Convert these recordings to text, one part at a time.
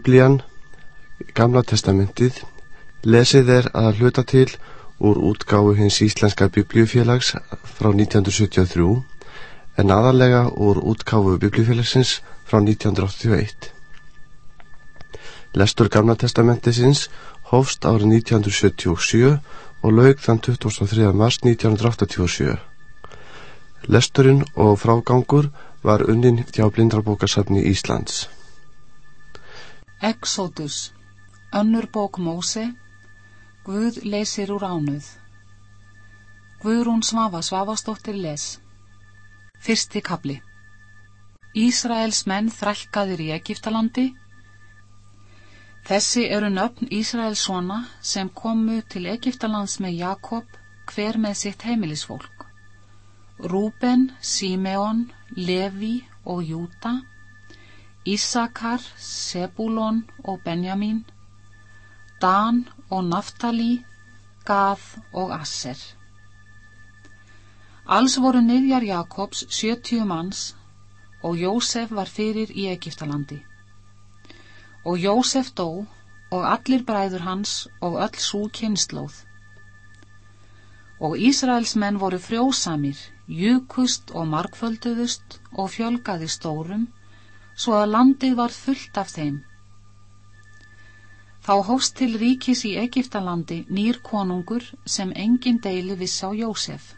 Biblían, Gamla testamentið, lesið er að hluta til úr útgáfu hins Íslenska Biblíufélags frá 1973 en aðalega úr útgáfu Biblíufélagsins frá 1981. Lestur Gamla testamentisins hófst árið 1977 og laug þann 23. mars 1987. Lesturinn og frágangur var unnin hjá blindrabókasafni Íslands. Exodus, önnur bók Móse, Guð leysir úr ánuð. Guðrún Svafa Svafastóttir les. Fyrsti kapli. Ísraels menn þrælkaðir í Egiptalandi. Þessi eru nöfn Ísraels svona sem komu til Egiptalands með Jakob hver með sitt heimilisfólk. Rúben, Simeon, Levi og Júta Ísakar, Sebulon og Benjamin, Dan og Naftali, Gað og Asser. Alls voru niðjar Jakobs 70 manns og Jósef var fyrir í Egiptalandi. Og Jósef dó og allir bræður hans og öll svo kynnslóð. Og Ísraels menn voru frjósamir, júkust og markfölduðust og fjölgaði stórum svo að landið var fullt af þeim. Þá hóst til ríkis í Egiptalandi nýr konungur sem engin deili viss á Jósef.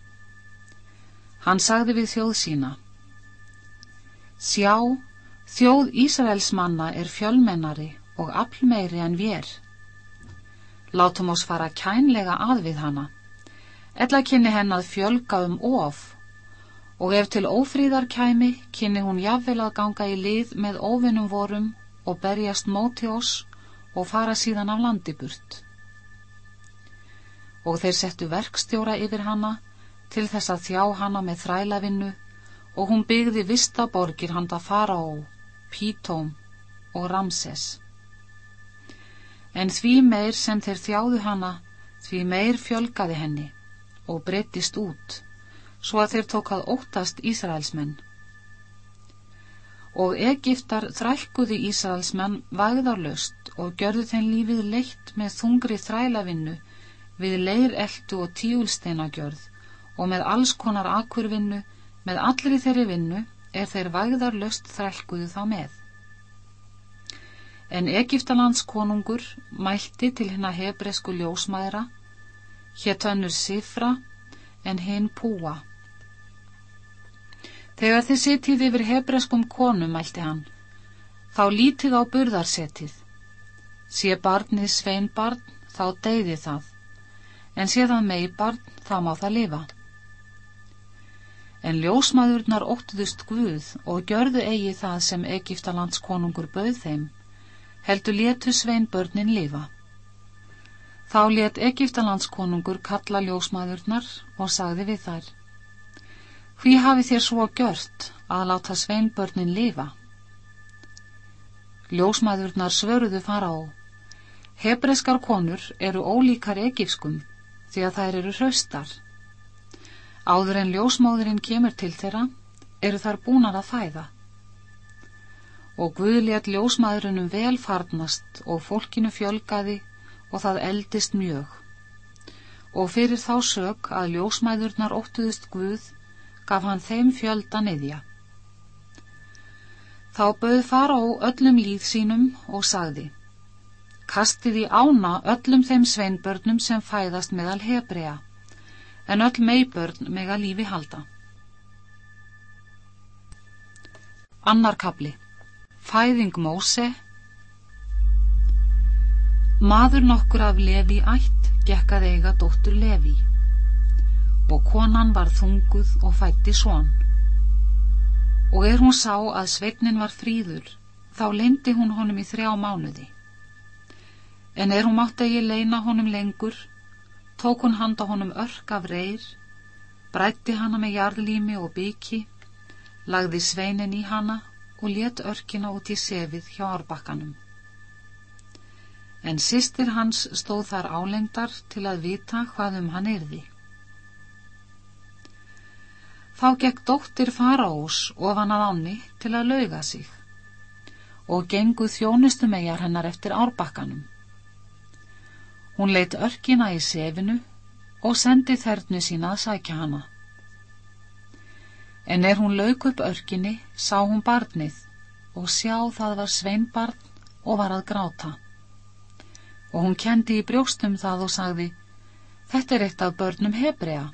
Hann sagði við þjóð sína, Sjá, þjóð Ísraels manna er fjölmennari og aflmeiri en vér. Látum oss fara kænlega að við hana, ella kynni henn að fjölga um of og ef til ófríðar kæmi, kynni hún jafnvel að ganga í lið með óvinnum vorum og berjast móti oss og fara síðan af landi burt. Og þeir settu verkstjóra yfir hana til þess að þjá hana með þrælavinnu og hún byggði vista borgir handa Faraó, Pítóm og Ramses. En því meir sem þeir þjáðu hana, því meir fjölgaði henni og breyttist út svo að þeir tók að óttast Ísraelsmenn. Og Egiptar þrælkuði Ísraelsmenn vægðarlöst og gjörðu þeim lífið leitt með þungri þrælavinnu við leireltu og tíulsteinagjörð og með alls konar akkurvinnu, með allri þeirri vinnu er þeir vægðarlöst þrælkuðu þá með. En Egiptalands konungur mælti til hérna hebresku ljósmaðra, hétt hannur Sifra en hinn Púa Þegar þið sitið yfir hebreskum konum, mælti hann, þá lítið á burðarsetið. Sé barnið svein barn, þá deyði það, en sé það mei barn, þá má það lifa. En ljósmaðurnar óttuðust Guð og gjörðu eigi það sem Egiptalands konungur bauð þeim, heldur letu svein börnin lifa. Þá let Egiptalands konungur kalla ljósmaðurnar og sagði við þær, Hví hafi þér svo gjört að láta sveinbörnin lifa? Ljósmaðurnar svöruðu fara á. Hebreskar konur eru ólíkar egifskum því að þær eru hraustar. Áður en ljósmáðurinn kemur til þeirra eru þar búnar að fæða. Og Guðlétt ljósmaðurinnum vel farnast og fólkinu fjölgaði og það eldist mjög. Og fyrir þá sög að ljósmaðurnar óttuðust Guð gaf hann þeim fjölda niðja. Þá bauð fara á öllum líð sínum og sagði Kastið í ána öllum þeim sveinbörnum sem fæðast meðal hebrea, en öll meibörn mega lífi halda. Annar kapli Fæðing Móse Maður nokkur af Levi ætt gekk að eiga dóttur Levi og konan var þunguð og fætti svon. Og er hún sá að sveignin var fríður, þá leindi hún honum í þrjá mánuði. En er hún mátt að ég leina honum lengur, tók hún handa honum örk af reyr, brætti hana með jarlými og byggi, lagði sveinin í hana og let örkina út í sefið hjá árbakkanum. En sýstir hans stóð þar álengdar til að vita hvað um hann erði. Þá gekk dóttir faraós ofan að ánni til að lauga sig og gengu þjónustumegjar hennar eftir árbakkanum. Hún leitt örkina í sefinu og sendi þernu sína að sækja hana. En er hún lauk upp örkinni, sá hún barnið og sjá það var sveinbarn og var að gráta. Og hún kendi í brjóstum það og sagði, þetta er eitt af börnum Hebrea.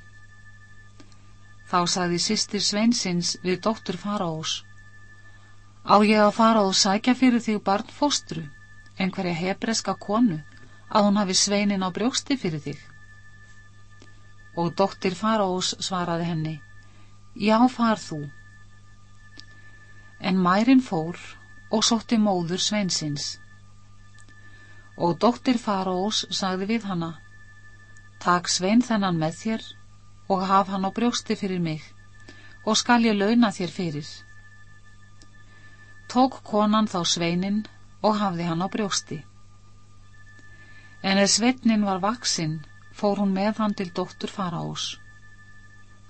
Þá sagði sýstir Sveinsins við dóttur Faraós, á ég að fara og sækja fyrir þig barn fóstru, einhverja hebreska konu, að hún hafi sveinin á brjósti fyrir þig og dóttir Faraós svaraði henni, Já, far þú. En mærin fór og sótti móður sveinsins. Og dóttir Faraós sagði við hanna, Takk svein þennan með þér og haf hann á brjósti fyrir mig og skal ég launa þér fyrir. Tók konan þá sveinin og hafði hann á brjósti. En er sveitnin var vaksinn fór hún með hann til dóttur faraós.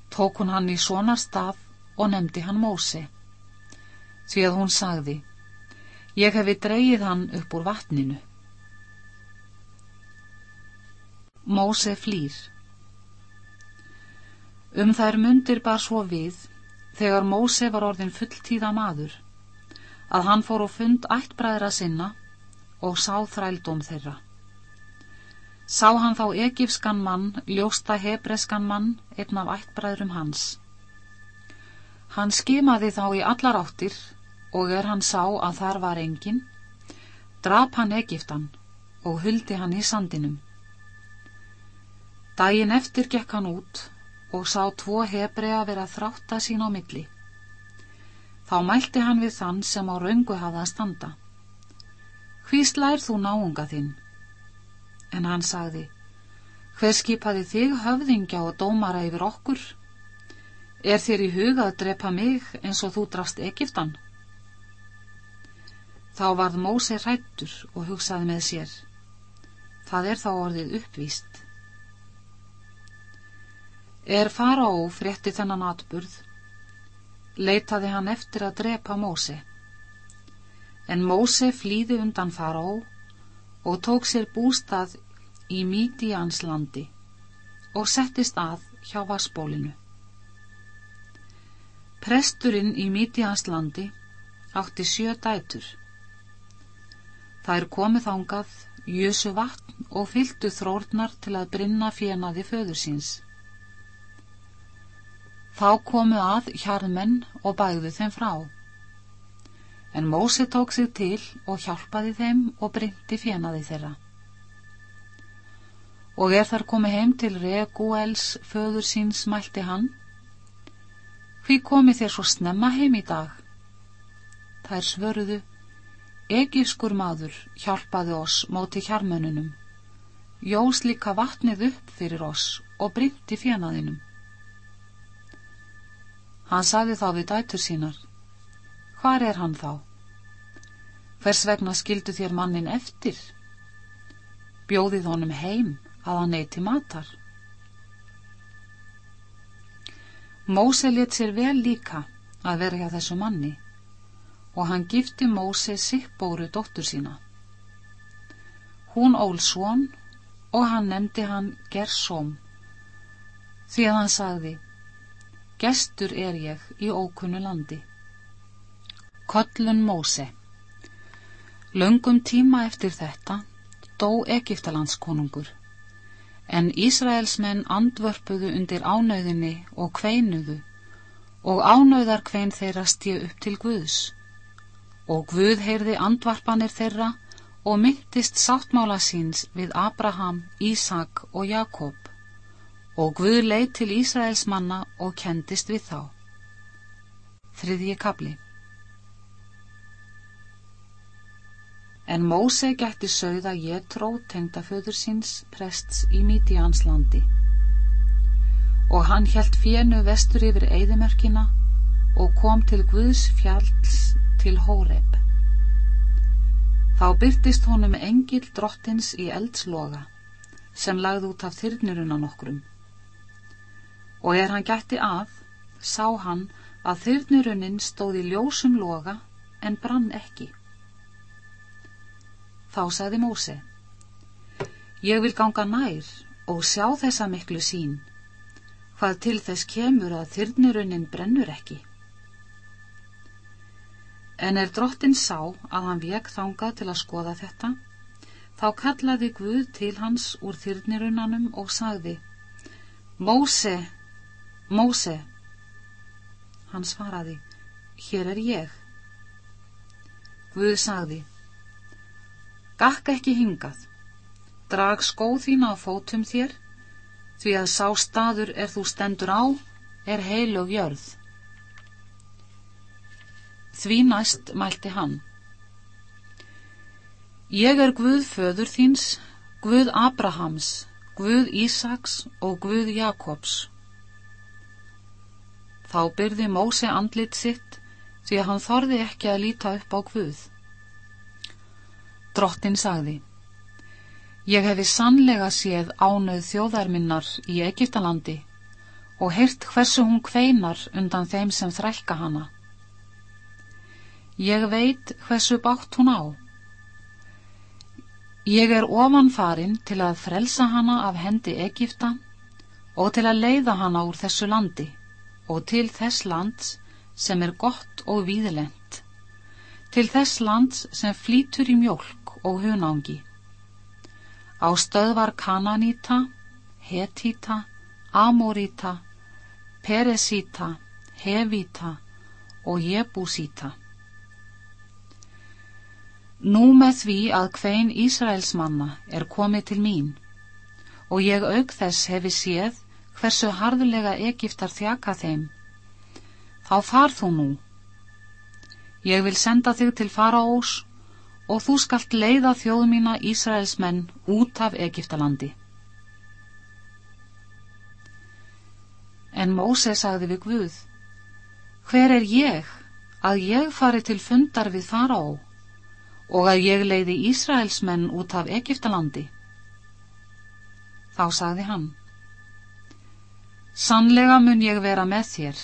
Tók hún hann í svona stað og nefndi hann Mósi. Því að hún sagði, ég hefi dreyið hann upp úr vatninu. Mósi flýr. Um þær mundir bar svo við, þegar Mósi var orðin fulltíða maður, að hann fór og fund ættbræðra sinna og sá þrældóm þeirra. Sá hann þá egifskan mann, ljósta hebreskan mann, einn af ættbræðrum hans. Hann skimaði þá í allar áttir og er hann sá að þar var engin, drap hann Egiptan og huldi hann í sandinum. Dægin eftir gekk hann út og sá tvo hebrea vera þrátta sín á milli. Þá mælti hann við þann sem á raungu hafða að standa. Hví slær þú náunga þinn? en hann sagði, hver skipaði þig höfðingja og dómara yfir okkur? Er þér í huga að drepa mig eins og þú drafst Egiptan? Þá varð Mósi rættur og hugsaði með sér. Það er þá orðið uppvíst. Er Faraó frétti þennan atburð, leitaði hann eftir að drepa Mósi. En Mósi flýði undan Faraó og tók sér bústað í Mídians landi og settist að hjá Vassbólinu. Presturinn í Mídians landi átti sjö dætur. Það er komið þángað, jösu vatn og fylgdu þrórnar til að brinna fjenaði föður síns. Þá komu að hjarmenn og bæðu þeim frá. En Mósi tók sig til og hjálpaði þeim og bryndi fjenaði þeirra. Og er þar komið heim til Reguels föður síns mælti hann, hví komið þér svo snemma heim í dag? Það er svöruðu, Egískur maður hjálpaði oss móti hjarmönunum, jós líka vatnið upp fyrir oss og bryndi fjenaðinum. Hann sagði þá við dætur sínar, Hvar er hann þá? Hvers vegna skildu þér mannin eftir? Bjóðið honum heim að hann neyti matar. Móse let sér vel líka að vera hjá þessu manni og hann gifti Móse Sippbóru dóttur sína. Hún ól svon og hann nefndi hann Gersóm því að hann sagði Gestur er ég í ókunnu landi. Kollun Móse. Löngum tíma eftir þetta dó Egiptalandskonungur en Ísraelsmenn andvörpuðu undir ánauðinni og kveinuðu og ánauðar kvein þeirra stíu upp til Guðs. Og Guð heyrði andvarpanir þeirra og myndist sáttmála síns við Abraham, Ísak og Jakob og Guð leið til Ísraels manna og kendist við þá. Þriðji kabli En Móse gætti sögða Jétró tengdaföður síns prests í Mítianslandi og hann helt fjennu vestur yfir Eidimörkina og kom til Guðs fjalls til Hóreb. Þá byrtist honum engil drottins í eldsloga sem lagði út af þyrniruna nokkrum og er hann gætti að, sá hann að þyrnirunnin stóði ljósum loga en brann ekki Þá sagði Móse, ég vil ganga nær og sjá þessa miklu sín, hvað til þess kemur að þyrnirunnin brennur ekki. En er drottin sá að hann vek þangað til að skoða þetta, þá kallaði Guð til hans úr þyrnirunnanum og sagði, Móse, Móse. Hann svaraði, hér er ég. Guð sagði, Gakk ekki hingað, drag skóð þín á fótum þér, því að sá staður er þú stendur á, er heilug jörð. Því næst mælti hann. Ég er Guð föður þíns, Guð Abrahams, Guð Ísaks og Guð Jakobs. Þá byrði Móse andlit sitt því að hann þorði ekki að líta upp á Guð. Drottin sagði Ég hefi sannlega séð ánöð þjóðarminnar í Egiptalandi og heyrt hversu hún kveinar undan þeim sem þrælka hana. Ég veit hversu bátt hún á. Ég er ofanfarin til að frelsa hana af hendi Egipta og til að leiða hana úr þessu landi og til þess lands sem er gott og víðilent, til þess lands sem flýtur í mjólk og hunangi. Á stöðvar Kananíta, Hetíta, Amoríta, Peresíta, Hevíta og Jebúsíta. Nú með því að hvein Ísraels manna er komið til mín og ég auk þess hefi séð hversu harðulega Egiptar þjaka þeim, þá far þú nú. Ég vil senda þig til faraós og þú skalt leiða þjóð mína Ísraels menn út af Egiptalandi. En Móse sagði við Guð, hver er ég að ég fari til fundar við Faraó og að ég leiði Ísraels menn út af Egiptalandi? Þá sagði hann, sannlega mun ég vera með þér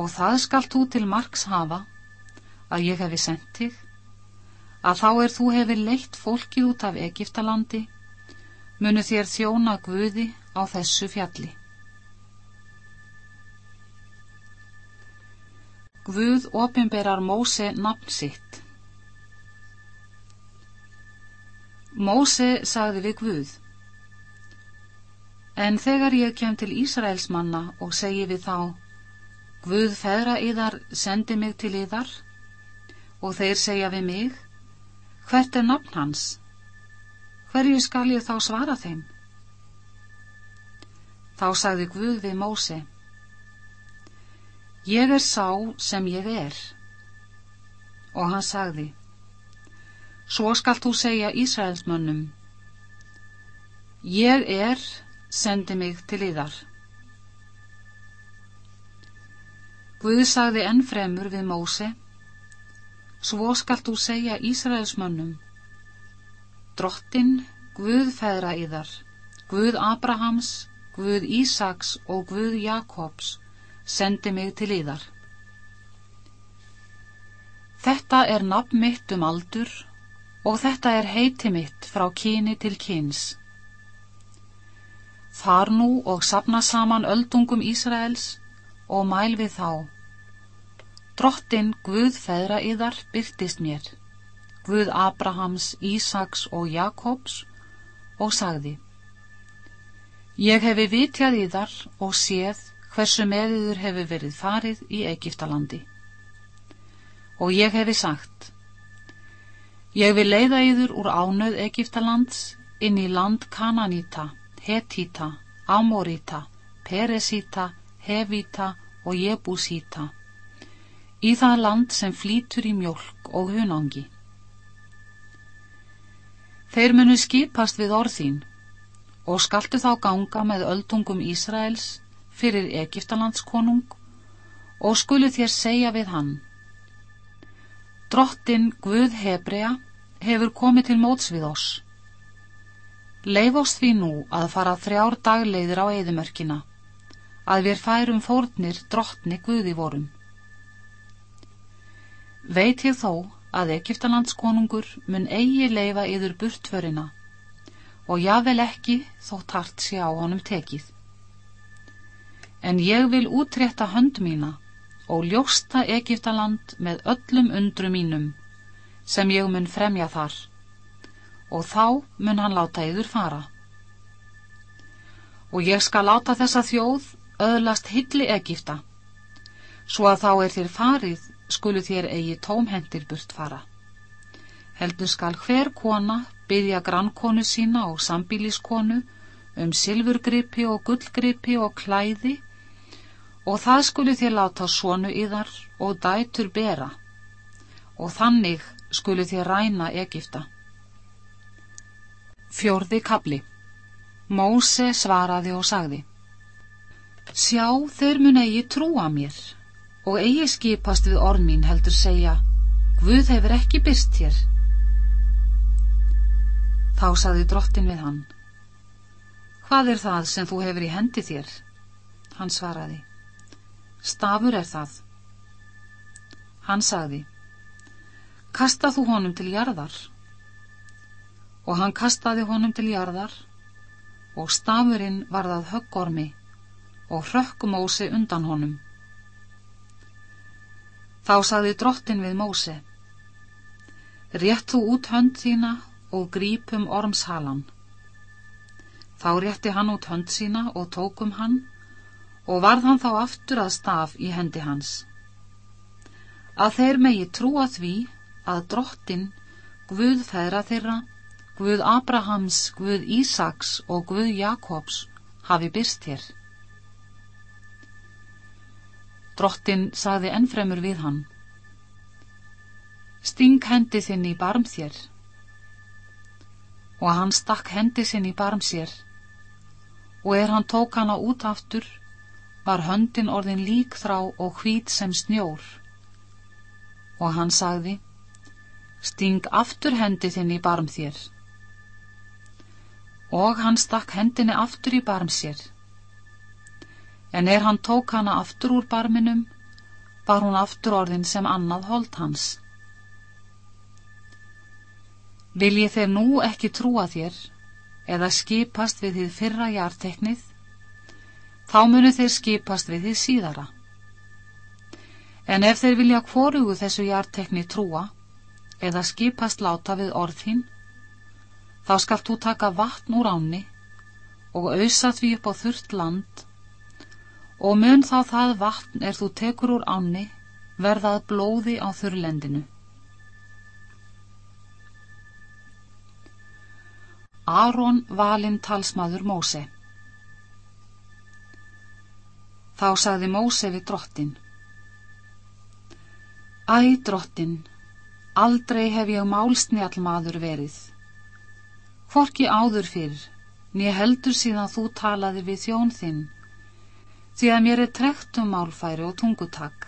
og það skalt þú til margs hafa að ég hefi sendt þig að þá er þú hefur leitt fólkið út af Egiptalandi, munu þér þjóna Guði á þessu fjalli. Guð opimberar Móse nafn sitt. Móse sagði við Guð, en þegar ég kem til Ísraels manna og segi við þá, Guð feðra yðar sendi mig til yðar, og þeir segja við mig, Hvert er nafn hans? Hverju skal ég þá svara þeim? Þá sagði Guð við Móse, Ég er sá sem ég er. Og hann sagði, Svo skalt þú segja Ísraelsmönnum, Ég er, sendi mig til yðar. Guð sagði ennfremur við Móse, Svo skalt þú segja Ísraelsmönnum, drottin, Guð feðra yðar, Guð Abrahams, Guð Ísaks og Guð Jakobs, sendi mig til yðar. Þetta er nafn mitt um aldur og þetta er heiti mitt frá kyni til kyns. Þar nú og sapna saman öldungum Ísraels og mæl við þá Drottin Guð feðra yðar byrtist mér, Guð Abrahams, Ísaks og Jakobs og sagði Ég hefi vitjað yðar og séð hversu með yður hefur verið farið í Egiptalandi. Og ég hefi sagt Ég vil leiða yður úr ánöð Egiptalands inn í land Kananíta, Hetíta, Amoríta, Peresíta, Hevita og Jebúsíta í það land sem flýtur í mjölk og hunangi. Þeir munu skipast við orðín og skaltu þá ganga með öldungum Ísraels fyrir Egiptalandskonung og skulu þér segja við hann Drottin Guð Hebrea hefur komið til móts við oss. Leif oss því nú að fara þrjár dagleiðir á eðimörkina, að við færum fórnir drottni Guði vorum. Veit ég þó að Egiptalandskonungur mun eigi leifa yður burtförina og jável ekki þótt hart sé á honum tekið. En ég vil útrétta hönd mína og ljósta Egiptaland með öllum undru mínum sem ég mun fremja þar og þá mun hann láta yður fara. Og ég skal láta þessa þjóð öðlast hilli Egipta, svo að þá er þér farið skulu þér eigi tómhendir burt fara. Heldur skal hver kona byggja grannkonu sína og sambíliskonu um silfurgripi og gullgripi og klæði og það skulu þér láta svonu yðar og dætur bera og þannig skulu þér ræna Egipta. Fjörði kabli Móse svaraði og sagði Sjá, þeir mun eigi trúa mér og eigi skipast við orð mín heldur segja Guð hefur ekki byrst hér. Þá saði drottin við hann Hvað er það sem þú hefur í hendi þér? Hann svaraði Stafur er það. Hann sagði Kasta þú honum til jarðar og hann kastaði honum til jarðar og stafurinn varðað höggormi og hrökkum Mósi undan honum. Þá saði drottin við Mósi, rétt þú út hönd þína og grípum ormshalan. Þá rétti hann út hönd sína og tókum hann og varð hann þá aftur að staf í hendi hans. Að þeir megi trúa því að drottin, Guð feðra þeirra, Guð Abrahams, Guð Ísaks og Guð Jakobs hafi byrst þér. Drottin sagði ennfremur við hann, Sting hendi þinn í barm þér. Og hann stakk hendi sinn í barm sér, og er hann tók hana út aftur, var höndin orðin lík þrá og hvít sem snjór. Og hann sagði, Sting aftur hendi þinn í barm þér og hann stakk hendinni aftur í barm sér. En er hann tók hana aftur úr barminum, var hún aftur orðin sem annað hold hans. Vil ég þeir nú ekki trúa þér, eða skipast við þið fyrra jarteknið, þá munu þeir skipast við þið síðara. En ef þeir vilja hvorugu þessu jartekni trúa, eða skipast láta við orðhinn, Þá skalt þú taka vatn úr ánni og auðsa því upp á þurrt land. Og mun þá það vatn er þú tekur úr ánni verðað blóði á þurrlendinu. Aron valinn talsmaður Móse. Þá sagði Móse við drottin Æ drottin, aldrei hef ég málsnjallmaður verið Hvorki áður fyrr, nýja heldur síðan þú talaði við þjón þinn, því að mér er trekt um málfæri og tungutak.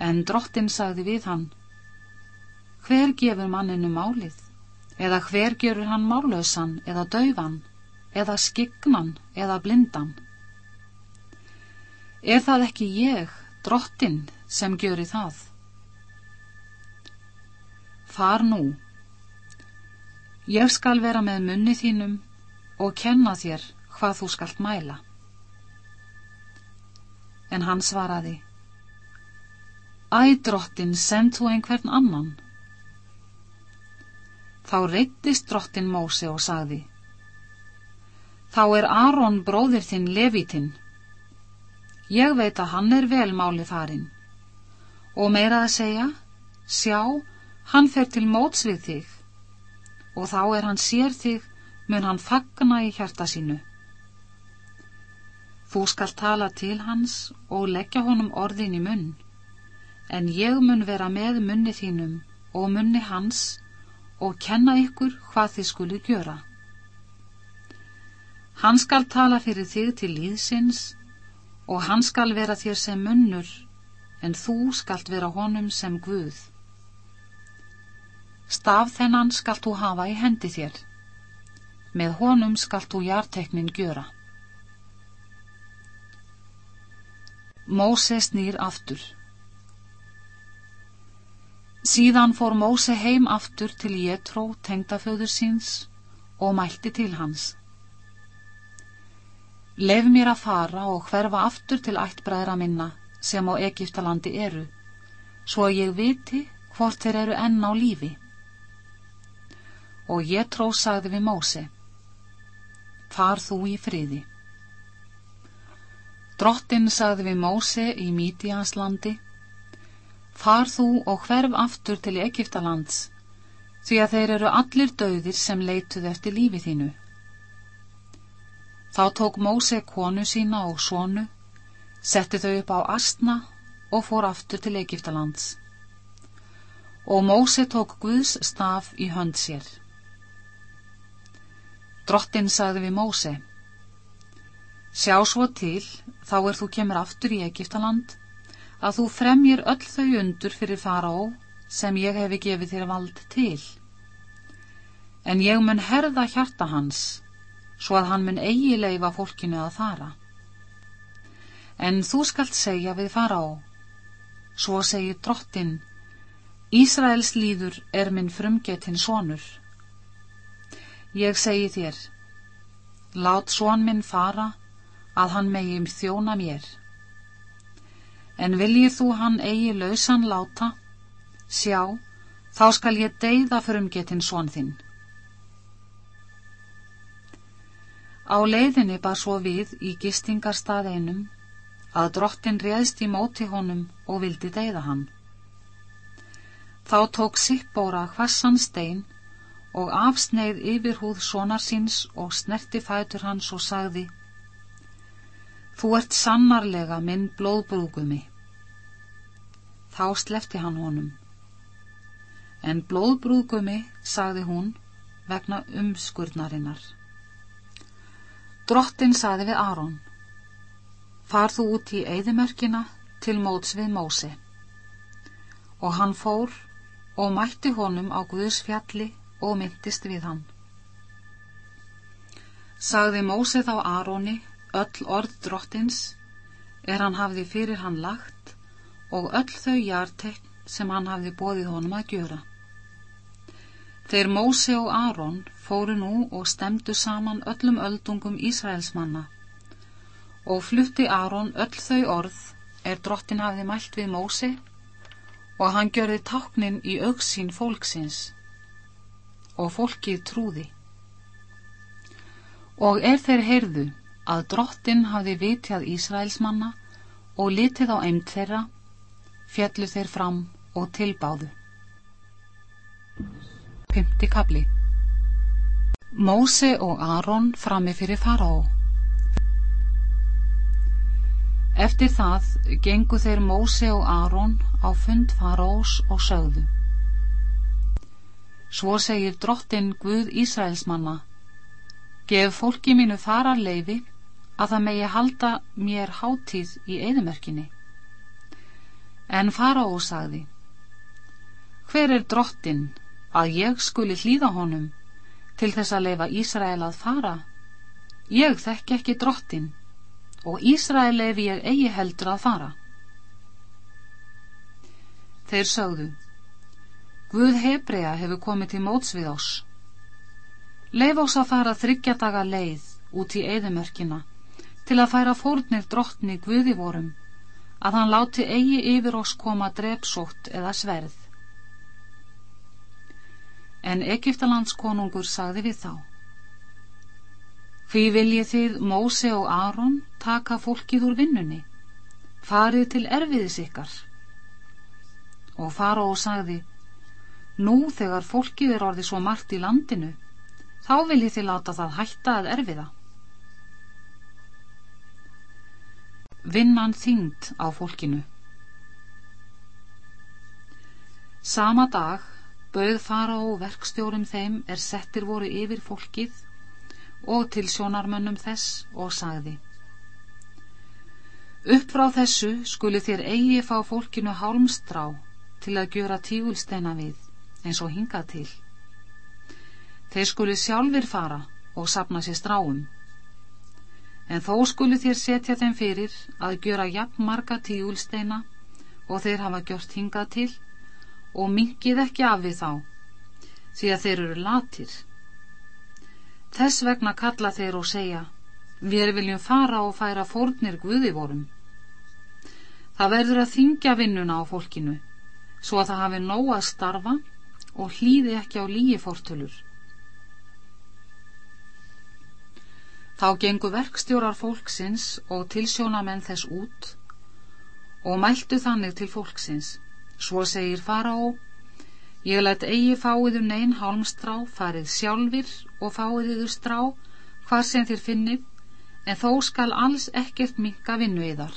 En drottin sagði við hann, hver gefur manninu málið, eða hver gerur hann mállausan, eða dauvan, eða skignan, eða blindan? Er það ekki ég, drottin, sem gjöri það? Far nú, Ég skal vera með munni þínum og kenna þér hvað þú skalt mæla. En hann svaraði, Æ, drottin, send þú einhvern annan. Þá reyttist drottin Mósi og sagði, Þá er Aron bróðir þinn levitinn. Ég veit að hann er vel máli farin. Og meira að segja, sjá, hann fer til móts við þig og þá er hann sér þig, mun hann fagna í hjarta sínu. Þú skal tala til hans og leggja honum orðin í munn, en ég mun vera með munni þínum og munni hans og kenna ykkur hvað þið skulið gjöra. Hann skal tala fyrir þig til líðsins og hann skal vera þér sem munnur, en þú skalt vera honum sem Guð. Staf þennan skalt þú hafa í hendi þér. Með honum skalt þú jarteknin gjöra. Móse snýr aftur. Síðan fór Móse heim aftur til Jétró, tengdaföður síns, og mælti til hans. Leif mér að fara og hverfa aftur til ættbræðra minna sem á Egiptalandi eru, svo ég viti hvort þeir eru enn á lífi. Og Jétró sagði við Móse, far þú í friði. Drottin sagði við Móse í Mítianslandi, Far þú og hverf aftur til Egiptalands, því að þeir eru allir döðir sem leituð eftir lífi þínu. Þá tók Móse konu sína og svonu, setti þau upp á astna og fór aftur til Egiptalands. Og Móse tók Guðs staf í hönd sér. Drottin sagði við Móse, Sjá svo til, þá er þú kemur aftur í Egiptaland, að þú fremjir öll þau undur fyrir faraó sem ég hefi gefið þér vald til. En ég mun herða hjarta hans, svo að hann mun eigi leifa fólkinu að fara. En þú skalt segja við faraó, svo segir drottin, Ísraels líður er minn frumgetinn sonur. Ég segi þér, lát svon minn fara, að hann megi um þjóna mér en viljið þú hann eigi lausan láta, sjá, þá skal ég deyða frumgetinn svon þinn. Á leiðinni bar svo við í gistingarstað einum að drottin réðst í móti honum og vildi deyða hann. Þá tók Sippóra hvassan stein og afsneið yfir húð sonar síns og snerti fætur hans og sagði Þú ert sannarlega minn blóðbrúgumi þá slefti hann honum. En blóðbrúðgumi, sagði hún, vegna umskurnarinnar. Drottin sagði við Aron, far þú út í eðimörkina til móts við Mósi. Og hann fór og mætti honum á Guðs fjalli og myndist við hann. Sagði Mósi þá Aroni öll orð drottins er hann hafði fyrir hann lagt og öll þau jartekn sem hann hafði bóðið honum að gjöra. Þeir Móse og Aron fóru nú og stemdu saman öllum öldungum Ísraelsmanna og flutti Aron öll þau orð er drottin hafði mælt við Móse og hann gjörði táknin í auksín fólksins og fólkið trúði. Og er þeir heyrðu að drottin hafði vitjað Ísraelsmanna og litið á eimt þeirra fjallu þeir fram og tilbáðu. Pymti kabli Móse og Aron frami fyrir faraó Eftir það gengu þeir Móse og Aron á fund faraós og sögðu. Svo segir drottin Guð Ísraelsmanna Gef fólki mínu fararleifi að það megi halda mér hátíð í eðimörkinni En Faraó sagði, hver er drottin að ég skuli hlýða honum til þess að leifa Ísrael að fara? Ég þekk ekki drottin og Ísrael lefi ég eigi heldur að fara. Þeir sögðu, Guð Hebrea hefur komið til móts við oss. Leif oss að fara þryggjadaga leið út í eðimörkina til að færa fórnir drottni Guði vorum að hann láti eigi yfir oss koma drepsótt eða sverð. En Egiptalands konungur sagði við þá. Hví viljið þið Móse og Aron taka fólkið úr vinnunni, farið til erfiðis ykkar. Og fara og sagði, nú þegar fólkið er orðið svo margt í landinu, þá viljið þið láta það hætta að erfiða. vinnan þyngd á fólkinu. Sama dag bauð fara á verkstjórum þeim er settir voru yfir fólkið og til sjónarmönnum þess og sagði Upp frá þessu skuli þér eigi fá fólkinu hálmstrá til að gjöra tígulsteina við eins og hingað til. Þeir skuli sjálfur fara og sapna sér stráum en þó skulu þér setja þeim fyrir að gjöra jafn marga tígulsteina og þeir hafa gjört hingað til og minkið ekki af við þá, því að þeir eru latir. Þess vegna kalla þeir og segja, við viljum fara og færa fórnir Guði vorum. Það verður að þingja vinnuna á fólkinu, svo að það hafi nóg að starfa og hlýði ekki á lígi fórtölur. Þá gengu verkstjórar fólksins og tilsjónamenn þess út og mæltu þannig til fólksins. Svo segir Faraó, ég let eigi fáiðu um neyn hálmstrá, farið sjálfur og fáiðiðu strá, hvar sem þér finnið, en þó skal alls ekkert minka vinnu í þar.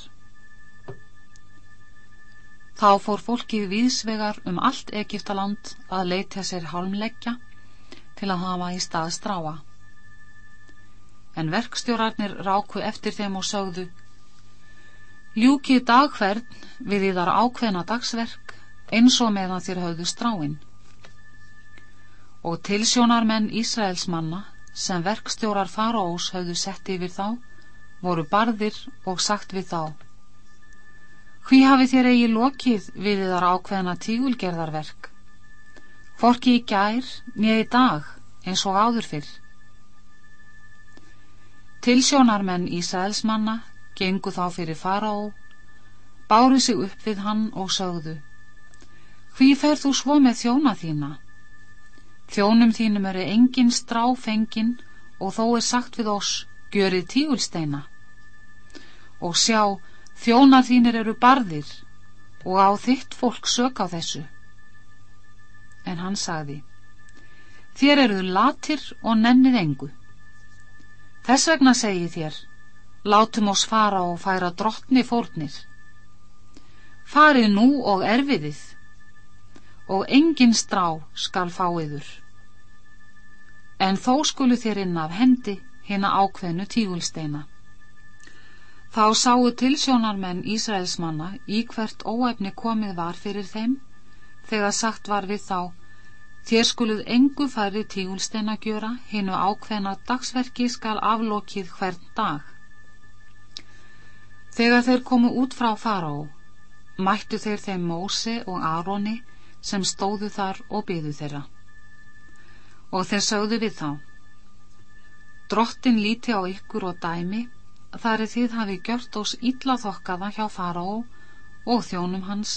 Þá fór fólkið viðsvegar um allt Egiptaland að leita sér hálmleggja til að hafa í stað stráa en verkstjórarnir ráku eftir þeim og sögðu Ljúkið dagfærn við í þar ákveðna dagsverk eins og meðan þér höfðu stráin. Og tilsjónarmenn Ísraels manna sem verkstjórar faraós höfðu sett yfir þá voru barðir og sagt við þá Hví hafi þér eigi lokið við þar ákveðna tígulgerðarverk? Forki í gær nýði dag eins og áður fyrr. Tilsjónarmenn Ísælsmanna gengu þá fyrir faraó, báru sig upp við hann og sögðu Hví fer þú svo með þjóna þína? Þjónum þínum eru engin stráfengin og þó er sagt við oss, görið tígulsteina. Og sjá, þjóna þínir eru barðir og á þitt fólk sök á þessu. En hann sagði, þér eruð latir og nennið engu. Þess vegna segi þér, látum oss fara og færa drottni fórnir. Farið nú og erfiðið, og engin strá skal fáiður. En þó skulu þér inn af hendi hérna ákveðnu tígulsteina. Þá sáu tilsjónarmenn Ísraelsmanna í hvert óefni komið var fyrir þeim, þegar sagt var við þá, Þér skuluð engu færi tígulsteina gjöra, hinnu ákveðna dagsverki skal aflokið hvern dag. Þegar þeir komu út frá fará, mættu þeir þeim Móse og Aroni sem stóðu þar og byðu þeirra. Og þeir sögðu við þá, Drottin líti á ykkur og dæmi, þar er þið hafi gjört ós illa þokkaða hjá fará og þjónum hans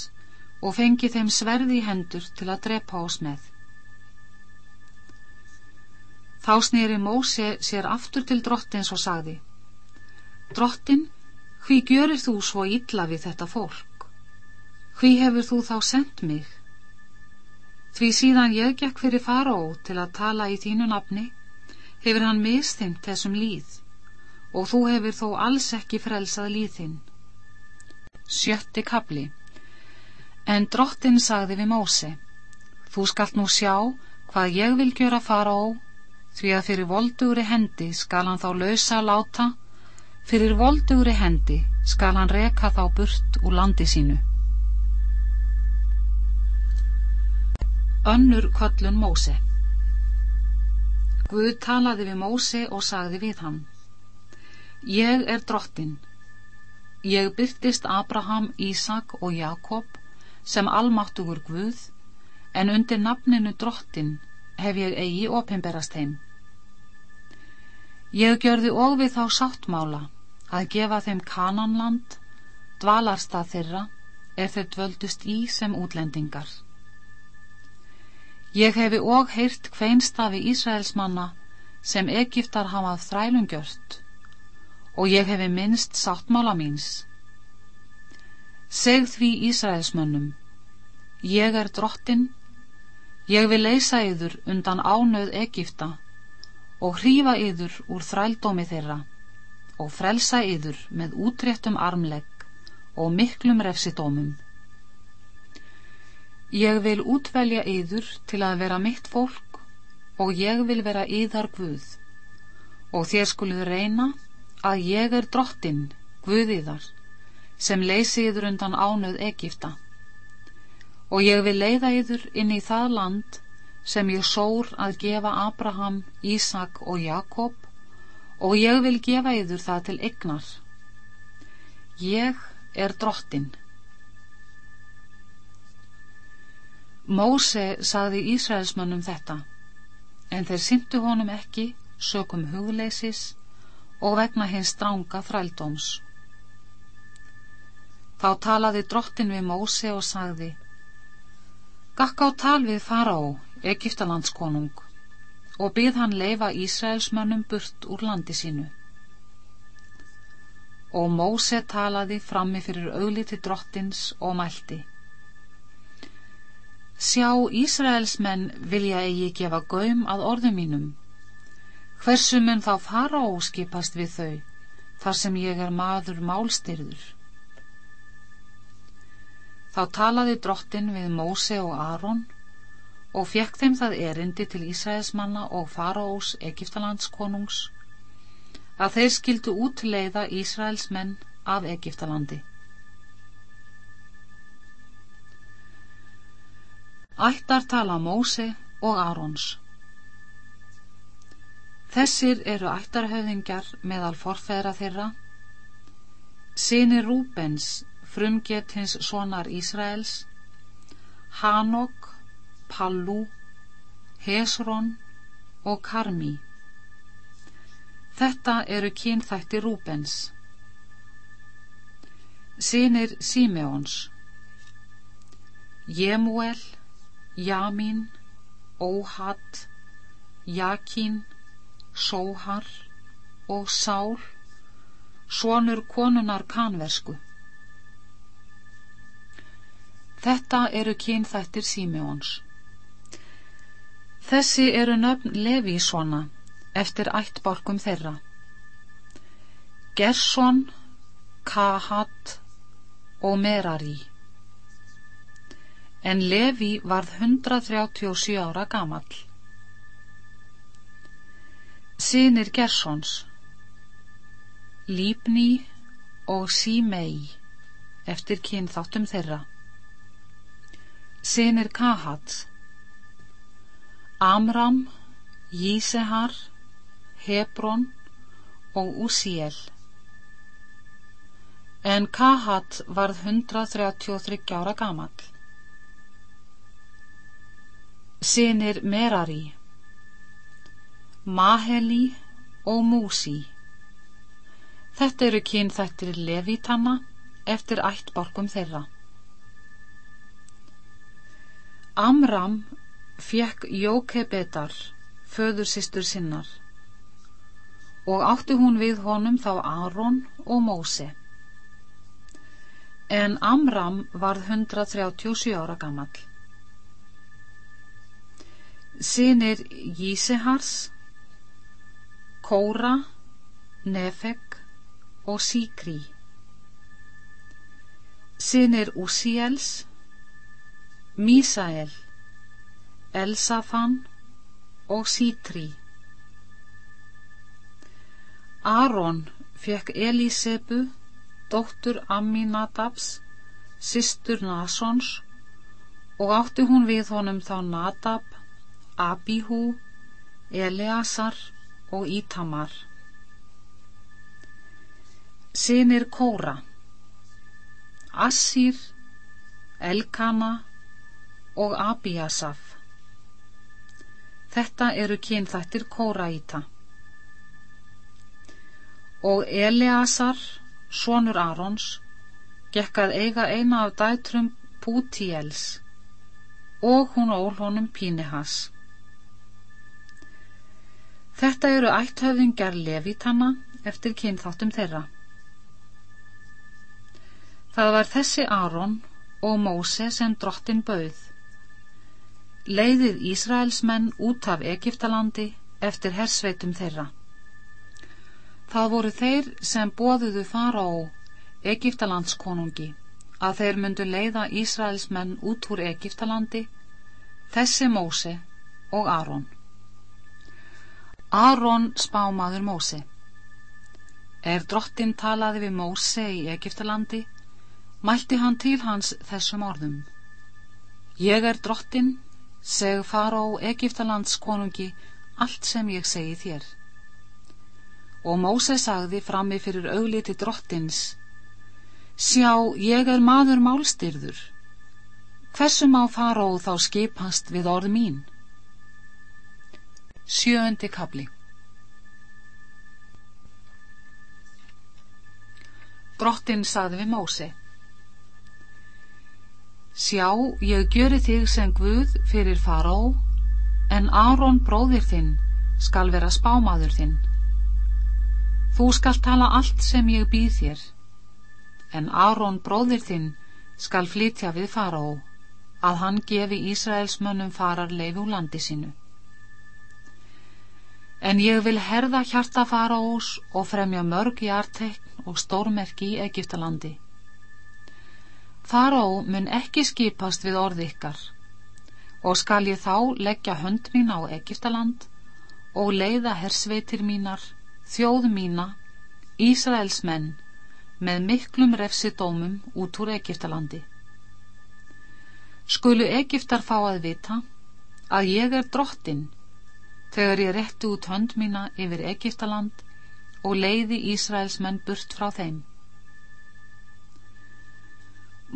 og fengi þeim sverði í hendur til að drepa ós með. Þá snýri Móse sér aftur til drottins og sagði Drottin, hví gjörir þú svo illa við þetta fólk? Hví hefur þú þá sendt mig? Því síðan ég gekk fyrir faró til að tala í þínu nafni, hefur hann mistimt þessum líð og þú hefur þó alls ekki frelsað líðinn. Sjötti kabli En drottin sagði við Móse, þú skalt nú sjá hvað ég vil gjöra faró því að fyrir voldugri hendi skal hann þá lausa láta, fyrir voldugri hendi skal hann reka þá burt úr landi sínu. Önnur kvöllun Móse Guð talaði við Móse og sagði við hann Ég er drottin. Ég byrtist Abraham, Ísak og Jakob sem almáttugur Guð en undir nafninu drottin hef ég eigi opimberast heim. Ég gjörði og við þá sáttmála að gefa þeim kananland, dvalarstað þeirra, er þeir dvöldust í sem útlendingar. Ég hefi og heyrt hveinstafi Ísraelsmanna sem Egiptar hafað þrælungjört og ég hefi minnst sáttmála míns. Segð því Ísraelsmönnum, ég er drottin, ég vil leysa yður undan ánöð Egipta og hrífa yður úr þrældómi þeirra og frelsa yður með útréttum armlegg og miklum refsidómum. Ég vil útvelja yður til að vera mitt fólk og ég vil vera yðar Guð og þér skuluð reyna að ég er drottin, Guðiðar, sem leysi yður undan ánöð Egipta og ég vil leiða yður inn í það land sem ég sór að gefa Abraham, Ísak og Jakob og ég vil gefa yður það til ygnar. Ég er drottin. Móse saði Ísraelsmönnum þetta, en þeir syndu honum ekki, sökum hugleisis og vegna hins stránga þrældóms. Þá talaði drottin við Móse og sagði, Gakk á tal við Faraó, Egiptalandskonung, og byð hann leifa Ísraelsmönnum burt úr landi sínu. Og Móse talaði frammi fyrir augliti drottins og mælti. Sjá, Ísraelsmenn vilja eigi gefa gaum að orðum mínum. Hversu mun þá fara óskipast við þau, þar sem ég er maður málstyrður? Þá talaði drottin við Móse og Aron og fekk þeim það erindi til Ísraelsmanna og faraós Egiptalandskonungs að þeir skildu útleiða Ísraels menn af Egiptalandi. Ættar tala Móse og Arons Þessir eru ættarhauðingjar meðal forfæðra þeirra. Sinir Rúbens frumget hins sonar Ísraels. Hanok, Pallu Hesron og Karmi Þetta eru kynþætti Rúbens. Sýnir Símeons. Jemuel, Jamin, Óhatt, Jakín, Sóhar og Sál, svonur konunar kanversku. Þetta eru kynþættir Símeons. Þessi eru nöfn Levísona eftir ættbálkum þeirra. Gerson, Kahat og Merari. En Levi varð 137 ára gamall. Sýnir Gersons, Líbni og Símei eftir kynþáttum þeirra. Sýnir Kahat, Amram, Jísehar, Hebron og Úsíel. En Kahat varð 133 ára gamall. Sinir Merari, Maheli og Músi. Þetta eru kynþættir Levítanna eftir ættborgum þeirra. Amram fekk Jókebetar, föðursistur sinnar og átti hún við honum þá Aron og Móse. En Amram varð 137 ára gammal. Sinir Jísehars, Kóra, Nefeg og Síkri. Sinir Úsíels, Mísael, Elsafan og Sítri. Aron fekk Elísebu, dóttur Amminadabs, systur Nasons og átti hún við honum þá Nadab, Abihu, Eleazar og Ítamar. Sinir Kóra, Assir, Elkana og Abiasaf. Þetta eru kynþættir Kóraíta og Eleazar, sonur Arons, gekk að eiga eina af dætrum Pútíels og hún ól honum Pínehas. Þetta eru ætthöfðingjar Levítanna eftir kynþáttum þeirra. Það var þessi Aron og Móse sem drottin bauð. Leiðið Ísraelsmenn út af Egiptalandi eftir hersveitum þeirra. Það voru þeir sem bóðuðu fara á Egiptalandskonungi að þeir myndu leiða Ísraelsmenn út úr Egiptalandi, þessi Móse og Aron. Aron spámaður Móse. Er drottin talaði við Móse í Egiptalandi, mælti hann til hans þessum orðum. Ég er drottin, seg fara á Egiptalandskonungi allt sem ég segi þér. Og Móse sagði frammi fyrir augliti drottins, Sjá, ég er maður málstyrður. Hversu má faróð þá skipast við orð mín? Sjööndi kabli Drottin saði við Mósi Sjá, ég gjöri þig sem Guð fyrir faró, en Áron bróðir þinn skal vera spámaður þinn. Þú skal tala allt sem ég býð þér, en Áron bróðir þinn skal flytja við faró, að hann gefi Ísraelsmönnum farar leif úr landi sínu. En ég vil herða hjarta faraós og fremja mörg hjartekn og stórmerki í Egiptalandi. Faró mun ekki skipast við orð ykkar og skal ég þá leggja hönd mín á Egiptaland og leiða hersveitir mínar, þjóð mína, Ísraels menn með miklum refsidómum út úr Egiptalandi. Skulu Egiptar fá að vita að ég er drottin þegar ég rétti út hönd mína yfir Egiptaland og leiði Ísraels menn burt frá þeim.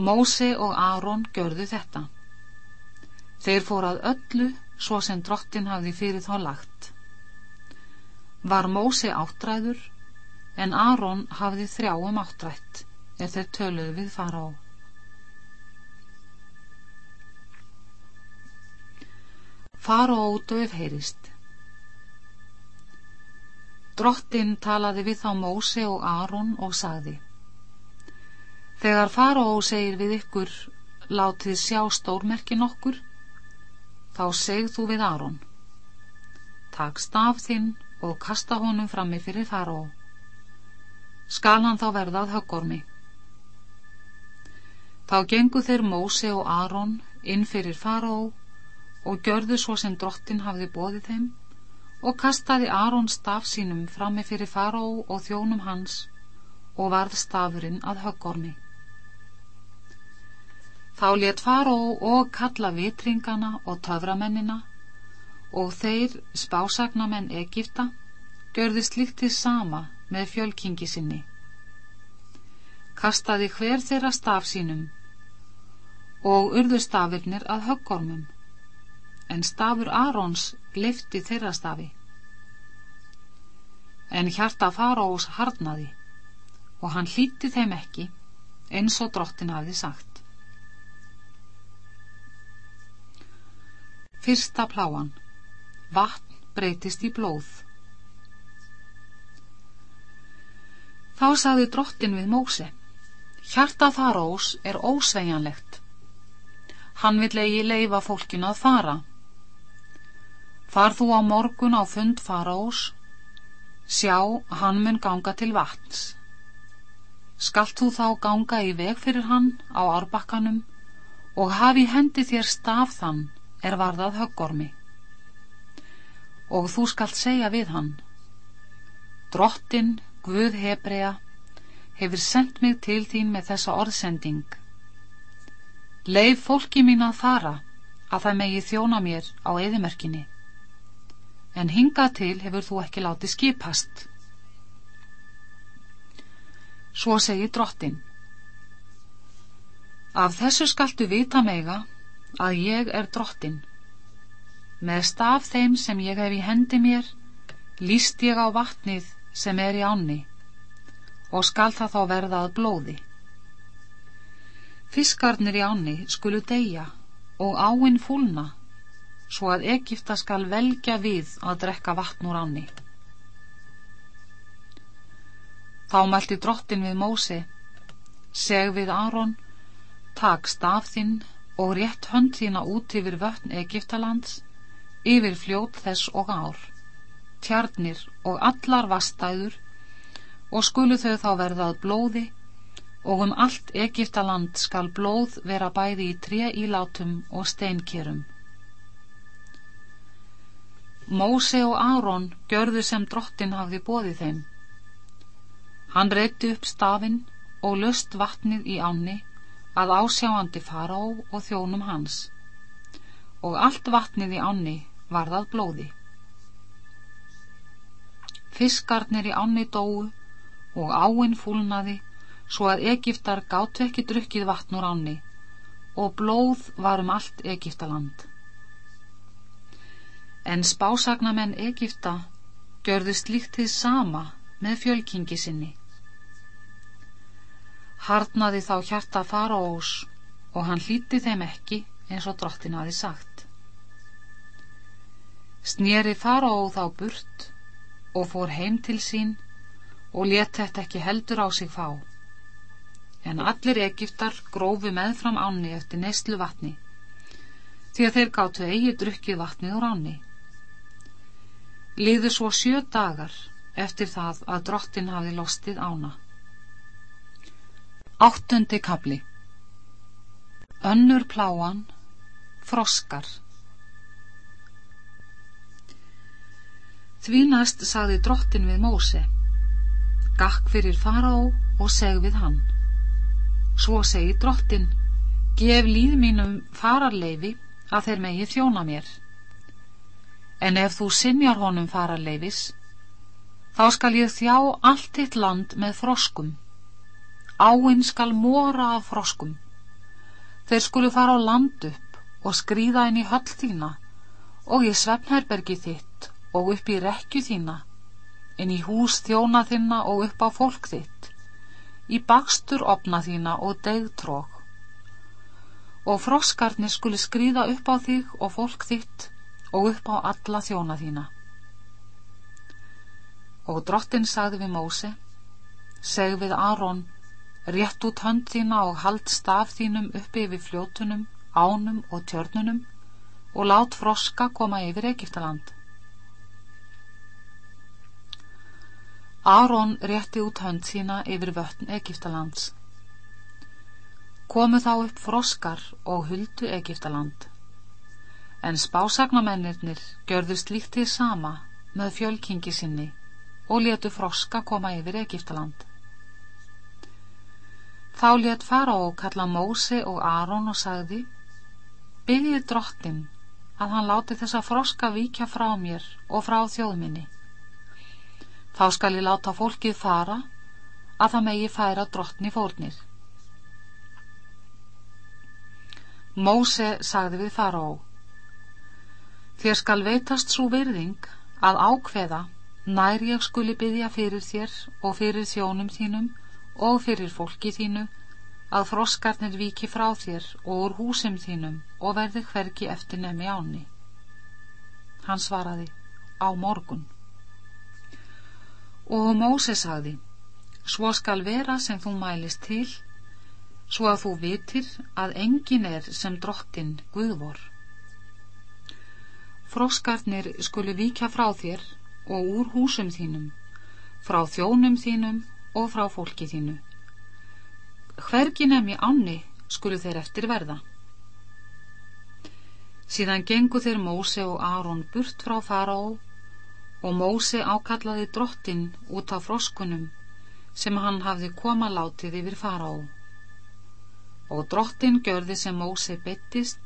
Móse og Áron görðu þetta. Þeir fórað öllu svo sem drottin hafði fyrir þá lagt. Var Móse áttræður en Áron hafði þrjáum áttrætt er þeir töluðu við fara á. Fara á döf heyrist. Drottin talaði við þá Móse og Aron og sagði Þegar Faró segir við ykkur látið sjá stórmerkin okkur þá segð þú við Aron. Takk staf þinn og kasta honum frammi fyrir Faró Skal hann þá verðað höggormi. Þá gengu þeir Móse og Aron inn fyrir Faró og gjörðu svo sem drottin hafði bóðið þeim og kastaði Aron staf sínum frammi fyrir faró og þjónum hans og varð stafurinn að höggormi. Þá let faró og kalla vitringana og töframennina og þeir spásagnamenn Egipta görði sliktið sama með fjölkingi sinni. Kastaði hver þeirra staf sínum og urðu stafirnir að höggormum en stafur Arons glifti þeirra stafi. En hjarta Farós harnaði og hann hlíti þeim ekki eins og drottin hafi sagt. Fyrsta pláan Vatn breytist í blóð Þá saði drottin við Móse Hjarta Farós er ósveigjanlegt Hann vill eigi leifa fólkinu að fara Far þú á morgun á fund faraós, sjá, hann mun ganga til vatns. Skalt þú þá ganga í veg fyrir hann á árbakkanum og hafi hendi þér staf þann er varðað höggormi. Og þú skalt segja við hann, Drottin, Guð Hebrea, hefur sendt mig til þín með þessa orðsending. Leif fólki mín að fara að það megi þjóna mér á eðimerkinni en hingað til hefur þú ekki látið skipast. Svo segi drottin. Af þessu skaltu vita mega að ég er drottin. Með staf þeim sem ég hef í hendi mér, líst ég á vatnið sem er í ánni og skal það þá verða að blóði. Fiskarnir í ánni skulu deyja og áinn fúlna svo að Egipta skal velja við að drekka vatn úr ánni. Þá mælti drottin við Mósi, seg við Aron, tak staf þinn og rétt hönd þína út yfir vötn Egiptalands, yfir fljót þess og ár, tjarnir og allar vastæður og skulu þau þá verðað blóði og um allt Egiptaland skal blóð vera bæði í tré ílátum og steinkjörum. Móse og Áron gjörðu sem drottin hafði bóðið þeim. Hann reytti upp stafinn og löst vatnið í ánni að ásjáandi fara á og þjónum hans og allt vatnið í ánni varðað blóði. Fiskarnir í ánni dóu og áinn fúlnaði svo að Egiptar gáttu ekki drukkið vatn úr ánni og blóð var um allt Egiptaland. En spásagnamenn Egipta gjörðu slíkt þið sama með fjölkingi sinni. Harnaði þá hjarta faraós og hann hlíti þeim ekki eins og drottin hafi sagt. Snýri faraó þá burt og fór heim til sín og let þetta ekki heldur á sig fá. En allir Egiptar grófi meðfram ánni eftir neistlu vatni, því að þeir gáttu eigi drukkið vatnið úr ánni. Liðu svo sjö dagar eftir það að drottin hafi lostið ána. Áttundi kabli Önnur pláan Froskar. Því næst sagði drottin við Móse Gakk fyrir fará og seg við hann. Svo segi drottin Gef líð mínum fararleifi að þeir megi þjóna mér En ef þú sinjar honum fararleifis þá skal ég þjá allt þitt land með froskum Áinn skal mora af froskum Þeir skulu fara á land upp og skrýða inn í höll þína og í svefnherbergi þitt og upp í rekju þína, inn í hús þjóna þinna og upp á fólk þitt, í bakstur opna þína og degtrók. Og froskarnir skuli skrýða upp á þig og fólk þitt og upp á alla þjóna þína. Og drottin sagði við Móse, seg við Aron, rétt út hönd þína og hald staf þínum uppi yfir fljótunum, ánum og tjörnunum og lát froska koma yfir Egiptaland. Aron rétti út hönd sína yfir vötn Egiptalands. Komu þá upp froskar og huldu Egiptaland. En spásagnamennirnir gjörðu slíkt því sama með fjölkingi sinni og letu froska koma yfir Egiptaland. Þá let fara og kalla Mósi og Aron og sagði Byggjið drottin að hann láti þessa froska víkja frá mér og frá þjóðminni. Þá skal ég láta fólkið fara að það megi færa drottni fórnir. Móse sagði við fara á Þér skal veitast svo virðing að ákveða nær ég skuli byggja fyrir þér og fyrir þjónum þínum og fyrir fólki þínu að froskarnir viki frá þér og úr húsim þínum og verði hverki eftir nefni áni. Hann svaraði, á morgun. Og Móse sagði, svo skal vera sem þú mælist til, svo að þú vitir að engin er sem drottin Guðvor. Froskarnir skuli vika frá þér og úr húsum þínum, frá þjónum þínum og frá fólki þínu. Hvergi nefni ánni skulu þeir eftir verða. Síðan gengu þeir Móse og Aron burt frá Fará og Móse ákallaði drottin út af froskunum sem hann hafði koma látið yfir Fará. Og drottin gjörði sem Móse bettist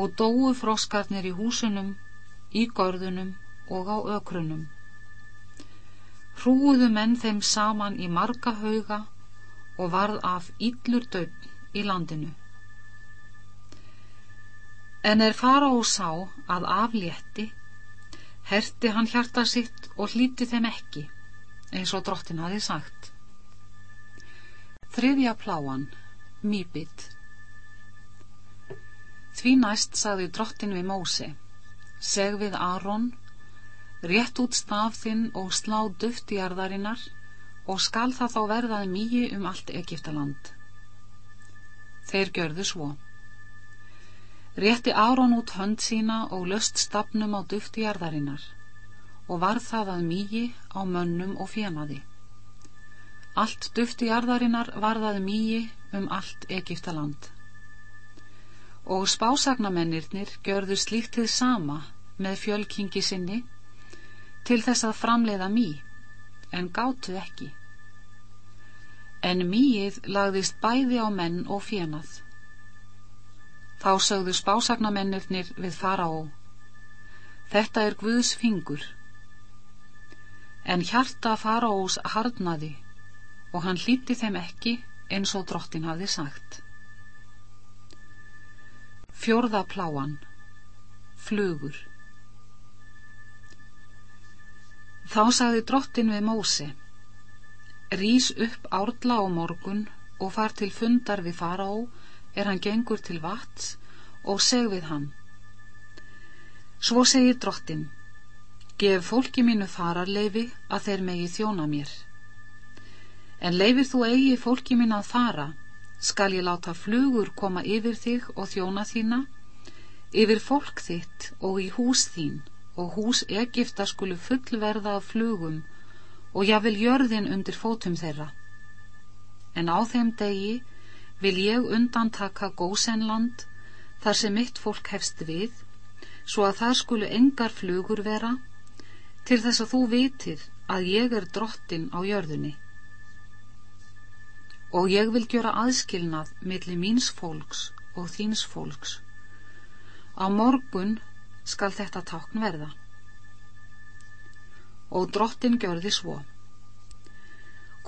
og dóu froskarnir í húsunum, í görðunum og á ökrunum hrúuðu menn þeim saman í marga hauga og varð af íllur dögn í landinu. En er fara og sá að aflétti, herti hann hjarta sitt og hlíti þeim ekki, eins og drottin hafi sagt. Þriðja pláan, mýbit. Því næst sagði drottin við Móse, seg við Aron, rétt út staf þinn og slá duft í arðarinnar og skal það þá verðað mýi um allt Egiptaland. Þeir görðu svo. Rétti Áron út hönd sína og löst stafnum á duft í arðarinnar og var það að mýi á mönnum og fjemaði. Allt duft í arðarinnar var það mýi um allt Egiptaland. Og spásagnamennirnir görðu slíkt þið sama með fjölkingi sinni til þess að framleiða mý, en gátu ekki. En mýið lagðist bæði á menn og fjenað. Þá sögðu spásagnamennirnir við fara á. Þetta er Guðs fingur. En hjarta fara ós hardnaði og hann hlíti þeim ekki eins og drottin hafði sagt. Fjórða pláan Flugur. Þá sagði drottin við Mósi Rís upp árla á morgun og far til fundar við Faraó er hann gengur til vats og seg við hann. Svo segir drottin Gef fólki mínu fararleifi að þeir megi þjóna mér. En leifir þú eigi fólki mín að fara skal ég láta flugur koma yfir þig og þjóna þína, yfir fólk þitt og í hús þín og hús Egipta skulu fullverða af flugum og ég vil jörðin undir fótum þeirra. En á þeim degi vil ég undantaka gósenland þar sem mitt fólk hefst við, svo að það skulu engar flugur vera, til þess að þú vitir að ég er drottin á jörðunni og ég vil gjöra aðskilnað millir míns fólks og þíns fólks. Á morgun skal þetta tákn verða. Og drottin gjörði svo.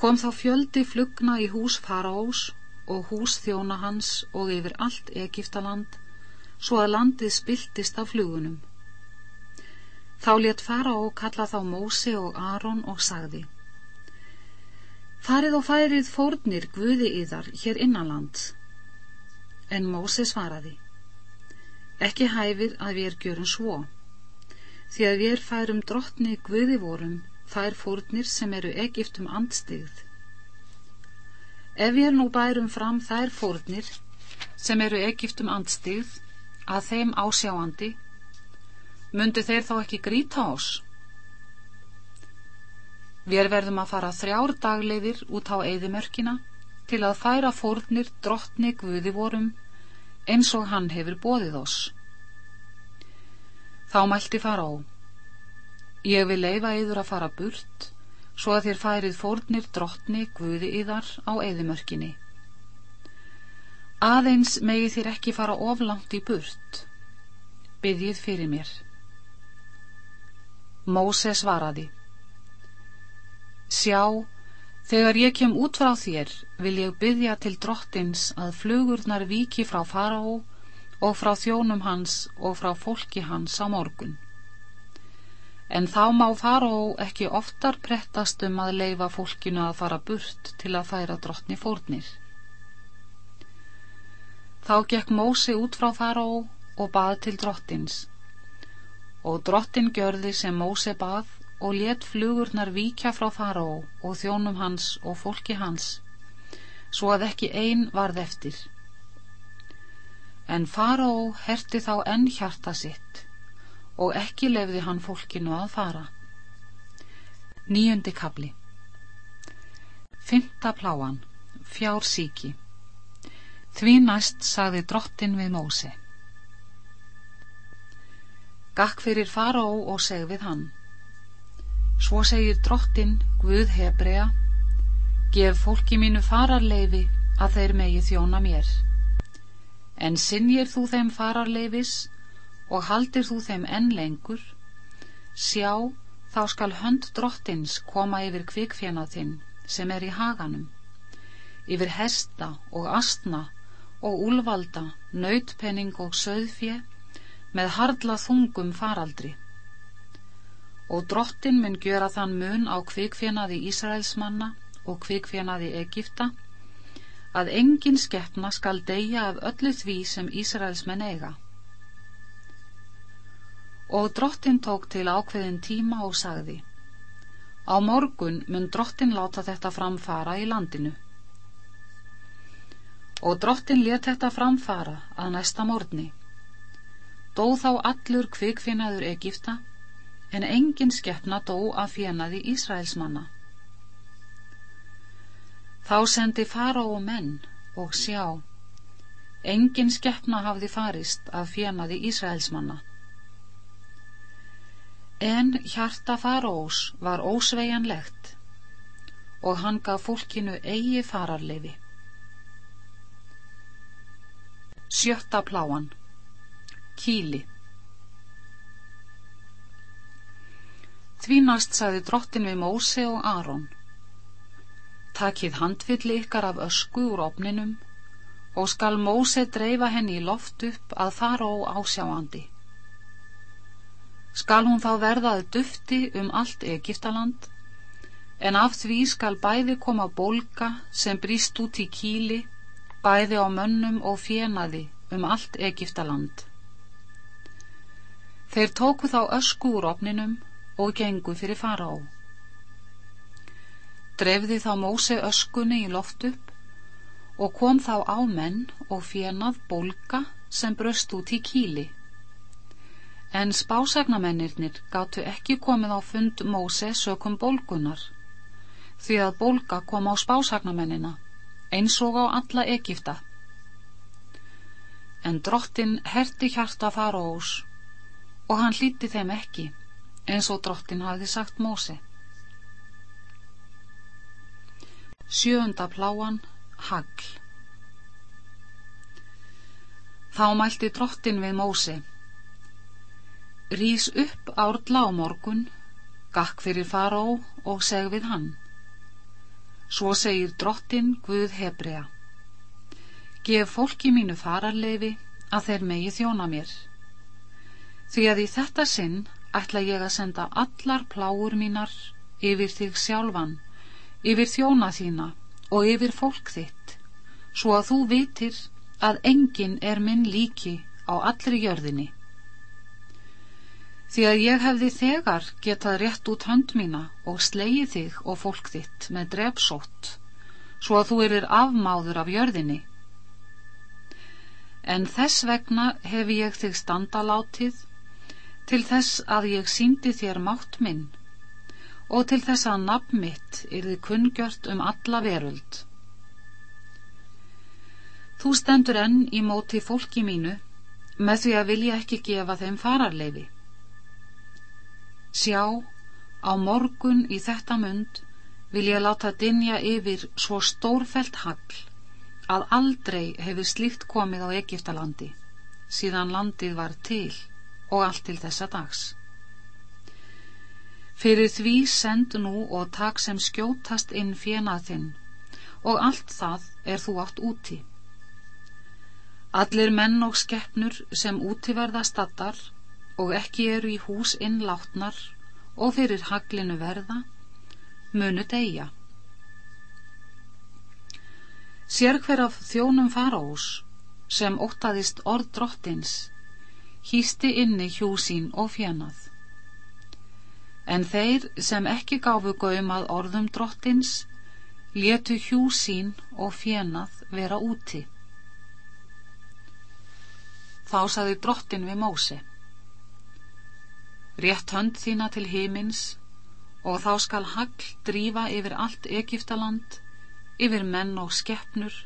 Kom þá fjöldi flugna í hús faraós og hús þjóna hans og yfir allt Egiptaland, svo að landið spiltist af flugunum. Þá let faraó kalla þá Mósi og Aron og sagði Farið og færið fórnir Guði yðar hér innanlands. En Mósi svaraði, ekki hæfir að við er gjörum svo, því að við er færum drottni Guði vorum þær fórnir sem eru Egiptum andstigð. Ef við er nú bærum fram þær fórnir sem eru Egiptum andstigð að þeim ásjáandi, myndu þeir þá ekki gríta oss? Við verðum að fara þrjár dagleiðir út á eðimörkina til að færa fórnir drottni Guði vorum eins og hann hefur bóðið oss. Þá mælti fara á. Ég vil leifa yður að fara burt svo að þér færið fórnir drottni Guði yðar á eðimörkinni. Aðeins megi þér ekki fara oflangt í burt. Byðjið fyrir mér. Móse svaraði. Sjá, þegar ég kem út frá þér vil ég byggja til drottins að flugurnar viki frá faraó og frá þjónum hans og frá fólki hans á morgun. En þá má faraó ekki oftar prettast um að leifa fólkinu að fara burt til að færa drottni fórnir. Þá gekk Mósi út frá faraó og bað til drottins og drottin gjörði sem Móse bað og let flugurnar víkja frá faró og þjónum hans og fólki hans svo að ekki ein varð eftir. En faró herti þá enn hjarta sitt og ekki lefði hann fólkinu að fara. Nýjundi kabli fymta pláan fjár síki því næst sagði drottin við Móse. Gakk fyrir faró og seg við hann Svo segir drottin Guð Hebrea Gef fólki mínu fararleifi að þeir megi þjóna mér. En sinnir þú þeim fararleifis og haldir þú þeim enn lengur? Sjá þá skal hönd drottins koma yfir kvikfjana þinn sem er í haganum yfir hesta og astna og úlvalda, nautpenning og söðfje með hardla þungum faraldri og drottin mun gjöra þann mun á kvikfjenaði Ísraelsmanna og kvikfjenaði Egipta að engin skeppna skal deyja af öllu því sem Ísraelsmenn eiga. Og drottin tók til ákveðin tíma og sagði Á morgun mun drottin láta þetta framfara í landinu. Og drottin let þetta framfara að næsta morgni. Dó þá allur kvikfinnaður Egipta en engin skeppna dó af fjenaði Ísraelsmanna. Þá sendi fara og menn og sjá, engin skeppna hafði farist af fjenaði Ísraelsmanna. En hjarta faraós var ósveianlegt og hann gaf fólkinu eigi fararleifi. Sjötta pláan Kíli Því næst sagði drottin við Móse og Aron Takið handvilli ykkar af ösku úr opninum og skal Móse dreifa henni í loft upp að fara ó ásjáandi. Skal hún þá verðað dufti um allt Egiptaland, en af því skal bæði koma bólka sem brýst út í kíli, bæði á mönnum og fjenaði um allt Egiptaland. Þeir tóku þá ösku úr opninum og gengu fyrir fara á. Drefði þá Móse öskunni í loft upp og kom þá á menn og fjenað bólka sem bröst út í kíli. En spásagnamennirnir gáttu ekki komið á fund Móse sökum bólkunar, því að bólka kom á spásagnamennina, eins og á alla Egipta. En drottin herti hjarta faraós og hann hlíti þeim ekki, eins og drottin hafiði sagt Móse. Sjöunda pláan, hagl. Þá mælti drottin við Mósi. Rýs upp árla á morgun, gakk fyrir faró og seg við hann. Svo segir drottin Guð Hebrea. Gef fólki mínu fararleifi að þeir megi þjóna mér. Því að í þetta sinn ætla ég að senda allar pláur mínar yfir þig sjálfan yfir þjóna þína og yfir fólk þitt, svo að þú vitir að engin er minn líki á allri jörðinni. Því að ég hefði þegar getað rétt út hönd mína og slegið þig og fólk þitt með drepsótt, svo að þú erir afmáður af jörðinni. En þess vegna hef ég þig standalátið til þess að ég síndi þér mátt minn og til þess að nafn mitt yrði kunngjört um alla veröld. Þú stendur enn í móti fólki mínu með því að vilja ekki gefa þeim fararleifi. Sjá, á morgun í þetta mund vil ég láta dinja yfir svo stórfelt hagl að aldrei hefur slíkt komið á Egiptalandi síðan landið var til og allt til þessa dags. Fyrir því send nú og tak sem skjótast inn fjenað þinn og allt það er þú átt úti. Allir menn og skeppnur sem úti verða stattar og ekki eru í hús innláttnar og fyrir haglinu verða, munu deyja. Sér hver af þjónum faraós sem óttaðist orð drottins, hýsti inni hjúsín og fjenað. En þeir sem ekki gáfu gaum að orðum drottins létu hjú sín og fjenað vera úti. Þá saði drottin við Mósi Rétt hönd þína til himins og þá skal hagl drífa yfir allt Egiptaland, yfir menn og skeppnur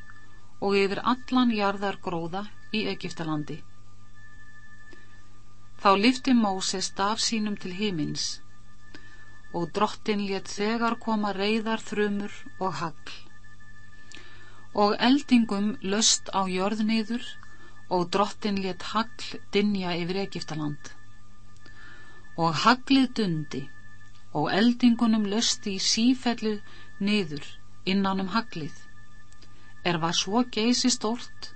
og yfir allan jarðar gróða í Egiptalandi. Þá lifti Mósi staf sínum til himins og drottin let þegar koma reyðar þrumur og hagl. Og eldingum löst á jörðniður og drottin let hagl dinja yfir Egiptaland. Og haglið dundi og eldingunum löst í sífellu niður innan um haglið. Er var svo geysi stórt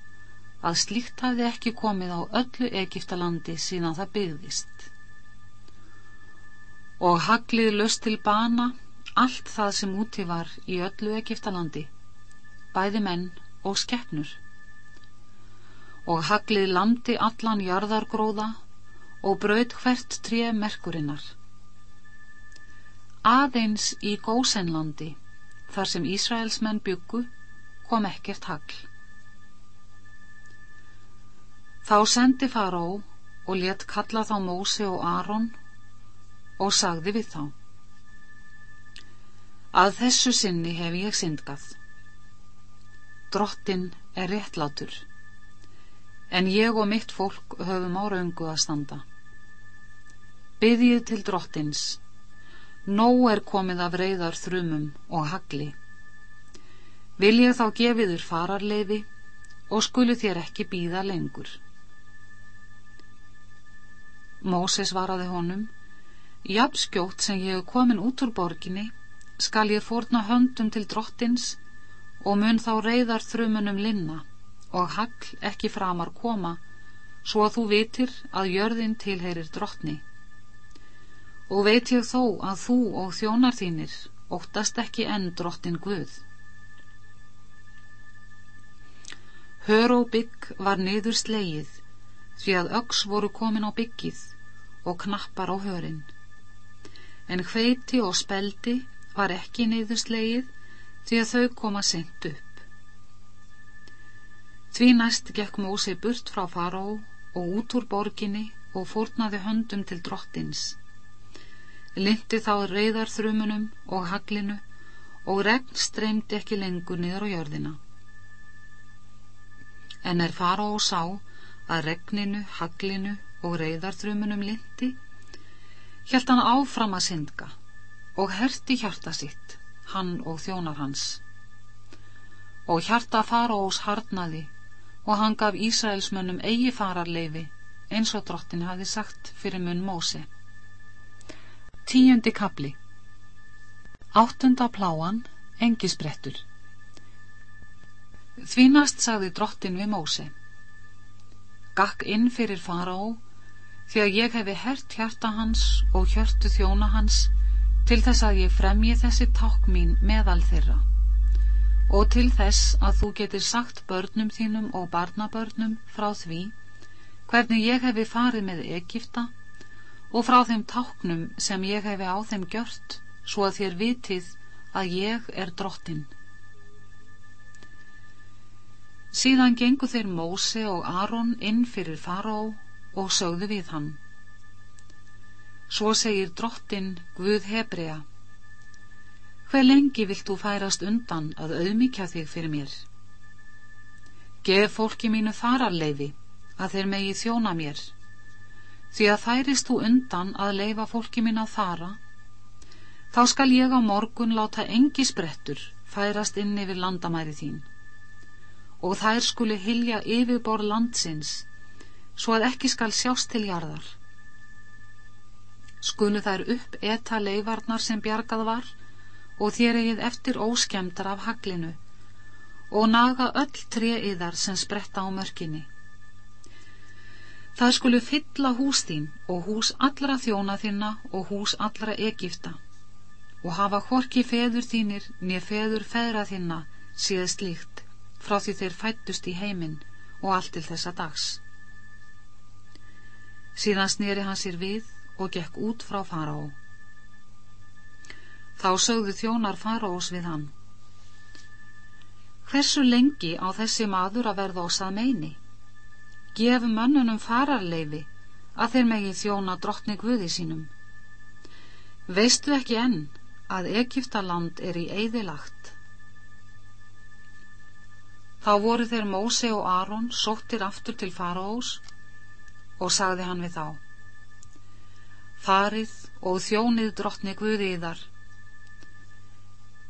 að slíkt hafði ekki komið á öllu Egiptalandi síðan það byggðist og haglið löst til bana allt það sem úti var í öllu Egiptalandi, bæði menn og skeppnur. Og haglið landi allan jarðargróða og braut hvert tré merkurinnar. Aðeins í gósenlandi, þar sem Ísraelsmenn byggu, kom ekkert hagl. Þá sendi Faró og let kalla þá Mósi og Aron og sagði við þá að þessu sinni hef ég syndgað. Drottin er réttlátur en ég og mitt fólk höfum á raungu að standa. Byggjið til drottins nóg er komið af reyðar þrumum og hagli. Vil ég þá gefiður fararleifi og skulu þér ekki býða lengur Móses varaði honum Jafnskjótt sem ég hef komin út úr borginni skal ég fórna höndum til drottins og mun þá reyðar þrumunum linna og hagl ekki framar koma, svo að þú vitir að jörðin tilheyrir drottni. Og veit ég þó að þú og þjónar þínir óttast ekki enn drottin Guð. Hör og bygg var niður slegið, því að öks voru komin á byggið og knappar á hörin. En hveiti og speldi var ekki niður slegið, því að þau koma sent upp. Því næst gekk Mósi burt frá faró og út úr borginni og fórnaði höndum til drottins. Lindi þá reyðar þrumunum og haglinu og regn streymdi ekki lengur niður á jörðina. En er faró sá að regninu, haglinu og reyðarþrumunum lindi, hjælt hann áfram að syndga og herti hjarta sitt, hann og þjónar hans. Og hjarta farós harnaði og hann gaf Ísraelsmönnum eigi fararleifi eins og drottin hafi sagt fyrir munn Móse. Tíundi kapli Áttunda pláan, engisbrettur Þvínast sagði drottin við Móse. Gakk inn fyrir faraó því að ég hefi hert hjarta hans og hjörtu þjóna hans til þess að ég fremji þessi takk mín meðal þeirra og til þess að þú getur sagt börnum þínum og barnabörnum frá því hvernig ég hefi farið með Egipta og frá þeim táknum sem ég hefi á þeim gjört svo að þér vitið að ég er drottin. Síðan gengu þeir Móse og Aron inn fyrir faró og sögðu við hann. Svo segir drottin Guð Hebrea Hver lengi vilt þú færast undan að auðmíkja þig fyrir mér? Gef fólki mínu fararleifi að þeir megi þjóna mér, því að færist þú undan að leifa fólki mín að fara, þá skal ég á morgun láta engi sprettur færast inn yfir landamæri þín og þær skuli hilja yfirbor landsins svo að ekki skal sjást til jarðar. Skulu þær upp etta leifarnar sem bjargað var og þér eigið eftir óskemdar af haglinu og naga öll treiðar sem spretta á mörkinni. Það skulu fylla hús þín og hús allra þjóna þinna og hús allra Egipta og hafa horki feður þínir nýr feður feðra þinna síða slíkt frá því þeir fættust í heiminn og allt til þessa dags. Síðan snýri hann sér við og gekk út frá faraó. Þá sögðu þjónar faraós við hann. Hversu lengi á þessi maður að verða ós að meini? Gef mönnunum fararleifi að þeir megi þjóna drottni guði sínum. Veistu ekki enn að Egiptaland er í eðilagt? Þá voru þeir Móse og Aron sóttir aftur til faraós og sagði hann við þá. Farið og þjónið drottni guði í þar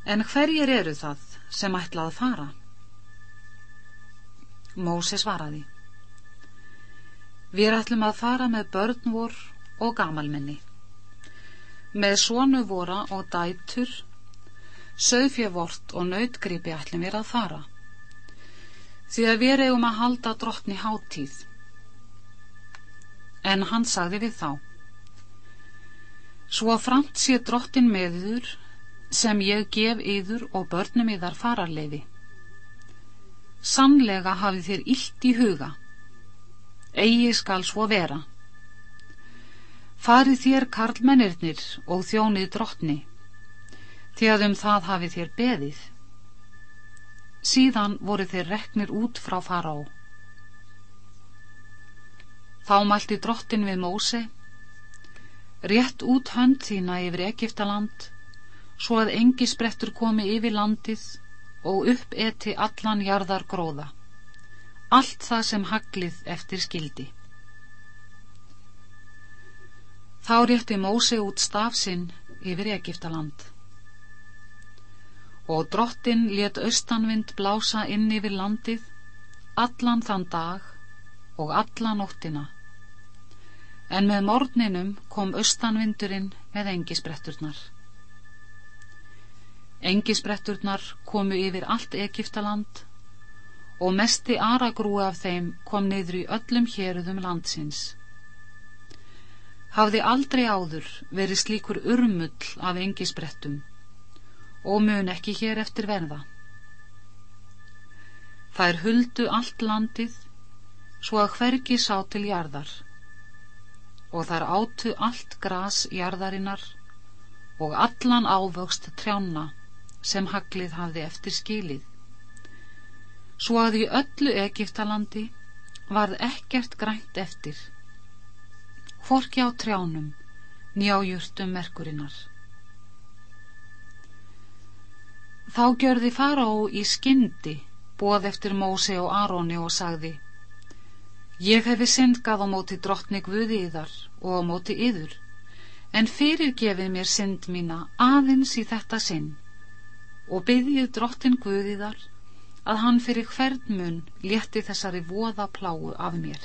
En hverjir eru það sem ætlað fara? Mósi svaraði. Við ætlum að fara með börn vor og gamalmenni. Með svonu vora og dætur, söðfjövort og nautgripi ætlum við að fara. Því að við eigum að halda drottni háttíð. En hann sagði við þá. Svo framt sé drottin meður sem ég gef yður og börnum yðar fararleifi. Sannlega hafið þér illt í huga. Egi skal svo vera. Farið þér karlmennirnir og þjónið drottni, því að um það hafið þér beðið. Síðan voru þeir reknir út frá fará. Þá mælti drottin við Móse, rétt út hönd þína yfir Egiptaland svo að engi sprettur komi yfir landið og upp eti allan jarðar gróða, allt það sem haglið eftir skildi. Þá rétti Móse út stafsinn yfir Egiptaland og drottin let austanvind blása inn yfir landið allan þann dag og alla nóttina en með morninum kom austanvindurinn með engisbretturnar. Engisbretturnar komu yfir allt Egiptaland og mesti aragrúi af þeim kom niður í öllum héruðum landsins. Hafði aldrei áður verið slíkur urmull af engisbrettum og mun ekki hér eftir verða. Þær huldu allt landið svo að hvergi sá til jarðar og þar átu allt gras jarðarinnar og allan ávöxt trjána sem haglið hafði eftir skilið. Svo að í öllu Egiptalandi varð ekkert grænt eftir, forki á trjánum, njájurtum merkurinnar. Þá gjörði Faró í skyndi, bóð eftir Mósi og Aróni og sagði Ég hefi syndgað á móti drottni Guði yðar og á móti yður, en fyrirgefið mér synd mína aðeins í þetta sinn og byggjið drottin Guði þar að hann fyrir hvern mun létti þessari voða pláu af mér.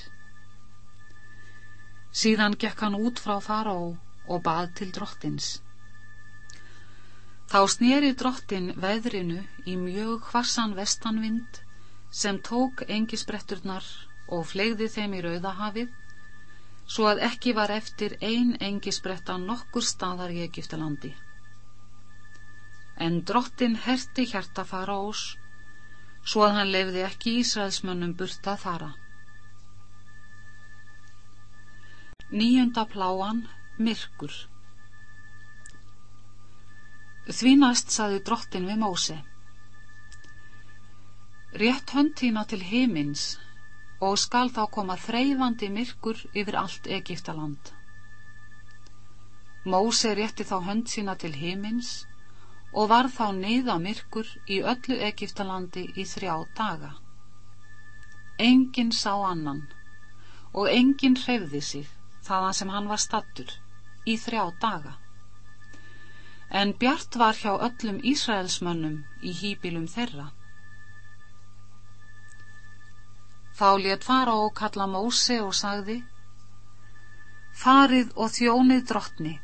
Síðan gekk hann út frá fara á og bað til drottins. Þá snýri drottin veðrinu í mjög hvassan vestanvind sem tók engisbretturnar og flegði þeim í Rauðahafið svo að ekki var eftir ein engisbretta nokkur staðar í Egiptalandi. En drottin herti hjarta fara ós svo að hann lefði ekki Ísraelsmönnum burta þara. Nýjunda pláan, myrkur. Því næst saði drottin við Móse. Rétt hönd tína til heimins og skal þá koma þreyfandi myrkur yfir allt Egiptaland. Móse rétti þá hönd sína til himins og var þá neyða myrkur í öllu Egiptalandi í þrjá daga. Engin sá annan og engin hreyfði sig þaðan sem hann var stattur í þrjá daga. En bjart var hjá öllum Ísraelsmönnum í hýpilum þeirra. Þá let fara og kalla Móse og sagði Farið og þjónið drottni,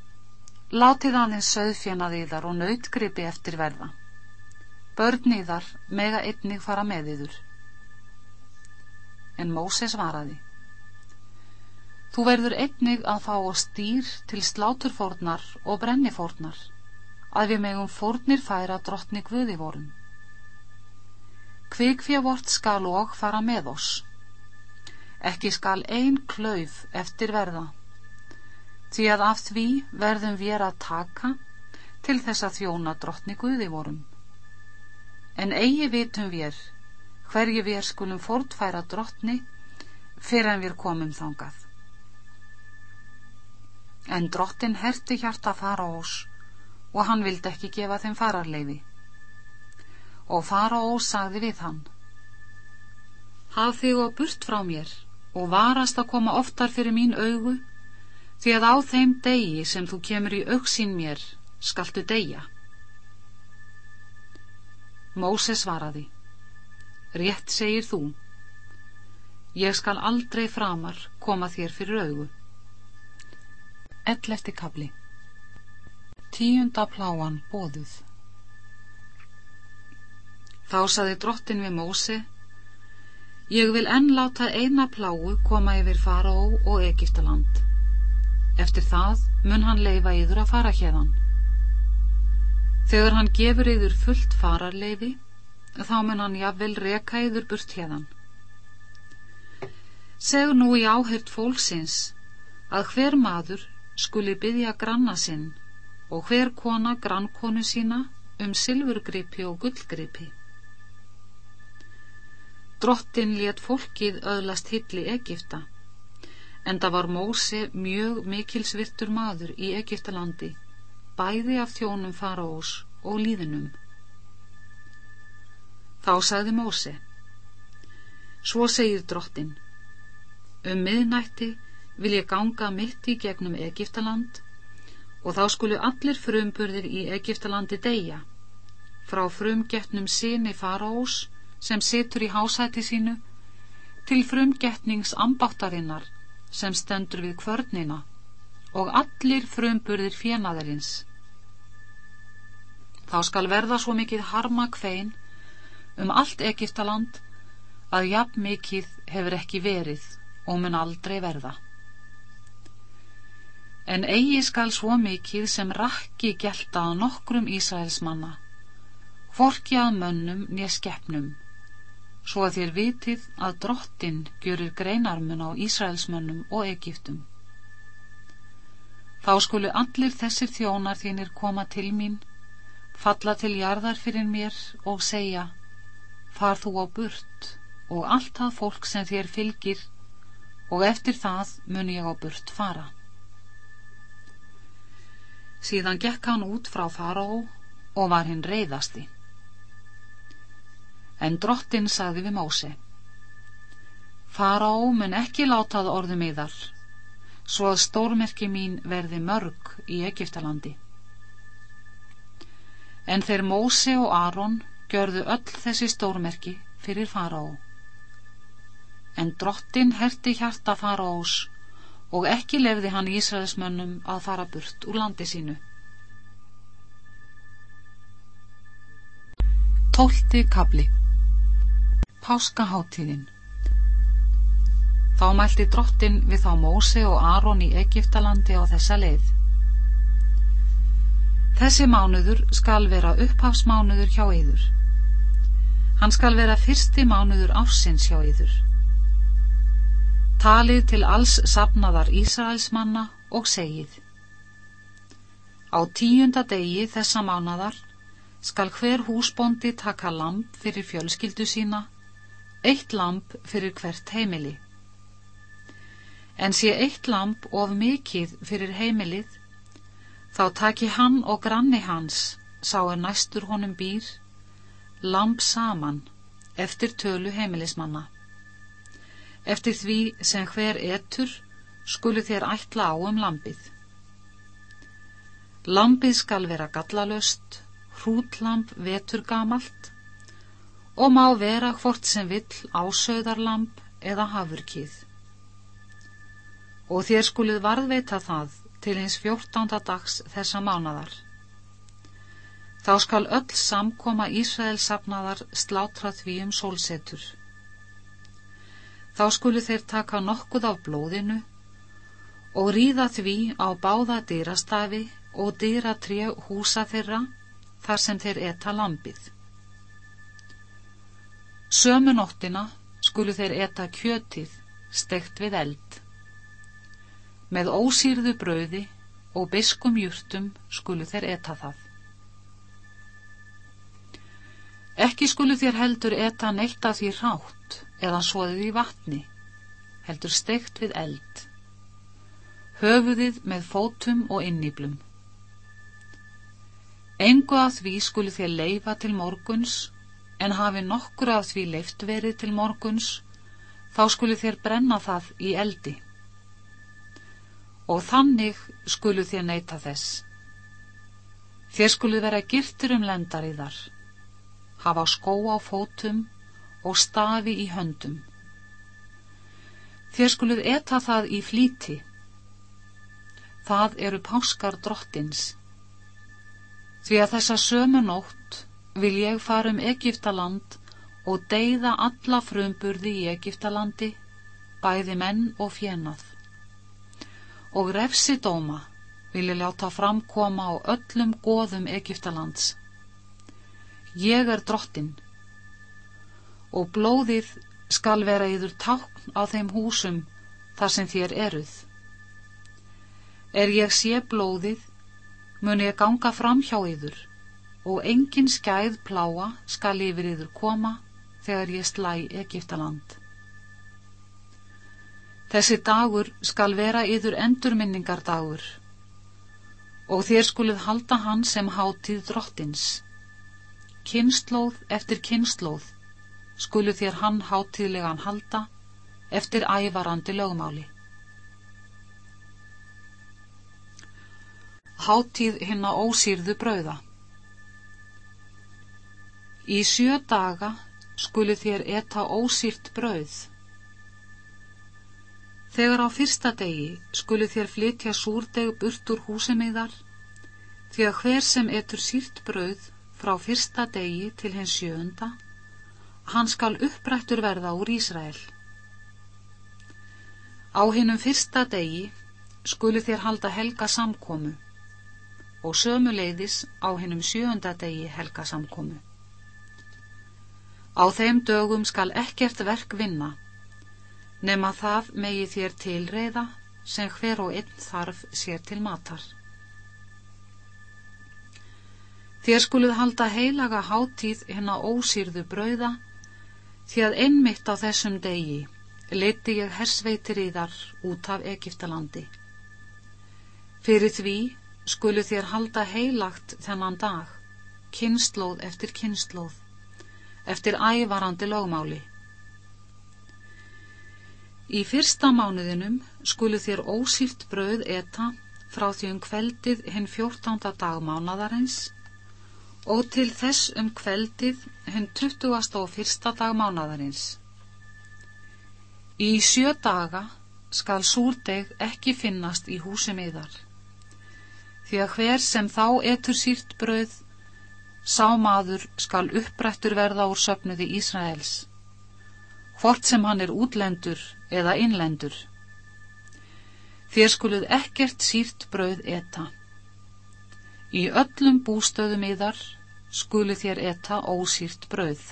látið aðeins söðfjanaði þar og nautgripi eftir verða. Börni þar mega einnig fara með yður. En Móse svaraði Þú verður einnig að fá og stýr til sláturfórnar og brennifórnar, að við megum fórnir færa drottni Guði vorum. Kvikfjavort skal og fara með oss. Ekki skal ein klauf eftir verða. Því að af því verðum við að taka til þess að þjóna drottni Guði vorum. En eigi vitum við hverju við skulum fórtfæra drottni fyrir en við komum þangað. En drottin herti hjarta fara ós og hann vildi ekki gefa þeim fararleifi og Faraó sagði við hann Haf þig og burt frá mér og varast að koma oftar fyrir mín augu því að á þeim degi sem þú kemur í auksín mér skaltu deyja. Móse svaraði Rétt segir þú. Ég skal aldrei framar koma þér fyrir augu. Ell eftir kabli Tíunda pláan bóðuð Þá saði drottin við Mósi, ég vil enn láta eina pláu koma yfir Faró og Egiptaland. Eftir það mun hann leifa yður að fara hérðan. Þegar hann gefur yður fullt fararleifi, þá mun hann jafnvel reka yður burt hérðan. Seg nú í áhört fólksins að hver maður skuli byggja granna sinn og hver kona grannkonu sína um silfurgripi og gullgripi. Drottin let fólkið öðlast hilli Egipta, en það var Móse mjög mikilsvirtur maður í Egiptalandi, bæði af þjónum faraós og líðinum. Þá sagði Móse, svo segir drottin, um miðnætti vil ég ganga mitt í gegnum Egiptaland og þá skulu allir frumburðir í Egiptalandi deyja, frá frumgetnum sinni faraós sem situr í hásæti sínu til frumgetnings ambáttarinnar sem stendur við kvörnina og allir frumburðir fjenaðarins. Þá skal verða svo mikið harma kvein um allt Egiptaland að jafn mikið hefur ekki verið og mun aldrei verða. En eigi skal svo mikið sem rakki gelta á nokkrum Ísraelsmanna, forki að mönnum nýja skeppnum, svo að þér vitið að drottin gjörir greinarmun á Ísraelsmönnum og Egiptum. Þá skulu allir þessir þjónar þínir koma til mín, falla til jarðar fyrir mér og segja, far þú á burt og allt það fólk sem þér fylgir og eftir það mun ég á burt fara. Síðan gekk hann út frá faró og var hinn reyðasti. En drottin sagði við Móse, Faró mun ekki látað orðum í þar, svo að stórmerki mín verði mörg í Egiptalandi. En þeir Móse og Aron gjörðu öll þessi stórmerki fyrir Faró en drottin herti hjarta faraós og ekki lefði hann Ísraelsmönnum að fara burt úr landi sínu. Tólti kabli Páskaháttíðin Þá mælti drottin við þá Móse og Aron í Egiptalandi á þessa leið. Þessi mánuður skal vera upphafsmánuður hjá yður. Hann skal vera fyrsti mánuður ársins hjá yður talið til alls sapnaðar Ísraelsmanna og segið Á tíunda degi þessa mánadar skal hver húsbóndi taka lamp fyrir fjölskyldu sína, eitt lamp fyrir hvert heimili. En sé eitt lamp of mikið fyrir heimilið, þá taki hann og granni hans, sá er næstur honum býr, lamp saman eftir tölu heimilismanna. Eftir því sem hver etur skulu þér ætla á um lampið. Lampið skal vera gallalöst, hrútlamp vetur gamalt og má vera hvort sem vill ásöðarlamp eða hafurkið. Og þér skulið varðveita það til eins fjórtánda dags þessa mánadar. Þá skal öll samkoma Ísraelsafnaðar slátra því um sólsetur. Þá skulu þeir taka nokkuð af blóðinu og ríða því á báða dýrastafi og dýra tré húsa þeirra þar sem þeir eta lampið. Sömu nóttina skulu þeir eta kjötið steikt við eld. Með ósýrðu brauði og biskum júrtum skulu þeir eta það. Ekki skulu þér heldur eta neitt af því rátt eða svoðið í vatni, heldur steikt við eld, höfuðið með fótum og innýblum. Engu að því skuli þér leifa til morguns, en hafi nokkur að því leift verið til morguns, þá skuli þér brenna það í eldi. Og þannig skulu þér neyta þess. Þér skulu vera girtur um lendar í þar, hafa skó á fótum og stafi í höndum. Þér skuluð eta það í flíti. Það eru páskar drottins. Því að þessa sömu nótt vil ég fara um Egiptaland og deyða alla frumburði í Egiptalandi, bæði menn og fjenað. Og refsi dóma vil ég láta framkoma á öllum goðum Egiptalands. Ég er drottin og blóðið skal vera yður tákn á þeim húsum þar sem þér eruð. Er ég sé blóðið, mun ég ganga fram hjá yður og engin skæð pláa skal yfir yður koma þegar ég slæ Egiptaland. Þessi dagur skal vera yður endurminningardagur og þér skulið halda hann sem hátíð drottins. Kynnslóð eftir kynnslóð skulu þér hann hátíðlegan halda eftir ævarandi lögmáli. Hátíð hinna ósýrðu brauða Í sjö daga skulu þér etta ósýrt brauð. Þegar á fyrsta degi skulu þér flytja súrdeg burt úr húsemiðar, því að hver sem etur sírt brauð frá fyrsta degi til hins sjöunda, hann skal upprættur verða úr Ísrael. Á hinnum fyrsta degi skulu þér halda helga samkomu og sömu leiðis á hinnum sjöunda degi helga samkomu. Á þeim dögum skal ekkert verk vinna, nema það megi þér tilreiða sem hver og einn þarf sér til matar. Þér skuluð halda heilaga háttíð hérna ósýrðu brauða, því að einmitt á þessum degi leiti ég hersveitir í þar út af Egiptalandi. Fyrir því skulu þér halda heilagt þennan dag, kynnslóð eftir kynnslóð, eftir ævarandi lögmáli. Í fyrsta mánuðinum skulu þér ósýrt brauð eta frá því um kveldið hinn fjórtánda dagmánaðarins og til þess um kveldið henn 20. og fyrsta dag mánadarins. Í sjö daga skal súrdeg ekki finnast í húsum yðar, því að hver sem þá etur sírt bröð, sá maður skal upprættur verða úr söpnuði Ísraels, hvort sem hann er útlendur eða innlendur. Þér skuluð ekkert sírt bröð eta. Í öllum bústöðum yðar skuli þér etta ósýrt brauð.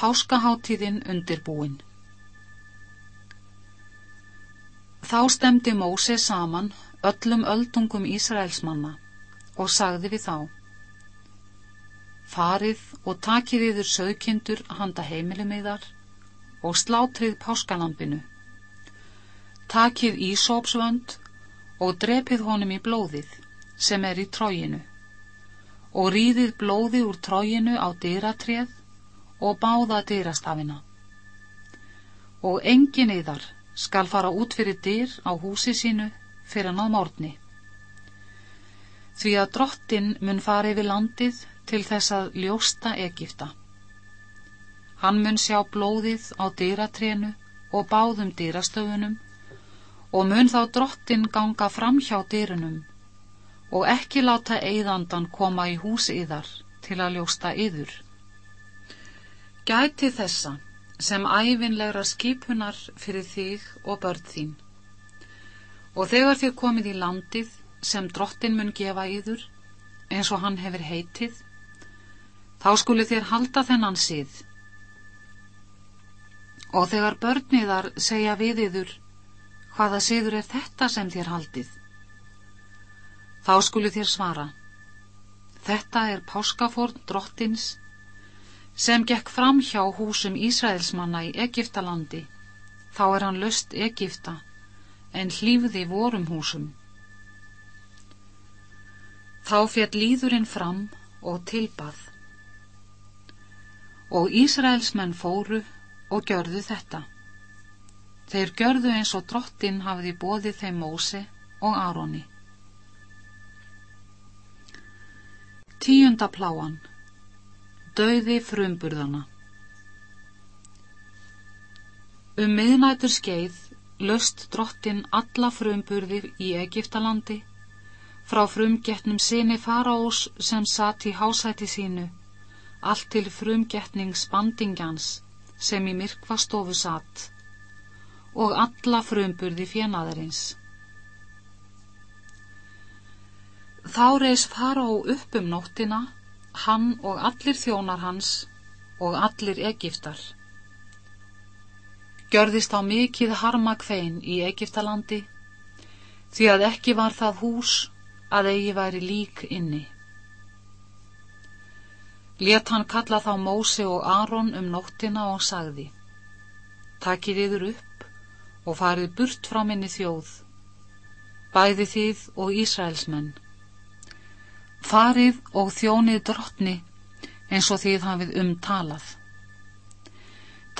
Páskaháttíðin undirbúin Þá stemdi Móse saman öllum öldungum Ísraelsmanna og sagði við þá Farið og takið yfir sögkindur handa heimilum yðar og slátrið páskalampinu. Takið ísópsvönd og drepið honum í blóðið sem er í tróginu og rýðið blóði úr tróginu á dyratréð og báða dyrastafina og engin yðar skal fara út fyrir dyr á húsi sínu fyrir hann á mórni því að drottin mun fara yfir landið til þess að ljósta Egipta hann mun sjá blóðið á dyratrénu og báðum dyrastöfunum og mun þá drottin ganga fram hjá dyrunum og ekki láta eigðandan koma í hús yðar til að ljósta yður. Gæti þessa sem æfinlegra skipunar fyrir þig og börn þín. Og þegar þið komið í landið sem drottin mun gefa yður, eins og hann hefur heitið, þá skuli þér halda þennan síð. Og þegar börniðar segja við yður, hvaða siður er þetta sem þér haldið? Þá skulu þér svara, þetta er páskafórn drottins sem gekk fram hjá húsum Ísraelsmanna í Egiptalandi, þá er hann löst Egipta en hlýfði vorum húsum. Þá fjall líðurinn fram og tilbað og Ísraelsmenn fóru og gjörðu þetta. Þeir gjörðu eins og drottin hafiði bóðið þeim Móse og Aroni. Tíunda pláan Dauði frumburðana Um miðnætur skeið löst drottin alla frumburði í Egiptalandi frá frumgetnum sinni faraós sem satt í hásæti sínu allt til frumgetnings bandingjans sem í myrkvastofu satt og alla frumburði fjenaðarins. Þá reys fara á upp um nóttina, hann og allir þjónar hans og allir Egiptar. Gjörðist á mikið harma kvein í Egiptalandi, því að ekki var það hús að eigi væri lík inni. Let hann kalla þá Mósi og Aron um nóttina og sagði, Takið yfir upp og farið burt frá minni þjóð, bæði þið og Ísraelsmenn. Farið og þjónið drottni eins og þið hafið umtalað.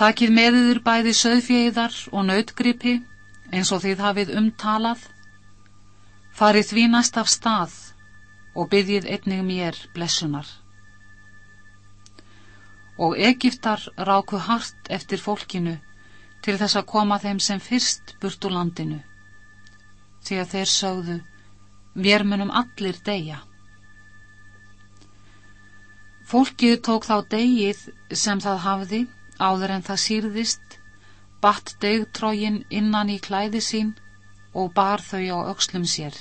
Takið meðiður bæði söðfjæðar og nautgripi eins og þið hafið umtalað. Farið því næst af stað og byggjið einnig mér blessunar. Og Egiptar ráku hart eftir fólkinu til þess að koma þeim sem fyrst burt úr landinu því að þeir sögðu mér munum allir deyja Fólkið tók þá degið sem það hafði áður en það sýrðist, batt degtrógin innan í klæði sín og bar þau á aukslum sér.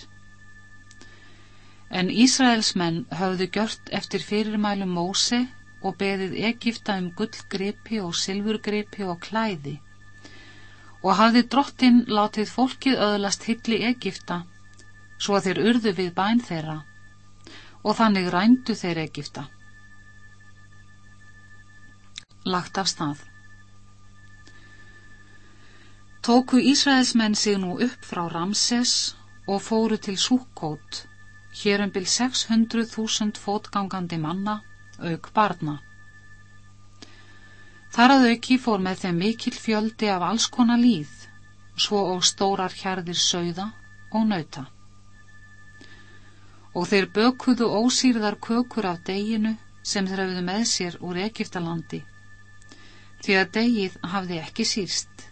En Ísraelsmenn höfðu gjört eftir fyrirmælum Móse og beðið Egipta um gullgripi og silfurgripi og klæði og hafði drottin látið fólkið öðlast hilli Egipta svo að þeir urðu við bæn þeirra og þannig rændu þeir Egipta. Lagt af stað Tóku Ísraelsmenn sig nú upp frá Ramses og fóru til Súkkót, hér um byl 600.000 fótgangandi manna auk barna. Þar að auki fór með þeim mikil fjöldi af alls konar líð, svo og stórar hjarðir sögða og nauta. Og þeir bökuðu ósýrðar kökur af deginu sem þeir hafðu með sér úr Egiptalandi, því að degið hafði ekki sýrst.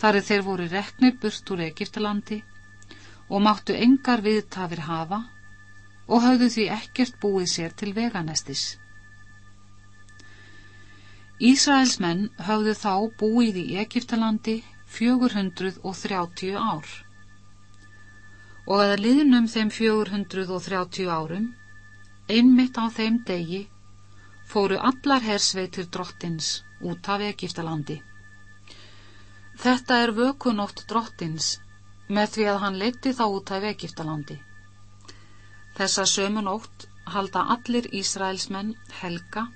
Þar er þeir voru reknir burt úr Egiptalandi og máttu engar viðtafir hafa og hafðu því ekkert búið sér til veganestis. Ísraels menn hafðu þá búið í Egiptalandi 430 ár og að liðnum þeim 430 árum, einmitt á þeim degi, fóru allar hersveitir drottins út af Egiptalandi. Þetta er vökunótt drottins með því að hann leiti þá út af Egiptalandi. Þessa sömunótt halda allir Ísraelsmenn helga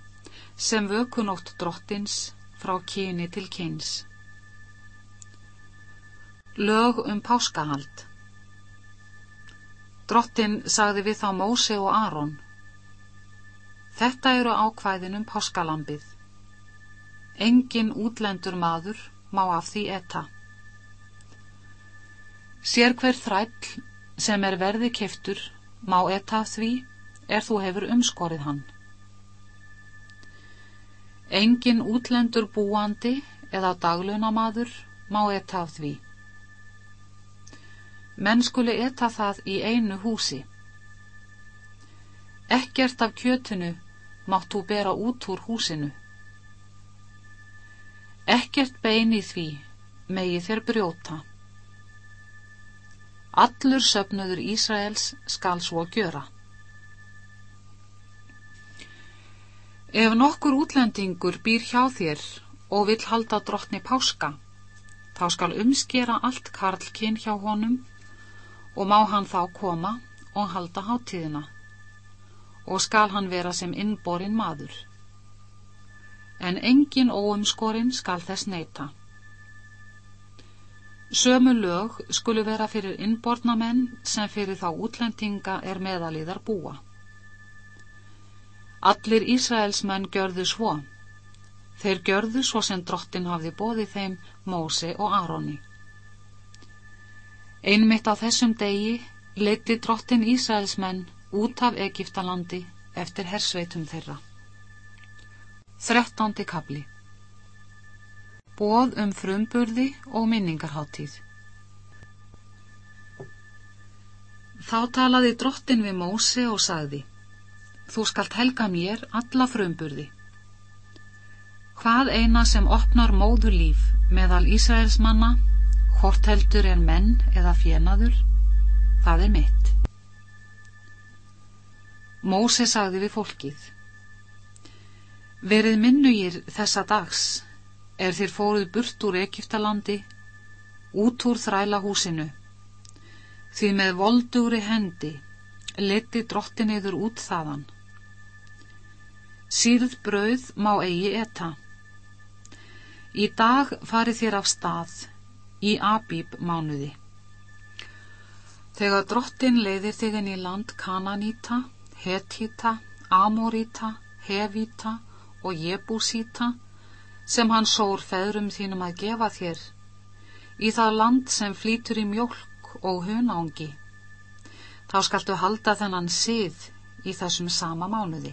sem vökunótt drottins frá kyni til kyns. Lög um páskahald Drottin sagði við þá Móse og Aron Þetta eru ákvæðin um páskalambið. Engin útlendur maður má af því etta. Sér hver þræll sem er verði keftur má etta því er þú hefur umskorið hann. Engin útlendur búandi eða daglunamadur má etta því. Menn skuli etta það í einu húsi. Ekkert af kjötinu mátt þú bera út úr húsinu. Ekkert bein í því megi þér brjóta. Allur söfnuður Ísraels skal svo gjöra. Ef nokkur útlendingur býr hjá þér og vill halda drottni páska, þá skal umskera allt karlkinn hjá honum og má hann þá koma og halda hátíðina og skal hann vera sem innborinn maður. En engin óumskorinn skal þess neyta. Sömu lög skulu vera fyrir innbornamenn sem fyrir þá útlendinga er meðalíðar búa. Allir Ísraelsmenn gjörðu svo. Þeir gjörðu svo sem drottin hafði bóðið þeim Móse og Aroni. Einmitt á þessum degi leiti drottin Ísraelsmenn út af Egiptalandi eftir hersveitum þeirra. Þrettándi kabli Bóð um frumburði og minningarháttíð Þá talaði drottin við Móse og sagði Þú skalt helga mér alla frumburði. Hvað eina sem opnar móður líf meðal Ísraels manna, hvort heldur er menn eða fjenaður, það er mitt. Móse sagði við fólkið Verið minnugir þessa dags er þér fóruð burt úr Egiptalandi, út úr þræla húsinu. Því með voldugri hendi leti drottin yfir út þaðan. Sýrð brauð má eigi etta. Í dag farið þér af stað í Abíb mánuði. Þegar drottin leiðir þig inn í land Kananíta, Hetita, Amoríta, Hevita og Jebúsíta sem hann sór feðrum þínum að gefa þér, í það land sem flýtur í mjölk og hunángi. Þá skaltu halda þennan sið í þessum sama mánuði.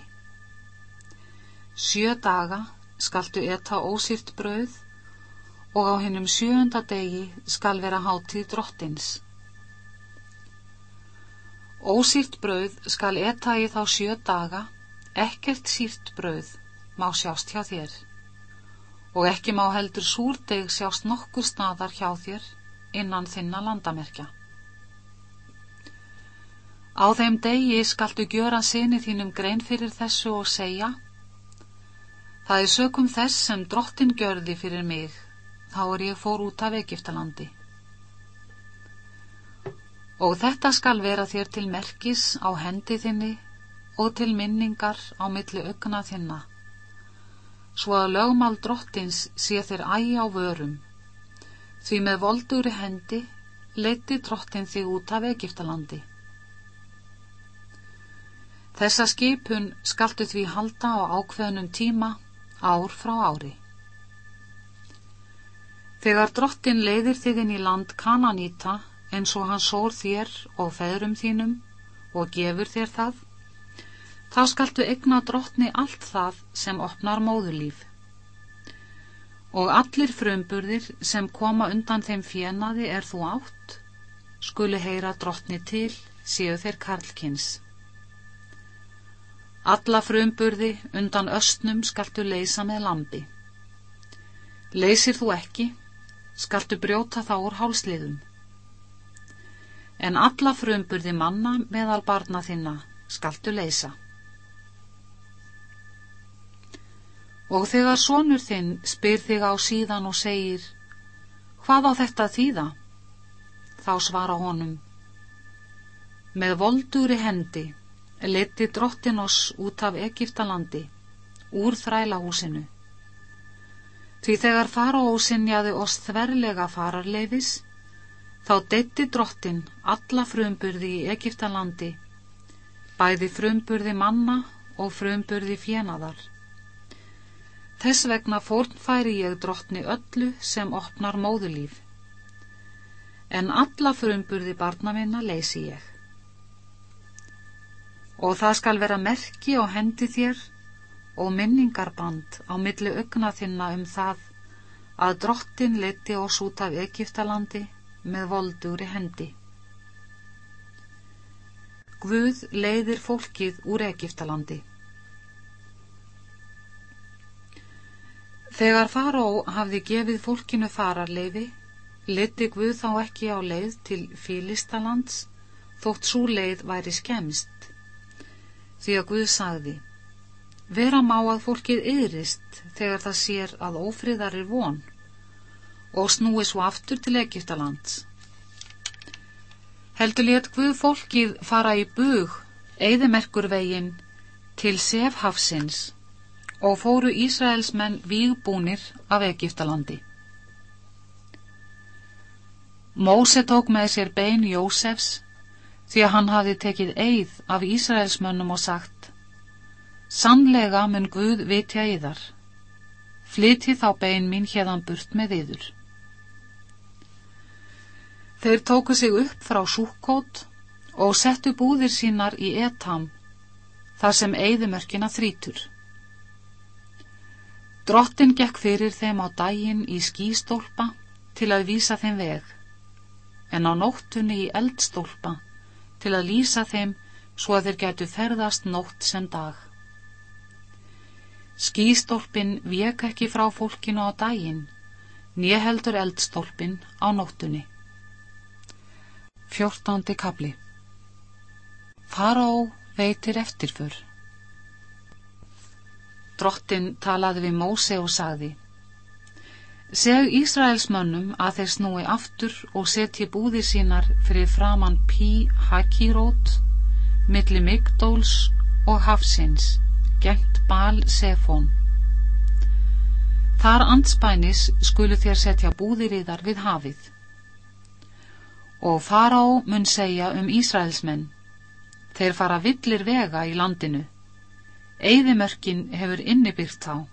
Sjö daga skaltu etta ósýrt brauð og á hennum sjöunda degi skal vera hátíð drottins. Ósýrt brauð skal etta í þá sjö daga ekkert sírt brauð má sjást hjá þér og ekki má heldur súrdeg sjást nokkur staðar hjá þér innan þinna landamerkja. Á þeim degi skaltu gjöra sinni þínum grein fyrir þessu og segja Það er sökum þess sem drottin gjörði fyrir mig, þá er ég fór út af Egiptalandi. Og þetta skal vera þér til merkis á hendi þinni og til minningar á milli augna þinna, svo að lögmál drottins sé þér ægi á vörum, því með volduri hendi leiti drottin þig út af Egiptalandi. Þessa skipun skaltu því halda á ákveðnum tíma ár frá ári. Þegar drottin leiðir þig inn í land Kananíta eins og hann sór þér og feðrum þínum og gefur þér það, þá skaltu egna drottni allt það sem opnar móðulíf. Og allir frumburðir sem koma undan þeim fjenaði er þú átt, skuli heyra drottni til, séu þeir karlkins. Alla frumburði undan östnum skaltu leysa með lambi. Leysir þú ekki, skaltu brjóta þá úr hálsliðum. En alla frumburði manna meðal barna þinna skaltu leysa. Og þegar sonur þinn spyr þig á síðan og segir, hvað á þetta þýða? Þá svara honum, með voldúri hendi leti drottin oss út af Egiptalandi, úr þrælahúsinu. Því þegar faraósinjaði oss þverlega fararleifis, þá detti drottin alla frumburði í Egiptalandi, bæði frumburði manna og frumburði fjenaðar. Þess vegna fórnfæri ég drottni öllu sem opnar móðulíf, en alla frumburði barna minna leysi ég og það skal vera merki á hendi þér og minningarband á milli augna þinna um það að drottin leti oss út af Egiptalandi með voldugri hendi. Guð leiðir fólkið úr Egiptalandi. Þegar Faró hafði gefið fólkinu fararleifi, leti Guð þá ekki á leið til Fílistalands, þótt svo leið væri skemst því að Guð sagði vera má að fólkið yðrist þegar það sér að ófriðar er von og snúi svo aftur til Egiptalands heldur létt Guð fólkið fara í bug eðimerkurvegin til Sefhafsins og fóru Ísraelsmenn vígbúnir af Egiptalandi Móse tók með sér bein Jósefs því að hann hafi tekið eið af Ísraelsmönnum og sagt Sannlega mun Guð vitja yðar flyti þá bein mín hérðan burt með yður. Þeir tóku sig upp frá Súkkót og settu búðir sínar í Etam þar sem eigðumörkina þrítur Drottin gekk fyrir þeim á daginn í skístólpa til að vísa þeim veg en á nóttunni í eldstólpa til að lýsa þeim svo að þeir getu ferðast nótt sem dag. Skístólpin vek ekki frá fólkinu á daginn, nýheldur eldstólpin á nóttunni. Fjórtándi kabli Faró veitir eftirfur. Drottin talaði við Móse og sagði Seg Ísraels mönnum að þeir snúi aftur og setji búðir sínar fyrir framann Pí Hakirót, milli Migdóls og Hafsins, gengt Bal Sefón. Þar anspænis skulu þér setja búðir í þar við hafið. Og Fará mun segja um Ísraelsmenn, þeir fara villir vega í landinu, Eðimörkin hefur innibyrgt þá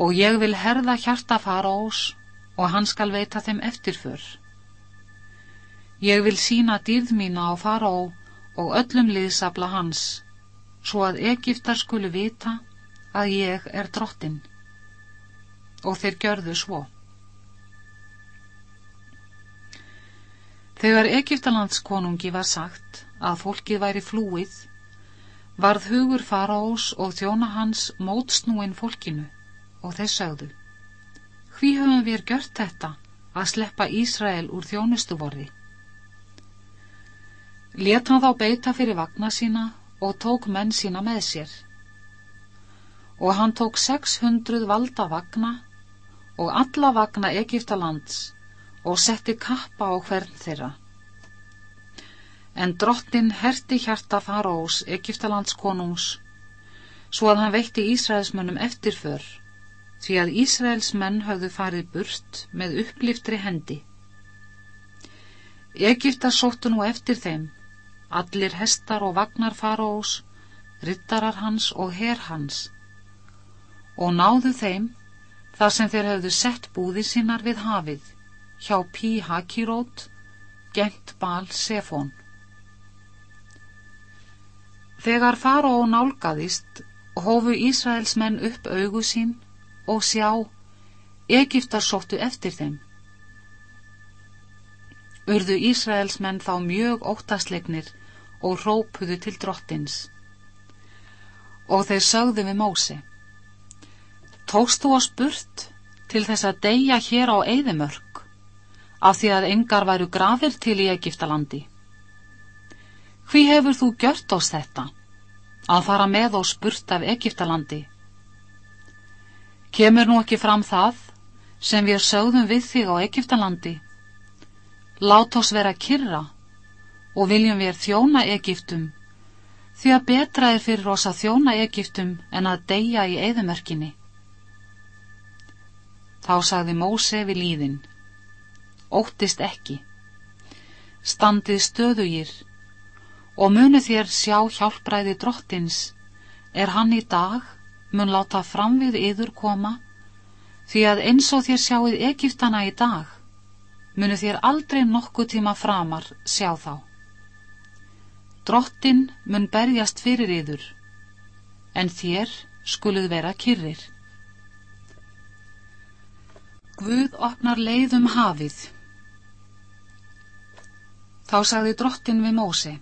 og ég vil herða hjarta faraós og hann skal veita þeim eftirför. Ég vil sína dýrð mína á faraó og öllum liðsabla hans, svo að Egiptar skulu vita að ég er drottin. Og þeir gjörðu svo. Þegar Egiptalands konungi var sagt að fólkið væri flúið, varð hugur faraós og þjóna hans mótsnúin fólkinu og þeir sögðu Hví höfum við gjört þetta að sleppa Ísrael úr þjónustuvorði? Let hann þá beita fyrir vagna sína og tók menn sína með sér. Og hann tók 600 valda vagna og alla vagna Egiptalands og setti kappa á hvern þeirra en drottin herti hjarta Farós, Egiptalands konungs, svo að hann veitti Ísraelsmönnum eftirför, því að Ísraels menn hafðu farið burt með uppliftri hendi. Egiptar sóttu nú eftir þeim, allir hestar og vagnar Farós, rittarar hans og her hans, og náðu þeim þar sem þeir hafðu sett búði sínar við hafið, hjá Pí Hakirót, gent Bal Sefón. Þegar fara og nálgaðist hófu Ísraels menn upp augu sín og sjá Egiptar sóttu eftir þeim. Urðu Ísraels menn þá mjög óttaslegnir og rópuðu til drottins. Og þeir sögðu við Mósi. Tókst þú að spurt til þess að deyja hér á Eidimörk af því að engar væru grafir til í Egiptalandi? Hví hefur þú gjört ás þetta, að fara með og spurt af Egiptalandi? Kemur nú ekki fram það, sem við sögðum við þig á Egiptalandi? Lát oss vera kyrra og viljum við þjóna Egiptum, því að betra er fyrir oss að þjóna Egiptum en að deyja í eðumerkinni. Þá sagði Móse við líðin, óttist ekki, standið stöðugir, og munu þér sjá hjálpræði drottins, er hann í dag mun láta fram við yður koma, því að eins og þér sjáuð Egiptana í dag, munu þér aldrei nokkuð tíma framar sjá þá. Drottin mun berjast fyrir yður, en þér skuluð vera kyrrir. Guð opnar leiðum hafið. Þá sagði drottin við Mósi,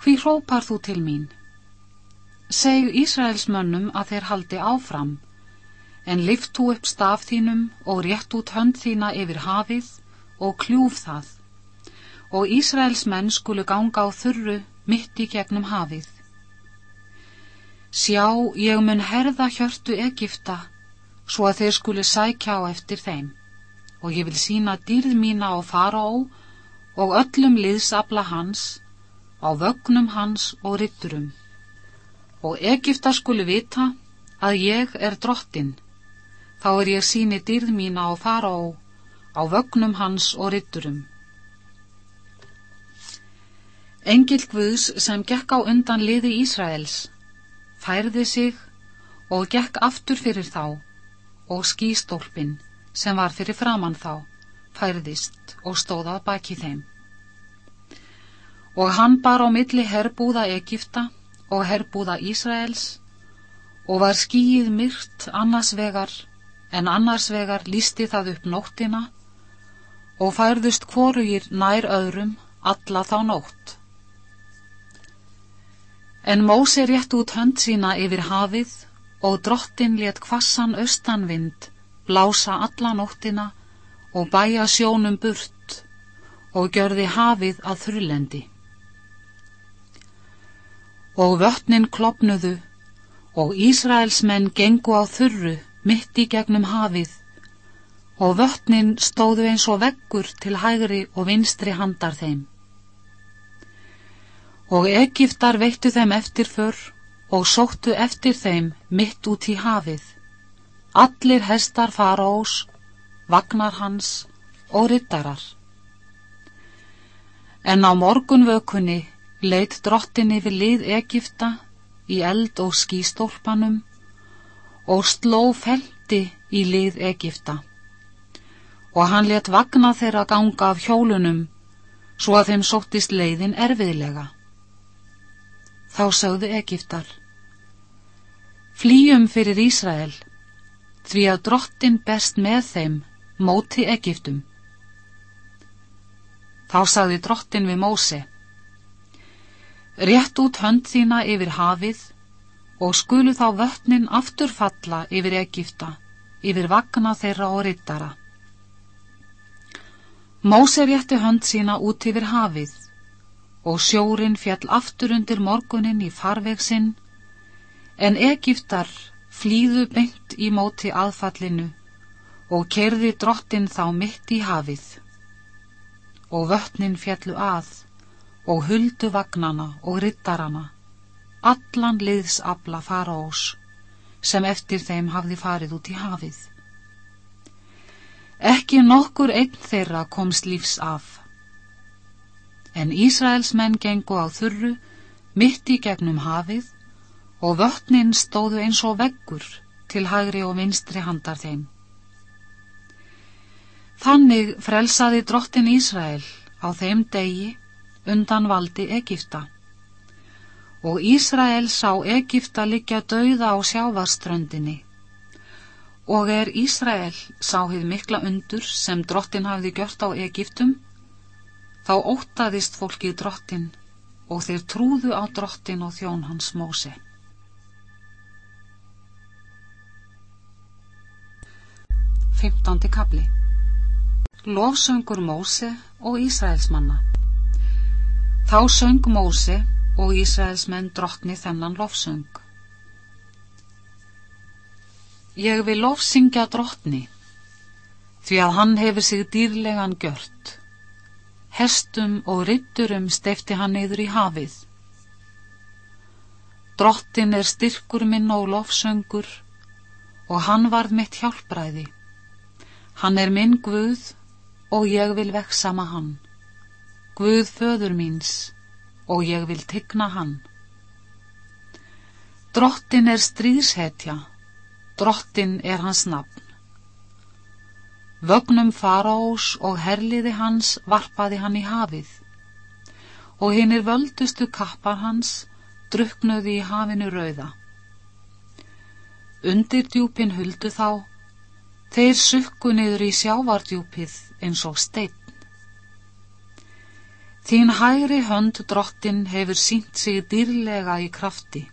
Hví hrópar þú til mín? Seg Ísraelsmönnum að þeir haldi áfram, en lift þú upp staf þínum og rétt út hönd þína yfir hafið og kljúf það, og Ísraelsmenn skulu ganga á þurru mitt í gegnum hafið. Sjá, ég mun herða hjörtu Egipta, svo að þeir skulu sækja á eftir þeim, og ég vil sína dýrð mína á faraó og öllum liðsabla hans, á vögnum hans og ritturum. Og Egipta skulu vita að ég er drottin, þá er ég síni dýrð mína á fara á, á vögnum hans og ritturum. Engil Guðs sem gekk á undan liði Ísraels, færði sig og gekk aftur fyrir þá og skýstólpin sem var fyrir framann þá, færðist og stóðað baki þeim. Og hann bar á milli herbúða Egipta og herbúða Ísraels og var skýið myrt annars vegar en annars vegar lísti það upp nóttina og færðust kvorugir nær öðrum alla þá nótt. En Mósi rétt út hönd sína yfir hafið og drottin let kvassan austanvind blása alla nóttina og bæja sjónum burt og gjörði hafið að þurrlendi og vötnin klopnuðu og Ísraelsmenn gengu á þurru mitt í gegnum hafið og vötnin stóðu eins og veggur til hægri og vinstri handar þeim. Og Egiptar veittu þeim eftir fyrr og sóttu eftir þeim mitt út í hafið. Allir hestar fara ós, vagnar hans og rittarar. En á morgunvökunni leitt drottin yfir lið Egipta í eld og skýstólpanum og sló feldi í lið Egipta og hann let vagna þeirra ganga af hjólunum svo að þeim sóttist leiðin erfiðlega. Þá sögðu Egiptar Flýjum fyrir Ísrael því að drottin best með þeim móti Egiptum. Þá sagði drottin við Móse rétt út hönd þína yfir hafið og skulu þá vötnin aftur falla yfir Egipta, yfir vagna þeirra og rittara. Móse rétti hönd sína út yfir hafið og sjórin fjall aftur undir morgunin í farveg sinn, en Egiptar flýðu beint í móti aðfallinu og kerði drottin þá mitt í hafið og vötnin fjallu að og huldu vagnana og rittarana, allan liðsabla faraós, sem eftir þeim hafði farið út í hafið. Ekki nokkur einn þeirra komst lífs af. En Ísraels menn gengu á þurru, mitt í gegnum hafið, og vötnin stóðu eins og veggur til hagri og vinstri handar þeim. Þannig frelsaði drottin Ísrael á þeim degi undan valdi Egipta. Og Ísrael sá Egipta liggja dauða á sjávarströndinni. Og er Ísrael sá hið mikla undur sem drottin hafði gjört á Egiptum, þá ótaðist fólkið drottin og þeir trúðu á drottin og þjón hans Móse. Fymtandi kapli Lofsöngur Móse og Ísraelsmanna Þá söng Móse og Ísraels menn drottni þennan lofsöng. Ég vil lofsingja drottni, því að hann hefur sig dýrlegan gjört. Hestum og ritturum stefti hann yfir í hafið. Drottin er styrkur minn og lofsöngur og hann varð mitt hjálpræði. Hann er minn Guð og ég vil veksama hann. Guð föður míns og ég vil tigna hann. Drottin er stríðshetja, drottin er hans nafn. Vögnum faraós og herliði hans varpaði hann í hafið og hinnir völdustu kappar hans druknuði í hafinu rauða. Undir djúpin huldu þá, þeir sukku niður í sjávardjúpið eins og steinn. Þín hægri hönd drottin hefur sínt sig dýrlega í krafti.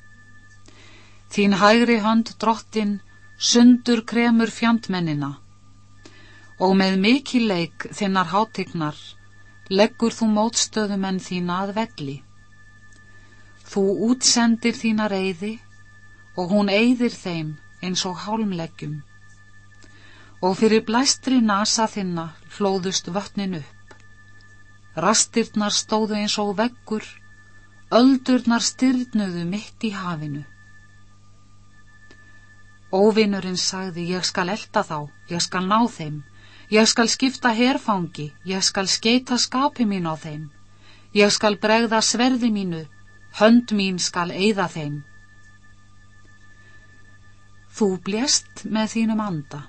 Þín hægri hönd drottin sundur kremur fjandmennina og með mikið leik þinnar hátignar leggur þú mótstöðumenn þína að vegli. Þú útsendir þína reyði og hún eyðir þeim eins og hálmleggjum og fyrir blæstri nasa þinna hlóðust vötnin upp. Rastirnar stóðu eins og veggur, öldurnar styrnuðu mitt í hafinu. Óvinnurinn sagði, ég skal elda þá, ég skal ná þeim, ég skal skipta herfangi, ég skal skeita skapi mín á þeim, ég skal bregða sverði mínu, hönd mín skal eigða þeim. Þú blést með þínum anda,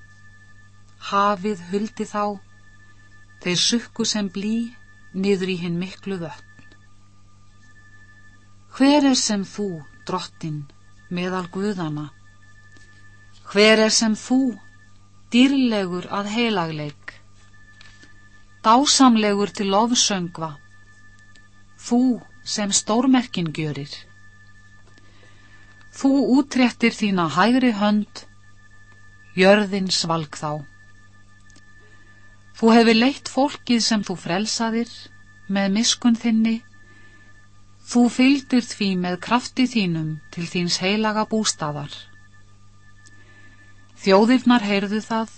hafið huldi þá, þeir sukku sem blí, niður í hinn miklu vötn. Hver er sem þú, drottin, meðal guðana? Hver er sem þú, dýrlegur að heilagleik? Dásamlegur til lofsöngva, þú sem stórmerkin gjörir. Þú útréttir þína hægri hönd, jörðin svalg þá. Þú hefur leitt fólkið sem þú frelsaðir með miskun þinni. Þú fylgdir því með krafti þínum til þíns heilaga bústaðar. Þjóðirnar heyrðu það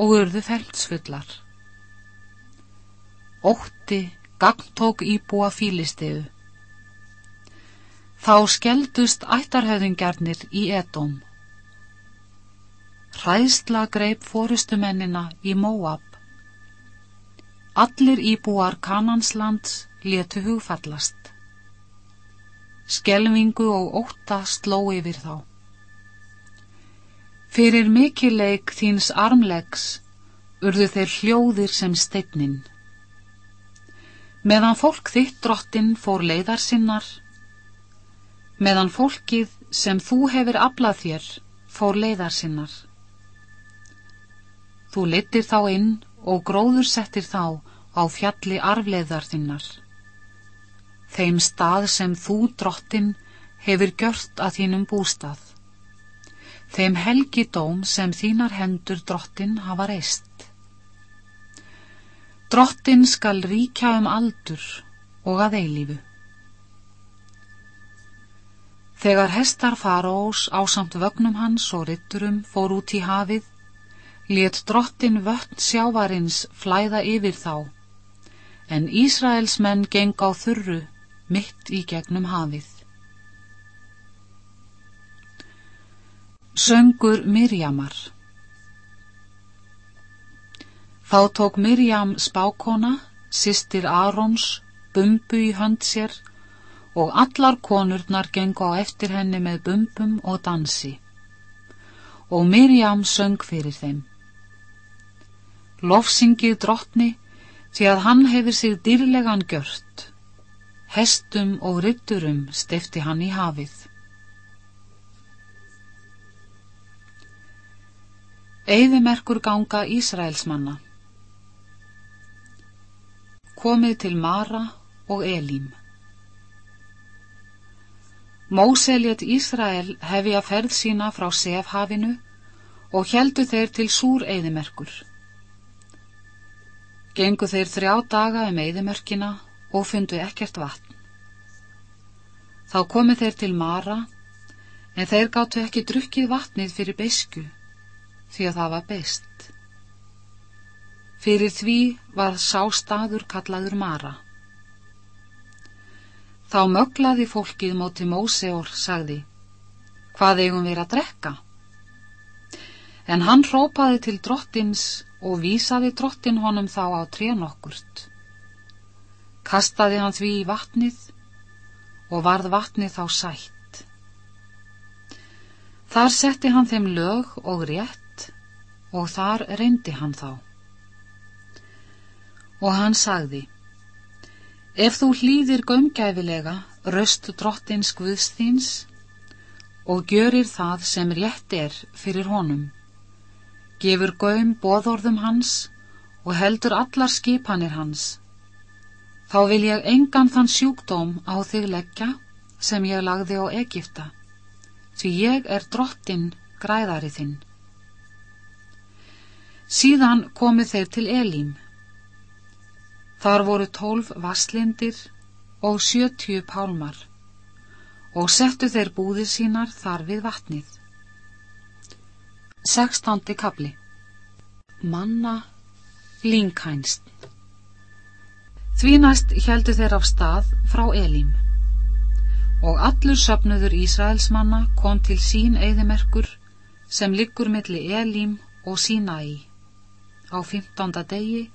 og urðu feldsfullar. Ótti gangtók íbúa fílistegu. Þá skeldust ættarhauðingjarnir í edóm. Hræðsla greip fórustumennina í Móab Allir íbúar Kananslands letu hugfallast. Skelvingu og óta sló yfir þá. Fyrir mikileik þíns armlegs urðu þeir hljóðir sem steinnin. Meðan fólk þitt drottin fór leiðar sinnar, meðan fólkið sem þú hefur aflað þér fór leiðar sinnar. Þú litir þá inn og gróður settir þá á fjalli arfleiðar þinnar. þeim stað sem þú, drottin, hefur gjört að þínum bústað, þeim helgidóm sem þínar hendur drottin hafa reist. Drottin skal ríkja um aldur og að eilífu. Þegar hestar faraós á samt vögnum hans og rytturum fór út í hafið, let drottin vötn sjávarins flæða yfir þá, en Ísraels menn geng á þurru mitt í gegnum hafið. Söngur Mirjamar Þá tók Mirjam spákona, sýstir Arons, bumbu í hönd sér og allar konurnar gengu á eftir henni með bumbum og dansi. Og Mirjam söng fyrir þeim. Lofsingið drottni því að hann hefur sig dýrlegan gjört. Hestum og rytturum stifti hann í hafið. Eyðimerkur ganga Ísraelsmanna Komið til Mara og Elím Móse let Ísrael hefja ferð sína frá Sefhafinu og heldu þeir til Súr Eyðimerkur. Gengu þeir þrjá daga um Eyðimerkina og fundu ekkert vatn. Þá komið þeir til Mara en þeir gáttu ekki drukkið vatnið fyrir besku því að það var beist. Fyrir því var sá staður kallaður Mara. Þá möglaði fólkið móti Móse og sagði, hvað eigum við að drekka? En hann rópaði til drottins og vísaði drottin honum þá á trén okkurt. Kastaði hann því í vatnið og varð vatnið þá sætt. Þar setti hann þeim lög og rétt og þar reyndi hann þá. Og hann sagði, ef þú hlýðir gömgæfilega röst drottins Guðsþíns og gjörir það sem rétt er fyrir honum, gefur göm boðorðum hans og heldur allar skipanir hans, þá vil ég engan þann sjúkdóm á þig leggja sem ég lagði á Egipta, því ég er drottin græðari þinn. Síðan komu þeir til Elím. Þar voru tólf vasslindir og sjötju pálmar og settu þeir búðir sínar þar við vatnið. Sekstandi kabli Manna Línkænst. Því næst heldu þeir af stað frá Elím. Og allur söpnuður Ísraels manna kom til sín eðimerkur sem liggur milli Elím og Sínæi á fymtánda degi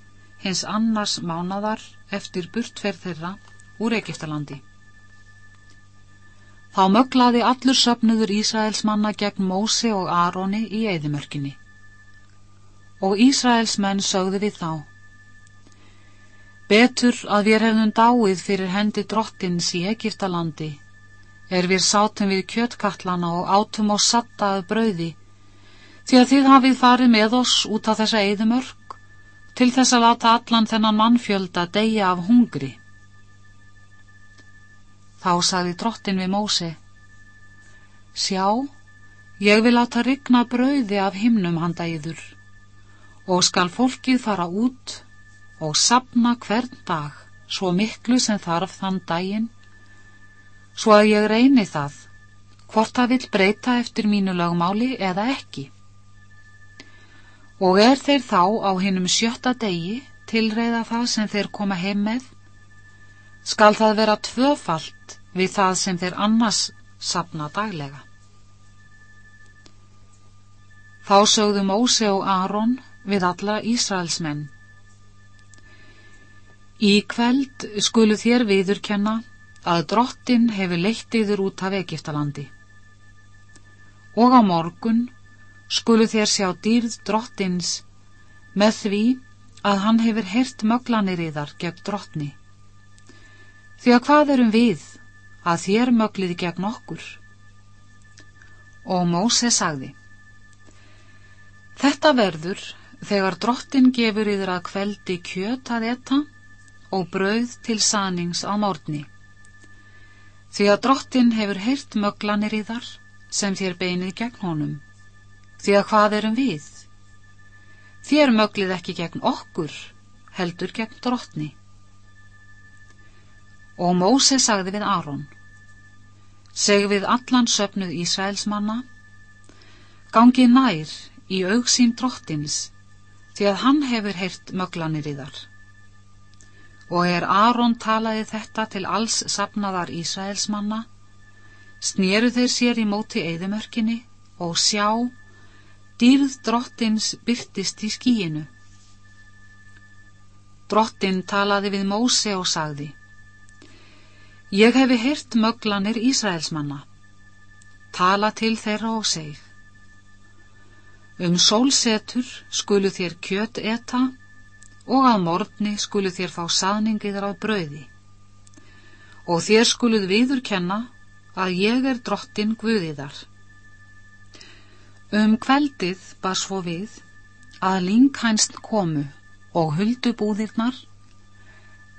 hins annars mánadar eftir burtferð þeirra úr Egiptalandi. Þá möglaði allur söpnuður Ísraels manna gegn Mósi og Aroni í eðimörkinni. Og Ísraels menn sögðu við þá. Betur að við hefðum dáið fyrir hendi drottins í Egiptalandi, er við sátum við kjöttkallana og átum á sattaðu brauði því að þið hafið farið með oss út á þessa eðumörk til þess að láta allan þennan mannfjölda deyja af hungri. Þá sagði drottin við Mósi, Sjá, ég vil láta rigna brauði af himnum handa yður og skal fólkið fara út og sapna hvern dag svo miklu sem þarf þann daginn svo að ég reyni það hvort það vil breyta eftir mínu lögmáli eða ekki. Og er þeir þá á hinnum sjötta degi tilreyða það sem þeir koma heim með, skal það vera tvöfalt við það sem þeir annars sapna daglega. Þá sögðu Móse og Aron við alla Ísraelsmenn. Í kveld skulu þér viðurkenna að drottin hefur leitt yfir út af Egiptalandi. Og á morgun skulu þér sjá dýrð drottins með því að hann hefur heyrt möglanir í þar gegn drottni. Því að hvað erum við að þér mögliði gegn okkur? Og Móse sagði, Þetta verður þegar drottin gefur yfir að kveldi kjöt að etta og brauð til sanings á mórni, Því að drottin hefur heyrt möglanir í þar sem þér beinið gegn honum. Því að hvað erum við? Þér möglið ekki gegn okkur, heldur gegn drottni. Og Móse sagði við Aron, seg við allan söpnuð Ísraelsmanna, gangi nær í augsín drottins, því að hann hefur heyrt möglanir í þar. Og er Aron talaði þetta til alls sapnaðar Ísraelsmanna, snýru þeir sér í móti eðimörkinni og sjá, dýrð drottins byrtist í skíinu. Drottin talaði við Móse og sagði, Ég hefi hyrt möglanir Ísraelsmanna, tala til þeirra og seg. Um sólsetur skulu þér kjöt eta og að morgni skulu þér fá saðningiðar af brauði og þér skuluð viður kenna að ég er drottin Guðiðar. Um kveldið bar svo við að linghænst komu og huldu búðirnar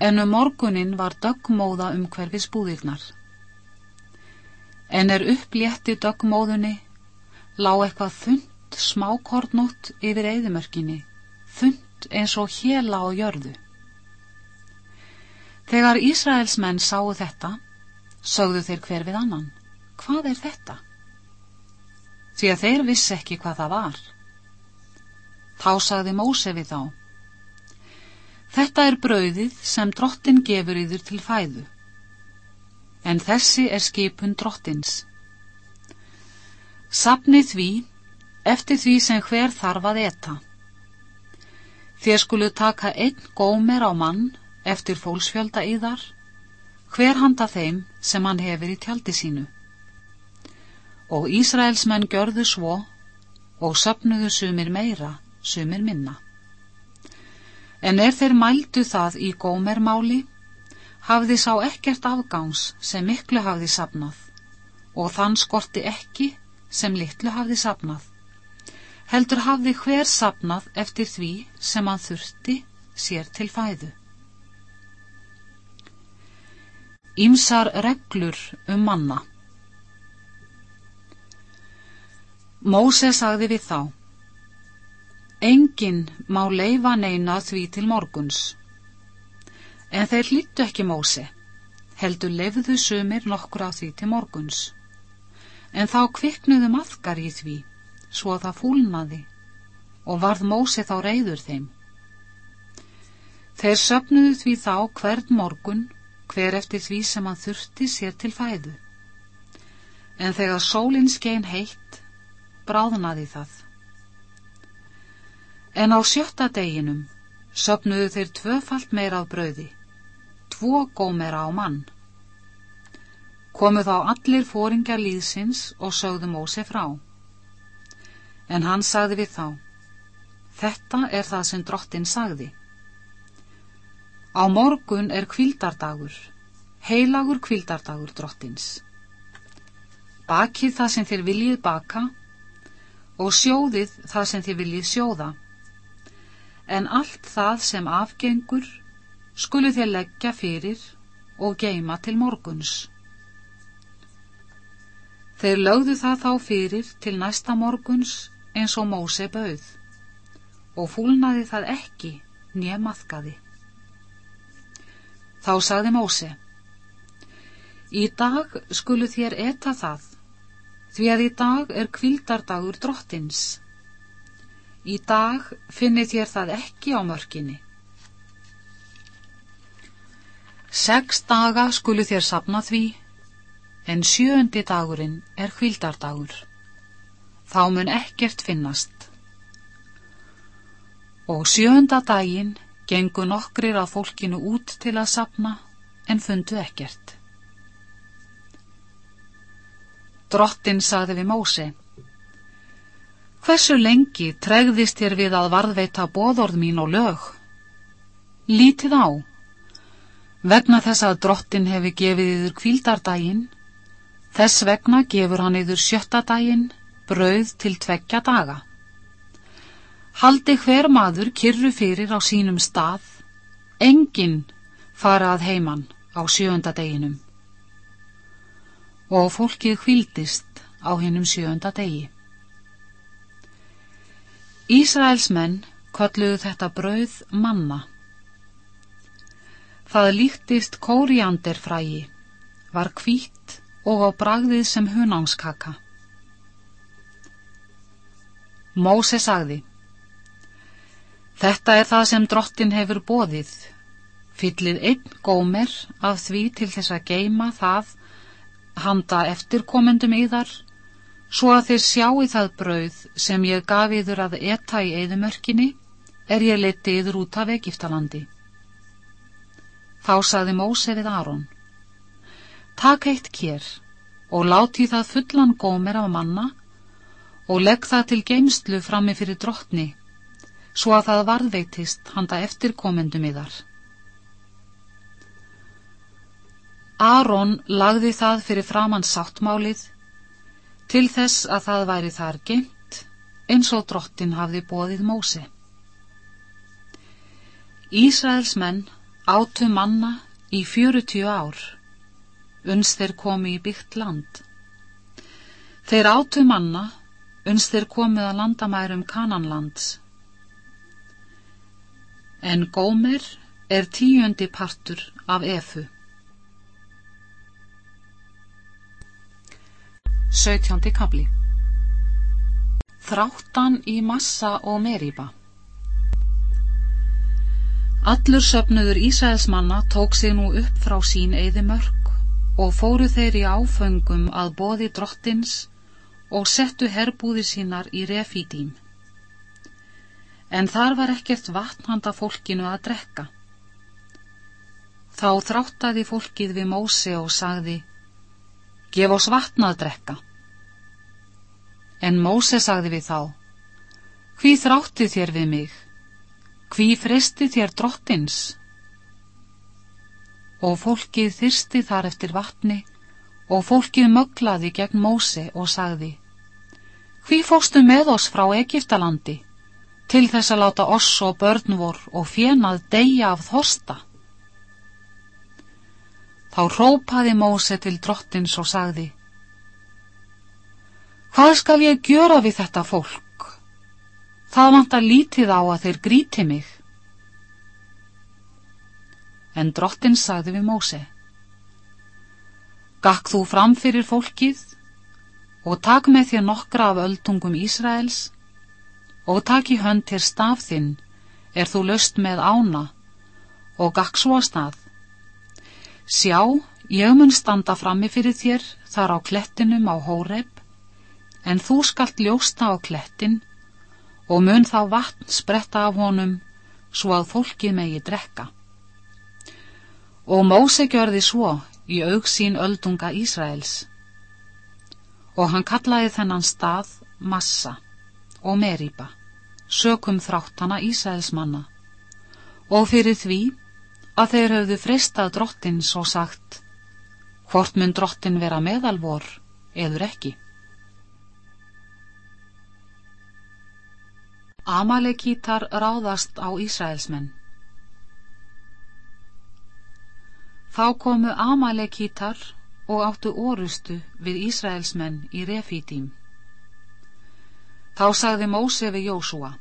en um morgunin var döggmóða um hverfis búðirnar. En er upplétti döggmóðunni lá eitthvað þund smákornótt yfir eðimörkinni, þund eins og héla á jörðu. Þegar Ísraels menn sáu þetta, sögðu þeir hver við annan, hvað er þetta? Því að þeir vissi ekki hvað það var. Þá sagði Móse við þá, þetta er brauðið sem drottin gefur yður til fæðu, en þessi er skipun drottins. Sapni því, eftir því sem hver þarf að eta. Þér skulu taka einn gómer á mann eftir fólksfjölda í þar, hver handa þeim sem hann hefur í tjaldi sínu. Og Ísraels menn görðu svo og söpnuðu sumir meira, sumir minna. En er þeir mældu það í gómermáli, hafði sá ekkert afgáns sem miklu hafði sapnað og þann skorti ekki sem litlu hafði sapnað heldur hafði hver sapnað eftir því sem hann þurfti sér til fæðu. Ímsar reglur um manna Móse sagði við þá Engin má leifa neina því til morguns. En þeir hlýttu ekki Móse, heldur leifðu sumir nokkur á því til morguns. En þá kviknuðu maðgar í því svo það fúlnaði og varð Mósi þá reyður þeim. Þeir söpnuðu því þá hvern morgun hver eftir því sem hann þurfti sér til fæðu. En þegar sólinn skein heitt, bráðnaði það. En á sjötta deginum söpnuðu þeir tvöfalt meira af brauði, tvo gómera á mann. Komu þá allir fóringar líðsins og sögðu Mósi frá. En hann sagði við þá, þetta er það sem drottin sagði. Á morgun er kvildardagur, heilagur kvildardagur drottins. Bakið það sem þér viljið baka og sjóðið það sem þér viljið sjóða. En allt það sem afgengur skulu þér leggja fyrir og geima til morguns. Þeir lögðu það þá fyrir til næsta morguns eins og Móse bauð og fúlnaði það ekki nýja maðkaði. Þá sagði Móse Í dag skulu þér eta það því að í dag er kvildardagur drottins. Í dag finnir þér það ekki á mörkinni. Seks daga skulu þér sapna því en sjöndi dagurinn er kvildardagur þá mun ekkert finnast. Og sjönda daginn gengu nokkrir af fólkinu út til að sapna en fundu ekkert. Drottin saði við Mósi, Hversu lengi tregðist þér við að varðveita bóðorð mín og lög? Lítið á. Vegna þess að drottin hefur gefið yður kvíldardaginn, þess vegna gefur hann yður sjötta daginn brauð til tveggja daga. Haldi hver maður kyrru fyrir á sínum stað, enginn fara að heiman á sjönda deginum. og fólkið hvildist á hennum sjönda degi. Ísraels menn kolluðu þetta brauð manna. Það líktist kórianderfrægi, var kvít og á bragðið sem hunangskaka. Móse sagði, Þetta er það sem drottin hefur bóðið, fyllið einn gómer af því til þess að geima það handa eftirkomendum yðar, svo að þeir sjáu það brauð sem ég gaf yður að etta í eðumörkinni, er ég leti yður út af Egiptalandi. Þá saði Móse við Aron, Takk eitt kér og láti það fullan gómer af manna og legg það til geimslu frammi fyrir drottni, svo að það varðveitist handa eftirkomendum yðar. Aron lagði það fyrir framann sáttmálið til þess að það væri þar gengt eins og drottin hafði bóðið Móse. Ísraels menn átu manna í fjörutíu ár, uns þeir komi í byggt land. Þeir átu manna uns þeir komið að landamærum Kananlands. En Gómer er tíundi partur af Efu. 17. kabli Þráttan í Massa og Meríba Allur söpnuður Ísæðismanna tók sig nú upp frá sín eði mörg og fóru þeir í áföngum að boði drottins og settu herbúði sínar í refítím. En þar var ekkert vatnhanda fólkinu að drekka. Þá þráttaði fólkið við Móse og sagði Gef oss vatna að drekka. En Móse sagði við þá, hví þrátti þér við mig, hví fristi þér drottins? Og fólkið þyrsti þar eftir vatni og fólkið möglaði gegn Móse og sagði, hví fóstu með oss frá Egiptalandi til þess að láta oss og börn vor og fjenað deyja af þorsta? Þá rópaði Móse til drottins og sagði Hvað skal ég gjöra við þetta fólk? Það vant að lítið á að þeir gríti mig. En drottins sagði við Móse Gakk þú fram fyrir fólkið og tak með þér nokkra af öldungum Ísraels og tak í hönd til staf þinn er þú löst með ána og gakk svo að stað Sjá, ég mun standa frammi fyrir þér þar á klettinum á Hóreb, en þú skalt ljósta á klettin og mun þá vatn spretta af honum svo að fólkið megi drekka. Og Móse gjörði svo í augsín öldunga Ísraels. Og hann kallaði þennan stað Massa og Meriba, sökum þráttana Ísraels manna, og fyrir því að þeir höfðu freistað drottins og sagt hvort mun drottin vera meðalvor eður ekki. Amalekítar ráðast á Ísraelsmenn Þá komu Amalekítar og áttu orustu við Ísraelsmenn í refítím. Þá sagði Móse við Jósúa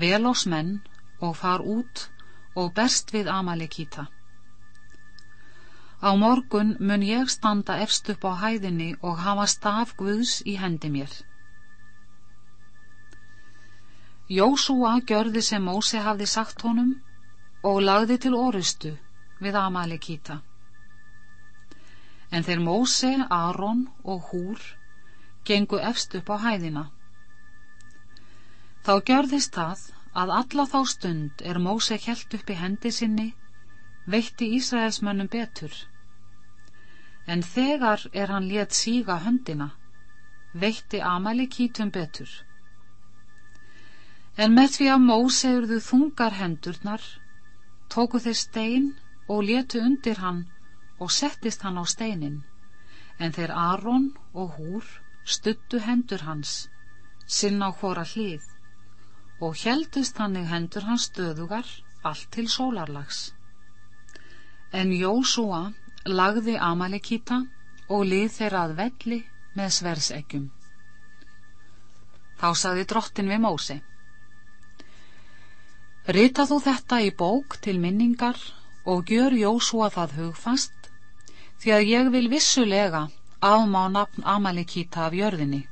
Vel ós menn og far út og berst við Amalekíta. Á morgun mun ég standa efst upp á hæðinni og hafa staf Guðs í hendi mér. Jósúa gjörði sem Móse hafði sagt honum og lagði til orustu við Amalekíta. En þeir Móse, Aron og Húr gengu efst upp á hæðina. Þá gjörðist það að alla þá stund er Móse helt upp í hendi sinni veitti Ísraelsmönnum betur. En þegar er hann let síga höndina veitti Amalekítum betur. En með því að Móse urðu þungar hendurnar tóku þeir stein og letu undir hann og settist hann á steinin. En þeir Aron og Húr stuttu hendur hans sinn á hvora hlið og heldust hannig hendur hans stöðugar allt til sólarlags. En Jósúa lagði Amalekíta og lið þeirra að velli með sverseggjum. Þá saði drottin við Mósi. Rita þú þetta í bók til minningar og gjör Jósúa það hugfast, því að ég vil vissulega afmá nafn Amalekíta af jörðinni.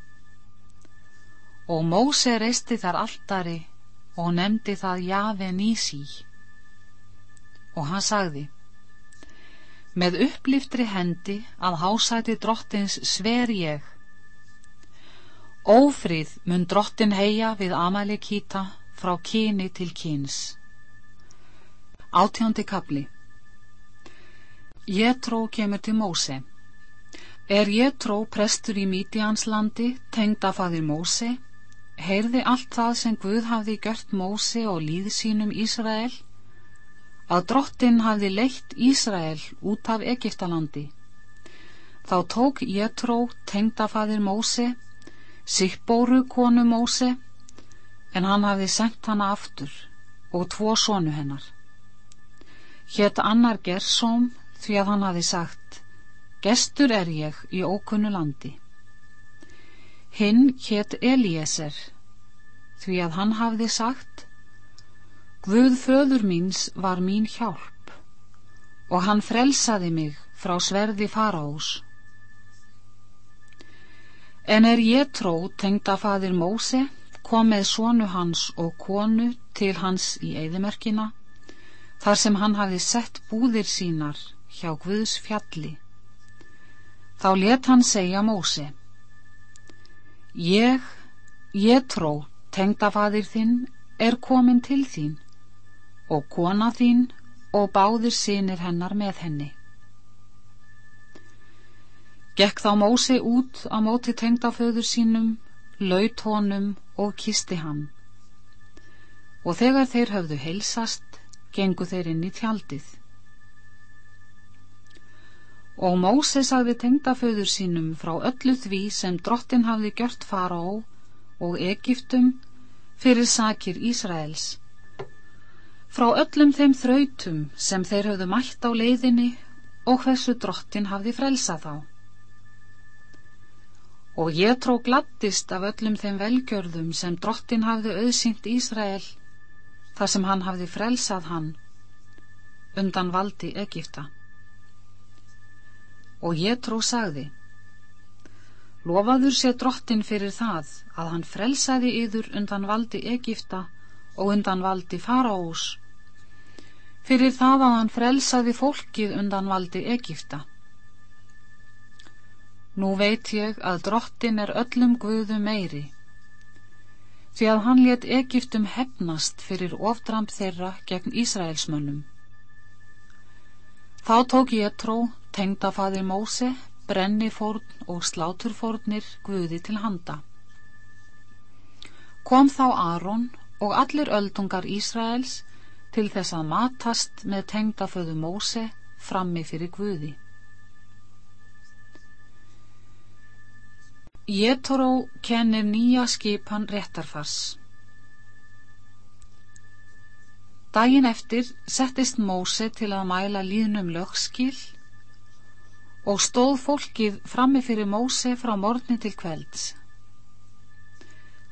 Og Móse reisti þar alltari og nefndi það Jave Nísí. Og hann sagði, með uppliftri hendi að hásæti drottins sver ég. Ófríð mun drottin heia við Amalekíta frá kyni til kyns. Átjóndi kapli Jétró kemur til Móse. Er Jétró prestur í Mítianslandi, tengd af aðir Móse, heyrði allt það sem Guð hafði gert Móse og líð sínum Ísrael, að drottin hafði leitt Ísrael út af Egiptalandi. Þá tók Jétró tengdafaðir Móse, Sippóru konu Móse, en hann hafði sendt hana aftur og tvo sonu hennar. Hétt annar Gersóm því að hann hafði sagt, gestur er ég í ókunnu landi. Hinn hétt Elieser því að hann hafði sagt, Guð föður míns var mín hjálp og hann frelsaði mig frá sverði faraós. En er ég tró tengda fadir Móse, kom með sonu hans og konu til hans í eðimerkina, þar sem hann hafi sett búðir sínar hjá Guðs fjalli. Þá let hann segja Móse, Ég, ég tró, tengda fadir þinn, er komin til þín og kona þín og báðir sínir hennar með henni. Gekk þá Mósi út á móti tengdaföður sínum, laut honum og kisti hann. Og þegar þeir höfðu heilsast, gengu þeir inn í tjaldið. Og Mósi sagði tengdaföður sínum frá öllu því sem drottin hafði gjört fara á og Egiptum fyrir sakir Ísraels frá öllum þeim þrautum sem þeir höfðu mætt á leiðinni og hversu drottin hafði frelsað þá. Og ég tró glattist af öllum þeim velgjörðum sem drottin hafði auðsýnt Ísrael þar sem hann hafði frelsað hann undan valdi Egipta. Og ég tró sagði, lofaður sé drottin fyrir það að hann frelsaði yður undan valdi Egipta og undan valdi faraós fyrir það að hann frelsaði fólkið undan valdi Egipta. Nú veit ég að drottin er öllum guðu meiri, því að hann let Egiptum hefnast fyrir ofdramp þeirra gegn Ísraelsmönnum. Þá tók ég tró, tengdafaðir Móse, brennifórn og sláturfórnir guði til handa. Kom þá Aron og allir öldungar Ísraels til þess að matast með tengdaföðu Móse frammi fyrir Guði. Jétoró kennir nýja skipan réttarfars. Dægin eftir settist Móse til að mæla líðnum lögskil og stóð fólkið frammi fyrir Móse frá morni til kvelds.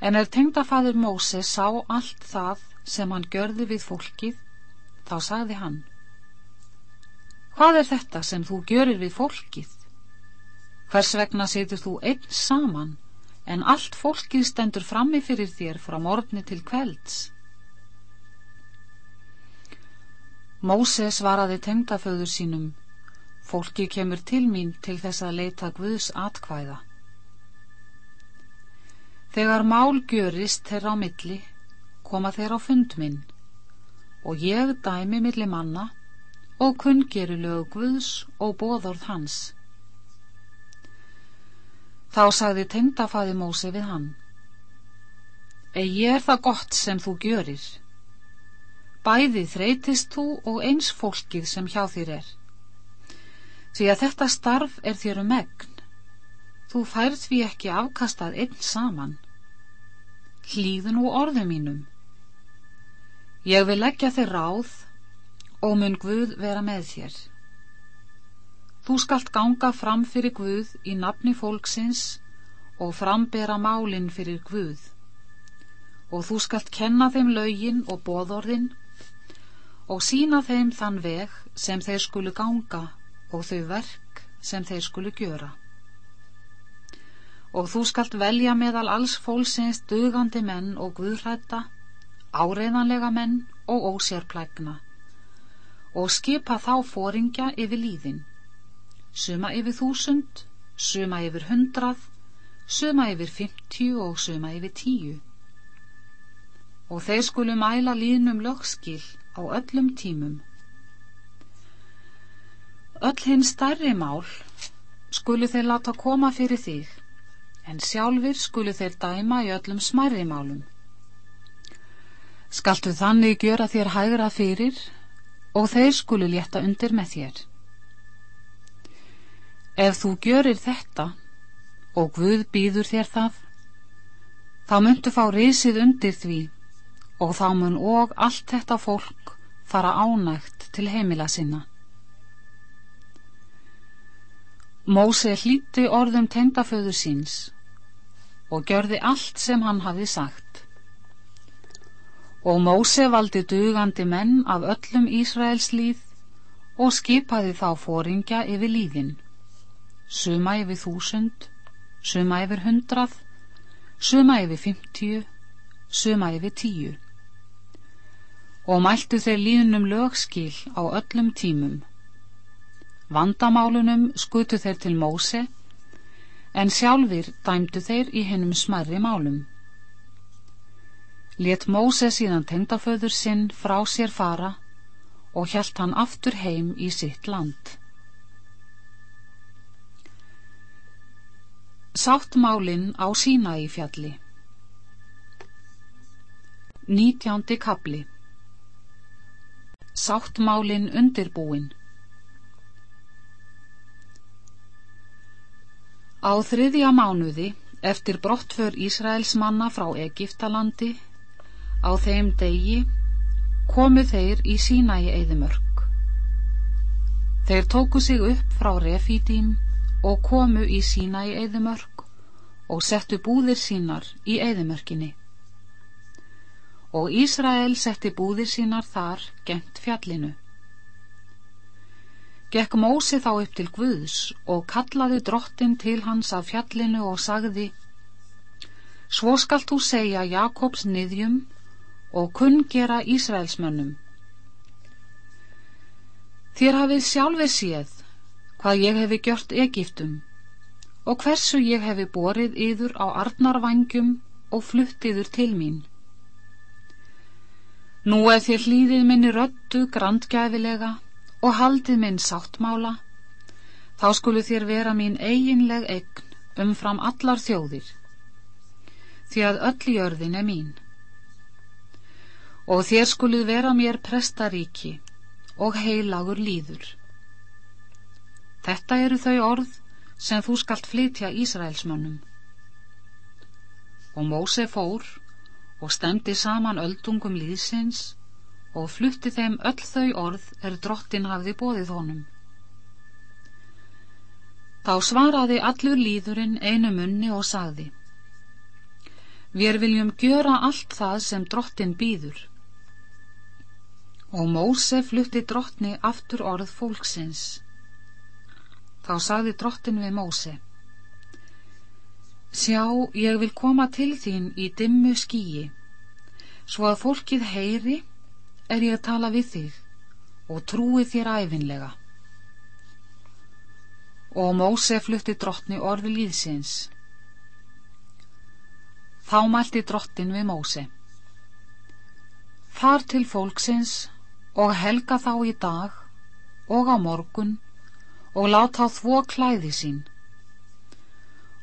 En er tengdafaður Móse sá allt það sem hann görði við fólkið, þá sagði hann Hvað er þetta sem þú görir við fólkið? Hvers vegna setur þú einn saman en allt fólkið stendur frammi fyrir þér frá morgni til kvelds? Móse svaraði tengdaföður sínum Fólki kemur til mín til þess að leita Guðs atkvæða Þegar mál gjörist þeirra á milli, koma þeir á fund minn og ég dæmi milli manna og kunngeri lög Guðs og bóðorð hans. Þá sagði tengdafaði Mósi við hann, Egi er það gott sem þú gjörir. Bæði þreytist þú og eins fólkið sem hjá þér er. Því að þetta starf er þér um megn. Þú færð því ekki afkastað einn saman hlýðu nú orðu mínum. Ég vil leggja þér ráð og mun Guð vera með þér. Þú skalt ganga fram fyrir Guð í nafni fólksins og frambera málinn fyrir Guð. Og þú skalt kenna þeim laugin og bóðorðin og sína þeim þann veg sem þeir skulu ganga og þau verk sem þeir skulu gjöra. Og þú skalt velja meðal alls fólksins dugandi menn og guðrætta, áreiðanlega menn og ósérplækna og skipa þá fóringja yfir líðin suma yfir þúsund, suma yfir hundrað, suma yfir fymtjú og suma yfir tíu. Og þeir skulu mæla líðnum lögskil á öllum tímum. Öll hinn stærri mál skulu þeir láta koma fyrir þig, en sjálfur skulu þeir dæma í öllum smærri málum. Skaltu þannig gjöra þér hægra fyrir og þeir skulu létta undir með þér. Ef þú gjörir þetta og Guð býður þér það, þá myndu fá risið undir því og þá mun og allt þetta fólk fara ánægt til heimila sinna. Móse hlíti orðum tengdaföður síns og gjörði allt sem hann hafi sagt. Og Móse valdi dugandi menn af öllum Ísraels líð og skipaði þá fóringja yfir líðin suma yfir þúsund, suma yfir hundrað, suma yfir fymtíu, suma yfir tíu. Og mæltu þeir líðnum lögskil á öllum tímum. Vandamálunum skutu þeir til Móse, en sjálfur dæmdu þeir í hennum smarri málum. Let Móse síðan tengdaföður sinn frá sér fara og hjælt hann aftur heim í sitt land. Sáttmálinn á sína í fjalli Nítjándi kabli Sáttmálinn undirbúin Á þriðja mánuði eftir brottför Ísraels manna frá Egiptalandi á þeim degi komu þeir í sína í eðimörk. Þeir tóku sig upp frá Refídím og komu í sína í eðimörk og settu búðir sínar í eðimörkinni. Og Ísrael setti búðir sínar þar gent fjallinu. Gekk Mósi þá upp til Guðs og kallaði drottin til hans af fjallinu og sagði Svo skalt þú segja Jakobs niðjum og kunn gera Ísraelsmönnum. Þér hafið sjálfið séð hvað ég hefi gjört Egiptum og hversu ég hefi borið yður á arnarvangjum og flutt yður til mín. Nú ef þér hlýðið minni röttu grandgæfilega og haldið minn sáttmála, þá skulu þér vera mín eiginleg eign umfram allar þjóðir, því að öll jörðin er mín. Og þér skuluð vera mér prestaríki og heilagur líður. Þetta eru þau orð sem þú skalt flytja Ísraelsmönnum. Og Móse fór og stemdi saman öldungum líðsins og flutti þeim öll þau orð er drottin hafði bóðið honum. Þá svaraði allur líðurinn einu munni og sagði Við viljum gjöra allt það sem drottin býður. Og Móse flutti drottni aftur orð fólksins. Þá sagði drottin við Móse Sjá, ég vil koma til þín í dimmu skíi svo að fólkið heyri er ég að tala við þig og trúi þér æfinlega. Og Móse flutti drottni orði líðsins. Þá mælti drottin við Móse. Far til fólksins og helga þá í dag og á morgun og láta á þvó klæði sín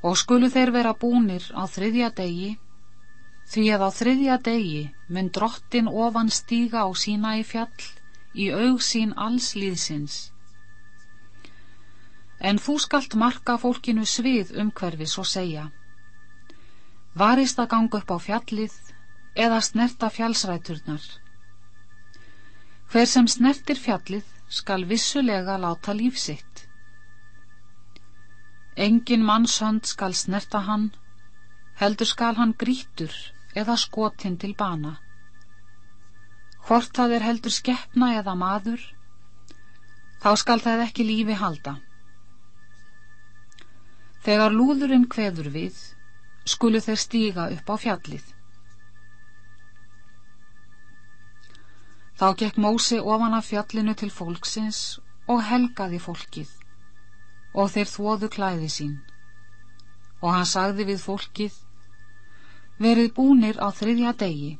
og skulu þeir vera búnir á þriðja degi? Því að á þriðja degi mun drottin ofan stíga á sína í fjall í aug sín alls líðsins en þú skalt marka fólkinu svið umhverfis og segja. Varist að ganga upp á fjallið eða snerta fjallsræturnar. Hver sem snertir fjallið skal vissulega láta lífsitt Engin mannshönd skal snerta hann, heldur skal hann grítur eða skotinn til bana. Hvort það er heldur skeppna eða maður, þá skal það ekki lífi halda. Þegar lúðurinn kveður við, skulu þeir stíga upp á fjallið. Þá gekk Mósi ofan af fjallinu til fólksins og helgaði fólkið og þeir þvoðu klæði sín. Og hann sagði við fólkið, verið búnir á þriðja degi,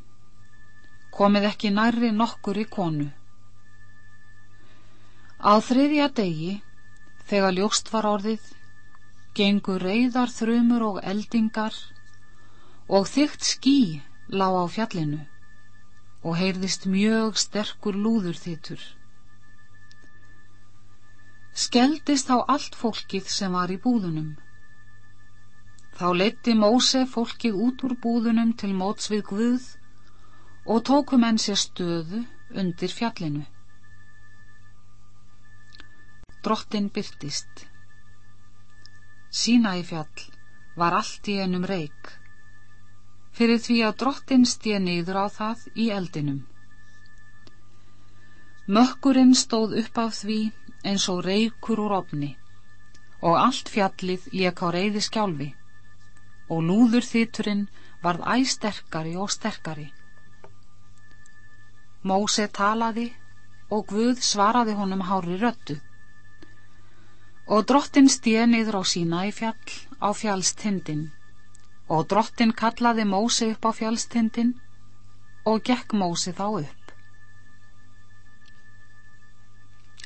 komið ekki nærri nokkur í konu. Á þriðja degi, þegar ljóst var orðið, gengur reyðar þrumur og eldingar og þygt skí lág á fjallinu og heyrðist mjög sterkur lúður þittur. Skeldist þá allt fólkið sem var í búðunum. Þá leitti Móse fólkið út úr búðunum til móts við Guð og tókum enn sér stöðu undir fjallinu. Drottin byrtist. Sína í fjall var allt í ennum reik, fyrir því að drottin stíð niður á það í eldinum. Mökkurinn stóð upp af því eins og reykur úr opni og allt fjallið lék á reyði skjálfi og lúður þýturinn varð æsterkari og sterkari. Móse talaði og Guð svaraði honum hári röttu og drottin stíð niður á sína í fjall á fjallstindin og drottin kallaði Móse upp á fjallstindin og gekk Móse þá upp.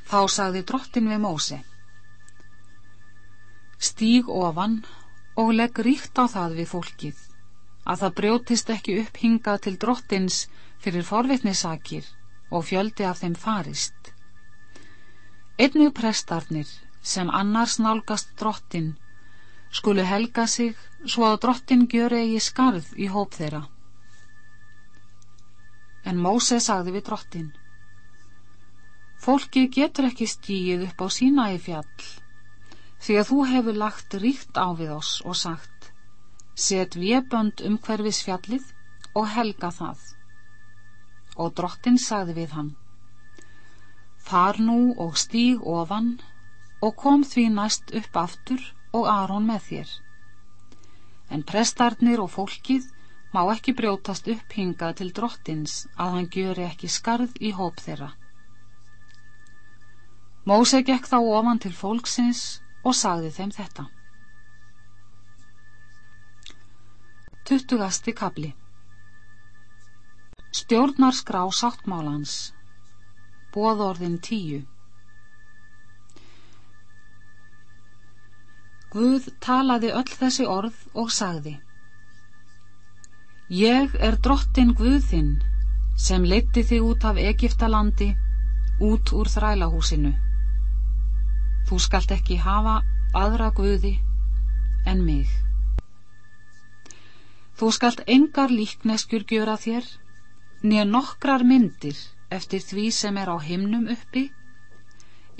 Þá sagði drottin við Móse Stíg ofan og legg ríkt á það við fólkið að það brjótist ekki upp hingað til drottins fyrir forvitnisakir og fjöldi af þeim farist. Einnig prestarnir sem annars nálgast drottin skulu helga sig svo að drottin gjöre eigi skarð í hóp þeirra. En Móse sagði við drottin Fólkið getur ekki stíið upp á sína í fjall því að þú hefur lagt ríkt á við oss og sagt set viðbönd um hverfis fjallið og helga það. Og drottin sagði við hann Far nú og stíg ofan og kom því næst upp aftur og Aron með þér. En prestarnir og fólkið má ekki brjótast upp hingað til drottins að hann gjöri ekki skarð í hóp þeirra. Móse gekk þá ofan til fólksins og sagði þeim þetta. Tuttugasti kabli Stjórnarskrá sáttmálans. Bóðorðin tíu. Guð talaði öll þessi orð og sagði Ég er drottin Guð þinn sem leitti þig út af Egiptalandi út úr þrælahúsinu Þú skalt ekki hafa aðra guði en mig. Þú skalt engar líkneskjur gjöra þér, nýja nokkrar myndir eftir því sem er á himnum uppi,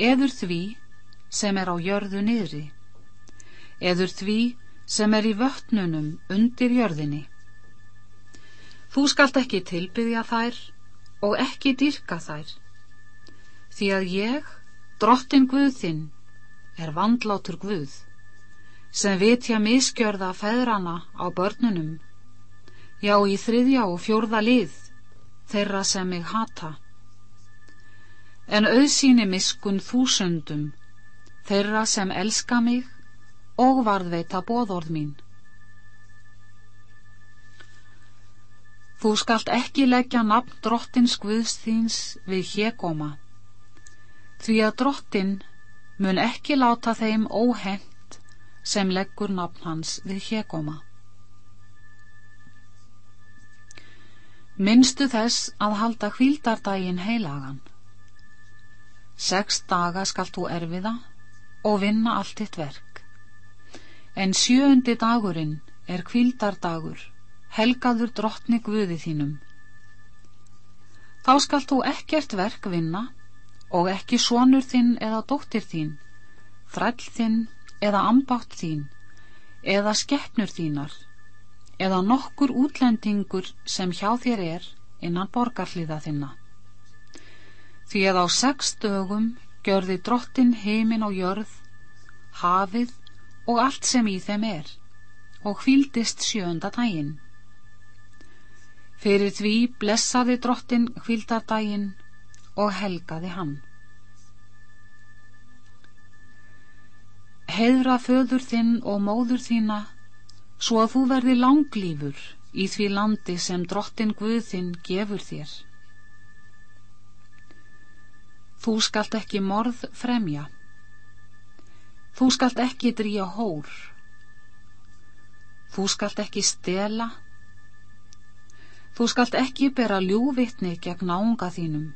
eður því sem er á jörðu niðri, eður því sem er í vötnunum undir jörðinni. Þú skalt ekki tilbyðja þær og ekki dyrka þær, því að ég, drottin Guð þinn, er vandlátur Guð sem vitja miskjörða feðrana á börnunum. Já í þriðja og fjórða lið þeirra sem mig hata. En auðsýni miskun þúsundum þeirra sem elska mig og varðveita bóðorð mín. Þú skalt ekki leggja nafn drottins Guðs þíns við hégóma því að drottin mun ekki láta þeim óhent sem leggur nafn hans við hégóma. Minnstu þess að halda hvíldardaginn heilagan. Seks daga skalt þú erfiða og vinna allt þitt verk. En sjöundi dagurinn er hvíldardagur, helgaður drottni guði þínum. Þá skalt þú ekkert verk vinna og ekki sonur þinn eða dóttir þín, þræll þinn eða ambátt þín eða skeppnur þínar eða nokkur útlendingur sem hjá þér er innan borgarliða þinna. Því að á sex dögum gjörði drottin heimin og jörð hafið og allt sem í þeim er og hvíldist sjönda daginn. Fyrir því blessaði drottin hvíldardaginn og helgaði hann. Heiðra föður þinn og móður þína svo að þú verði langlífur í því landi sem drottin Guð þinn gefur þér. Þú skalt ekki morð fremja. Þú skalt ekki drýja hór. Þú skalt ekki stela. Þú skalt ekki bera ljúvitni gegn ánga þínum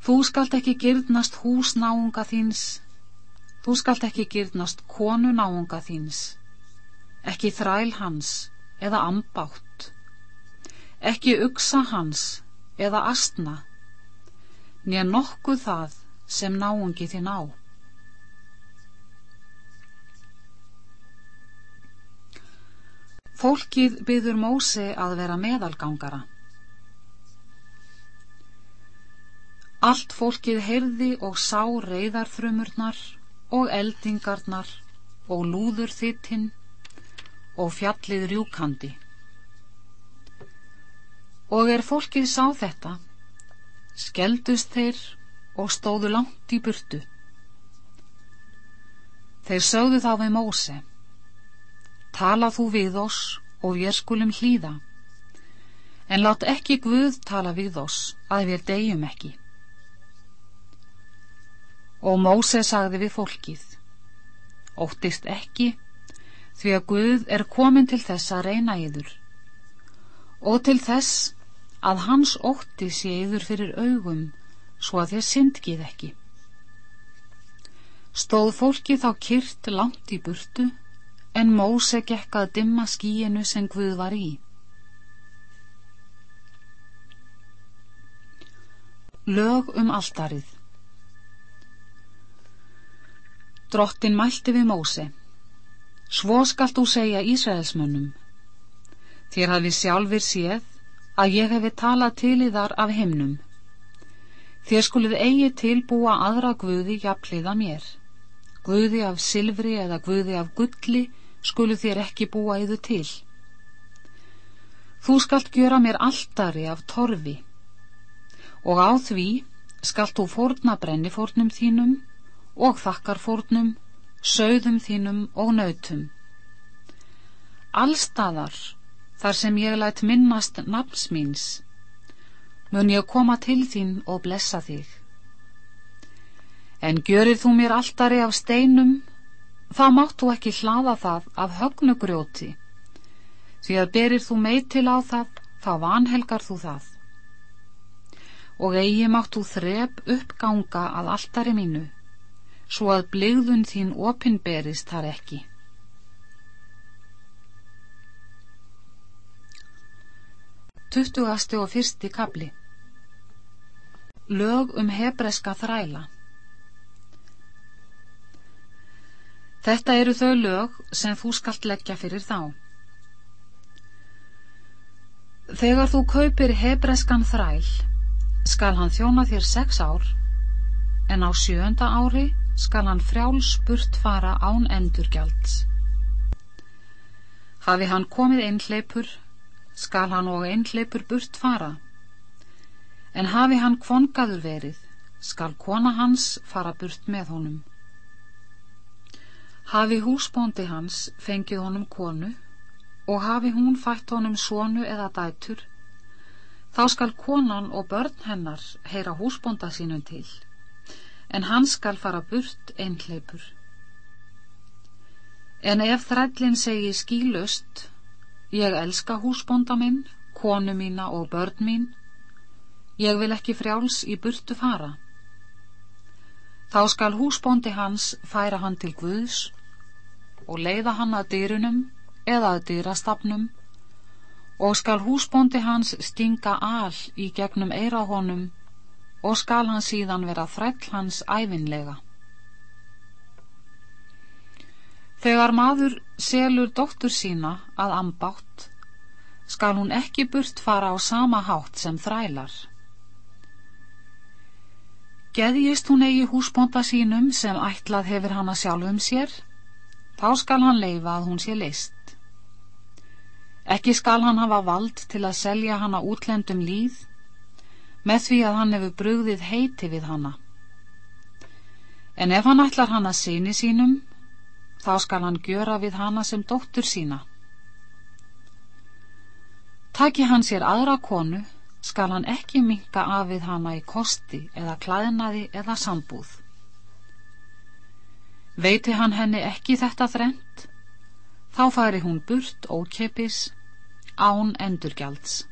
Þú skalt ekki gyrnast hús náunga þíns, þú skalt ekki gyrnast konu náunga þíns, ekki þræl hans eða ambátt, ekki uksa hans eða astna, nýja nokkuð það sem náungi þín á. Fólkið byður Mósi að vera meðalgangara. Allt fólkið heyrði og sá reyðarþrumurnar og eldingarnar og lúður þittinn og fjallið rjúkandi. Og er fólkið sá þetta, skeldust þeir og stóðu langt í burtu. Þeir sögðu þá við Móse, tala þú við oss og við skulum hlýða, en lát ekki Guð tala við oss að við deyjum ekki. Og Móse sagði við fólkið, óttist ekki, því að Guð er komin til þess að reyna yður og til þess að hans ótti sé yður fyrir augum svo að þér syndgið ekki. Stóð fólkið þá kyrt langt í burtu en Móse gekk að dimma skíinu sem Guð var í. Lög um alltarið Drottin mælti við Móse Svo skalt þú segja Ísraelsmönnum Þér hafi sjálfur séð að ég hefi talað til í þar af himnum. Þér skulið eigi tilbúa aðra guði jafnliða mér. Guði af silfri eða guði af gulli skulið þér ekki búa yður til. Þú skalt gjöra mér alltari af torfi og á því skalt þú fórna brennifórnum þínum og þakkarfórnum, sögðum þínum og nautum. Allstaðar, þar sem ég lætt minnast nafns míns, mun ég koma til þín og blessa þig. En gjörir þú mér alltari af steinum, þá máttu ekki hlaða það af högnugrjóti, því að berir þú meitil á það, þá vanhelgar þú það. Og eigi máttu þrep uppganga að alltari mínu, svo að bligðun þín opinberist þar ekki. Tuttugasti og fyrsti kabli Lög um hebreska þræla Þetta eru þau lög sem þú skalt leggja fyrir þá. Þegar þú kaupir hebreskan þræl, skal hann þjóna þér sex ár, en á sjönda ári skal hann frjáls burt fara án endurgjalds. Hafi hann komið einhleipur, skal hann og einhleipur burt fara. En hafi hann kvongaður verið, skal kona hans fara burt með honum. Hafi húsbóndi hans fengið honum konu og hafi hún fætt honum svonu eða dætur, þá skal konan og börn hennar heyra húsbónda sínum til en hann skal fara burt einhleipur. En ef þrællin segi skílust, ég elska húsbónda minn, konu mína og börn mín, ég vil ekki frjáls í burtu fara. Þá skal húsbóndi hans færa hann til Guðs og leiða hann að dyrunum eða að dyrastafnum og skal húsbóndi hans stinga all í gegnum eira honum og skal hann síðan vera þræll hans æfinlega. Þegar maður selur dóttur sína að ambátt, skal hún ekki burt fara á sama hátt sem þrælar. Geðjist hún eigi húsbónda sínum sem ætlað hefur hana sjálfum sér, þá skal hann leifa að hún sé leist. Ekki skal hann hafa vald til að selja hana útlendum líð, með því að hann hefur brugðið heiti við hana. En ef hann ætlar hana síni sínum, þá skal hann gjöra við hana sem dóttur sína. Taki hann sér aðra konu, skal hann ekki minka af við hana í kosti eða klæðnaði eða sambúð. Veiti hann henni ekki þetta þrent, þá færi hún burt ókepis án endurgjalds.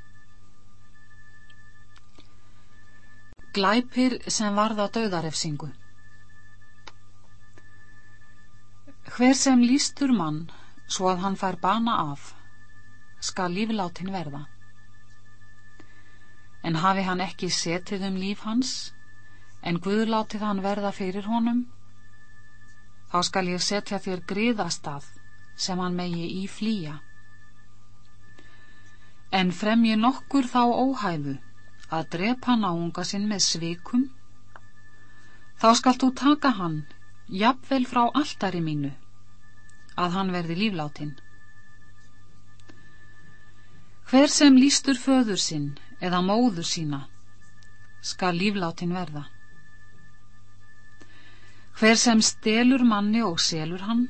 Glæpir sem varða döðarefsingu Hver sem lístur mann svo að hann fær bana af, skal lífláttinn verða. En hafi hann ekki setið um líf hans, en Guðlátið hann verða fyrir honum, þá skal ég setja þér griðastað sem hann megi í flýja. En fremji nokkur þá óhæfu að drepa náunga sinn með svikum, þá skalt þú taka hann jafnvel frá alltari mínu að hann verði lífláttinn. Hver sem lístur föður sinn eða móður sína skal lífláttinn verða. Hver sem stelur manni og selur hann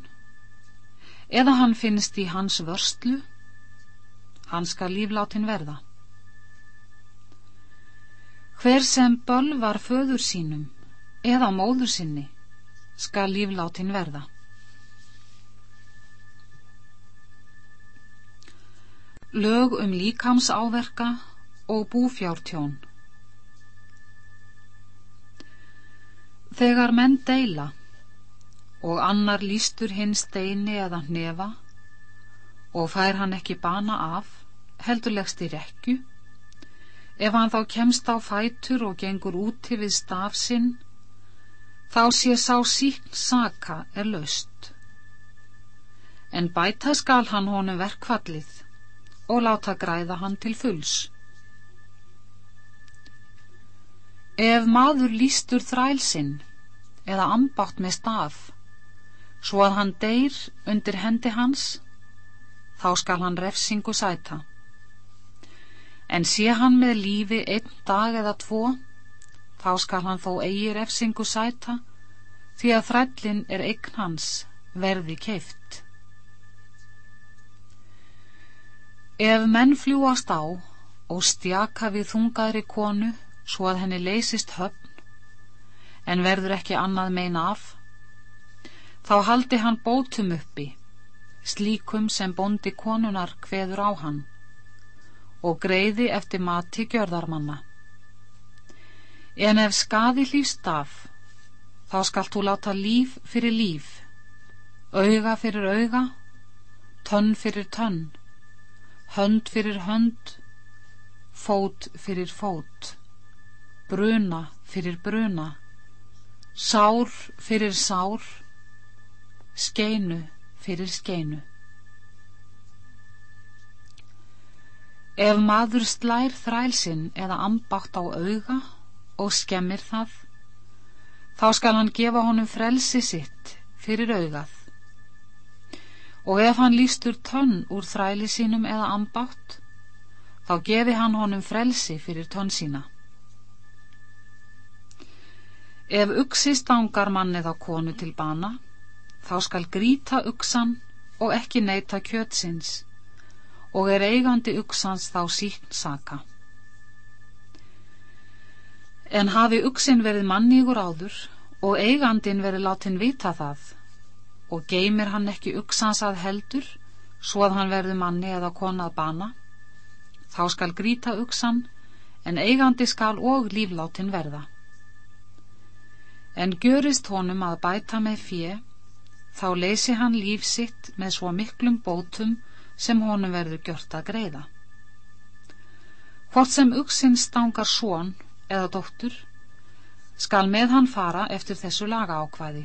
eða hann finnst í hans vörstlu hann skal lífláttinn verða. Hver sem bölvar föður sínum eða móður sinni skal lífláttinn verða. Lög um líkamsáverka og búfjártjón Þegar menn deila og annar lístur hinn steini eða hnefa og fær hann ekki bana af, heldurlegst í rekju, ef hann þá kemst á fætur og gengur úti við stafsinn þá sé sá síkn saka er löst. En bæta skal hann honum verkvallið og láta græða hann til fulls. Ef maður lístur þrælsinn eða ambátt með staf, svo að hann deyr undir hendi hans, þá skal hann refsingu sæta. En sé hann með lífi einn dag eða tvo, þá skal hann þó eigi refsingu sæta því að þrællin er eign hans verði keift. Ef menn fljúast á og stjaka við þungaðri konu svo að henni leysist höfn en verður ekki annað meina af, þá haldi hann bótum uppi, slíkum sem bondi konunar hveður á hann og greiði eftir mati gjörðarmanna. En ef skaði hlýst af, þá skalt þú láta líf fyrir líf, auga fyrir auga, tönn fyrir tönn, hönd fyrir hönd, fót fyrir fót, bruna fyrir bruna, sár fyrir sár, skeinu fyrir skeinu. Ef maður slær þrælsinn eða ambátt á auga, og skemmir það, þá skal hann gefa honum frelsi sitt fyrir augað. Og ef hann lístur tönn úr þræli sínum eða ambátt, þá gefi hann honum frelsi fyrir tönn sína. Ef uksi stangar mannið á konu til bana, þá skal gríta uksan og ekki neyta kjötsins, og er eigandi uksans þá síkn saka. En hafi uksin verið mannígur áður og eigandin verið látin vita það og geymir hann ekki uksans að heldur svo að hann verði manni eða konað bana, þá skal gríta uksan en eigandi skal og líflátin verða. En görist honum að bæta með fjö, þá leysi hann líf sitt með svo miklum bótum sem honum verður gjört að greiða. Hvort sem uksin stangar svon eða dóttur skal með hann fara eftir þessu laga ákvæði.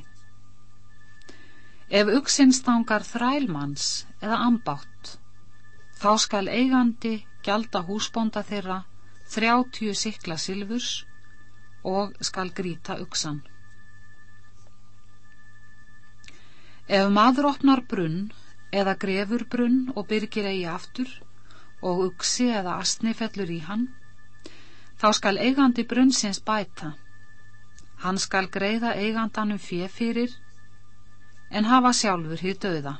Ef uksinn stangar þrælmanns eða ambátt, þá skal eigandi gjalda húsbónda þeirra þrjátjú sikla silfurs og skal gríta uksan. Ef maður opnar brunn eða grefur brunn og byrgir eigi aftur og uksi eða astni fellur í hann, þá skal eigandi brunnsins bæta. Hann skal greiða eigandanum fjö fyrir en hafa sjálfur hýr döða.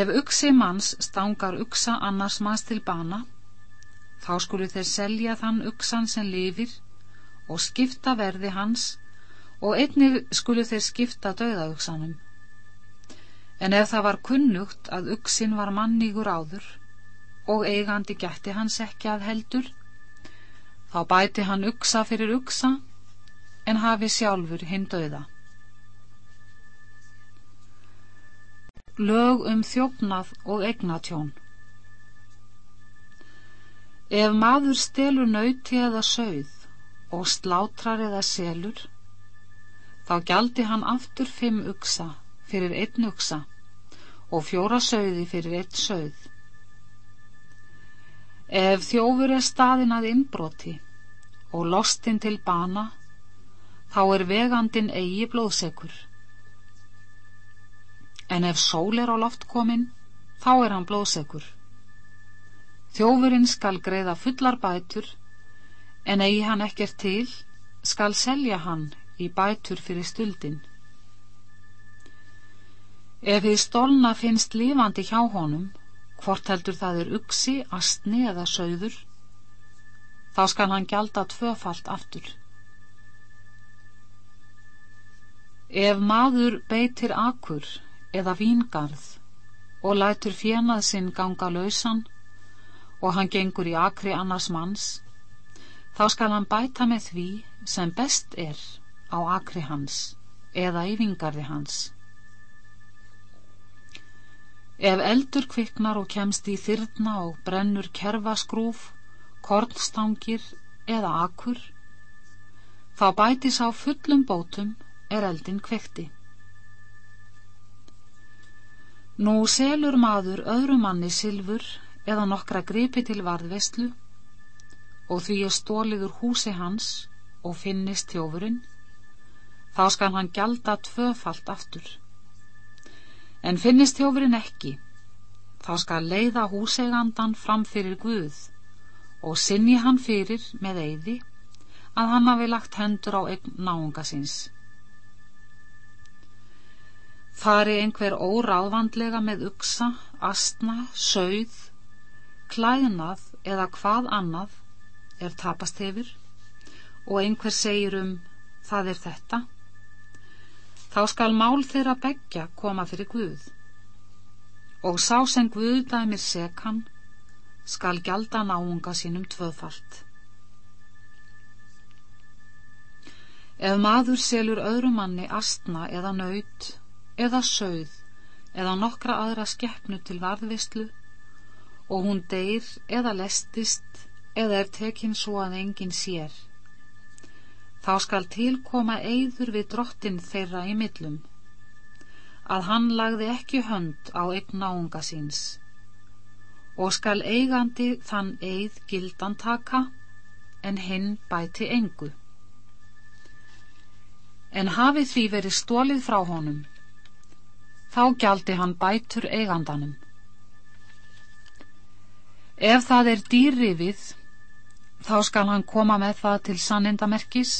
Ef uksi manns stangar uksa annars manns til bana, þá skulu þeir selja þann uksan sem lifir og skipta verði hans og einnig skulu þeir skipta döðauksanum. En ef það var kunnugt að uksin var mannígur áður og eigandi gætti hans ekki að heldur, þá bæti hann uksa fyrir uksa en hafi sjálfur hinn döða. Lög um þjófnað og eignatjón Ef maður stelur nauti eða sögð og slátrar eða selur, þá gjaldi hann aftur fimm uksa fyrir einn uksa og fjóra sögði fyrir einn sögð. Ef þjófur er staðin að innbroti og lostinn til bana, þá er vegandin eigi blóðsekur en ef sól er á loft komin, þá er hann blóðsegur. Þjófurinn skal greiða fullar bætur, en eigi hann ekkert til, skal selja hann í bætur fyrir stuldin. Ef þið stólna finnst lífandi hjá honum, hvort heldur það er uksi, astni eða söður, þá skal hann gjalda tvöfalt aftur. Ef maður beitir akkur, eða víngarð og lætur fjenað sinn ganga lausan og hann gengur í akri annars manns, þá skal hann bæta með því sem best er á akri hans eða í vingarði hans. Ef eldur kviknar og kemst í þyrna og brennur kerfaskrúf, kornstangir eða akkur, þá bætis á fullum bótum er eldin kvikti. Nú selur maður öðru manni silfur eða nokkra gripi til varðvestlu og því er stóliður húsi hans og finnist þjófurinn, þá skal hann gjalda tvöfalt aftur. En finnist þjófurinn ekki, þá skal leiða húsegandan fram fyrir Guð og sinni hann fyrir með eyði að hann hafi lagt hendur á eign náunga síns. Fari einhver óráðvandlega með uksa, astna, sögð, klæðnað eða hvað annað er tapast hefur og einhver segir um það er þetta, þá skal mál þeirra begja koma fyrir Guð og sá sem Guð dæmir sekan skal gjalda náunga sínum tvöfalt. Ef maður selur öðru manni astna eða nöyt eða sögð eða nokkra aðra skeppnu til varðvistlu og hún deyr eða lestist eða er tekinn svo að enginn sér. Þá skal tilkoma eigður við drottin þeirra í millum, að hann lagði ekki hönd á eign náunga síns og skal eigandi þann eigð gildantaka en hinn bæti engu. En hafi því verið stólið frá honum þá gjaldi hann bætur eigandanum. Ef það er dýrrifið, þá skal hann koma með það til sannindamerkis,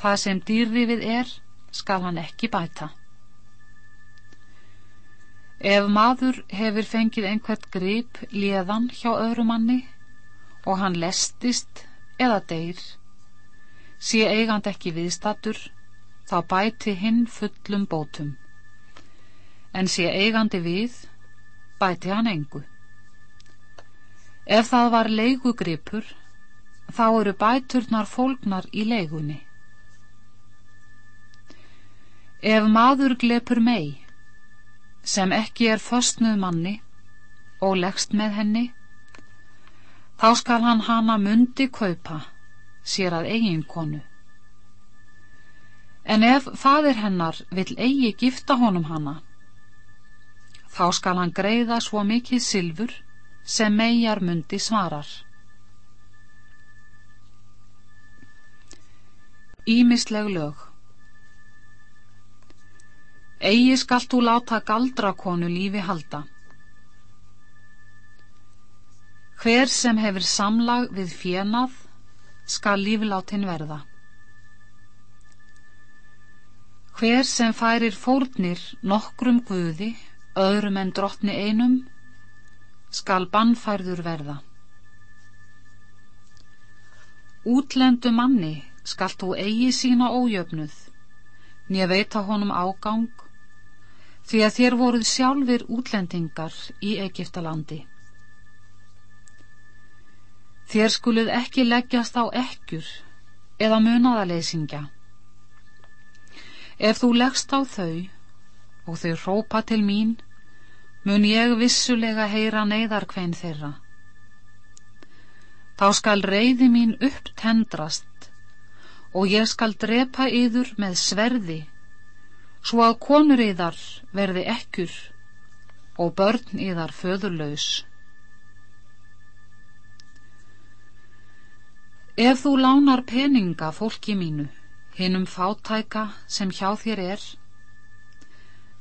það sem dýrrifið er, skal hann ekki bæta. Ef maður hefur fengið einhvert grip léðan hjá öðru manni og hann lestist eða deyr, sé eigand ekki viðstatur, þá bæti hinn fullum bótum en sé eigandi við, bæti hann engu. Ef það var leigugripur, þá eru bæturnar fólknar í leigunni. Ef maður glepur mei, sem ekki er föstnuð manni og leggst með henni, þá skal hann hana mundi kaupa sér að eigin konu. En ef fadir hennar vill eigi gifta honum hana, þá skal hann greiða svo mikið sylfur sem megar mundi svarar. Ímisleg lög Egi skalt þú láta galdrakonu lífi halda. Hver sem hefur samlag við fjenað skal lífláttinn verða. Hver sem færir fórnir nokkrum guði, öðrum en drottni einum, skal bannfærður verða. Útlendu manni skal þú eigi sína ójöfnuð, nýja veita honum ágang, því að þér voruð sjálfur útlendingar í Egiptalandi. Þér skuluð ekki leggjast á ekkjur eða munaðaleysingja Ef þú leggst á þau og þau rópa til mín, mun ég vissulega heyra neyðarkvein þeirra. Þá skal reyði mín upptendrast og ég skal drepa yður með sverði, svo að konur yðar verði ekkur og börn yðar föðurlaus. Ef þú lánar peninga fólki mínu, hinnum fátæka sem hjá þér er,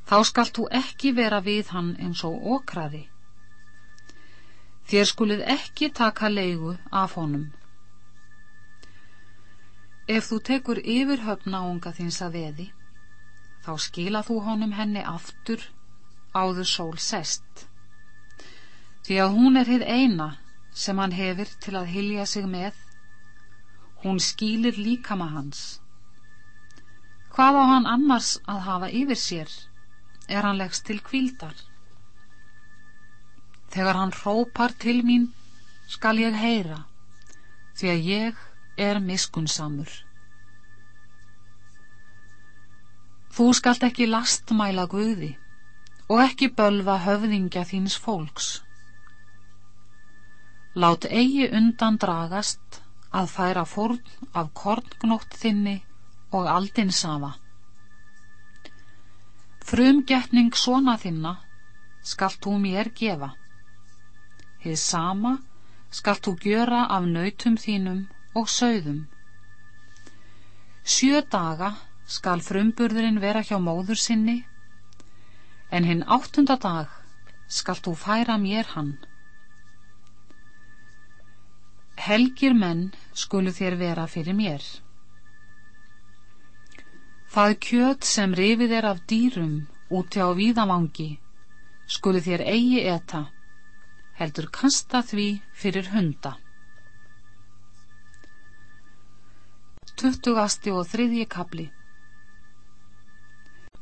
þá skalt þú ekki vera við hann eins og okraði. Þér skulið ekki taka leigu af honum. Ef þú tekur yfirhöfn áunga þins að veði, þá skila þú honum henni aftur áður sól sest. Því að hún er hitt eina sem hann hefur til að hilja sig með, hún skýlir líkama hans. Hvað á hann annars að hafa yfir sér er hann leggst til kvíldar? Þegar hann hrópar til mín skal ég heyra því að ég er miskunnsamur. Þú skalt ekki lastmæla Guði og ekki bölva höfðingja þíns fólks. Lát eigi undan dragast að færa fórn af korngnótt þinni og aldinsafa. Frumgetning svona þinna skalt þú mér gefa. Hið sama skalt þú gjöra af nautum þínum og sögðum. Sjö daga skal frumburðurinn vera hjá móður sinni, en hinn áttunda dag skalt þú færa mér hann. Helgir menn skulu þér vera fyrir mér. Það kjöt sem rifið er af dýrum úti á víðavangi skuli þér eigi eta, heldur kasta því fyrir hunda. Tuttugasti og þriðji kapli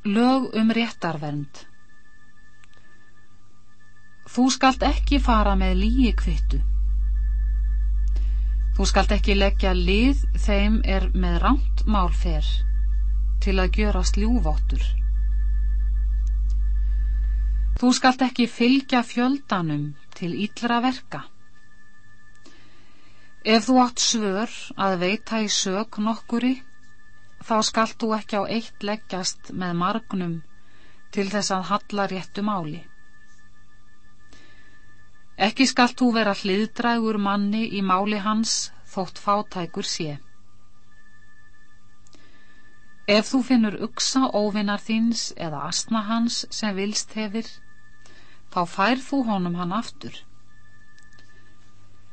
Lög um réttarvernd Þú skalt ekki fara með líi kvittu. Þú skalt ekki leggja lið þeim er með rámt málfer til að gjöra sljúvottur. Þú skalt ekki fylgja fjöldanum til yllra verka. Ef þú átt svör að veita í sög nokkuri, þá skalt þú ekki á eitt leggjast með margnum til þess að halla réttu máli. Ekki skalt þú vera hliðdrægur manni í máli hans þótt fátækur sé. Ef þú finnur uksa óvinnar þíns eða astna hans sem vilst hefir, þá fær þú honum hann aftur.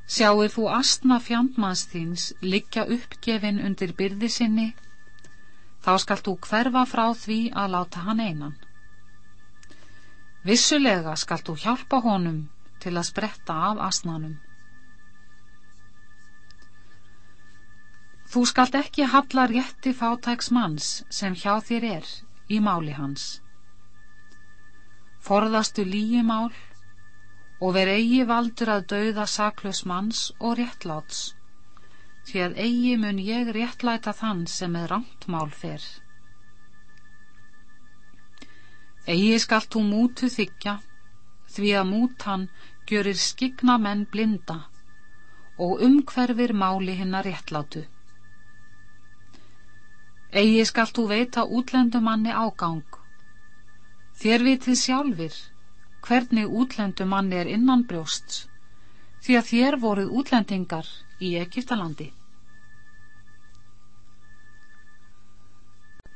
Sjáir þú astna fjandmanns þíns liggja uppgefin undir byrði sinni, þá skalt þú hverfa frá því að láta hann einan. Vissulega skalt þú hjálpa honum til að spretta af astnanum. Þú skalt ekki halla rétti fátæks manns sem hjá þér er í máli hans. Forðastu líjumál og ver eigi valdur að dauða saklaus manns og réttláts, því að eigi mun ég réttlæta þann sem með rántmál fer. Egi skalt þú mútu þykja, því að mútan gjörir skigna menn blinda og umhverfir máli hinnar réttlátu. Egi skalt þú veita útlendumanni ágang. Þér vitið sjálfur hvernig útlendumanni er innan brjósts, því að þér voruð útlendingar í Egiptalandi.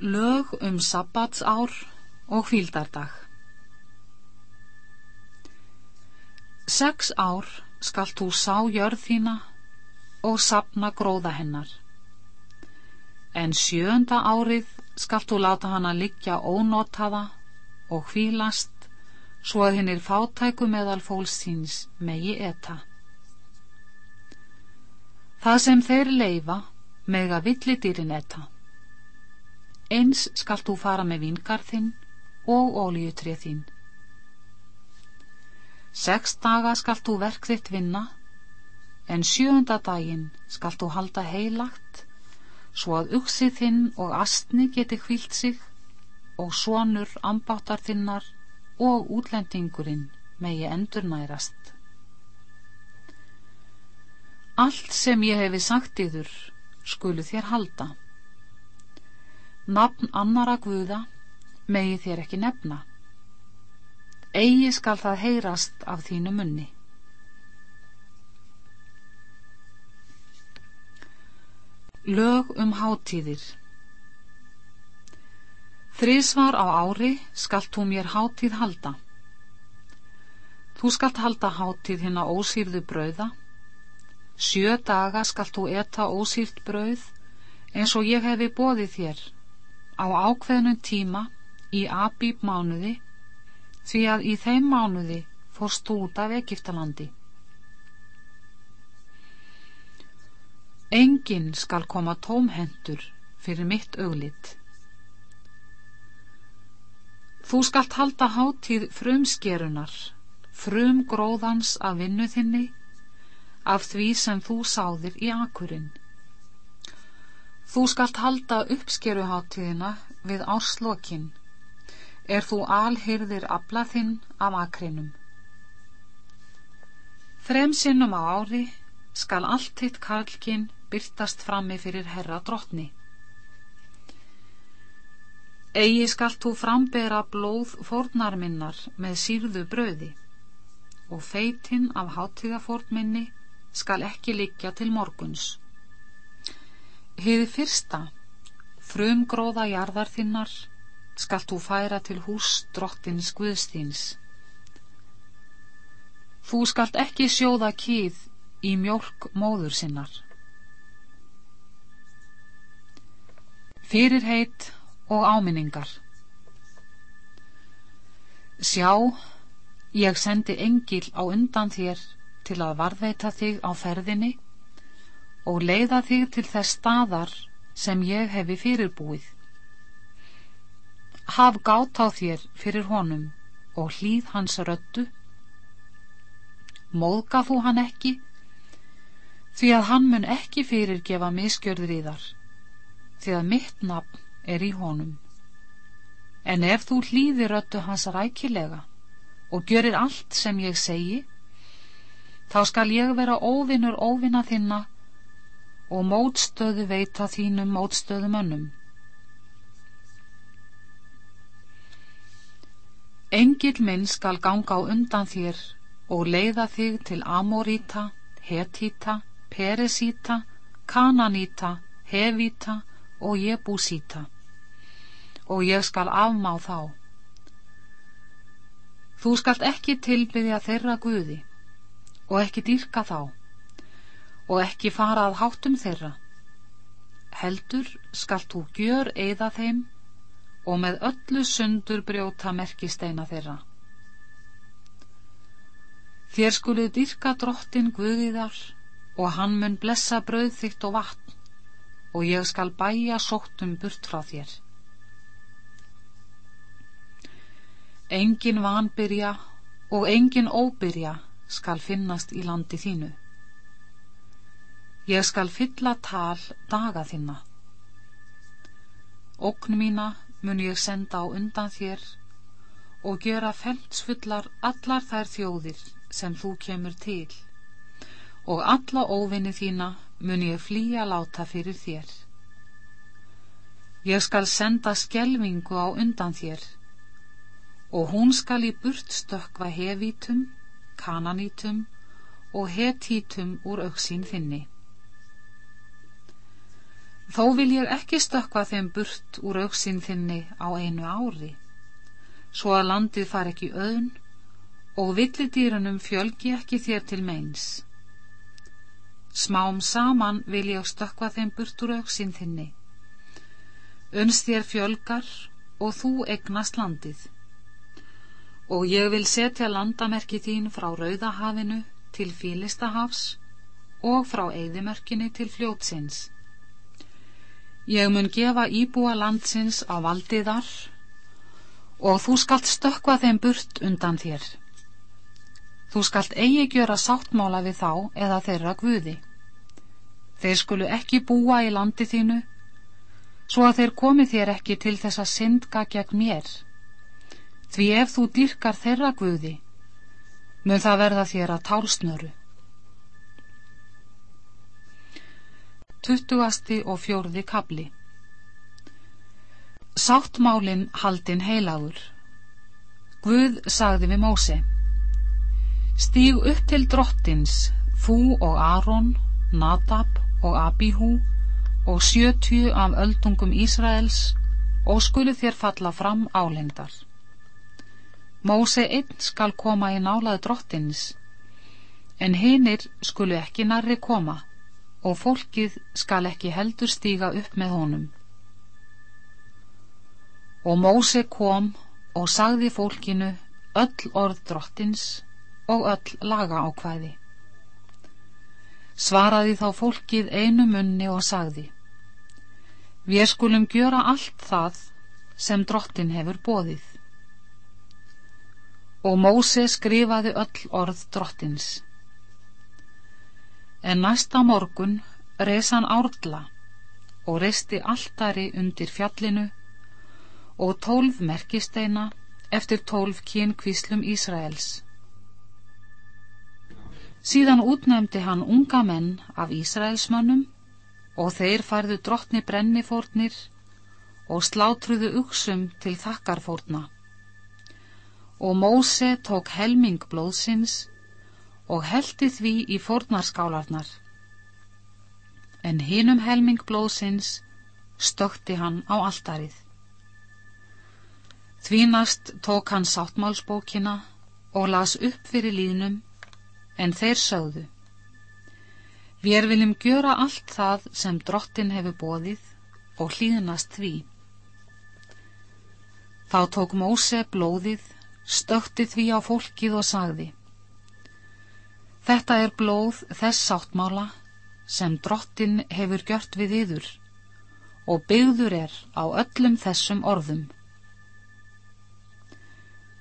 Lög um sabbatsár og hvíldardag Sex ár skalt þú sá jörð þína og sapna gróða hennar en sjönda árið skalt þú láta hana liggja ónotaða og hvílast svo að hinn er fátæku meðal fólksins megi eta. Það sem þeir leifa mega villidýrin eta. Eins skalt þú fara með vingarðinn og ólíutrið þín. Seks daga skalt þú verk þitt vinna, en sjönda daginn skalt þú halda heilagt svo að uksið þinn og astni geti hvílt sig og sonur ambáttar þinnar og útlendingurinn megi endurnærast. Allt sem ég hefi sagt yður skulu þér halda. Nafn annara guða megi þér ekki nefna. Egi skal það heyrast af þínu munni. Lög um hátíðir Þrísvar á ári skalt þú mér hátíð halda. Þú skalt halda hátíð hinn á ósýrðu brauða. Sjö daga skalt þú eta ósýrt brauð eins og ég hefi bóðið þér á ákveðnum tíma í abíb mánuði því að í þeim mánuði fórst þú út af Egiptalandi. Engin skal koma tómhendur fyrir mitt auglit. Þú skalt halda hátíð frumskerunar, frum gróðans af vinnu þinni, af því sem þú sáðir í akurinn. Þú skalt halda uppskeruháttíðina við áslokkin, er þú alhyrðir abla þinn af akrinum. Þrem sinnum á ári skal allt hitt karlkinn byrtast frammi fyrir herra drottni. Egi skalt þú frambera blóð fórnarminnar með sírðu bröði og feitinn af háttíðafórnminni skal ekki liggja til morguns. Hið fyrsta, frumgróða jarðar þinnar, skalt þú færa til hús drottins Guðstíns. Þú skalt ekki sjóða kýð í mjölk móður sinnar. Fyrirheit og áminningar Sjá, ég sendi engil á undan þér til að varðveita þig á ferðinni og leiða þig til þess staðar sem ég hefi fyrirbúið. Haf gátt á þér fyrir honum og hlýð hans röttu. Móðga þú hann ekki, því að hann mun ekki fyrirgefa miskjörður í þar því að mitt nafn er í honum. En ef þú hlýðir öllu hans rækilega og görir allt sem ég segi, þá skal ég vera óvinnur óvinna þinna og mótstöðu veita þínum mótstöðu mönnum. Engil minn skal ganga á undan þér og leiða þig til Amoríta, Hetíta, Peresíta, Kananíta, Hevita og ég bú síta og ég skal afmá þá. Þú skalt ekki tilbyðja þeirra guði og ekki dýrka þá og ekki fara að háttum þeirra. Heldur skalt þú gjör eða þeim og með öllu sundur brjóta merkisteina þeirra. Þér skuluð dýrka drottin guðiðar og hann mun blessa brauð þitt og vatn og ég skal bæja sóttum burt frá þér. Engin vanbyrja og engin óbyrja skal finnast í landi þínu. Ég skal fylla tal daga þinna. Ókn mína mun ég senda á undan þér og gera feldsfullar allar þær þjóðir sem þú kemur til og alla óvinni þína mun ég flýja láta fyrir þér. Ég skal senda skelvingu á undan þér og hún skal í burt stökva hevítum, kananítum og hetítum úr auksín þinni. Þó vil ég ekki stökka þeim burt úr auksinn þinni á einu ári, svo að landið far ekki auðn og villidýrunum fjölgi ekki þér til meins. Smám saman vil ég stökka þeim burt úr auksinn þinni. Önst þér fjölgar og þú egnast landið. Og ég vil setja landamerki þín frá Rauðahafinu til Fílistahafs og frá Eðimörkinni til Fljótsins Ég mun gefa íbúa landsins á valdiðar og þú skalt stökka þeim burt undan þér. Þú skalt eigi gjöra sáttmála við þá eða þeirra guði. Þeir skulu ekki búa í landi þínu, svo að þeir komi þér ekki til þess að syndga gegn mér. Því ef þú dyrkar þeirra guði, mun það verða þér að tálsnöru. Tuttugasti og fjórði kabli Sáttmálin haldin heilagur Guð sagði við Móse Stíg upp til drottins þú og Aron, Nadab og Abihu og sjötju af öldungum Ísraels og skulu þér falla fram álengdar. Móse einn skal koma í nálaðu drottins en hinnir skulu ekki narri koma og fólkið skal ekki heldur stíga upp með honum. Og Móse kom og sagði fólkinu öll orð drottins og öll laga ákvæði. Svaraði þá fólkið einu munni og sagði Við skulum gjöra allt það sem drottin hefur bóðið. Og Móse skrifaði öll orð drottins en næsta morgun reys hann árla og reisti alltari undir fjallinu og tólf merkisteina eftir tólf kynkvíslum Ísraels. Síðan útnefndi hann unga menn af Ísraelsmönnum og þeir færðu drottni brennifórnir og slátruðu uksum til þakkarfórna. Og Móse tók helming blóðsins og heldi því í fórnarskálarnar. En hinum helming blóðsins stökti hann á alldarið. Þvínast tók hann sáttmálsbókina og las upp fyrir línum, en þeir sögðu. Við viljum gjöra allt það sem drottin hefur bóðið og hlýðnast því. Þá tók Móse blóðið, stökti því á fólkið og sagði Þetta er blóð þess sáttmála sem drottin hefur gjört við yður og byggður er á öllum þessum orðum.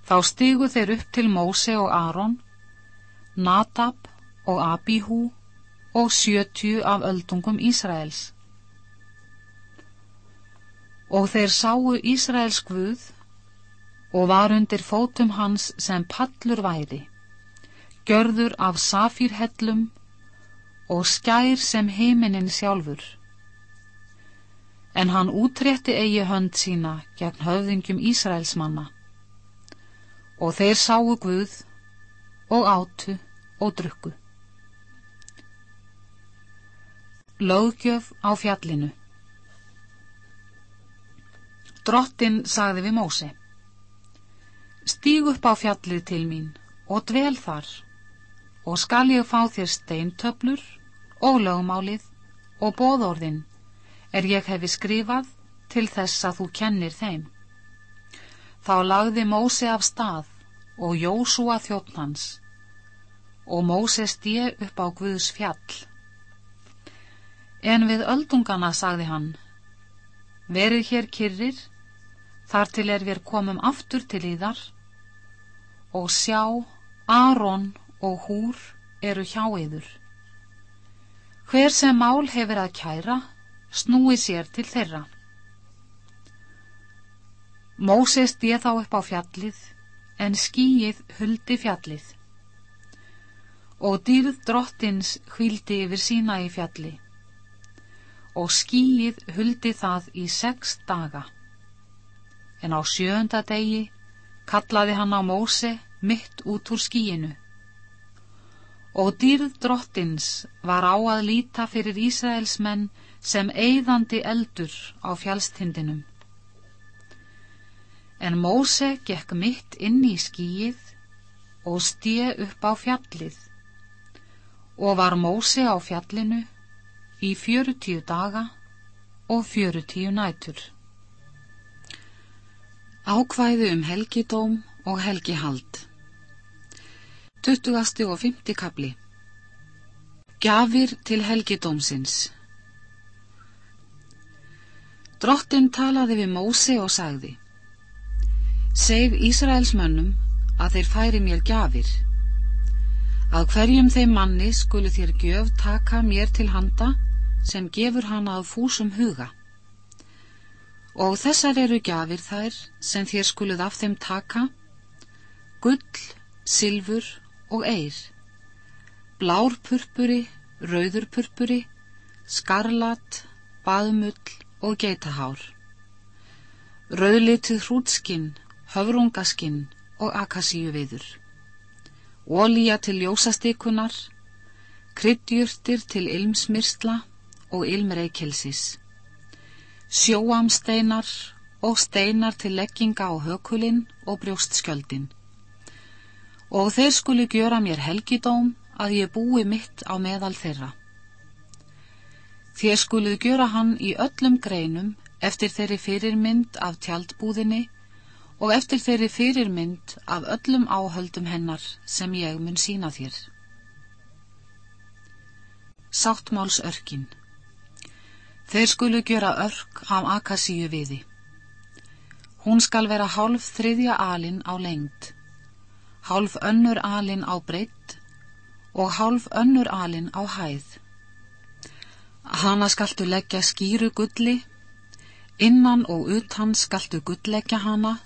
Þá stigu þeir upp til Móse og Aron, Nadab og Abihu og sjötju af öldungum Ísraels. Og þeir sáu Ísraels guð og var undir fótum hans sem pallur væri gjörður af safírhellum og skær sem heiminin sjálfur. En hann útrétti eigi hönd sína gegn höfðingjum Ísraelsmanna og þeir sáu Guð og átu og drukku. Löggjöf á fjallinu Drottin sagði við Mósi Stíg upp á fjallið til mín og dvel þar og skal ég fá þér steintöflur og lögmálið og bóðorðin er ég hefi skrifað til þess að þú kennir þeim. Þá lagði Móse af stað og Jósúa þjóttnans og Móse stið upp á Guðs fjall. En við öldungana sagði hann, verið hér kyrrir, þar til er við komum aftur til íðar og sjá Aron og húr eru hjá yður. Hver sem mál hefur að kæra, snúi sér til þeirra. Móses dið þá upp á fjallið, en skýið huldi fjallið. Og dýrð drottins hvildi yfir sína í fjalli. og skýið huldi það í sex daga. En á sjönda degi kallaði hann á Móse mitt út úr skýinu. Og dýrð drottins var á að líta fyrir Ísraels menn sem eigðandi eldur á fjálstindinum. En Móse gekk mitt inn í skýið og stíð upp á fjallið og var Móse á fjallinu í fjörutíu daga og fjörutíu nætur. Ákvæðu um helgidóm og helgihald 20. og 50. kapli Gjafir til helgidómsins Drottin talaði við Mósi og sagði Seg Ísraels mönnum að þeir færi mér gjafir að hverjum þeim manni skulu þér gjöf taka mér til handa sem gefur hana að fúsum huga. Og þessar eru gjafir þær sem þér skuluð af þeim taka gull, silfur og eir blár purpuri, rauður purpuri skarlat, baðmull og geitahár rauðlitið hrútskinn, höfrungaskinn og akasíu viður ólíja til ljósastikunar kryddjurtir til ilmsmyrsla og ilmreikilsis sjóamsteinar og steinar til legginga á hökulinn og brjóstskjöldin. Og þeir skuli gjöra mér helgidóm að ég búi mitt á meðal þeirra. Þér skuluð gjöra hann í öllum greinum eftir þeirri fyrirmynd af tjaldbúðinni og eftir þeirri fyrirmynd af öllum áhöldum hennar sem ég mun sína þér. Sáttmálsörkin Þeir skulu gjöra örk af akasíu viði. Hún skal vera hálf þriðja alin á lengt, hálf önnur alin á breytt og hálf önnur alin á hæð. Hana skaltu leggja skýru gulli, innan og utan skaltu gullleggja hana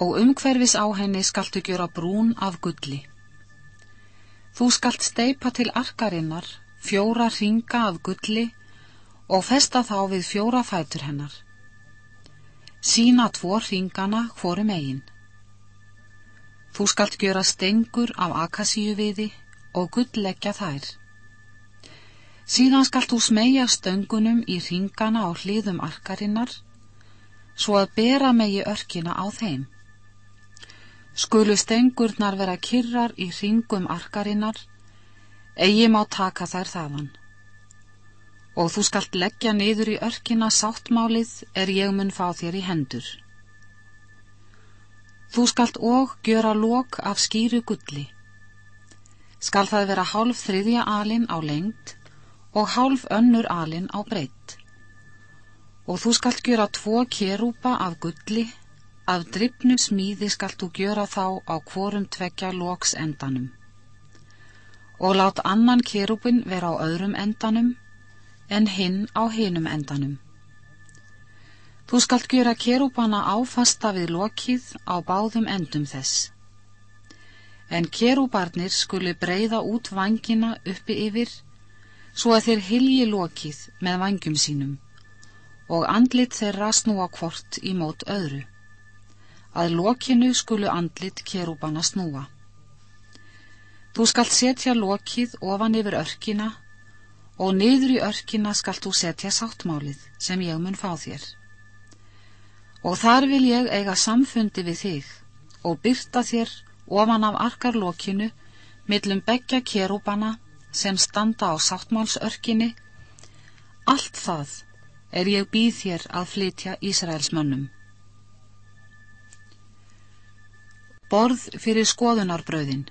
og umhverfis á henni skaltu gjöra brún af gulli. Þú skalt steipa til arkarinnar fjóra ringa af gulli og festa þá við fjóra fætur hennar. Sína tvo ringana hvorum eigin. Þú skalt gjöra stengur af akasíu viði og gullleggja þær. Síðan skalt þú smegja stöngunum í ringana á hliðum arkarinnar, svo að bera megi örkina á þeim. Skulu stengurnar vera kyrrar í ringum arkarinnar, eigi má taka þær þaðan. Og þú skalt leggja niður í örkina sáttmálið er ég mun fá þér í hendur. Þú skalt og gjöra lok af skýru gulli. Skal það vera hálf þriðja alin á lengt og hálf önnur alin á breytt. Og þú skalt gjöra tvo kerúpa af gulli, af drifnu smíði skalt þú gjöra þá á hvorum tvekja loks endanum. Og lát annan kerúpin vera á öðrum endanum, en hinn á hinum endanum. Þú skalt gjöra kerúpana áfasta við lokið á báðum endum þess. En kerúbarnir skuli breyða út vangina uppi yfir svo að þeir hilji lokið með vangjum sínum og andlit þeirra snúa hvort í mót öðru. Að lokinu skulu andlit kerúbana snúa. Þú skalt setja lokið ofan yfir örkina og niður í örkina skalt þú setja sáttmálið sem ég mun fá þér. Og þar vil ég eiga samfundi við þig og byrta þér ofan af arkarlokinu millum begja kerúbana sem standa á sáttmálsörkinni, allt það er ég býð þér að flytja Ísraels mönnum. Borð fyrir skoðunarbröðin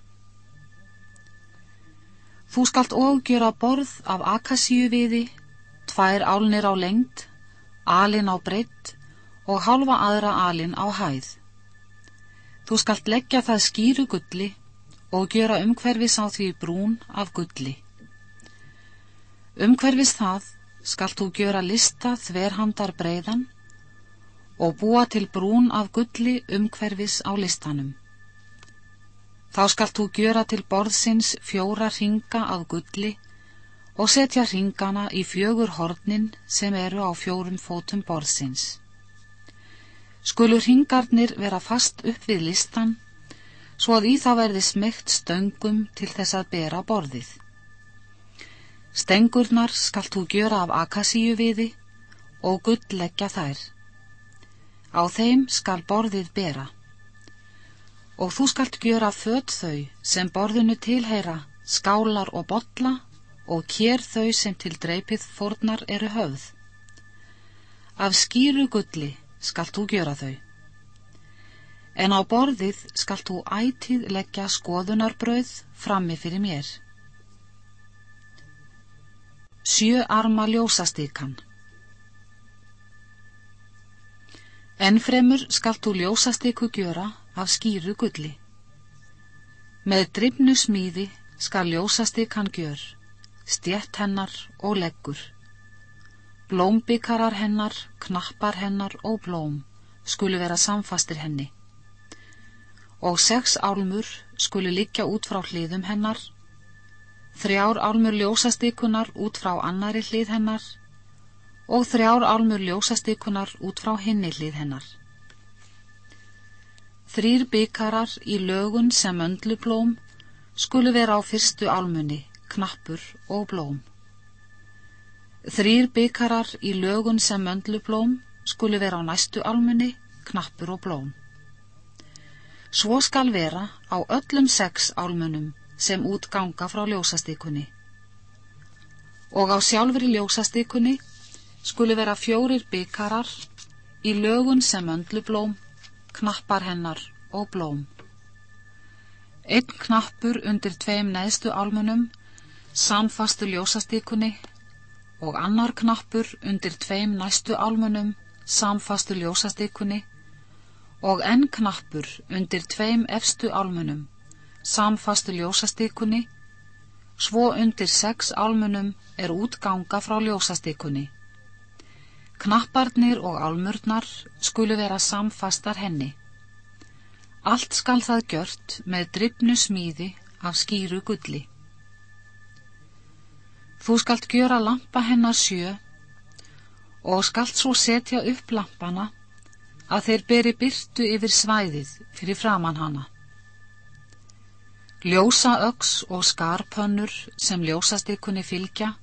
Þú skalt ógjöra borð af akasíu viði, tvær álnir á lengt, alin á breytt og halva aðra alin á hæð. Þú skalt leggja það skýru gulli og gjöra umhverfis á því brún af gulli. Umhverfis það skalt þú gjöra lista þverhandar breyðan og búa til brún af gulli umhverfis á listanum. Þá skalt þú gjöra til borðsins fjóra ringa af gulli og setja ringana í fjögur hornin sem eru á fjórum fótum borðsins. Skulu ringarnir vera fast upp við listan, svo að í það verði smegt stöngum til þess að bera borðið. Stengurnar skalt þú gjöra af akasíu viði og gull leggja þær. Á þeim skal borðið bera. Og þú skalt gjöra född þau sem borðinu tilheyra, skálar og botla og kér þau sem til dreipið fórnar eru höfð. Af skýru gulli skalt þú gjöra þau. En á borðið skalt þú ætið leggja skoðunarbröð frammi fyrir mér. Sjö arma ljósastikan Ennfremur skalt þú ljósastiku gjöra af skýru gulli. Með drifnu smíði skal ljósastikan gjör, stjett hennar og leggur. Blómbikarar hennar, knappar hennar og blóm skulu vera samfastir henni. Og sex álmur skulu liggja út frá hliðum hennar, þrjár álmur ljósastikunar út frá annari hlið hennar og þrjár álmur ljósastikunar út frá hinni hlið hennar. Þrýr bykarar í lögun sem öndlublóm skulu vera á fyrstu álmunni, knappur og blóm. Þrýr bykarar í lögun sem öndlublóm skulu vera á næstu álmunni, knappur og blóm. Svo skal vera á öllum sex álmunum sem útganga frá ljósastikunni. Og á sjálfri ljósastikunni skuli vera fjórir bykarar í lögun sem öndlublóm, knappar hennar og blóm. Einn knappur undir tveim neðstu álmunum, samfastu ljósastikunni og annar knappur undir tveim næstu álmunum, samfastu ljósastikunni og enn knappur undir tveim efstu álmunum, samfastu ljósastikunni, svo undir sex álmunum er útganga frá ljósastikunni Knapparnir og álmurnar skulu vera samfastar henni. Allt skal það gjört með drifnu smíði af skýru gulli. Þú skalt gjöra lampa hennar sjö og skalt svo setja upp lampana að þeir beri byrtu yfir svæðið fyrir framann hana. Ljósa öks og skarpönnur sem ljósastikunni fylgja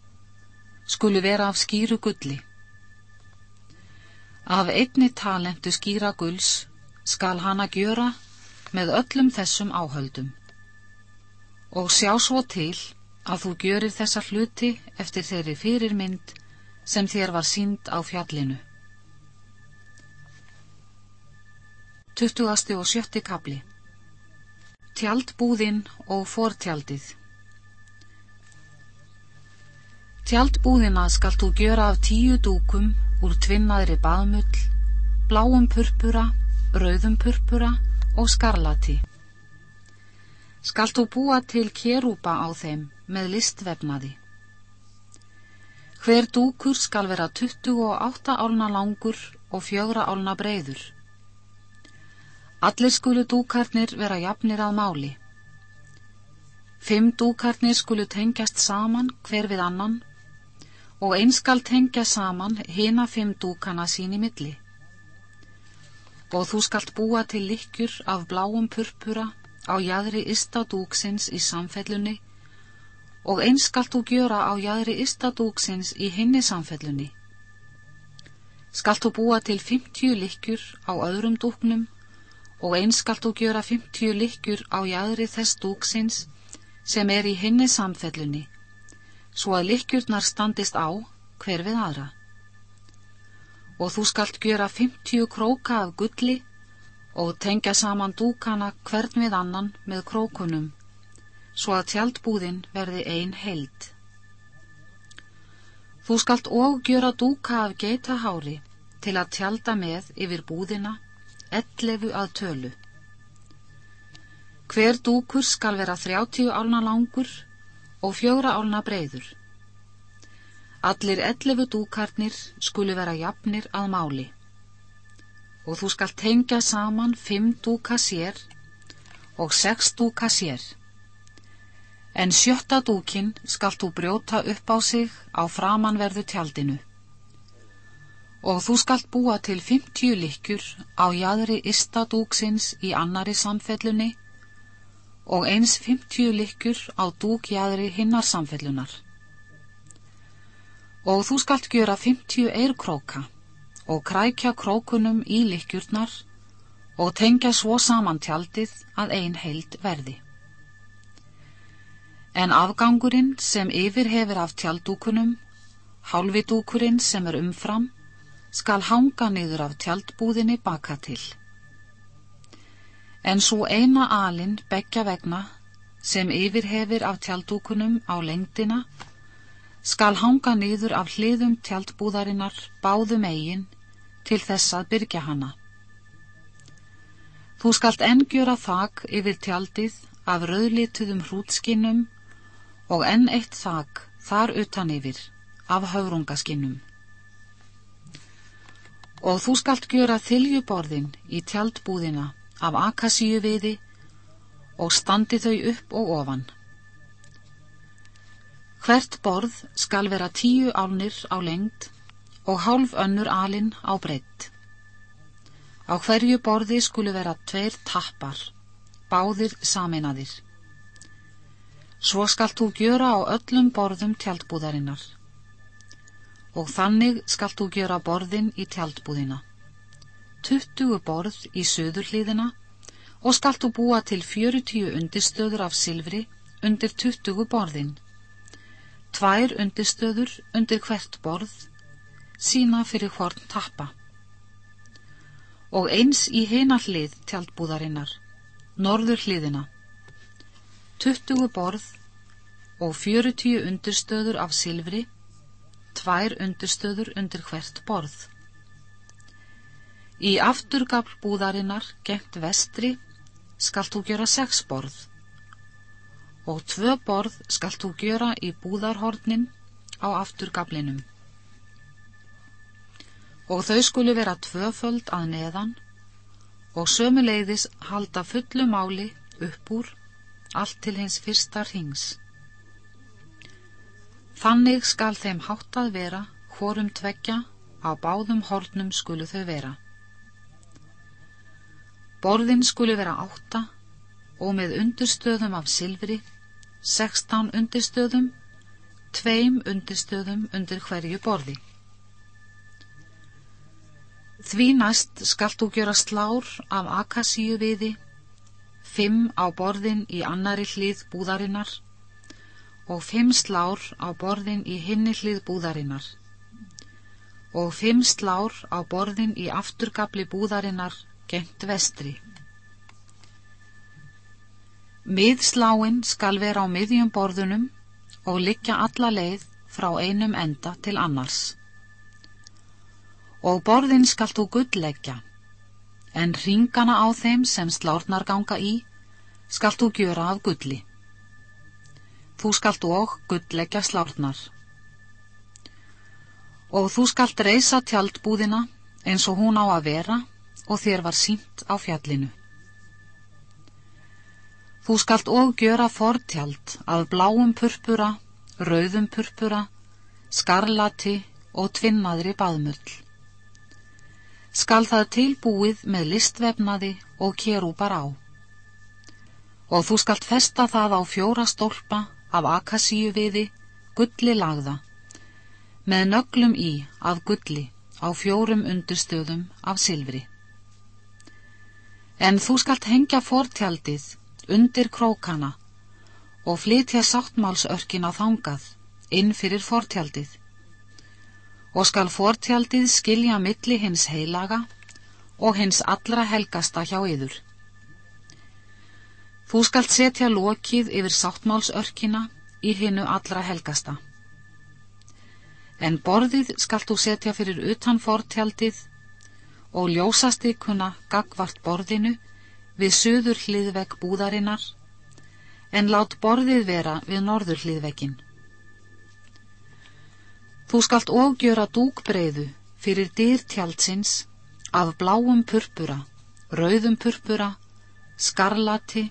skulu vera af skýru gulli. Af einni talentu skýra gulls skal hana gjöra með öllum þessum áhöldum. Og sjá svo til að þú gjörir þessa hluti eftir þeirri fyrirmynd sem þér var sínd á fjallinu. 20. og 7. kapli Tjaldbúðinn og fortjaldið Tjaldbúðina skalt þú gjöra af tíu dúkum úr tvinnaðri baðmull, bláum purpura, rauðum purpura og skarlati. Skalt þú búa til kjerúpa á þeim með listvefnaði. Hver dúkur skal vera 28 álna langur og fjögra álna breyður. Allir skulu dúkarnir vera jafnir að máli. Fimm dúkarnir skulu tengjast saman hver við annan og einskal tengja saman hina fimm dúkana sín í milli. Og þú skalt búa til likjur af bláum purpura á jæðri istadúksins í samfellunni og einskalt þú gjöra á jæðri istadúksins í hinni samfellunni. Skalt þú búa til 50 likjur á öðrum dúknum og einskalt þú gjöra 50 likjur á jæðri þess dúksins sem er í hinni samfellunni svo að likjurnar standist á hver við aðra. Og þú skalt gjöra 50 króka af gulli og tengja saman dúkana hvern við annan með krókunum, svo að tjaldbúðin verði ein held. Þú skalt og gjöra dúka af geitahári til að tjalda með yfir búðina, ellefu að tölu. Hver dúkur skal vera 30 álna langur og fjögra álna breyður. Allir ellefu dúkarnir skulu vera jafnir að máli og þú skalt tengja saman fimm dúka sér og sex dúka sér. En sjötta dúkin skalt þú brjóta upp á sig á framanverðu tjaldinu. Og þú skalt búa til 50 likkur á jæðri ysta dúksins í annari samfellunni og eins 50 likkur á dúkjæðri hinnar samfellunar. Og þú skalt gjöra 50 eirkróka og krækja krókunum í likkjurnar og tengja svo saman tjaldið að ein heild verði. En afgangurinn sem yfir hefur af tjaldúkunum, hálfi dúkurinn sem er umfram, skal hanga niður af tjaldbúðinni baka til. En svo eina alinn begja vegna sem yfir hefur af tjaldúkunum á lengdina, skal hanga niður af hliðum tjaldbúðarinnar báðum eigin til þess að byrja hana. Þú skalt enngjöra þak yfir tjaldið af rauðlituðum hrútskinnum og enn eitt þak þar utan yfir af höfrungaskinnum. Og þú skalt gjöra þyljuborðin í tjaldbúðina af akasíu viði og standi þau upp og ofan. Hvert borð skal vera tíu álnir á lengt og hálf önnur alinn á breytt. Á hverju borði skulu vera tveir tappar, báðir saminaðir. Svo skalt þú gjöra á öllum borðum tjaldbúðarinnar. Og þannig skalt þú gjöra borðin í tjaldbúðina. Tuttugu borð í söður hlýðina og skalt þú búa til fjörutíu undirstöður af silfri undir tuttugu borðin. Tvær undirstöður undir hvert borð, sína fyrir hvort tappa og eins í hina hlið tjaldbúðarinnar, norður hliðina. Tuttugu borð og fjörutíu undirstöður af silfri, tvær undirstöður undir hvert borð. Í afturgafl búðarinnar gengt vestri skalt þú gjöra sex borð og tvö borð skalt þú gjöra í búðarhornin á afturgaflinum og þau skulu vera tvöföld að neðan og sömuleiðis halda fullu máli upp úr allt til hins fyrsta rings. Þannig skal þeim háttað vera hórum tveggja á báðum hornum skulu þau vera. Borðin skulu vera átta og með undirstöðum af silfri, sextán undirstöðum, tveim undirstöðum undir hverju borði. Því næst skalt þú gjöra slár af akasíu viði, fimm á borðin í annari hlið búðarinnar og fimm slár á borðin í hinni hlið búðarinnar og fimm slár á borðin í afturgabli búðarinnar gengt vestri. Miðsláinn skal vera á miðjum borðunum og liggja alla leið frá einum enda til annars og borðin skalt þú gullleggja, en ringana á þeim sem slárnar ganga í, skalt þú gjöra af gulli. Þú skalt og gullleggja slárnar. Og þú skalt reysa tjaldbúðina eins og hún á að vera og þér var sínt á fjallinu. Þú skalt og gjöra fortjald af bláum purpura, rauðum purpura, skarlati og tvinnaðri baðmull skal það tilbúið með listvefnaði og kerúpar á. Og þú skalt festa það á fjóra stólpa af akasíu viði, gulli lagða, með nöglum í af gulli á fjórum undurstöðum af silfri. En þú skalt hengja fortjaldið undir krókana og flytja sáttmálsörkin á þangað inn fyrir fortjaldið og skal fortjaldið skilja milli hins heilaga og hins allra helgasta hjá yður. Þú skalt setja lokið yfir sáttmálsörkina í hinnu allra helgasta. En borðið skalt þú setja fyrir utan fortjaldið og ljósastikuna gagvart borðinu við söður hliðvegg búðarinnar, en lát borðið vera við norður hliðveggin. Þú skalt ógjöra dúkbreiðu fyrir dýrtjaldsins af bláum purpura, rauðum purpura, skarlati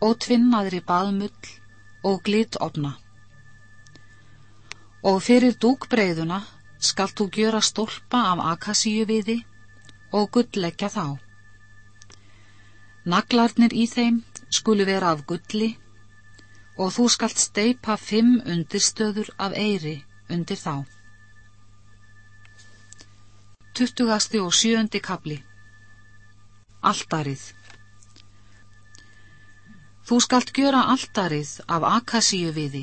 og tvinnaðri baðmull og glitofna. Og fyrir dúkbreyðuna skalt þú gjöra stólpa af akasíu viði og gullleggja þá. Naglarnir í þeim skulu vera af gulli og þú skalt steipa fimm undirstöður af eiri undir þá. 20. og 7. kapli Alldarið Þú skalt gjöra alldarið af akasíu viði,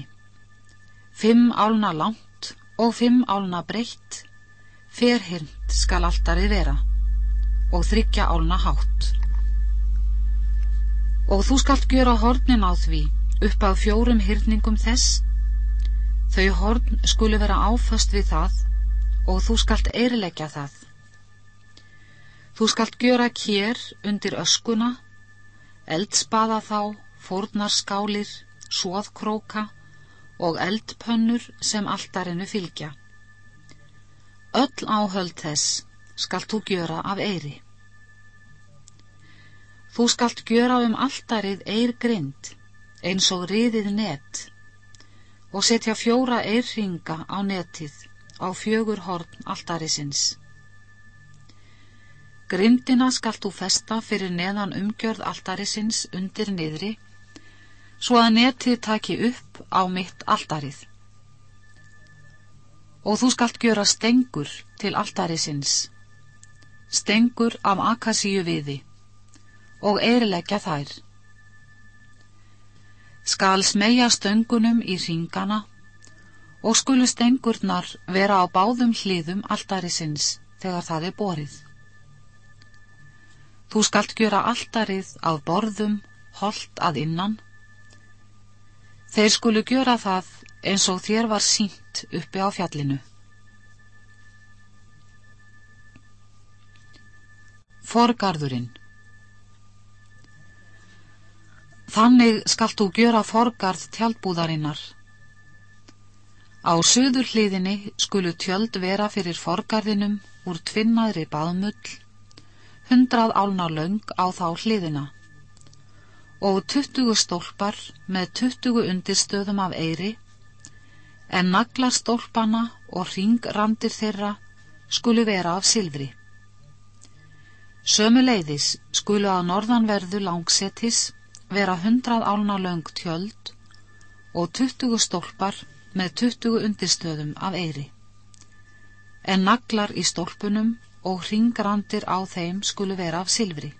fimm álna langt og fimm álna breytt, ferhyrnt skal alldarið vera og þryggja álna hátt. Og þú skalt gjöra hornin á því upp af fjórum hyrningum þess, þau horn skulu vera áfast við það og þú skalt eirleggja það. Þú skalt gjöra kér undir öskuna, eldspaða þá fórnarskálir, svoðkróka og eldpönnur sem alltarinu fylgja. Öll áhöld þess skalt þú gjöra af eiri. Þú skalt gjöra um alltarið eir grind, eins og riðið net, og setja fjóra eirringa á netið á fjögur horn alltarisins. Grindina skalt þú festa fyrir neðan umgjörð alltarisins undir niðri svo að netið taki upp á mitt aldarið. Og þú skalt gjöra stengur til aldarisins, stengur af akasíu viði og eirleggja þær. Skal smegja stöngunum í ringana og skulu stengurnar vera á báðum hliðum aldarisins þegar það er borið. Þú skalt gjöra aldarið af borðum, holt að innan Þeir skulu gjöra það eins og þér var sínt uppi á fjallinu. Forgarðurinn Þannig skalt þú gjöra forgarð tjaldbúðarinnar. Á söður hliðinni skulu tjöld vera fyrir forgarðinum úr tvinnaðri baðmull, hundrað álna laung á þá hliðina og tuttugu stólpar með tuttugu undirstöðum af eiri, en naglar stólpana og ringrandir þeirra skulu vera af silfri. Sömu leiðis skulu að norðanverðu langsetis vera hundrað álna löng tjöld og tuttugu stólpar með tuttugu undirstöðum af eiri. En naglar í stólpunum og ringrandir á þeim skulu vera af silfri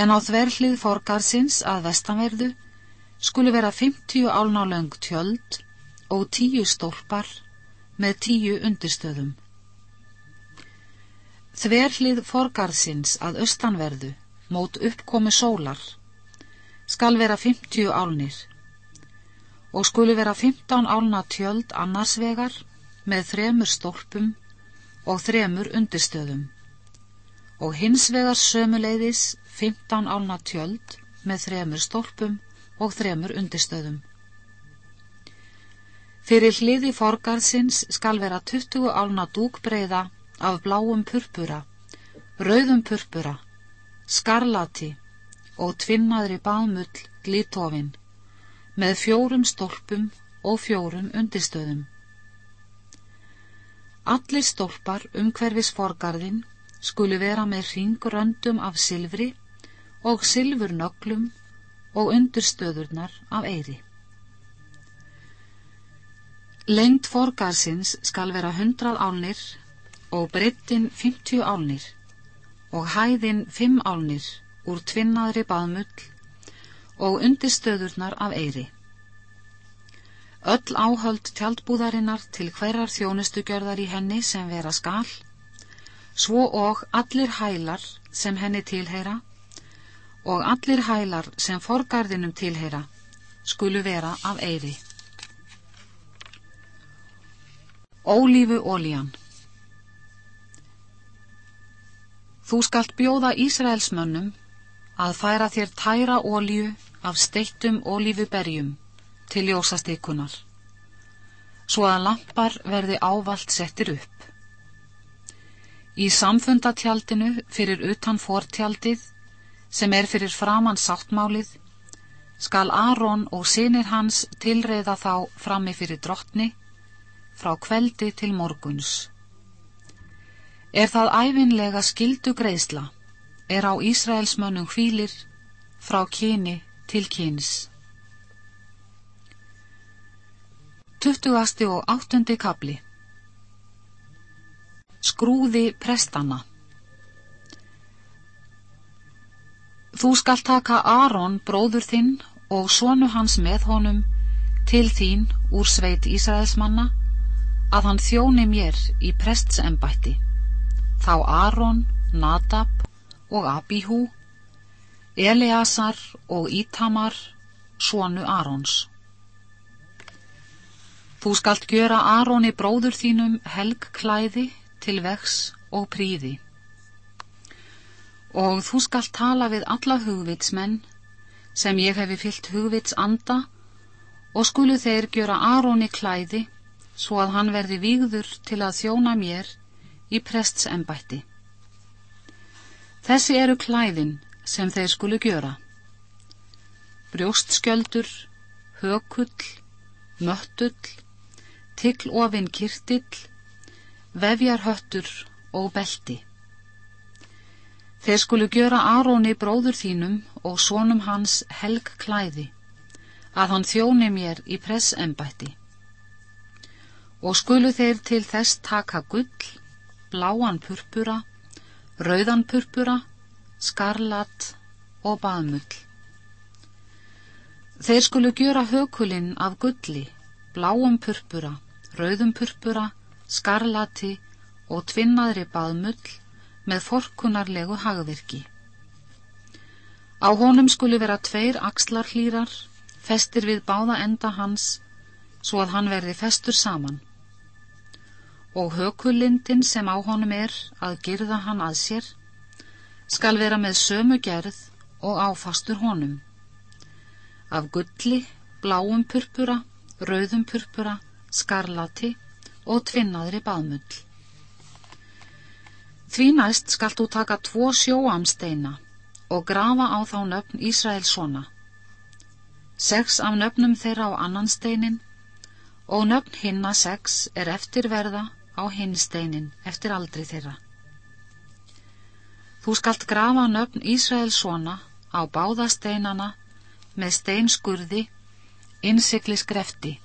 en á þverlið forgarsins að vestanverðu skulu vera 50 álnálöng tjöld og 10 stólpar með 10 undirstöðum. Þverlið forgarsins að austanverðu mót uppkomi sólar skal vera 50 álnir og skulu vera 15 álna tjöld annarsvegar með þremur stólpum og þremur undirstöðum og hins vegar sömuleiðis 15 álna tjöld með þremur stólpum og þremur undirstöðum. Fyrir hliði forgarðsins skal vera 20 álna dúkbreiða af bláum purpura, rauðum purpura, skarlati og tvinnaðri baðmull glítofin með fjórum stólpum og fjórum undirstöðum. Allir stólpar umhverfis forgarðin skulu vera með ringröndum af silfri og silfurnöglum og undurstöðurnar af eiri. Lengt forgarsins skal vera hundrað álnir og breyttin 50 álnir og hæðin 5 álnir úr tvinnaðri baðmull og undirstöðurnar af eiri. Öll áhöld tjaldbúðarinnar til hverjar þjónustugjörðar í henni sem vera skal svo og allir hælar sem henni tilheyra og allir hælar sem forgarðinum tilheyra skulu vera af eiri. Ólífu ólíjan Þú skalt bjóða Ísraelsmönnum að færa þér tæra ólíu af steittum ólífuberjum til ljósastikunar, svo að lampar verði ávalt settir upp. Í samfundatjaldinu fyrir utan fortjaldið sem er fyrir framann sáttmálið skal Aron og sinir hans tilreyða þá frammi fyrir drottni frá kveldi til morguns. Er það æfinlega skildu greiðsla, er á Ísraelsmönnum hvílir frá kyni til kyns. 20. og 8. kapli Skrúði prestana Þú skalt taka Aron, bróður þinn, og sonu hans með honum til þín úr sveit Ísraelsmanna, að hann þjóni mér í prestsembætti. Þá Aron, Nadab og Abihu, Eleazar og Ítamar, sonu Arons. Þú skalt gjöra Aroni bróður þínum helg klæði til vex og príði og þú skalt tala við alla hugvitsmenn sem ég hefi fyllt hugvits anda og skulu þeir gjöra Aróni klæði svo að hann verði vígður til að þjóna mér í prests embætti. Þessi eru klæðin sem þeir skulu gjöra. Brjóstskjöldur, hökull, möttull, tiglofinn kirtill, vefjarhöttur og belti. Þeir skulu gjöra Aróni bróður þínum og sónum hans helg klæði, að hann þjóni mér í pressembætti. Og skulu þeir til þess taka gull, bláan purpura, rauðan purpura, skarlat og baðmull. Þeir skulu gjöra hökulinn af gulli, bláum purpura, rauðum purpura, skarlati og tvinnaðri baðmull með forkunarlegu hagvirki. Á honum skulu vera tveir axlarhlýrar, festir við báða enda hans, svo að hann verði festur saman. Og hökullindin sem á honum er að girða hann að sér, skal vera með sömu gerð og áfastur honum. Af gulli, bláum purpura, rauðum purpura, skarlati og tvinnaðri baðmull. Því næst skalt þú taka tvo sjóamsteina og grafa á þá nöfn Ísraels svona. Sex af nöfnum þeirra á annan steinin og nöfn hinna sex er eftirverða á hinn steinin eftir aldri þeirra. Þú skalt grafa nöfn Ísraels svona á báða steinana með steinskurði innsikli skrefti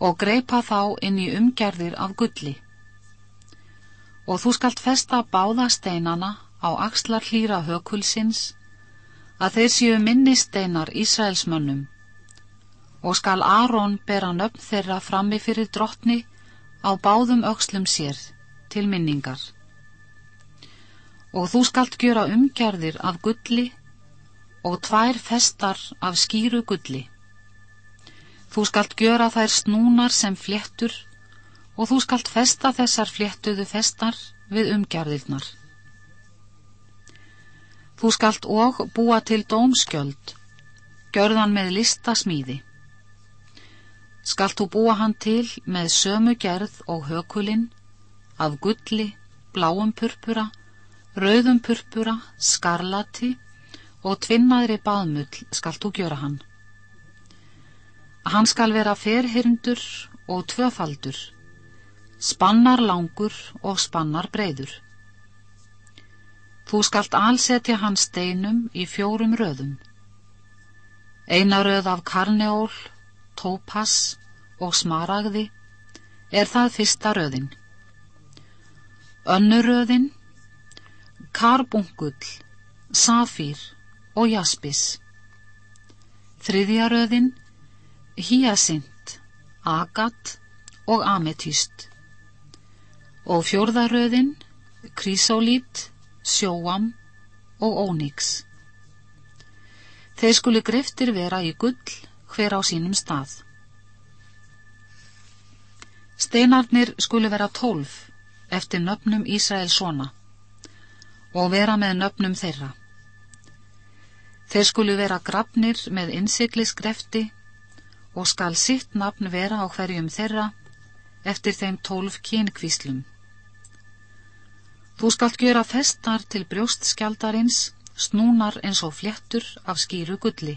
og greipa þá inn í umgerðir af gulli og þú skalt festa báða steinana á axlar hlýra hökulsins, að þeir séu minnisteinar Ísraelsmönnum, og skal Aron bera nöfn þeirra frammi fyrir drottni á báðum aukslum sér til minningar. Og þú skalt gjöra umgerðir af gulli og tvær festar af skýru gulli. Þú skalt gjöra þær snúnar sem fléttur og þú skalt festa þessar fléttuðu festar við umgerðirnar. Þú skalt og búa til dómskjöld, gjörðan með listasmíði. Skalt þú búa hann til með sömu gerð og hökulinn, af gulli, bláum purpura, rauðum purpura, skarlati og tvinnaðri baðmull skalt þú gjöra hann. Hann skal vera ferhyrndur og tvöfaldur, spannar langur og spannar breyður. Þú skalt alsetja hans steinum í fjórum röðum. Eina röð af karneól, tópass og smaragði er það fyrsta röðin. Önnu röðin, karbungull, safír og jaspis. Þriðja röðin, híasint, agat og ametýst og fjórðaröðin krísólít, sjóam og ónýks. Þeir skuli greftir vera í gull hver á sínum stað. Steinarnir skuli vera tólf eftir nöfnum Ísraels svona og vera með nöfnum þeirra. Þeir skuli vera grafnir með innsiklis grefti og skal sitt nafn vera á hverjum þeirra eftir þeim tólf kynkvíslum. Þú skalt gjöra festar til brjóstskjaldarins, snúnar eins og fléttur af skýru gulli.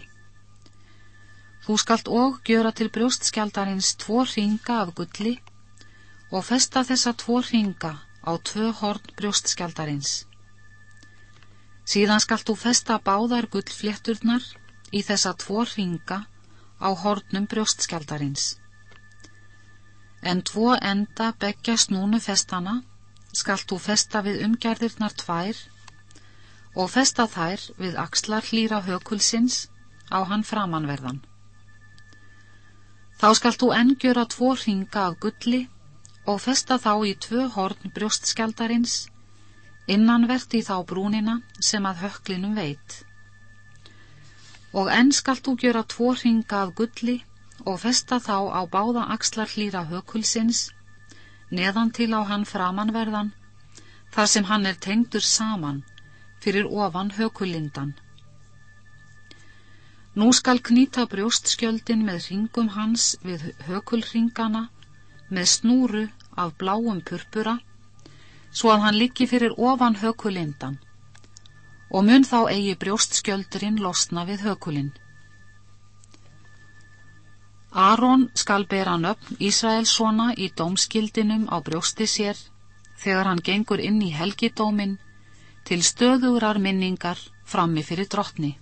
Þú skalt og gjöra til brjóstskjaldarins tvo ringa af gulli og festa þessa tvo ringa á tvö horn brjóstskjaldarins. Síðan skalt þú festa báðar gullflétturnar í þessa tvo ringa á hornum brjóstskjaldarins. En tvo enda begja snúnu festana skalt þú festa við umgerðirnar tvær og festa þær við axlar hlýra hökulsins á hann framanverðan. Þá skalt þú engjura tvo ringa af gulli og festa þá í tvö horn brjóstskjaldarins innanvert í þá brúnina sem að höklinum veit. Og enn skalt þú gjöra tvo ringa af gulli og festa þá á báða axlar hlýra hökulsins neðan til á hann framanverðan, þar sem hann er tengdur saman fyrir ofan hökulindan. Nú skal knýta brjóstskjöldin með ringum hans við hökulringana með snúru af bláum purpura, svo að hann liggi fyrir ofan hökulindan og mun þá eigi brjóstskjöldurinn losna við hökulinn. Aron skal bera nöfn Ísraelssona í dómskildinum á brjósti sér þegar hann gengur inn í helgidómin til stöðurar minningar frammi fyrir drottni.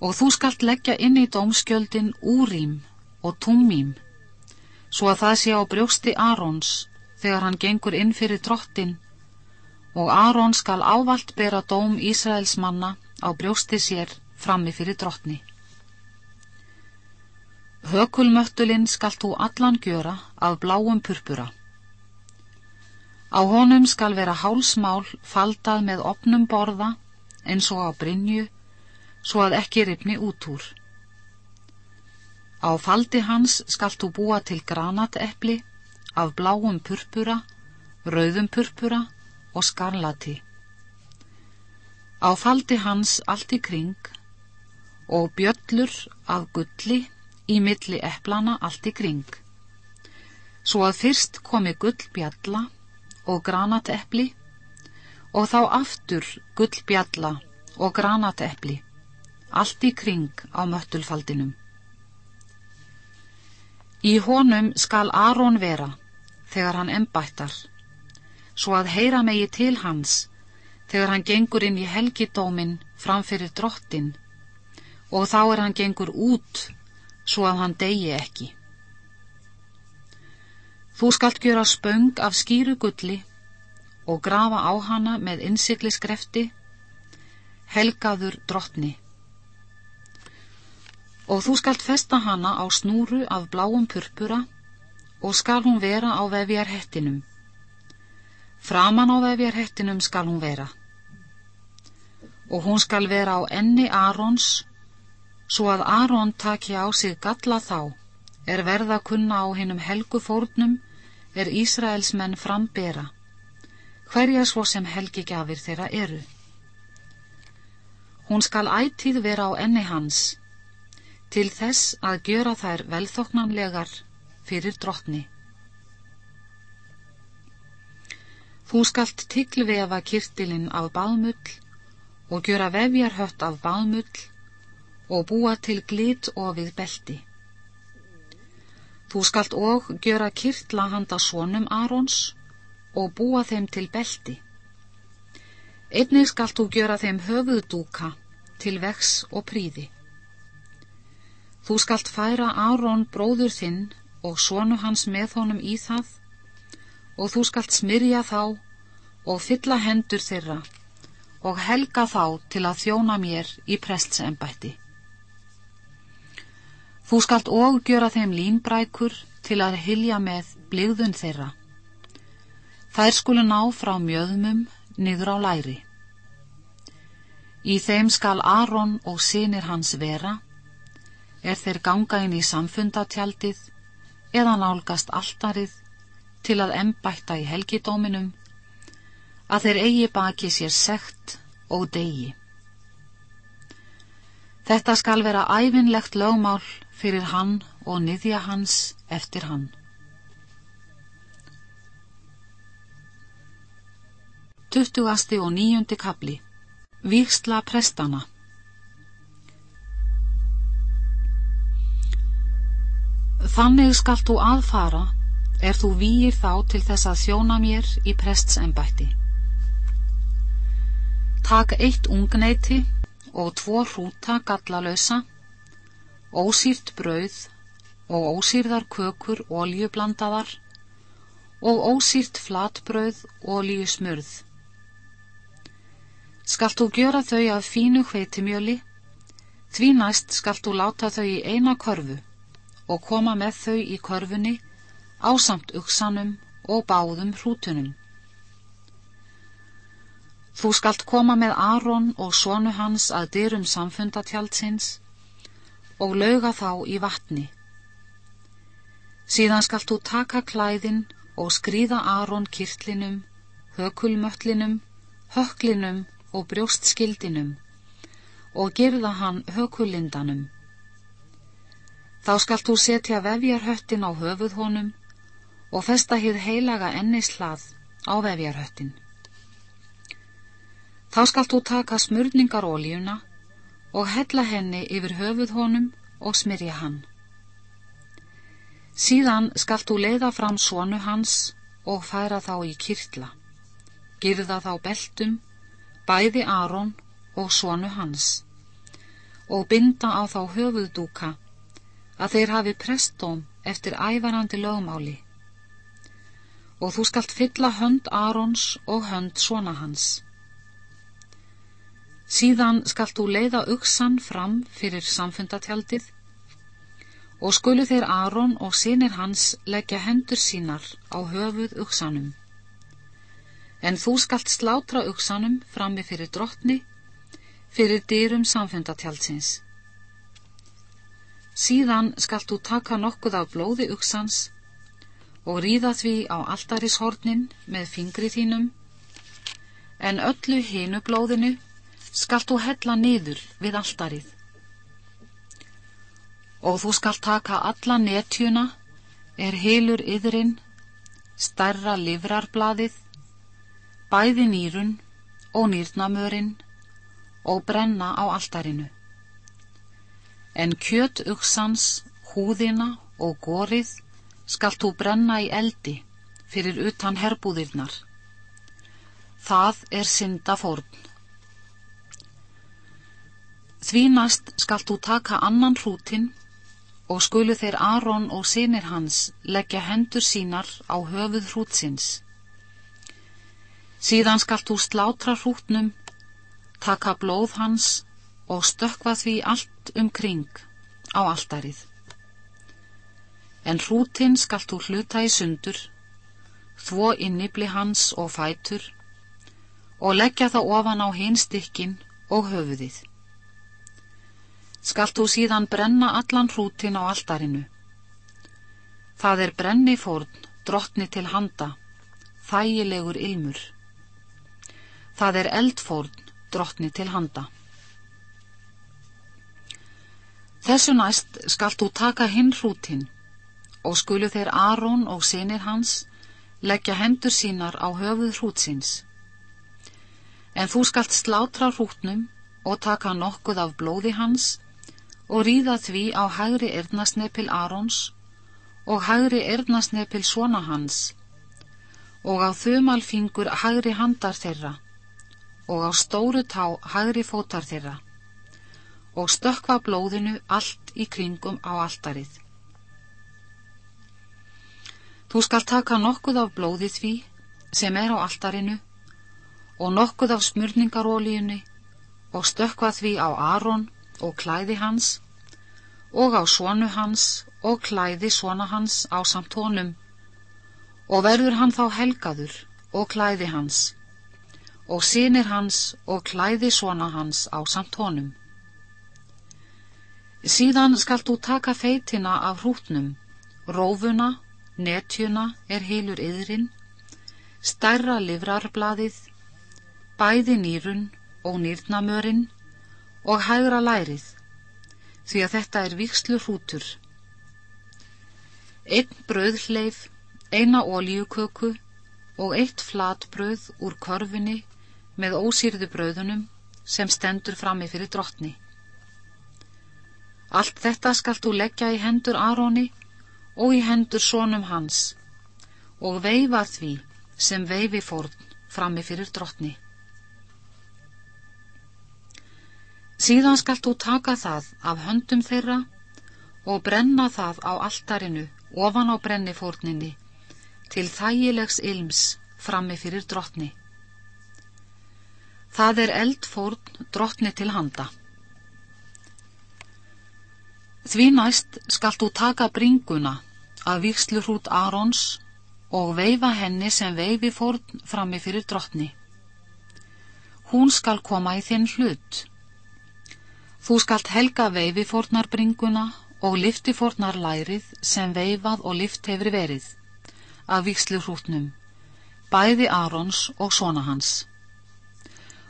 Og þú skalt leggja inn í dómskjöldin úrým og tummím, svo að það sé á brjósti Arons þegar hann gengur inn fyrir drottin og Aron skal ávalt bera dóm Ísraels manna á brjósti sér frammi fyrir drottni. Hökulmöttulinn skalt þú allan gjöra af bláum purpura. Á honum skal vera hálsmál faldað með opnum borða eins og á brinju, svo að ekki ripni út úr. Á faldi hans skalt þú búa til granatepli af bláum purpura, rauðum purpura og skarlati. Á faldi hans allt í kring og bjöllur af gulli í milli eplana allt í kring. Svo að fyrst komi gullbjalla og granatepli og þá aftur gullbjalla og granatepli, allt í kring á möttulfaldinum. Í honum skal Aron vera þegar hann embættar, svo að heyra megi til hans þegar hann gengur inn í helgidómin framfyrir drottin og þá er hann gengur út svo að hann degi ekki. Þú skalt gjöra spöng af skýru gulli og grafa á hana með innsikli skrefti, helgaður drottni. Og þú skalt festa hana á snúru af bláum purpura og skal hún vera á vefjarhettinum. Framan á vefjarhettinum skal hún vera. Og hún skal vera á enni Arons svo að Aron taki á sig galla þá, er verða kunna á hinnum helgu fórnum, er Ísraels menn frambera, hverja svo sem helgi gafir þeirra eru. Hún skal ættíð vera á enni hans, til þess að gjöra þær velþoknanlegar fyrir drottni. Þú skalt tiglvefa kirtilinn af baðmull og gjöra vefjarhött af baðmull og búa til glit og við belti. Þú skalt og gjöra kirtla handa svonum Arons og búa þeim til belti. Einnig skalt þú gjöra þeim höfuðdúka til vex og príði. Þú skalt færa Aron bróður þinn og svonu hans með honum í það og þú skalt smyrja þá og fylla hendur þeirra og helga þá til að þjóna mér í prestsembætti. Þú skalt og gjöra þeim línbrækur til að hilja með bligðun þeirra. Þær skulu ná frá mjöðmum niður á læri. Í þeim skal Aron og sinir hans vera, er þeir ganga inn í samfundatjaldið eða nálgast alltarið til að embætta í helgidóminum, að þeir eigi baki sér sekt og degi. Þetta skal vera æfinlegt lögmál fyrir hann og niðja hans eftir hann. Tuttugasti og níundi kapli Víksla prestana Þannig skalt þú aðfara er þú výir þá til þess að þjóna mér í prestsembætti. Tak eitt ungneiti og tvo hrúta gallalösa, ósýrt brauð og ósýrðar kökur oljublandaðar og ósýrt flatbrauð oljusmurð. Skalt þú gjöra þau af fínu hveitimjöli, því næst skalt þú láta þau í eina körfu og koma með þau í körfunni ásamt uksanum og báðum hrútunum. Þú skalt koma með Aron og sonu hans að dyrum samfundatjaldsins og lauga þá í vatni. Síðan skalt þú taka klæðin og skrýða Aron kirtlinum, hökulmötlinum, höklinum og brjóstskildinum og gerða hann hökulindanum. Þá skalt þú setja vefjarhöttin á höfuð honum og festa hér heilaga ennislað á vefjarhöttin. Þá skalt þú taka smurningarólíuna og hella henni yfir höfuð honum og smyrja hann. Síðan skalt þú leiða fram svonu hans og færa þá í kyrtla. Girða þá beltum, bæði Aron og svonu hans og binda á þá höfuðdúka að þeir hafi prestóm eftir ævarandi lögmáli og þú skalt fylla hönd Arons og hönd svona hans. Síðan skalt þú leiða uksan fram fyrir samfundatjaldið og skulu þeir Aron og sinir hans leggja hendur sínar á höfuð uksanum. En þú skalt slátra uksanum frammi fyrir drottni fyrir dyrum samfundatjaldsins. Síðan skalt þú taka nokkuð af blóði uksans og ríða því á altarishornin með fingri þínum, en öllu hinu blóðinu skalt þú hella niður við altarið. Og þú skalt taka alla netjuna, er heilur yðurinn, starra livrarbladið, bæði nýrun og nýrnamörinn og brenna á altarinu en kjöt uksans, húðina og gorið skalt þú brenna í eldi fyrir utan herbúðirnar. Það er synda fórn. Því næst skalt þú taka annan hrútin og skulu þeir Aron og sinir hans leggja hendur sínar á höfuð hrútsins. Síðan skalt þú slátra hrútnum, taka blóð hans og stökva því allt um kring á alldarið. En hrútin skalt þú hluta í sundur, þvó innibli hans og fætur og leggja það ofan á hinstykkin og höfuðið. Skalt þú síðan brenna allan hrútin á alldarinu. Það er brenni fórn, drottni til handa, þægilegur ilmur. Það er eldfórn, drottni til handa. Þessu næst skalt þú taka hinn hrútin og skulu þeir Aron og sinir hans leggja hendur sínar á höfuð hrútsins. En þú skalt slátra hrútnum og taka nokkuð af blóði hans og ríða því á hægri erðnasnepil Arons og hægri erðnasnepil svona hans og á þumalfingur hægri handar þeirra og á stóru tá hægri fótar þeirra og stökva blóðinu allt í kringum á alltarið. Þú skal taka nokkuð af blóði því sem er á alltarinu og nokkuð af smurningarólíunni og stökva því á Aron og klæði hans og á svonu hans og klæði svona hans á samt honum og verður hann þá helgaður og klæði hans og sínir hans og klæði svona hans á samt honum. Síðan skalt þú taka feitina af hrútnum, rófuna, netjuna er heilur yðrin, stærra livrarbladið, bæði nýrun og nýrnamörinn og hægra lærið, því að þetta er vikslu hrútur. Einn bröðhleif, eina ólíuköku og eitt flatbröð úr körfinni með ósýrðu bröðunum sem stendur frammi fyrir drottni. Allt þetta skalt þú leggja í hendur Aróni og í hendur sónum hans og veifa því sem veifi fórn frammi fyrir drottni. Síðan skalt þú taka það af höndum þeirra og brenna það á altarinu ofan á brennifórninni til þægilegs ilms frammi fyrir drottni. Það er eldfórn drottni til handa. Því næst skalt þú taka bringuna að vikslu hrút Arons og veifa henni sem veifi fórn frammi fyrir drottni. Hún skal koma í þinn hlut. Þú skalt helga veifi fórnarbringuna og lifti fórnar lærið sem veifað og lift hefur verið af vikslu hrútnum, bæði Arons og svona hans.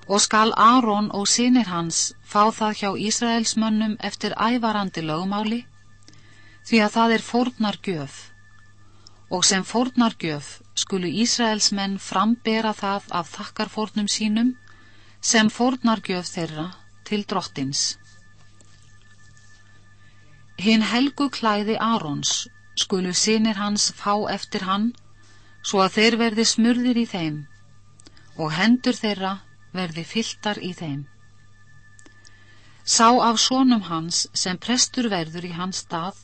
Og skal Aron og sínir hans fá það hjá Ísraelsmönnum eftir ævarandi lögumáli, því að það er fórnar gjöf. Og sem fórnar gjöf skulu Ísraelsmenn frambera það af þakkarfórnum sínum sem fórnar gjöf þeirra til drottins. Hinn helgu klæði Arons skulu sinir hans fá eftir hann svo að þeir verði smurðir í þeim og hendur þeirra verði fylltar í þeim. Sá af sónum hans sem prestur verður í hans stað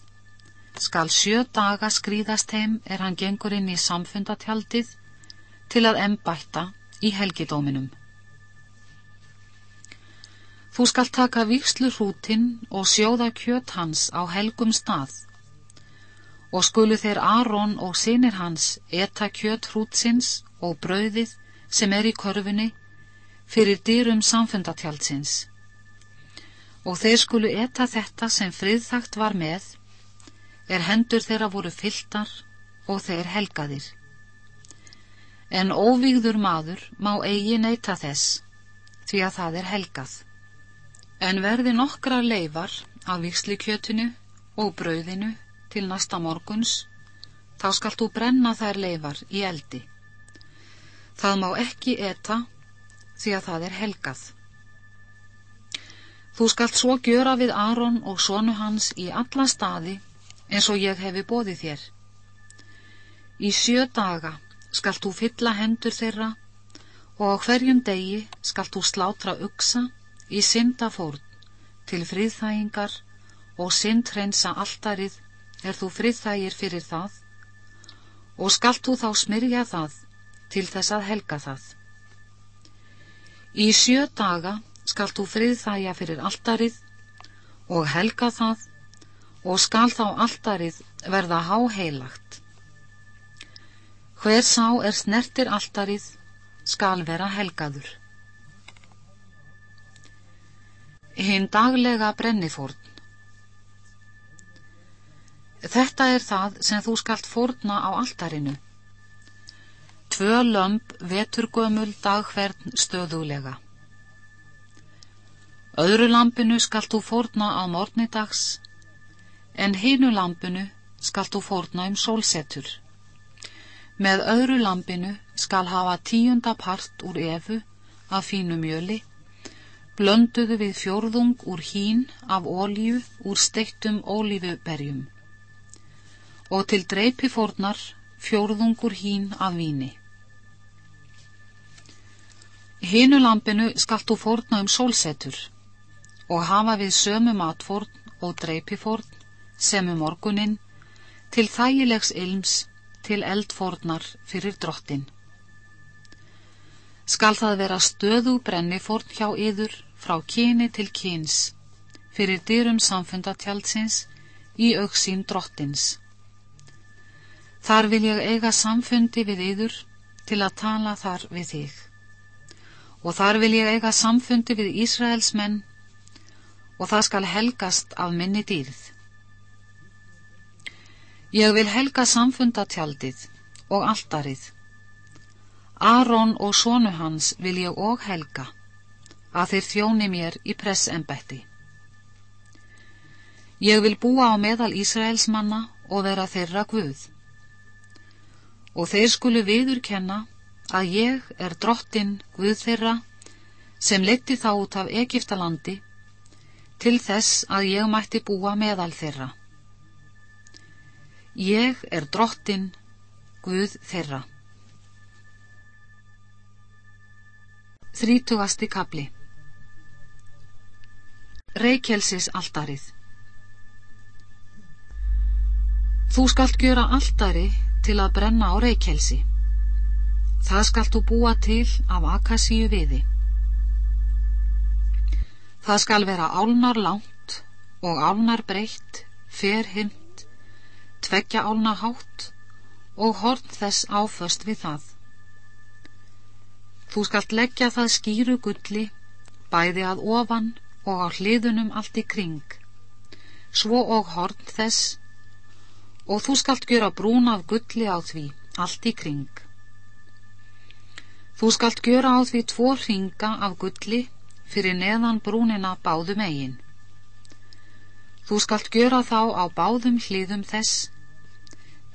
skal sjö daga skrýðast heim er hann gengur inn í samfundatjaldið til að embætta í helgidóminum. Þú skal taka vikslu hrútin og sjóða kjöt hans á helgum stað og skulu þeir Aron og sinir hans etta kjöt hrútsins og brauðið sem er í körfunni fyrir dýrum samfundatjáltsins og þeir skulu etta þetta sem friðþagt var með er hendur þeirra voru fylltar og þeir helgaðir. En óvígður maður má eigi neyta þess því að það er helgað. En verði nokkra leifar af vikslikjötinu og brauðinu til næsta morguns, þá skalt þú brenna þær leifar í eldi. Það má ekki eta því að það er helgað. Þú skalt svo gjöra við Aron og sonu hans í alla staði eins og ég hefi bóðið þér. Í sjö daga skalt þú fylla hendur þeirra og á hverjum degi skalt þú slátra uksa í syndafórn til friðþægingar og syndhreinsa alltarið er þú friðþægir fyrir það og skalt þú þá smyrja það til þess að helga það. Í sjö daga skalt þú friðþægja fyrir alltarið og helga það og skal þá alltarið verða háheilagt. Hver sá er snertir alltarið skal vera helgaður. hinn daglega brennifórn. Þetta er það sem þú skalt fórna á altarinu. Tvö lömp veturgömul dagfern stöðulega. Öðru lampinu skalt þú fórna á morgnidags, en hinu lampinu skalt þú fórna um sólsetur. Með öðru lampinu skal hafa tíunda part úr efu af fínu mjöli blönduðu við fjórðung úr hín af ólíu úr steittum ólífuberjum og til dreipi fórnar fjórðungur hín af víni. Hinu lampinu skallt þú fórna um sólsetur og hafa við sömu matfórn og dreipi fórn sem um morgunin til þægilegs ilms til eldfórnar fyrir drottin skal það vera stöðu brennifórn hjá yður frá kyni til kyns, fyrir dyrum samfundatjaldsins í auksín drottins. Þar vil ég eiga samfundi við yður til að tala þar við þig. Og þar vil ég eiga samfundi við Ísraels menn og það skal helgast af minni dýrð. Ég vil helga samfundatjaldið og alldarið Aron og sónu hans vil ég og helga, að þeir þjóni mér í pressembetti. Ég vil búa á meðal Ísraels manna og vera þeirra Guð. Og þeir skulu viðurkenna að ég er drottin Guð þeirra sem leti þá út af Egiptalandi til þess að ég mætti búa meðal þeirra. Ég er drottin, Guð þeirra. Þrítugasti kapli Reykjelsis altarið Þú skalt gjöra altari til að brenna á reykjelsi. Það skalt þú búa til af akasíu viði. Það skal vera álnar langt og álnar breytt, ferhind, tveggja álna hátt og horn þess áföst við það. Þú skalt leggja það skýru gulli, bæði að ofan og á hliðunum allt í kring, svo og horn þess, og þú skalt gjöra brún af gulli á því, allt í kring. Þú skalt gjöra á því tvo ringa af gulli fyrir neðan brúnina báðum eigin. Þú skalt gjöra þá á báðum hliðum þess,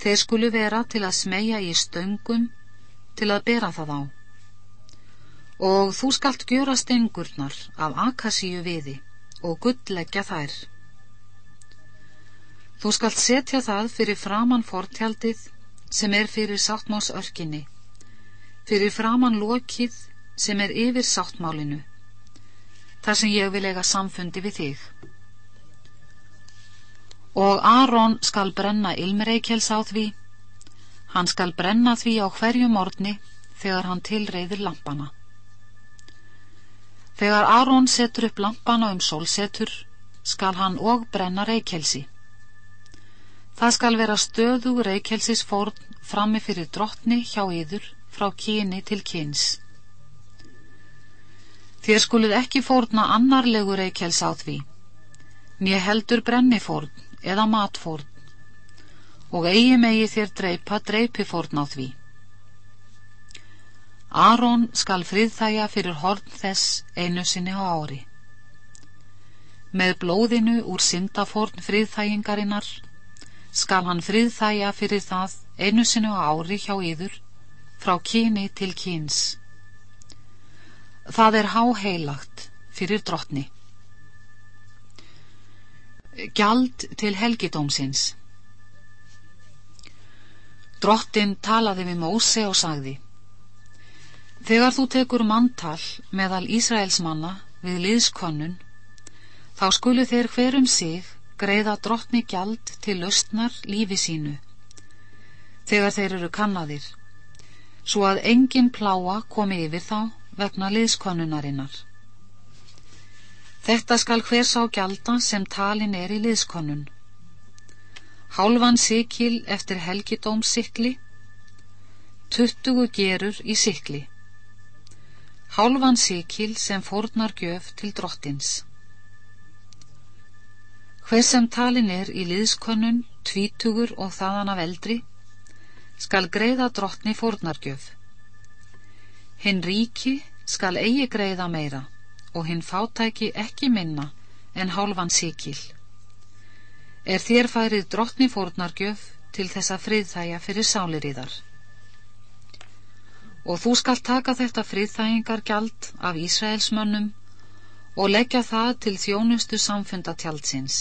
þeir skulu vera til að smegja í stöngum til að bera það á og þú skalt gjöra stengurnar af akasíu viði og gullleggja þær. Þú skalt setja það fyrir framann fortjaldið sem er fyrir sáttmálsörkinni, fyrir framann lokið sem er yfir sáttmálinu, þar sem ég vil eiga samfundi við þig. Og Aron skal brenna ilmreikels á því, hann skal brenna því á hverju morni þegar hann tilreyðir lampana. Þegar Aron setur upp lampana um sólsetur, skal hann og brenna reykjelsi. Það skal vera stöðu reykjelsis fórn frammi fyrir drottni hjá yður frá kyni til kyns. Þér skuluð ekki fórna annarlegu reykjels á því, nýja heldur brennifórn eða matfórn, og eigi megi þér dreipa dreipifórn á því. Aron skal friðþæja fyrir horn þess einu sinni á ári. Með blóðinu úr syndaforn friðþægingarinnar skal hann friðþæja fyrir það einu sinni á ári hjá yður frá kyni til kyns. Það er háheilagt fyrir drottni. Gjald til helgidómsins Drottin talaði við Móse og sagði Þegar þú tekur manntal meðal Ísraels manna við liðskonnun, þá skulu þeir hverum sig greiða drottni gjald til löstnar lífi sínu, þegar þeir eru kannadir, svo að engin pláa komi yfir þá vegna liðskonnunarinnar. Þetta skal hver sá gjalda sem talin er í liðskonnun. Hálfan sikil eftir helgidómssikli, tuttugu gerur í sikli hálfan sikil sem fórnar gjöf til drottins. Hver sem talin er í liðskönnun, tvítugur og þaðan af eldri, skal greiða drottni fórnargjöf. Hinn ríki skal eigi greiða meira og hinn fátæki ekki minna en hálfan sikil. Er þér færið drottni fórnargjöf til þessa friðþæja fyrir sáliríðar og þú skalt taka þetta friðþægingargjald af Ísraelsmönnum og leggja það til þjónustu samfundatjaldsins.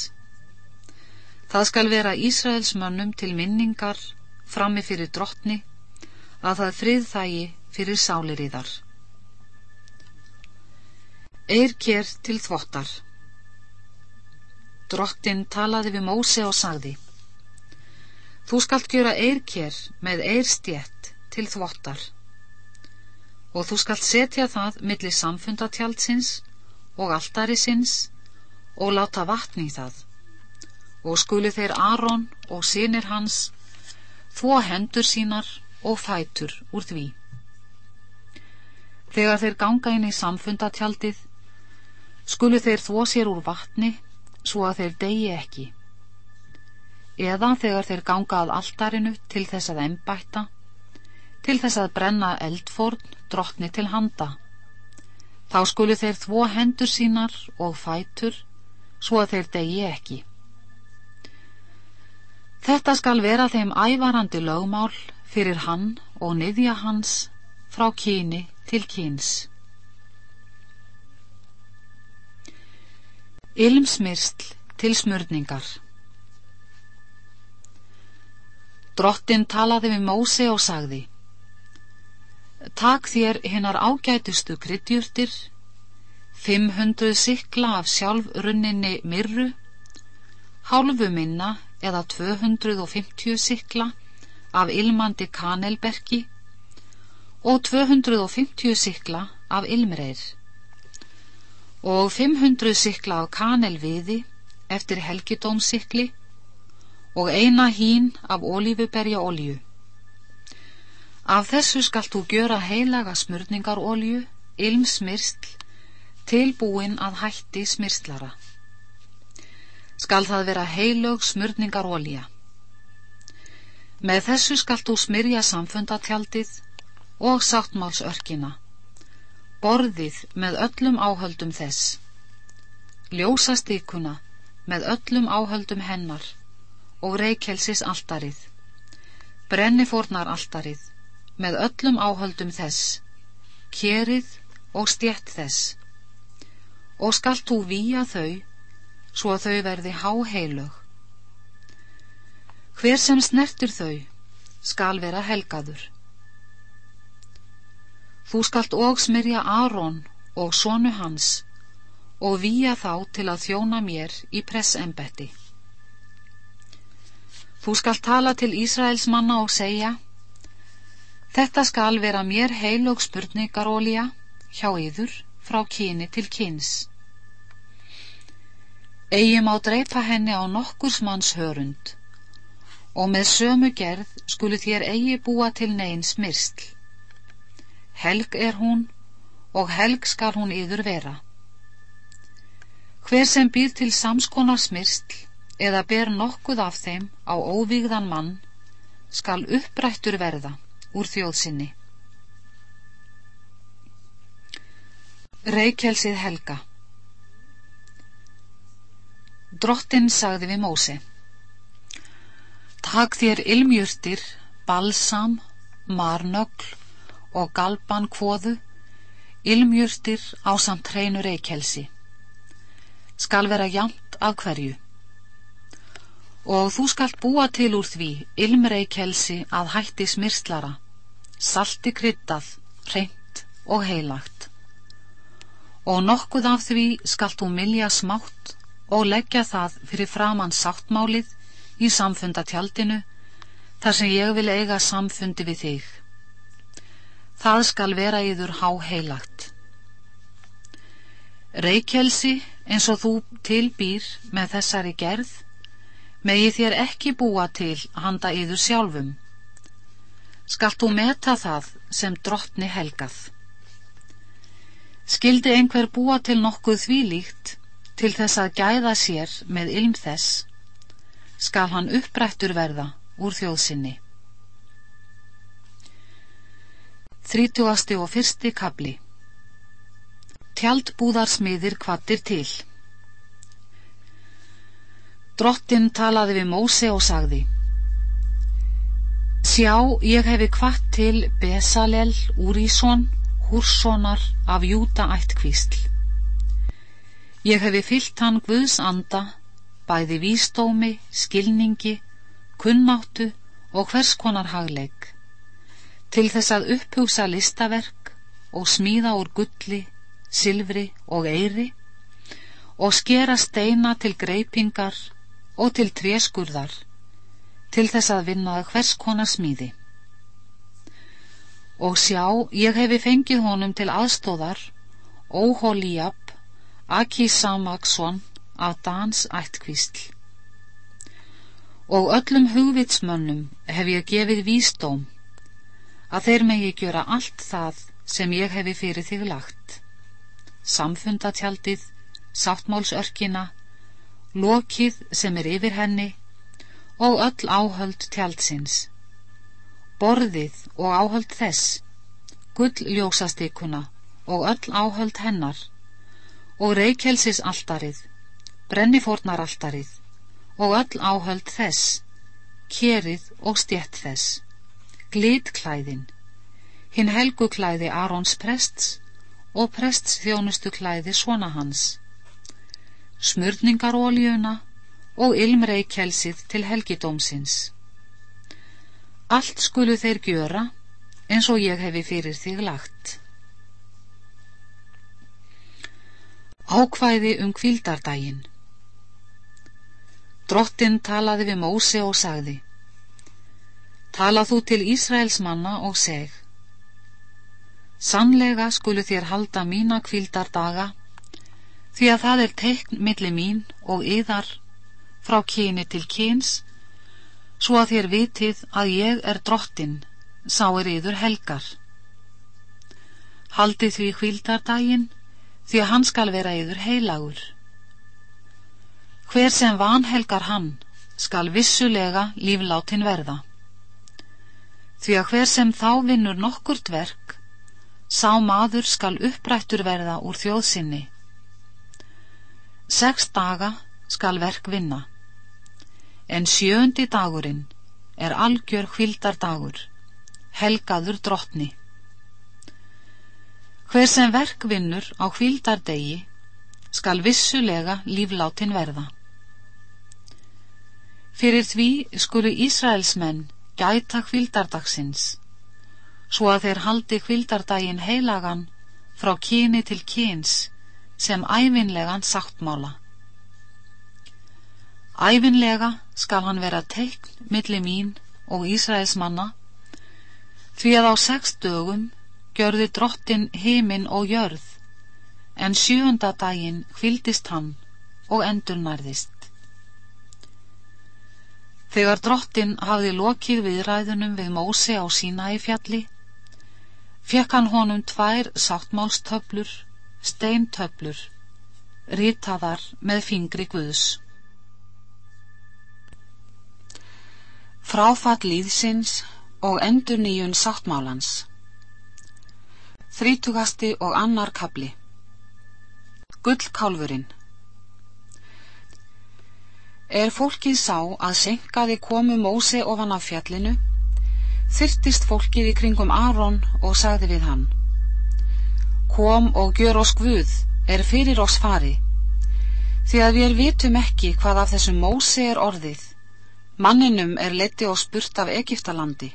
Það skal vera Ísraelsmönnum til minningar frammi fyrir drottni að það friðþægi fyrir sáliríðar. Eirkér til þvottar. Drottin talaði við Móse og sagði Þú skalt gjöra eirkér með eirstjett til þvottar. Og þú skalt setja það millir samfundatjaldsins og altarisins og láta vatni í það. Og skuli þeir Aron og sínir hans þvó hendur sínar og fætur úr því. Þegar þeir ganga inn í samfundatjaldið skuli þeir þvó sér úr vatni svo að þeir degi ekki. Eða þegar þeir ganga að altarinu til þess að ennbætta til þess að brenna eldfórn drottni til handa. Þá skulu þeir þvó hendur sínar og fætur, svo að þeir degi ekki. Þetta skal vera þeim ævarandi lögmál fyrir hann og niðja hans frá kyni til kyns. Ilmsmyrsl til smörningar Drottin talaði við Móse og sagði Takk þér hinnar ágætustu kryddjurtir, 500 sikla af sjálfrunninni myrru, hálfu minna eða 250 sikla af ilmandi kanelberki og 250 sikla af ilmreir og 500 sikla af kanelviði eftir helgidómsikli og eina hín af ólífuberja olju. Af þessu skalt þú gjöra heilaga smörningar olju, ilmsmyrsl, tilbúin að hætti smyrslara. Skal það vera heilög smörningar olja. Með þessu skalt þú smyrja samfundatjaldið og sáttmálsörkina, borðið með öllum áhöldum þess, ljósastíkuna með öllum áhöldum hennar og reykjelsis alltarið, brennifórnar alltarið með öllum áhöldum þess, kjerið og stjett þess, og skalt þú výja þau, svo þau verði háheilög Hver sem snertir þau skal vera helgaður. Þú skalt og smyrja Aron og sonu hans og výja þá til að þjóna mér í pressembetti. Þú skalt tala til Ísraels manna og segja Þetta skal vera mér heilög spurningarólja hjá yður frá kyni til kyns. Egi má dreipa henni á nokkurs manns hörund og með sömu gerð skulu þér eigi búa til neins myrsl. Helg er hún og helg skal hún yður vera. Hver sem býr til samskonar smyrsl eða ber nokkuð af þeim á óvígðan mann skal upprættur verða úr þjóðsynni. Reykjelsið helga Drottin sagði við Mósi Takk þér ilmjurtir, balsam, marnögl og galban kvoðu, ilmjurtir á samt hreinu reykjelsi. Skal vera jamt af hverju. Og þú skalt búa til úr því ilmreykjelsi að hætti smirslara, salti kryttað, reynt og heilagt. Og nokkuð af því skalt þú milja smátt og leggja það fyrir framann sáttmálið í samfundatjaldinu þar sem ég vil eiga samfundi við þig. Það skal vera yður háheilagt. Reykjelsi eins og þú tilbýr með þessari gerð megi þér ekki búa til handa yður sjálfum. Skalt þú meta það sem drottni helgað. Skildi einhver búa til nokkuð þvílíkt til þess að gæða sér með ilm þess skal hann upprættur verða úr þjóðsynni. Þrítjóasti og fyrsti kabli Tjaldbúðarsmiðir kvattir til Drottin talaði við Móse og sagði Sjá, ég hefi kvart til Besalel Úrísson, húrssonar af Júta ættkvísl. Ég hefi fyllt hann Guðs anda bæði vístómi, skilningi, kunnáttu og hvers konar hagleik, til þess að upphugsa listaverk og smíða úr gulli, silfri og eiri og skera steina til greipingar og til tréskurðar, til þess að vinna hvers konar smíði. Og sjá, ég hefi fengið honum til aðstóðar, Óhólíab, Akisamaksson, af dans ættkvísl. Og öllum hugvitsmönnum hef ég gefið vísdóm, að þeir megi gjöra allt það sem ég hefi fyrir þig lagt. Samfundatjaldið, sáttmálsörkina, lokið sem er yfir henni og öll áhöld tjaldsins. Borðið og áhöld þess, gull ljósastikuna og öll áhöld hennar og reykjelsis alldarið brennifórnaraltarið og öll áhöld þess, kjerið og stjett þess, glitklæðin, hinn helguklæði Arons prests og prests þjónustu klæði svona hans, smurningaróljuna og ilmreikelsið til helgidómsins. Allt skulu þeir gjöra eins og ég hefi fyrir þig lagt. Ákvæði um kvildardaginn Drottin talaði við Mósi og sagði Talað þú til Ísraels manna og seg. Sannlega skulu þér halda mína kvildardaga því að það er teikn millir mín og yðar frá kyni til kyns svo að þér vitið að ég er drottin sá er yður helgar. Haldi því hvildardaginn því að hann skal vera yður heilagur. Hver sem vanhelgar hann skal vissulega líflátin verða. Því að hver sem þá vinnur nokkurt verk sá maður skal upprættur verða úr þjóðsynni Seks daga skal verk vinna, en sjöndi dagurinn er algjör hvildardagur, helgaður drottni. Hver sem verk vinnur á hvildardegi skal vissulega líflátin verða. Fyrir því skulu Ísraelsmenn gæta hvildardagsins, svo að þeir haldi hvildardaginn heilagan frá kyni til kyns sem æfinlegan sáttmála. Æfinlega skal hann vera teikn millir mín og Ísraels manna, því að á sex dögum gjörði drottin heiminn og jörð, en sjönda daginn hvildist hann og endur nærðist. Þegar drottin hafði lokið viðræðunum við Mósi á sína í fjalli, fekk hann honum tvær sáttmálstöflur steintöflur, ritaðar með fingri Guðs. Fráfall líðsins og endur nýjun sáttmálans. Þrítugasti og annar kabli. Gullkálfurinn. Er fólkið sá að senkaði komu Mósi ofan af fjallinu, þyrtist fólkið í kringum Aron og sagði við hann kom og gjör oss Guð, er fyrir oss fari, því að við vitum ekki hvað af þessum Mósi er orðið, manninum er leti og spurt af Egiptalandi.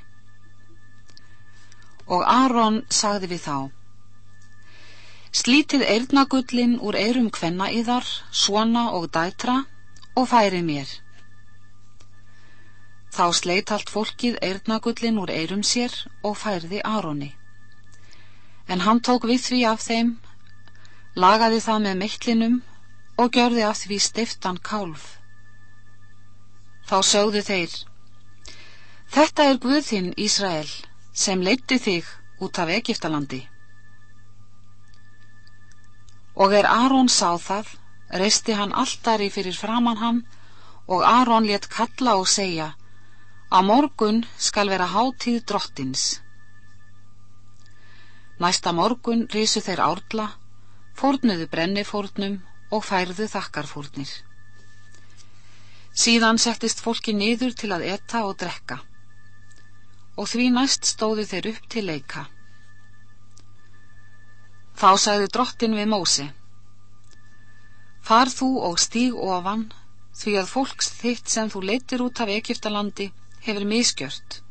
Og Aron sagði við þá, slítið eirnagullin úr eirum kvenna yðar, svona og dætra, og færið mér. Þá sleit allt fólkið eirnagullin úr eirum sér og færði Aroni en hann tók við því af þeim, lagaði það með meitlinum og gjörði af því stiftan kálf. Þá sögðu þeir, Þetta er Guðinn Ísrael sem leitti þig út af Egiptalandi. Og er Aron sá það, reisti hann alltari fyrir framann hann og Aron let kalla og segja, að morgun skal vera hátíð drottins. Næsta morgun risu þeir árla, fórnuðu brennifórnum og færðu þakkarfórnir. Síðan settist fólki niður til að etta og drekka og því næst stóðu þeir upp til leika. Þá sagði drottin við Mósi Far þú og stíg ofan því að fólks þitt sem þú leitir út af Egiptalandi hefur miskjört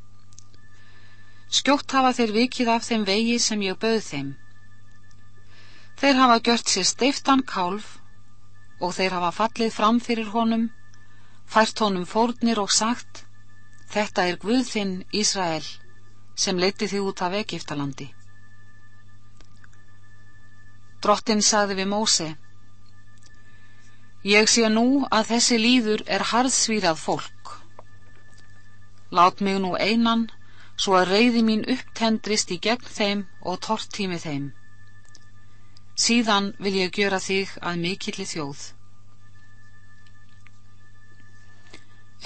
Skjótt hafa þeir vikið af þeim vegi sem ég bauð þeim. Þeir hafa gjört sér steiftan kálf og þeir hafa fallið fram fyrir honum, fært honum fórnir og sagt, þetta er Guðþinn Ísrael sem leiti þig út af Egiptalandi. Drottin sagði við Móse, ég sé nú að þessi líður er harðsvýrað fólk. Lát mig nú einan svo að reyði mín upptendrist í gegn þeim og tortími þeim. Síðan vil ég gjöra þig að mikilli þjóð.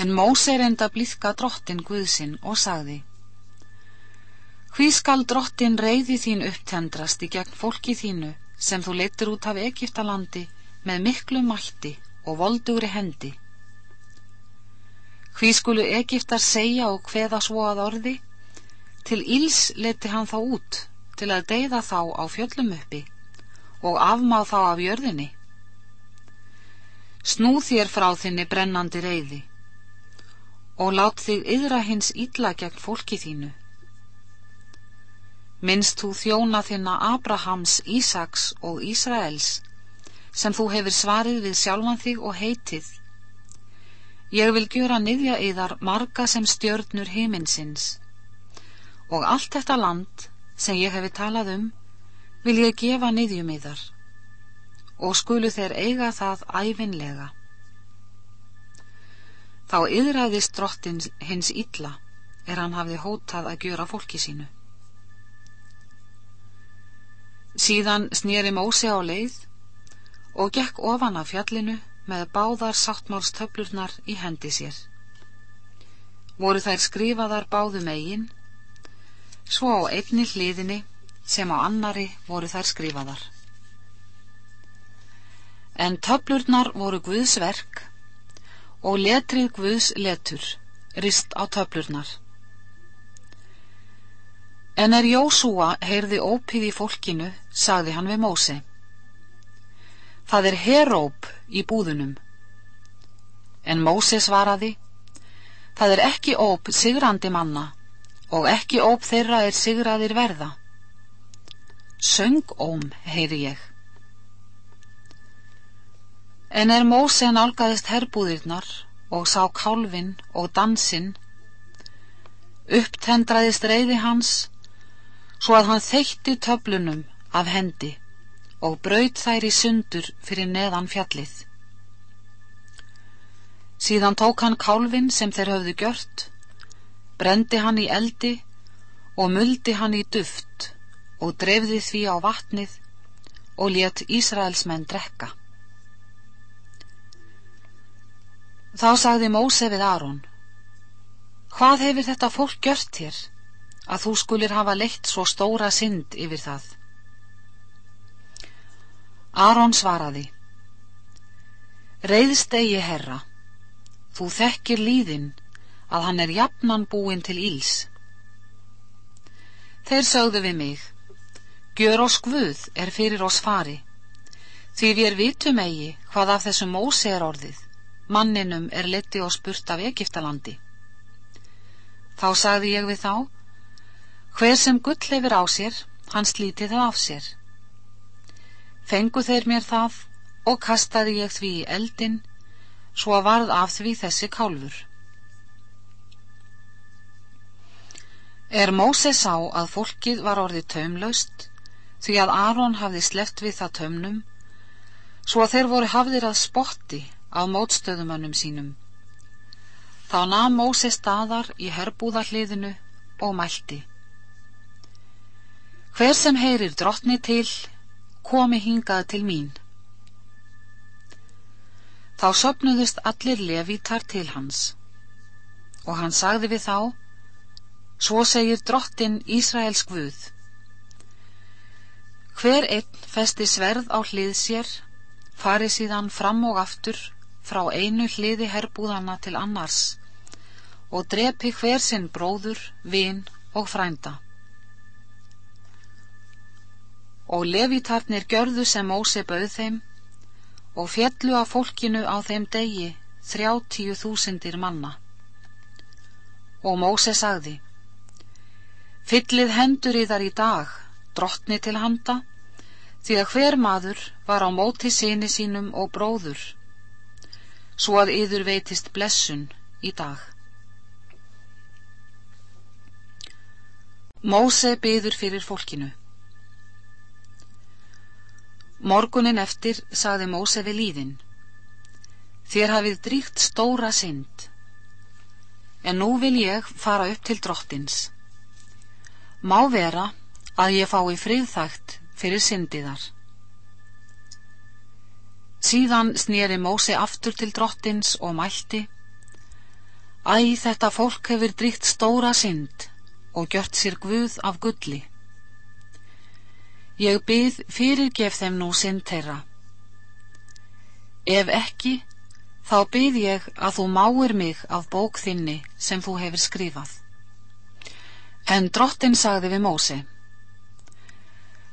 En Móse reynda blíðka drottin Guðsinn og sagði Hví skal drottin reyði þín upptendrast í gegn fólki þínu sem þú leittir út af Egiptalandi með miklu mætti og voldugri hendi? Hví skulu Egiptar segja og hveða svo að orði? Til Íls leti hann þá út til að deyða þá á fjöllum uppi og afmáð þá af jörðinni. Snú þér frá þinni brennandi reyði og lát þig yðra hins illa gegn fólki þínu. Minnst þú þjóna þinna Abrahams, Ísaks og Ísraels, sem þú hefur svarið við sjálfan þig og heitið. Ég vil gjöra niðja yðar marga sem stjörnur heiminsins og allt þetta land sem ég hefi talað um vil ég gefa niðjum yðar og skulu þeir eiga það æfinlega. Þá yðræðist drottin hins illa er hann hafði hótað að gjöra fólki sínu. Síðan snýri Mósi á leið og gekk ofan af fjallinu með báðar sáttmálstöflurnar í hendi sér. Voru þær skrifaðar báðum eigin, svo á einni hliðinni sem á annari voru þær skrifaðar. En töflurnar voru Guðs verk og letrið Guðs letur, rist á töflurnar. En er Jósúa heyrði ópið í fólkinu, sagði hann við Mósi. Það er heróp í búðunum. En Mósi svaraði, það er ekki óp sigrandi manna og ekki óp þeirra er sigraðir verða. Söngóm heyri ég. En er Móse nálgæðist herbúðirnar og sá kálfin og dansinn, upptendraðist reyði hans, svo að hann þeitti töflunum af hendi og braut þær í sundur fyrir neðan fjallið. Síðan tók hann kálfin sem þeir höfðu gjört, brendi hann í eldi og muldi hann í duft og drefði því á vatnið og let Ísraelsmenn drekka. Þá sagði Móse við Aron, Hvað hefur þetta fólk gjört þér, að þú skulir hafa leitt svo stóra synd yfir það? Aron svaraði, Reyðst eigi herra, þú þekkir líðin að hann er jafnan búin til íls. Þeir sögðu við mig, Gjör oss Guð er fyrir oss fari, því við er vitum eigi hvað af þessum Móse er orðið manninum er leti og spurt af Egiptalandi. Þá sagði ég við þá, hver sem gull hefur á sér, hann slíti það af sér. Fengu þeir mér það og kastaði ég því í eldin, svo varð af því þessi kálfur. Er Móse sá að fólkið var orðið taumlaust, því að Aron hafði sleft við það taumnum, svo að þeir voru hafðir að spotti á mótstöðumönnum sínum. Þá nam Móse staðar í herbúðahliðinu og mælti. Hver sem heyrir drottni til, komi hingað til mín. Þá söpnuðust allir levítar til hans og hann sagði við þá, svo segir drottin Ísraels Guð. Hver einn festi sverð á hlið sér, fari síðan fram og aftur frá einu hliði herbúðana til annars og drepi hver sinn bróður, vin og frænda. Og levitarnir gjörðu sem Móse bauð þeim og fjallu af fólkinu á þeim degi þrjáttíu þúsindir manna. Og Móse sagði, Fyllið hendur í þar í dag, drottni til handa, því að hver maður var á móti síni sínum og bróður svo að yður veitist blessun í dag. Móse byður fyrir fólkinu. Morgunin eftir sagði Móse við líðin. Þér hafið dríkt stóra synd, en nú vil ég fara upp til drottins. Má vera að ég fái friðþægt fyrir syndiðar. Síðan snýri Mósi aftur til drottins og mælti Æ, þetta fólk hefur dríkt stóra synd og gjört sér guð af gulli. Ég byð fyrirgef þeim nú synd þeirra. Ef ekki, þá byð ég að þú máir mig af bók þinni sem þú hefur skrifað. En drottin sagði við Mósi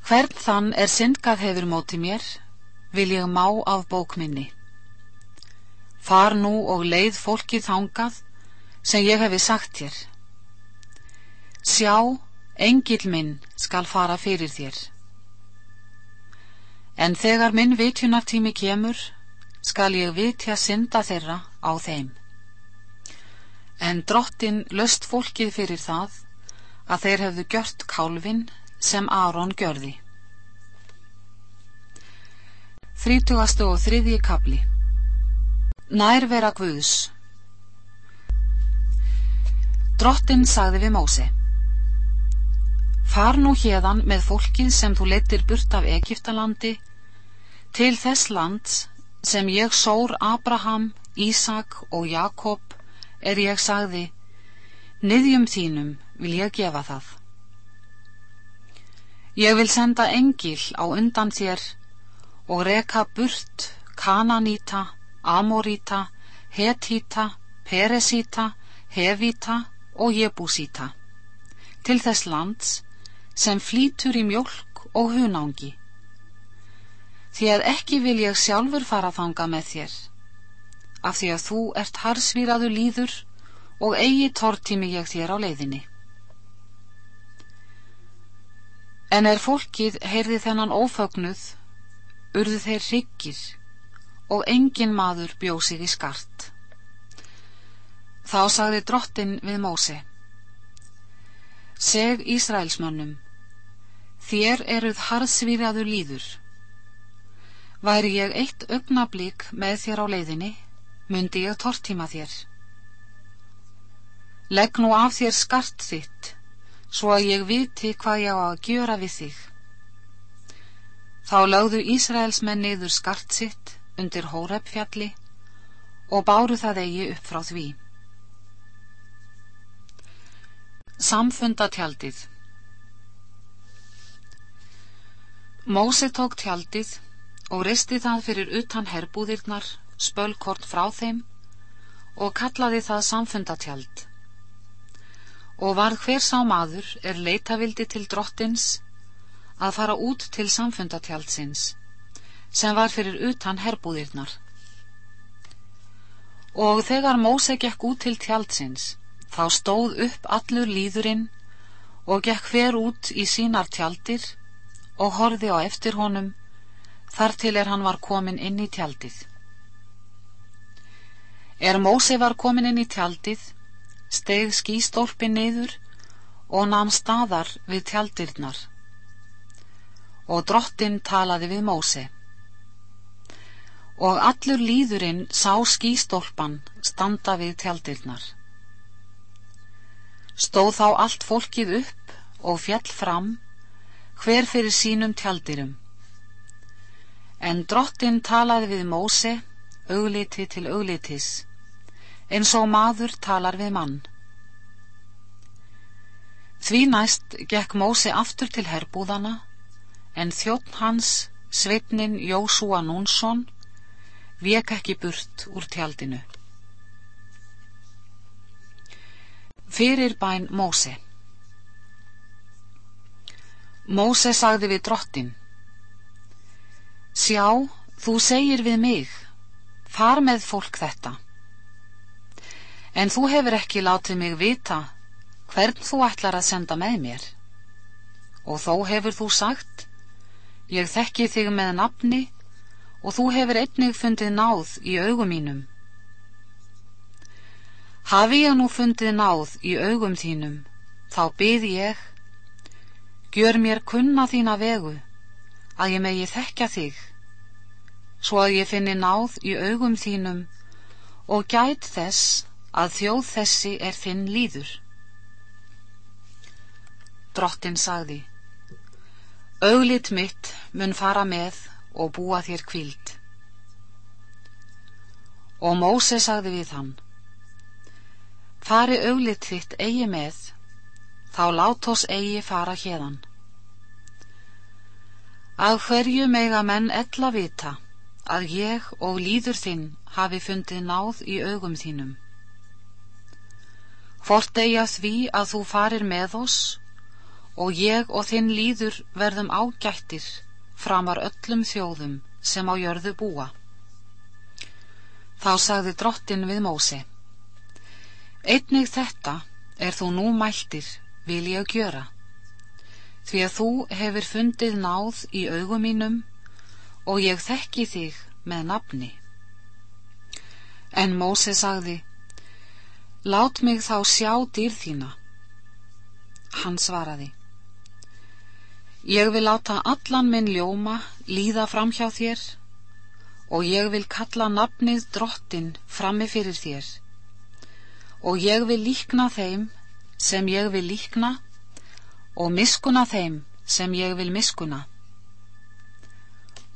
Hvern þann er syndgað hefur móti mér, vil ég má af bókminni. Far nú og leið fólkið þangað sem ég hefi sagt þér. Sjá, engil minn skal fara fyrir þér. En þegar minn vitjunartími kemur, skal ég vitja synda þeirra á þeim. En drottin löst fólkið fyrir það að þeir hefðu gjört kálfin sem Aron gjörði. Þrítugasti og þriðji kapli Nærvera Guðs. Drottin sagði við Mósi Far nú hérðan með fólkið sem þú leittir burt af Egiptalandi til þess lands sem ég sór Abraham, Ísak og Jakob er ég sagði niðjum þínum vil ég gefa það. Ég vil senda engil á undan þér og reka burt Kananíta, Amoríta, Hetíta, Peresíta, Hevita og Jebúsíta til þess lands sem flýtur í mjölk og hunángi. Því að ekki vil ég sjálfur fara þanga með þér, af því að þú ert harsvíraðu líður og eigi tortími ég þér á leiðinni. En er fólkið heyrði þennan ófögnuð, urðu þeir hryggir og engin maður bjóð sig í skart. Þá sagði drottin við Mósi Seg Ísraelsmönnum Þér eruð harðsvíraður líður. Væri ég eitt augnablík með þér á leiðinni myndi ég tortíma þér. Legg nú af þér skart þitt svo að ég viti hvað ég á að gjöra við þig Þá lögðu Ísraelsmenn niður skart sitt undir Hórepfjalli og báru það eigi upp frá því Samfundatjaldið Mósi tók tjaldið og risti það fyrir utan herbúðirnar, spölkort frá þeim og kallaði það samfundatjald. Og varð hver sá maður er leitavildi til drottins að fara út til samfundatjaldsins sem var fyrir utan herbúðirnar. Og þegar Móse gekk út til tjaldsins Þá stóð upp allur líðurinn og gekk hver út í sínar tjaldir og horfi á eftir honum þar til er hann var komin inn í tjaldið. Er Mósi var komin inn í tjaldið, steigð skýstólpin niður og namn staðar við tjaldirnar. Og drottin talaði við Mósi. Og allur líðurinn sá skýstólpan standa við tjaldirnar. Stóð þá allt fólkið upp og fjall fram, hver fyrir sínum tjaldirum. En drottin talaði við Móse, augliti til auglitis, eins og maður talar við mann. Því næst gekk Móse aftur til herbúðana, en þjótt hans, sveitnin Jósúa Núnsson, vek ekki burt úr tjaldinu. Fyrir bæn Móse. Móse sagði við drottin Sjá, þú segir við mig Far með fólk þetta. En þú hefur ekki látið mig vita hvern þú ætlar að senda með mér. Og þó hefur þú sagt Ég þekki þig með nafni og þú hefur einnig fundið náð í augum mínum Hafi ég nú fundið náð í augum þínum, þá byð ég, gjör mér kunna þína vegu, að ég megi þekka þig, svo að ég finni náð í augum þínum og gæt þess að þjóð þessi er þinn líður. Drottin sagði, auglit mitt mun fara með og búa þér kvíld. Og Móse sagði við hann, Fari auglit þitt eigi með, þá lát oss eigi fara hérðan. Að hverju mega menn ella vita, að ég og líður þinn hafi fundið náð í augum þínum. Fort eigi að því að þú farir með oss og ég og þinn líður verðum ágættir framar öllum þjóðum sem á jörðu búa. Þá sagði drottin við Mósi Einnig þetta er þú nú mæltir vil ég gjöra, því að þú hefur fundið náð í augum mínum og ég þekki þig með nafni. En Móse sagði, lát mig þá sjá dýr þína. Hann svaraði, ég vil láta allan minn ljóma líða fram hjá þér og ég vil kalla nafnið drottin frammi fyrir þér og ég vil líkna þeim sem ég vil líkna og miskuna þeim sem ég vil miskuna.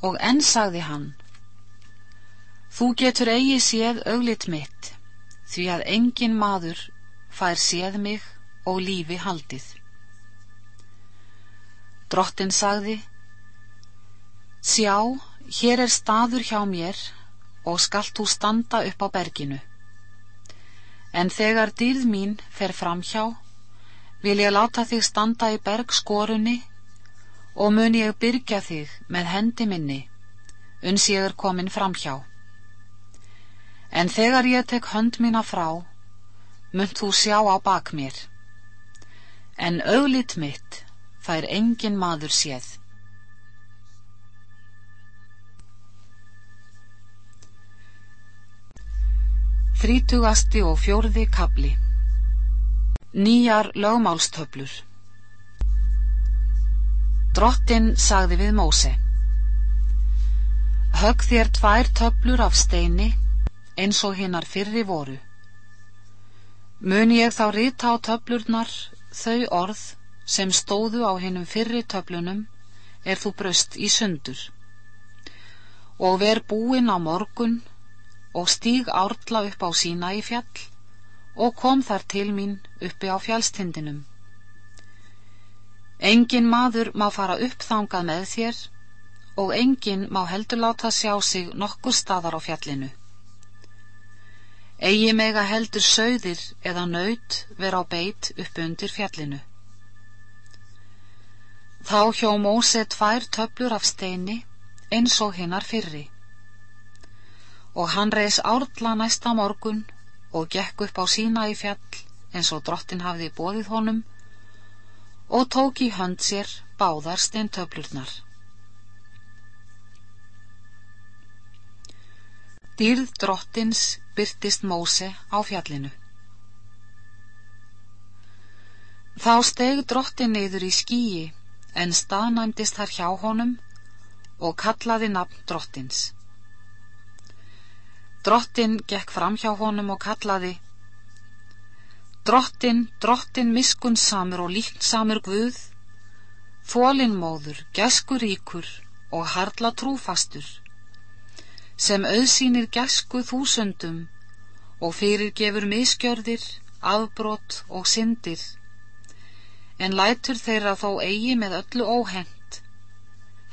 Og enn sagði hann, þú getur eigi séð auglit mitt, því að engin maður fær séð mig og lífi haldið. Drottin sagði, sjá, Hér er staður hjá mér og skalt þú standa upp á berginu. En þegar dýrð mín fer fram hjá, vil ég láta þig standa í bergskorunni og mun ég byrja þig með hendi minni, uns ég er komin fram hjá. En þegar ég tek hönd mína frá, mun þú sjá á bak mér. En auglit mitt fær engin maður séð. Þrítugasti og fjórði kabli Nýjar lögmálstöflur Drottin sagði við Móse Högg þér tvær töflur af steini eins og hinnar fyrri voru. Mun ég þá rita á töflurnar þau orð sem stóðu á hinnum fyrri töflunum er þú bröst í sundur. Og ver búin á morgun og stíg árla upp á sína í fjall og kom þar til mín uppi á fjallstindinum. Engin maður má fara upp þangað með þér og engin má heldur láta sjá sig nokkur staðar á fjallinu. Egi mega heldur sögðir eða nöyt vera á beit upp undir fjallinu. Þá hjó Móse tvær töflur af steini eins og hinnar fyrri og hann reys árla næsta morgun og gekk upp á sína í fjall eins og drottin hafði bóðið honum og tók í hönd sér báðar steintöflurnar. Dýrð drottins byrtist Móse á fjallinu. Þá steg drottin niður í skíi en staðnæmdist þar hjá honum og kallaði nafn drottins. Drottin gekk fram hjá honum og kallaði Drottin, drottin miskunnsamur og líktsamur Guð, þólinnmóður, geskuríkur og harla trúfastur, sem auðsýnir gesku þúsundum og fyrirgefur miskjörðir, afbrott og syndir, en lætur þeirra þó eigi með öllu óhend,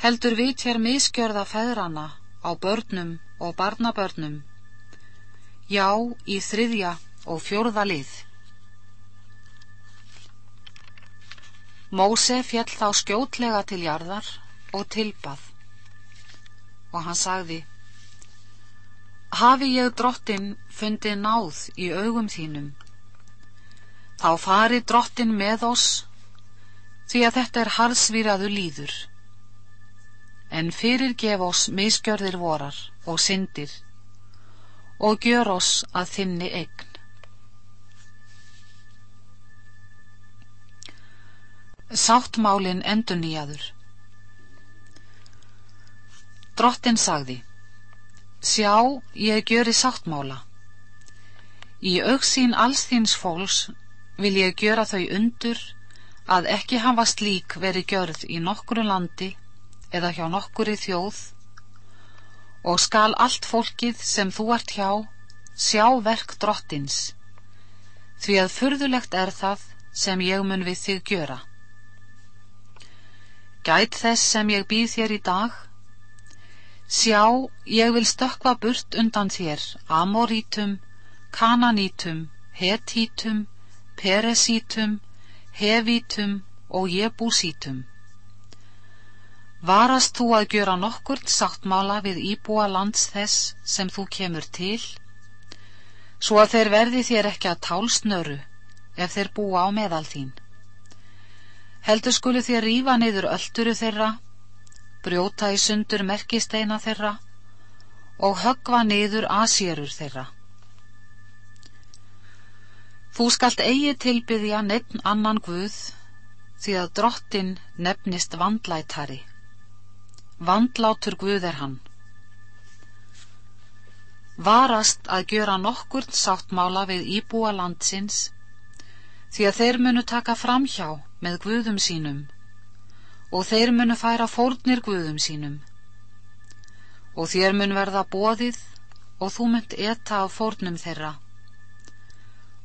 heldur vitjar miskjörða feðrana á börnum og barnabörnum. Já í þriðja og fjórða lið. Móse fjall þá skjótlega til jarðar og tilbað. Og hann sagði Hafi ég drottin fundið náð í augum þínum? Þá fari drottin með oss því að þetta er harðsvíraðu líður en fyrir gef oss misgjörðir vorar og syndir og gjör oss að þinni eign. Sáttmálin endur nýjaður Drottin sagði Sjá, ég gjöri sáttmála. Í auksín alls þíns fólks vil ég gjöra þau undur að ekki hafa slík verið gjörð í nokkuru landi eða hjá nokkuri þjóð og skal allt fólkið sem þú ert hjá sjá verk drottins, því að furðulegt er það sem ég mun við þig gjöra. Gæt þess sem ég býð þér í dag, sjá, ég vil stökva burt undan þér amorítum, kananítum, hetítum, peresítum, hevítum og jebúsítum Varast þú að gjöra nokkurt sáttmála við íbúa lands þess sem þú kemur til? svo að þeir verði þér ekki að tálsnöru ef þeir búa á meðal þín. Heldur skulu þér rífa niður öllturu þeirra, brjóta í sundur merkisteina þeirra og högva niður asýrur þeirra. Þú skalt eigi tilbyðja nefn annan Guð, því að drottin nefnist vandlætari. Vandlátur Guð er hann. Varast að gjöra nokkur sáttmála við íbúa landsins, því að þeir munu taka framhjá með Guðum sínum og þeir munu færa fórnir Guðum sínum. Og þér mun verða bóðið og þú munt etta á fórnum þeirra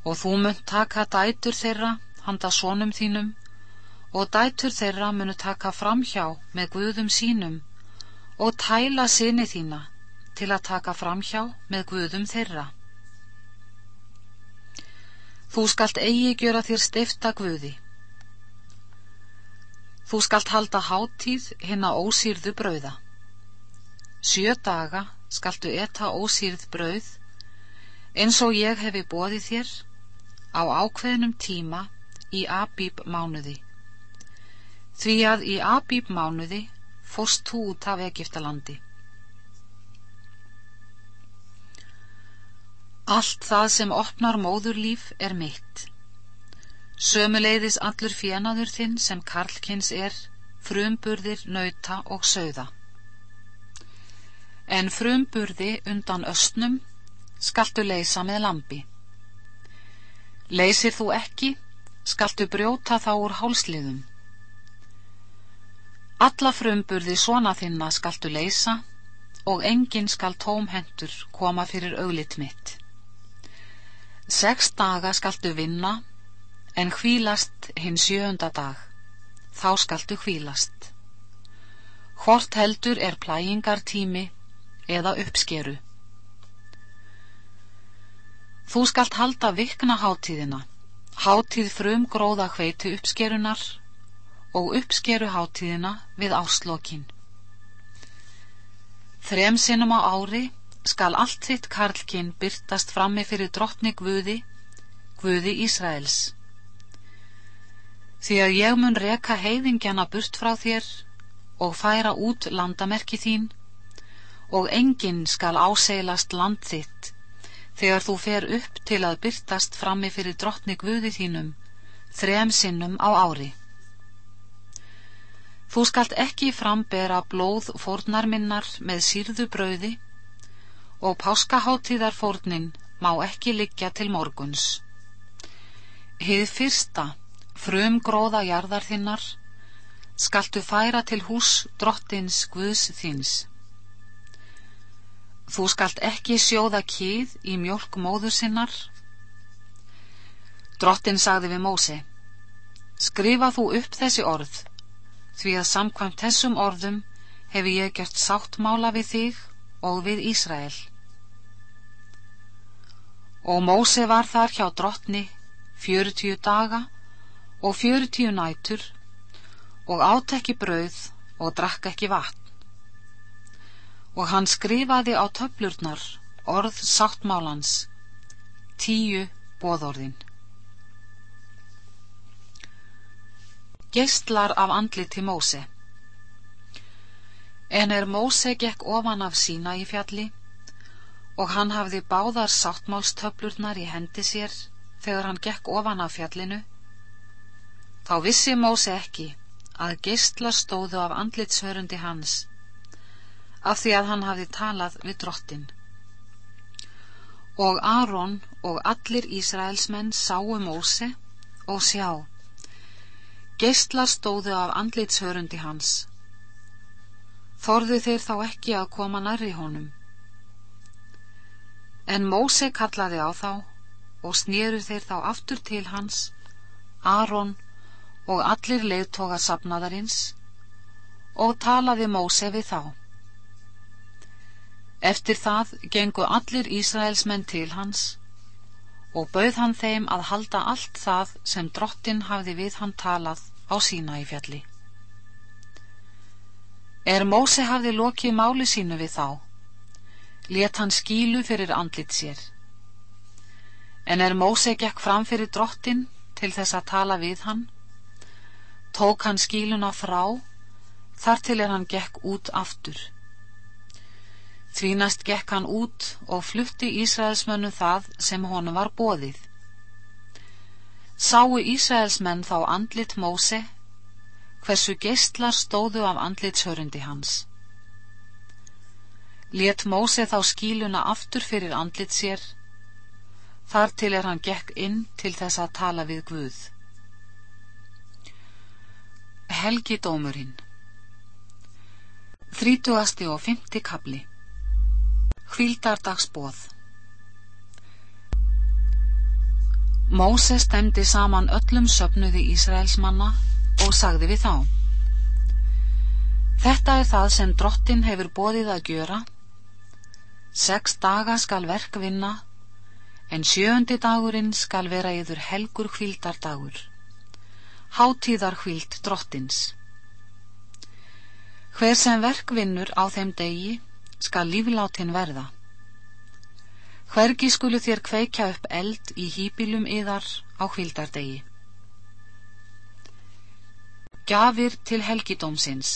og þú munt taka dætur þeirra handa sónum þínum og dætur þeirra munu taka framhjá með guðum sínum og tæla sinni þína til að taka framhjá með guðum þeirra. Þú skalt eigi gjöra þér stifta guði. Þú skalt halda háttíð hinn að ósýrðu brauða. Sjö daga skaltu etta ósýrð brauð eins og ég hefi bóðið þér á ákveðnum tíma í Abíb mánuði. Því að í Abíb mánuði fórst þú út af Egiptalandi. Allt það sem opnar móðurlíf er mitt. Sömuleiðis allur fjenaður þinn sem karlkins er, frumburðir, nauta og sögða. En frumburði undan östnum skaltu leysa með lampi. Leysir þú ekki, skaltu brjóta þá úr hálsliðum. Alla frumburði svona þinna skaltu leysa og enginn skal tómhendur koma fyrir auglit mitt. Seks daga skaltu vinna en hvílast hinn sjöunda dag. Þá skaltu hvílast. Hvort heldur er plægingartími eða uppskeru. Þú skalt halda vikna hátíðina, hátíð frum gróða hveitu uppskerunar og uppskeru hátíðina við áslokin. Þrem sinnum á ári skal allt þitt karlkinn byrtast frammi fyrir drottni Guði, Guði Ísraels. Því að ég mun reka heiðingjana burt frá þér og færa út landamerki þín og enginn skal áseilast land þitt þegar þú fer upp til að byrtast frammi fyrir drottni Guði þínum þrem sinnum á ári. Þú skalt ekki frambera blóð fórnarminnar með sírðu brauði og páskaháttíðar fórnin má ekki liggja til morguns. Hið fyrsta, frum gróða jarðar þinnar, skaltu færa til hús drottins Guðs þins. Þú skalt ekki sjóða kýð í mjölk móður sinnar. Drottin sagði við Mósi, skrifa þú upp þessi orð, því að samkvæmt þessum orðum hefur ég gert sáttmála við þig og við Ísrael. Og Mósi var þar hjá drottni fjörutíu daga og fjörutíu nætur og átt ekki brauð og drakk ekki vatn og hann skrifaði á töflurnar orð sáttmálans, tíu bóðorðin. Geistlar af andliti Móse En er Móse gekk ofan af sína í fjalli og hann hafði báðar sáttmálstöflurnar í hendi sér þegar hann gekk ofan af fjallinu, þá vissi Móse ekki að geistlar stóðu af andlitshörundi hans af því að hann hafði talað við drottin. Og Aron og allir Ísraelsmenn sáu Móse og sjá, geistlar stóðu af andlitshörundi hans. Þorðu þeir þá ekki að koma nærri honum. En Móse kallaði á þá og snýru þeir þá aftur til hans, Aron og allir leiðtoga sapnaðarins og talaði Móse við þá. Eftir það gengu allir Ísraelsmenn til hans og bauð hann þeim að halda allt það sem drottin hafði við hann talað á sína í fjalli. Er Móse hafði lokið máli sínu við þá, let hann skílu fyrir andlit sér. En er Móse gekk fram fyrir drottin til þess að tala við hann, tók hann skíluna frá, þar til er hann gekk út aftur. Þvínast gekk hann út og flutti Ísraelsmönnu það sem honum var bóðið. Sáu Ísraelsmenn þá andlit Móse, hversu geistlar stóðu af andlitshörundi hans. Let Móse þá skíluna aftur fyrir andlit sér, þar til er hann gekk inn til þess að tala við Guð. Helgi dómurinn Þrítugasti og fymti kabli Hvíldardagsbóð Móse stemdi saman öllum söpnuði Ísraelsmanna og sagði við þá Þetta er það sem drottin hefur bóðið að gjöra Sex daga skal verk vinna, en sjöndi dagurinn skal vera yfir helgur hvildardagur. Háttíðar hvild drottins. Hver sem verk vinnur á þeim degi skal lífláttinn verða. Hvergi skulu þér kveikja upp eld í hýpilum yðar á hvildardegi. Gjafir til helgidómsins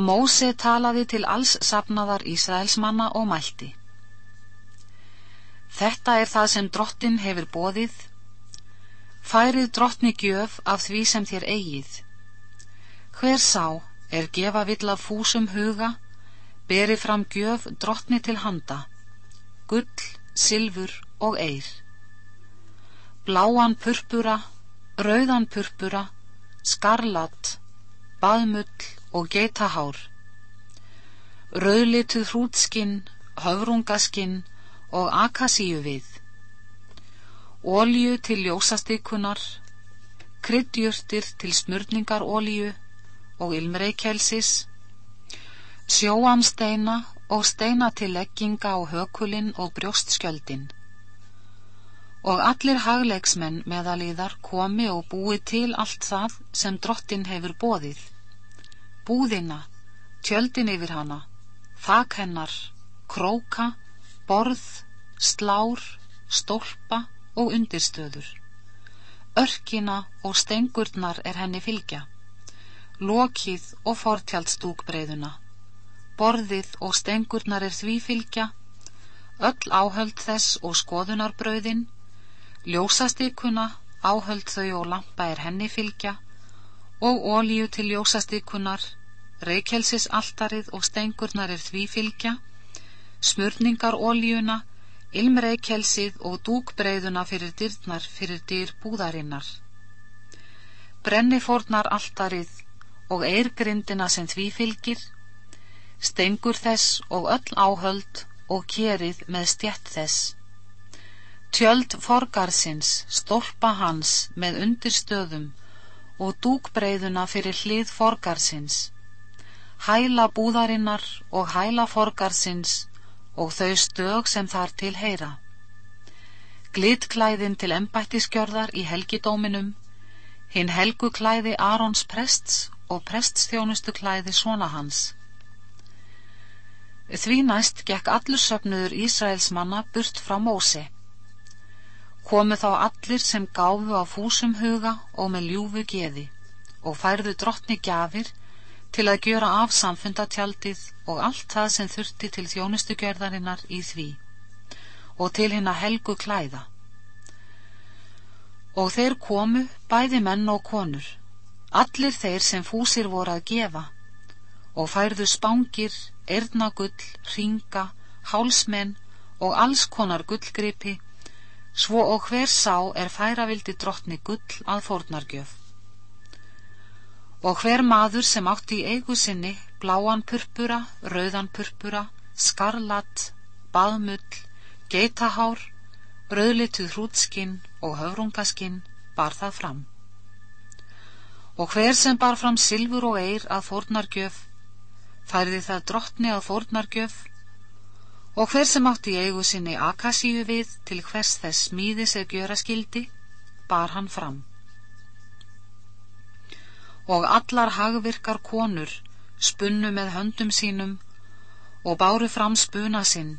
Móse talaði til alls sapnaðar Ísraelsmanna og mælti. Þetta er það sem drottin hefur bóðið. Færið drottni gjöf af því sem þér eigið. Hver sá er gefa vill af fúsum huga, beri fram gjöf drottni til handa, gull, silfur og eir. Bláan purpura, rauðan purpura, skarlat, baðmull og geitahár rauðlituð hrútskinn höfrungaskinn og akasíu við ólíu til ljósastikunar kryddjurtir til smörningar ólíu og ilmreikelsis sjóamsteina og steina til legginga á hökulinn og brjóstskjöldin. Og allir hagleiksmenn meðalíðar komi og búi til allt það sem drottin hefur bóðið búðina, tjöldin yfir hana, þak hennar, króka, borð, slár, stólpa og undirstöður. Örkina og stengurnar er henni fylgja, lokið og fortjaldstúkbreyðuna, borðið og stengurnar er því fylgja, öll áhöld þess og skoðunarbröðin, ljósastikuna, áhöld þau og lampa er henni fylgja. Og ólíu til ljósastikunar, reykjelsisaltarið og stengurnar er því fylgja, smurningar ólíuna, ilmreykjelsið og dúkbreyðuna fyrir dyrnar fyrir dyr búðarinnar. Brennifórnar altarið og eirgrindina sem því fylgir, stengur þess og öll áhöld og kerið með stjett þess. Tjöld forgarsins, stólpa hans með undirstöðum og dúkbreyðuna fyrir hlið forgarsins hæla búðarinnar og hæla forgarsins og þau stög sem þar til heyra. Glitklæðin til embættiskjörðar í helgidóminum, hinn helguklæði Arons prests og preststjónustu klæði svona hans. Því næst gekk allur söpnuður Ísraels manna burt frá Móse. Komu þá allir sem gáfu á fúsum huga og með ljúfu geði og færðu drottni gjafir til að gjöra af samfundatjaldið og allt það sem þurfti til þjónustugjörðarinnar í því og til hinn að helgu klæða. Og þeir komu, bæði menn og konur, allir þeir sem fúsir voru að gefa, og færðu spangir, ernagull, ringa, hálsmenn og alls konar gullgripi, svo og hver sá er færavildi drottni gull að fórnargjöf. Og hver maður sem átti í eigu sinni bláan purpura, rauðan purpura, skarlat, baðmull, geitahár, rauðlituð hrútskinn og höfrungaskinn bar það fram. Og hver sem bar fram silfur og eir að fórnargjöf, færði það drottni að fórnargjöf, og hver sem átti í eigu sinni akasíu við til hvers þess smíðis eða gjöra skildi, bar hann fram og allar hagvirkar konur spunnu með höndum sínum og báru fram spuna sinn,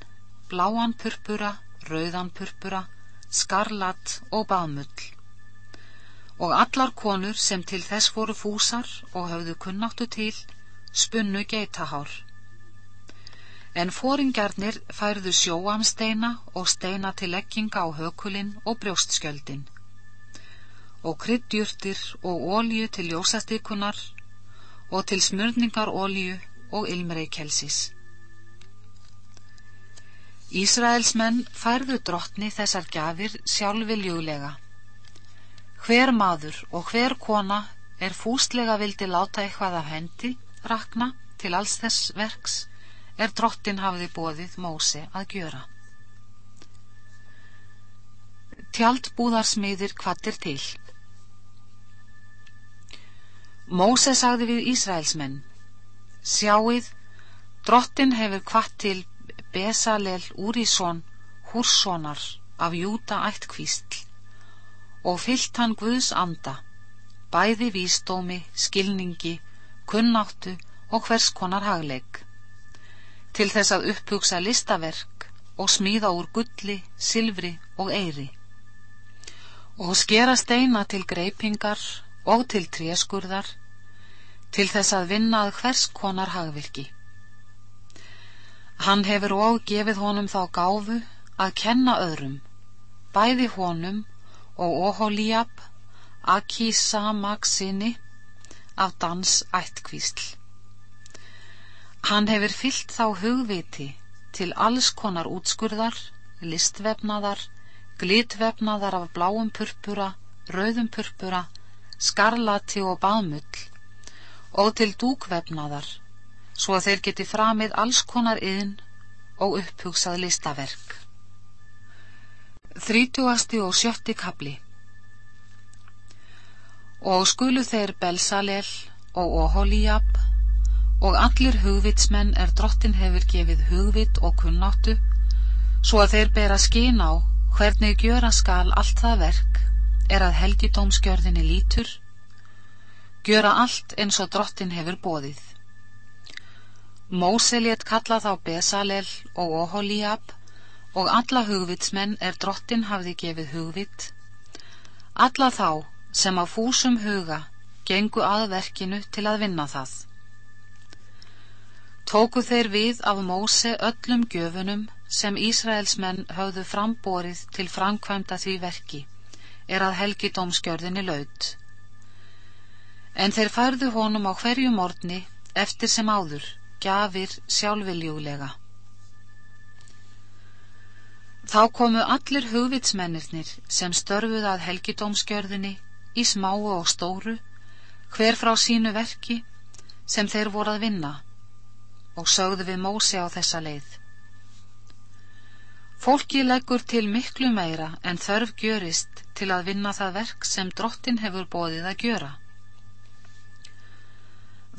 bláan purpura, rauðan purpura, skarlat og baðmull. Og allar konur sem til þess voru fúsar og höfðu kunnáttu til, spunnu geitahár. En fóringjarnir færðu sjóamsteina og steina til legginga á hökulinn og brjóstskjöldin og kryddjurtir og ólju til ljósastikunar og til smörningar ólju og ilmreikelsis. Ísraels menn færðu drottni þessar gjafir sjálfviljúlega. Hver maður og hver kona er fúslega vildi láta eitthvað af hendi, rakna til alls þess verks, er drottin hafiði bóðið Móse að gjöra. Tjaldbúðarsmiðir kvattir til Móse sagði við Ísraelsmenn Sjáið, drottin hefur kvart til Besalel Úrísson Húrssonar af Júta ættkvísl og fyllt hann Guðs anda bæði vísdómi, skilningi kunnáttu og hvers konar hagleik til þess að upphugsa listaverk og smíða úr gulli, silfri og eiri og skera steina til greipingar og til tréskurðar til þess að vinna að hvers konar hagvirki. Hann hefur og gefið honum þá gáfu að kenna öðrum, bæði honum og Óhólíab, Akísamaksinni af dans ættkvísl. Hann hefur fyllt þá hugviti til alls konar útskurðar, listvefnaðar, glitvefnaðar af bláum purpura, rauðum purpura, skarlati og bámull og til dúkvefnaðar, svo að þeir geti framið alls konar yðn og upphugsað listaverk. Þrítugasti og sjötti kapli Og skulu þeir Belsalel og Oholíab og allir hugvitsmenn er drottin hefur gefið hugvit og kunnáttu, svo að þeir bera skín á hvernig gjöra skal allt það verk er að helgidómsgjörðinni lítur gjöra allt eins og drottin hefur bóðið. Móse létt kalla þá Besalel og Oholíab og alla hugvitsmenn er drottin hafði gefið hugvit, alla þá sem á fúsum huga gengu að verkinu til að vinna það. Tóku þeir við af Móse öllum gjöfunum sem Ísraels menn höfðu framborið til framkvæmda því verki, er að helgidómskjörðinni laud en þeir færðu honum á hverju morgni eftir sem áður, gafir sjálfviljúlega. Þá komu allir hugvitsmennirnir sem störfuð að helgidómskjörðinni í smáu og stóru, hver frá sínu verki sem þeir voru að vinna og sögðu við Mósi á þessa leið. Fólki leggur til miklu meira en þörf gjörist til að vinna það verk sem drottin hefur bóðið að gjöra.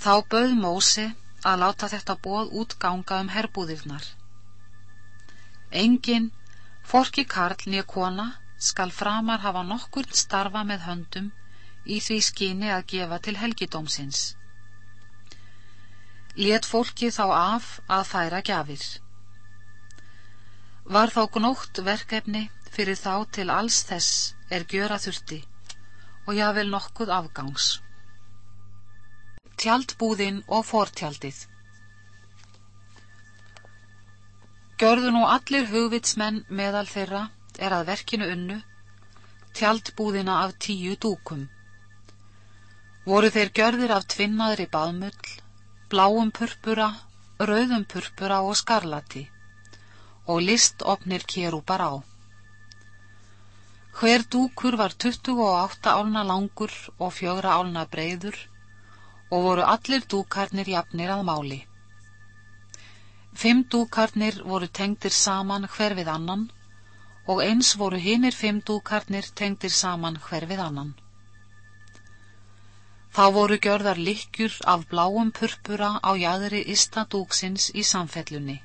Þá bauð Mósi að láta þetta bóð útganga um herbúðirnar. Engin, forki karl nýja kona, skal framar hafa nokkur starfa með höndum í því skyni að gefa til helgidómsins. Let fólki þá af að færa gjafir. Var þá gnótt verkefni fyrir þá til alls þess er gjöra þurfti og jável nokkuð afgangs tjaldbúðin og fortjaldið. Gjörðu nú allir hugvitsmenn meðal þeirra er að verkinu unnu, tjaldbúðina af tíu dúkum. Voru þeir gjörðir af tvinnaðri baðmull, bláum purpura, rauðum purpura og skarlati og listofnir kérúpar á. Hver dúkur var 28 álna langur og fjögra álna breyður og voru allir dúkarnir jafnir að máli. Fimm dúkarnir voru tengdir saman hver við annan og eins voru hinnir fimm dúkarnir tengdir saman hver við annan. Þá voru gjörðar likjur af bláum purpura á jæðri ysta dúksins í samfellunni.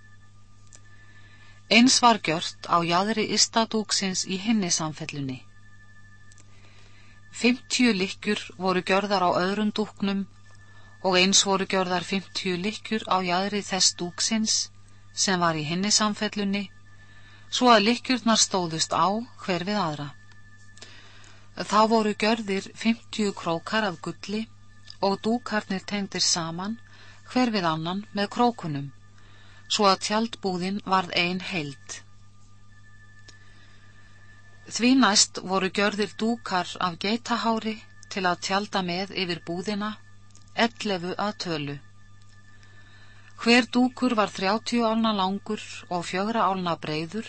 Eins var gjört á jæðri ysta dúksins í hinni samfellunni. Fymtjú likjur voru gjörðar á öðrum dúknum og eins voru gjörðar 50 likjur á jæðri þess dúksins sem var í hinni samfellunni svo að likjurnar stóðust á hver við aðra. Þá voru gjörðir 50 krókar af gulli og dúkarnir tengdir saman hver við annan með krókunum, svo að tjaldbúðin varð ein heild. Því næst voru gjörðir dúkar af geitahári til að tjalda með yfir búðina, ellefu að tölu. Hver dúkur var þrjátjú álna langur og fjögra álna breyður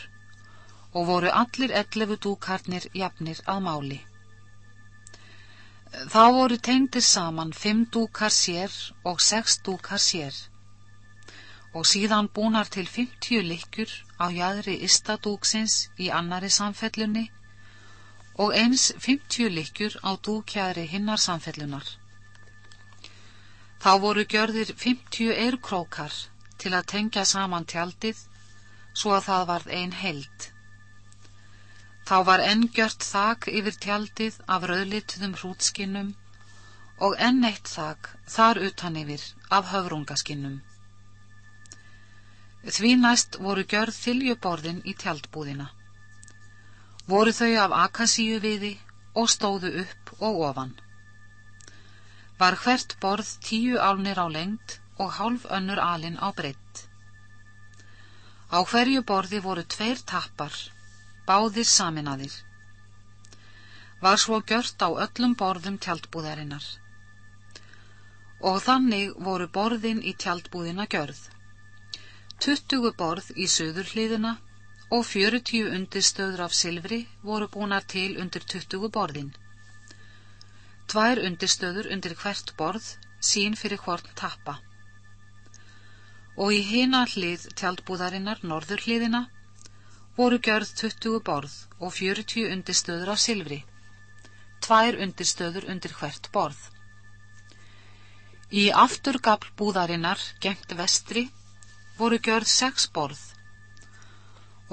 og voru allir ellefu dúkarnir jafnir að máli. Þá voru tengdir saman fimm dúkar sér og sex dúkar sér og síðan búnar til 50 likkur á jæðri istadúksins í annari samfellunni og eins 50 likkur á dúkjæðri hinnar samfellunar. Þá voru gjörðir 50 eirkrókar til að tengja saman tjaldið svo að það varð ein held. Þá var enn gjört þak yfir tjaldið af rauðlituðum hrútskinnum og enn eitt þak þar utan yfir af höfrungaskinnum. Því næst voru gjörð þyljuborðin í tjaldbúðina. Voru þau af akasíu viði og stóðu upp og ofan. Var hvert borð tíu álnir á lengt og hálf önnur alin á breytt. Á hverju borði voru tveir tappar, báðir saminaðir. Var svo gjört á öllum borðum tjaldbúðarinnar. Og þannig voru borðin í tjaldbúðina gjörð. 20 borð í söður hliðina og 40 undirstöður af silfri voru búnar til undir 20 borðin. Tvær undirstöður undir hvert borð, sín fyrir hvort tappa. Og í hina hlið tjaldbúðarinnar norður hliðina voru gjörð 20 borð og 40 undirstöður af silfri. Tvær undirstöður undir hvert borð. Í afturgabl búðarinnar gengt vestri voru gjörð sex borð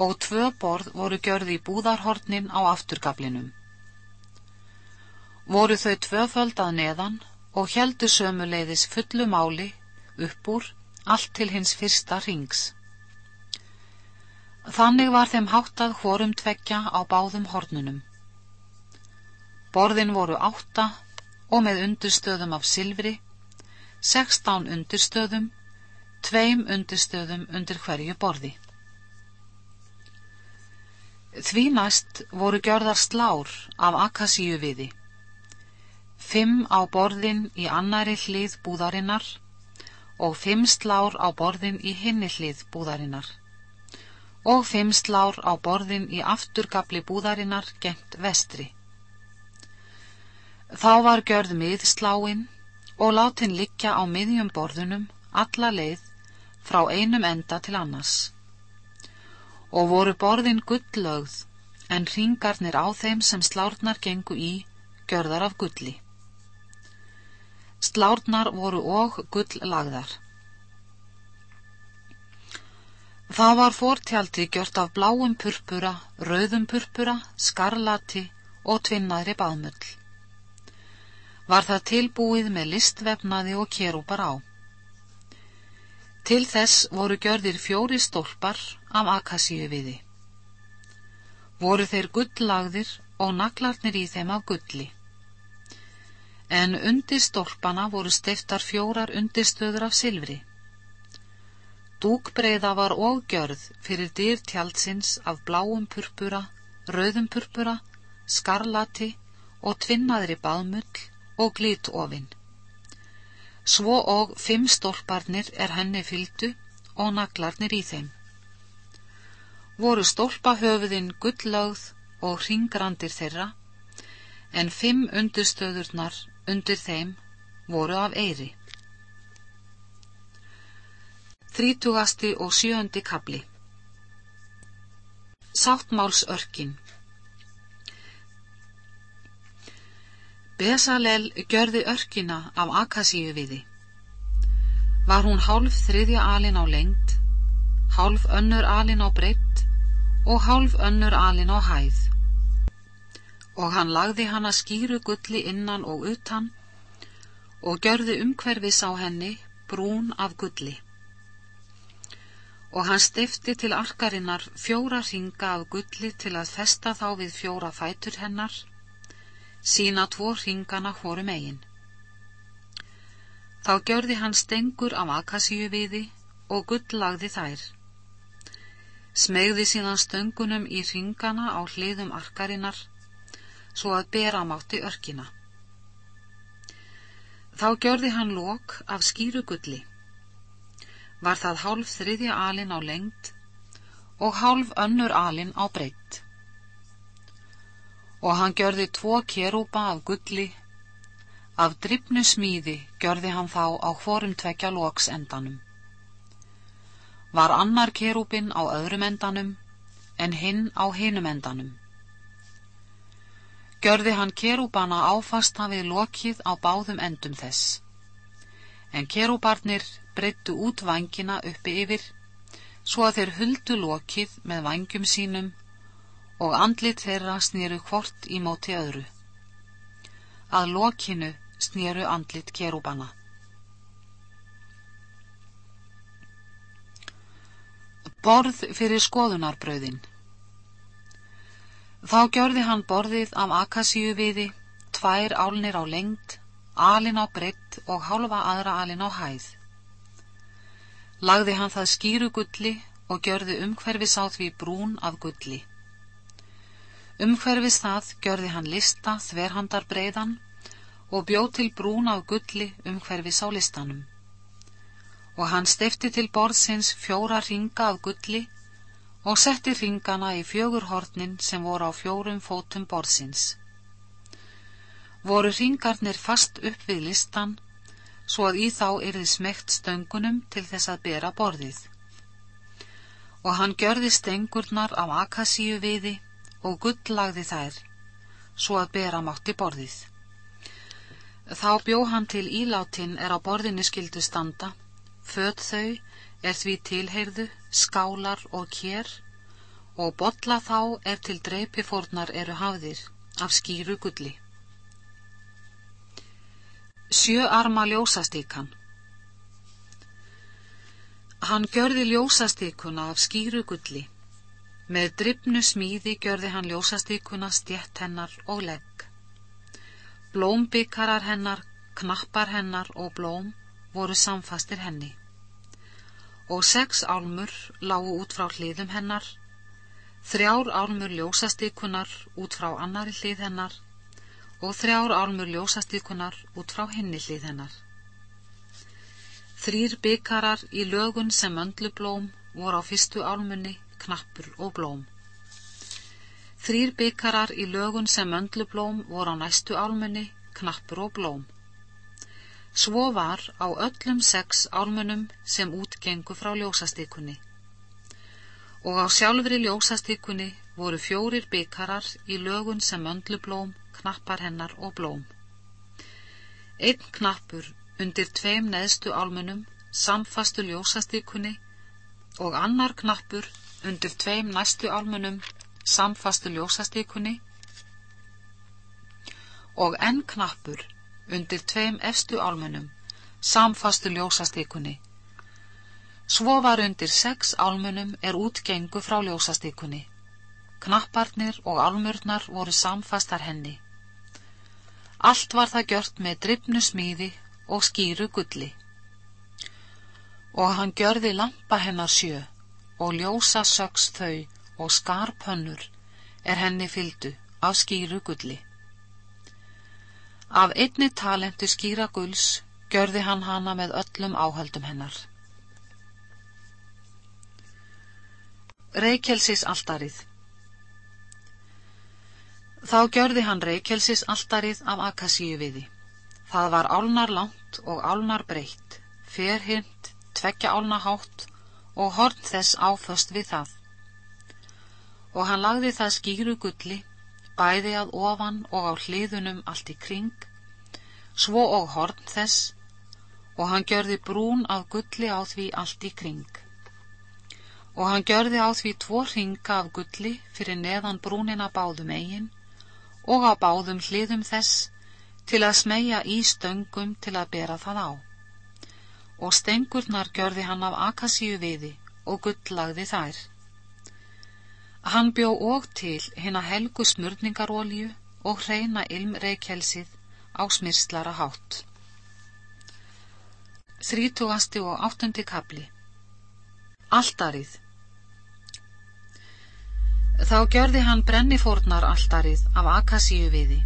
og tvö borð voru gjörð í búðarhornin á afturgablinum. Voru þau tvöföld að neðan og heldu sömuleiðis fullu máli upp úr allt til hins fyrsta rings. Þannig var þeim háttað hórum tvekja á báðum hornunum. Borðin voru átta og með undirstöðum af silfri, sextán undirstöðum tveim undirstöðum undir hverju borði. Því næst voru gjörðar slár af akasíu viði. Fimm á borðin í annari hlið búðarinnar og fimm slár á borðin í hinni hlið búðarinnar og fimm slár á borðin í afturgabli búðarinnar gengt vestri. Þá var gjörð miðsláinn og látin likja á miðjum borðunum alla leið frá einum enda til annars. Og voru borðin gullögð, en ringarnir á þeim sem slárnar gengu í, gjörðar af gulli. Slárnar voru og gulllagðar. Það var fórtjaldi gjört af bláum purpura, rauðum purpura, skarlati og tvinnaðri baðmull. Var það tilbúið með listvefnaði og kerúpar á. Til þess voru gjörðir fjóri stólpar af akasíu viði. Voru þeir gulllagðir og naglarnir í þeim af gulli. En undir stólpana voru stiftar fjórar undirstöður af silfri. Dúkbreiða var ógjörð fyrir dýrtjaldsins af bláum purpura, rauðum purpura, skarlati og tvinnaðri baðmull og glítofinn svo og fimm stólparnir er henni fyldu og naglarnir í þeim. Voru stólpahöfuðin gullagð og ringrandir þeirra, en fimm undirstöðurnar undir þeim voru af eiri. Þrítugasti og sjöndi kabli Sáttmálsörkin Besalel gjörði örkina af akasíu viði. Var hún hálf þriðja alin á lengt, hálf önnur alin á breytt og hálf önnur alin á hæð. Og hann lagði hana skýru gulli innan og utan og gjörði umhverfis á henni brún af gulli. Og hann stifti til arkarinnar fjóra ringa af gulli til að festa þá við fjóra fætur hennar, sína tvo ringana hórum eigin. Þá gjörði hann stengur af akasíu viði og gull lagði þær. Smegði síðan stöngunum í ringana á hliðum arkarinnar, svo að bera mátti örkina. Þá gjörði hann lok af skýru gulli var það hálf þriðja alin á lengt og hálf önnur alin á breytt. Og hann gjörði tvo kerúpa af gulli, af drifnu smíði gjörði hann þá á hvorum tvekja loks endanum. Var annar kerúpin á öðrum endanum en hinn á hinum endanum. Gjörði hann kerúpana áfasta við lokið á báðum endum þess. En kerúparnir breyttu út vangina uppi yfir, svo að þeir huldu lokið með vangjum sínum og andlit þeirra snýru hvort í móti öðru. Að lokinu snýru andlit kerúbana. Borð fyrir skoðunarbröðin Þá gjörði hann borðið af akasíu viði, tvær álnir á lengt, alin á breytt og hálfa aðra alin á hæð lagði hann það skýru gulli og gjörði umhverfis á því brún af gulli. Umhverfis það gjörði hann lista þverhandar breiðan og bjóð til brún af gulli umhverfis á listanum. Og hann stefti til borðsins fjóra ringa af gulli og setti ringana í fjögur hornin sem voru á fjórum fótum borðsins. Voru ringarnir fast upp við listan svo að í þá erði smegt stöngunum til þess að bera borðið. Og hann gjörði stengurnar af akasíu viði og gullagði þær, svo að bera mátti borðið. Þá bjó hann til íláttinn er á borðinu skildu standa, född þau er því tilheyrðu, skálar og kér, og botla þá er til dreipi fórnar eru hafðir af skýru gulli sjö arma ljósastíkan. Hann gjörði ljósastíkuna af skýru gulli. Með drifnu smíði gjörði hann ljósastíkuna stjett hennar og legg. Blómbyggarar hennar, knappar hennar og blóm voru samfastir henni. Og sex álmur lágu út frá hliðum hennar, þrjár álmur ljósastíkunar út frá annari hlið hennar og þrjár álmur ljósastíkunar út frá henni hlið hennar. Þrýr byggarar í lögun sem öndlublóm voru á fyrstu álmunni, knappur og blóm. Þrýr byggarar í lögun sem öndlublóm voru á næstu álmunni, knappur og blóm. Svo var á öllum sex álmunum sem útgengu frá ljósastíkunni. Og á sjálfri ljósastíkunni voru fjórir byggarar í lögun sem öndlublóm knappar hennar og blóm. Einn knappur undir tveim neðstu álmunum samfastu ljósastíkunni og annar knappur undir tveim næstu álmunum samfastu ljósastíkunni og enn knappur undir tveim efstu álmunum samfastu ljósastíkunni. Svo var undir sex álmunum er útgengu frá ljósastíkunni. Knapparnir og álmurnar voru samfastar henni. Allt var það gjört með drifnu smíði og skýru gulli. Og hann gjörði lampa hennar sjö og ljósa sögs þau og skarpönnur er henni fyldu af skýru gulli. Af einni talentu skýra gulls gjörði hann hana með öllum áhaldum hennar. Reykjelsis alldarið Þá gjörði hann reykjelsis alltarið af akasíu viði. Það var álnar langt og álnar breytt, ferhind, tvekja álna hátt og horn þess áföst við það. Og hann lagði það skýru gulli, bæði að ofan og á hliðunum allt í kring, svo og horn þess, og hann gjörði brún af gulli á því allt í kring. Og hann gjörði á því tvo ringa af gulli fyrir neðan brúnina báðum eigin, og á báðum hliðum þess til að smegja í stöngum til að bera það á. Og stengurnar gjörði hann af akasíu viði og gulllagði þær. Hann bjó og til hinn að helgu smörningarólju og hreina ilmreikelsið á smyrslara hátt. Þrítugasti og áttundi kapli Alldarið Þá gjörði hann brennifórnar alldarið af akasíu viði.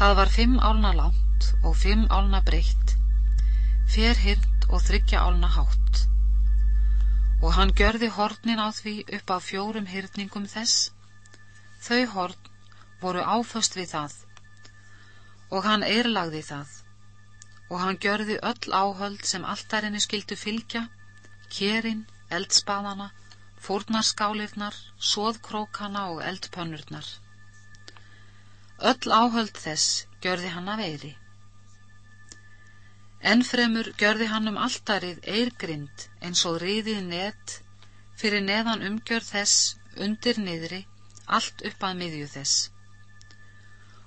Það var fimm álna langt og fimm álna breytt, ferhyrnt og þryggja álna hátt. Og hann gjörði hornin á því upp á fjórum hyrningum þess. Þau horn voru áföst við það og hann eirlagði það og hann gjörði öll áhöld sem alltarinnu skildu fylgja, kérinn, eldspaðana fórnarskálirnar, sóðkrókana og eldpönnurnar. Öll áhöld þess gjörði hann að veiri. Ennfremur gjörði hann um alltarið eirgrind eins og riðið net fyrir neðan umgjörð þess undir niðri allt upp að miðju þess.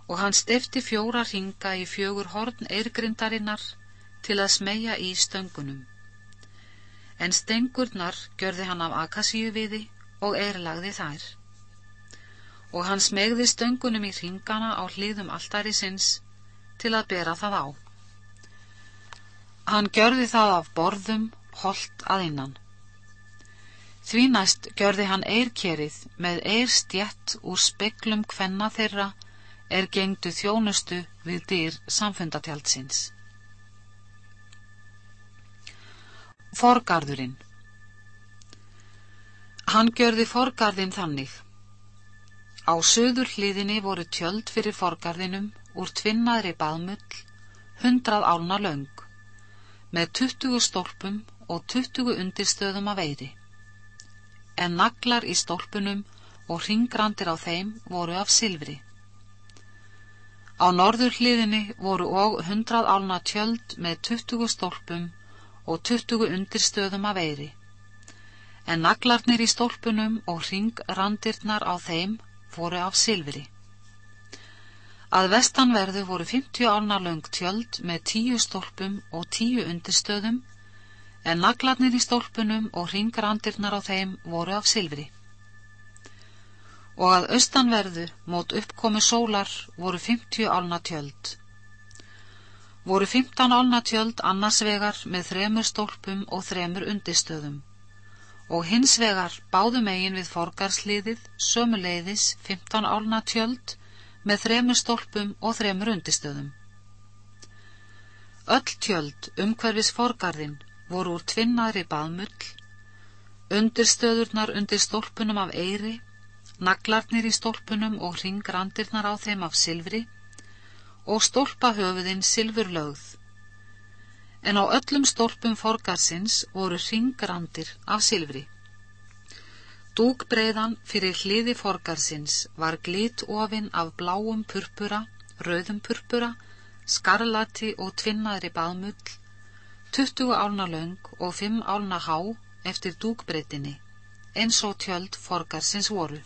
Og hann stefti fjóra ringa í fjögur horn eirgrindarinnar til að smegja í stöngunum en stengurnar gjörði hann af akasíu viði og eirlagði þær. Og hann smegði stöngunum í ringana á hlýðum alltari sinns til að bera það á. Hann gjörði það af borðum, holt að innan. Því næst gjörði hann eirkerið með eirstjett úr speklum kvenna þeirra er gengdu þjónustu við dýr samfundatjaldsins. Forgarðurinn Hann gjörði forgarðin þannig. Á söður hliðinni voru tjöld fyrir forgarðinum úr tvinnaðri baðmull, hundrað álna laung, með tuttugu stólpum og tuttugu undirstöðum að veiri. En naglar í stólpunum og ringrandir á þeim voru af silfri. Á norður hliðinni voru og hundrað álna tjöld með tuttugu stólpum og tuttugu undirstöðum af eiri. En naglarnir í stólpunum og ringrandirnar á þeim voru af silfri. Að vestanverðu voru 50 álna löng tjöld með tíu stólpum og tíu undirstöðum, en naglarnir í stólpunum og ringrandirnar á þeim voru af silfri. Og að austanverðu mót uppkomi sólar voru 50 álna tjöld voru 15 álna tjöld annars vegar með þremur stólpum og þremur undistöðum og hins vegar báðu megin við forgarsliðið sömuleiðis 15 álna tjöld með þremur stólpum og þremur undistöðum. Öll tjöld umhverfis forgarðin voru úr tvinnaðri baðmull, undirstöðurnar undir stólpunum af eiri, naglarnir í stólpunum og ringrandirnar á þeim af silfri og stólpahöfuðin silfurlögð, en á öllum stólpum forgarsins voru ringrandir af silfri. Dúkbreiðan fyrir hliði forgarsins var glitofinn af bláum purpura, rauðum purpura, skarlati og tvinnaðri baðmull, 20 álna laung og 5 álna há eftir dúkbreytinni, eins og tjöld forgarsins voru.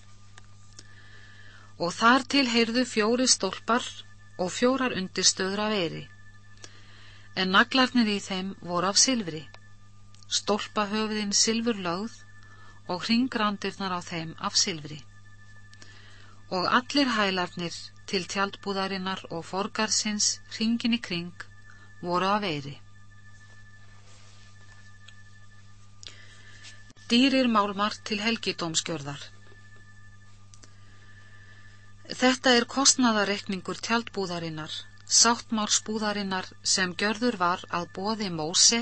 Og þar til heyrðu fjóri stólpar og fjórar undirstöður af eiri, en naglarnir í þeim voru af silfri, stólpahöfuðin silfurlögð og hringrandirnar á þeim af silfri. Og allir hælarnir til tjaldbúðarinnar og forgarsins hringin í kring voru af eiri. Dýrir málmar til helgidómskjörðar Þetta er kostnaðareikningur tjaldbúðarinnar, sáttmársbúðarinnar sem gjörður var að bóði Móse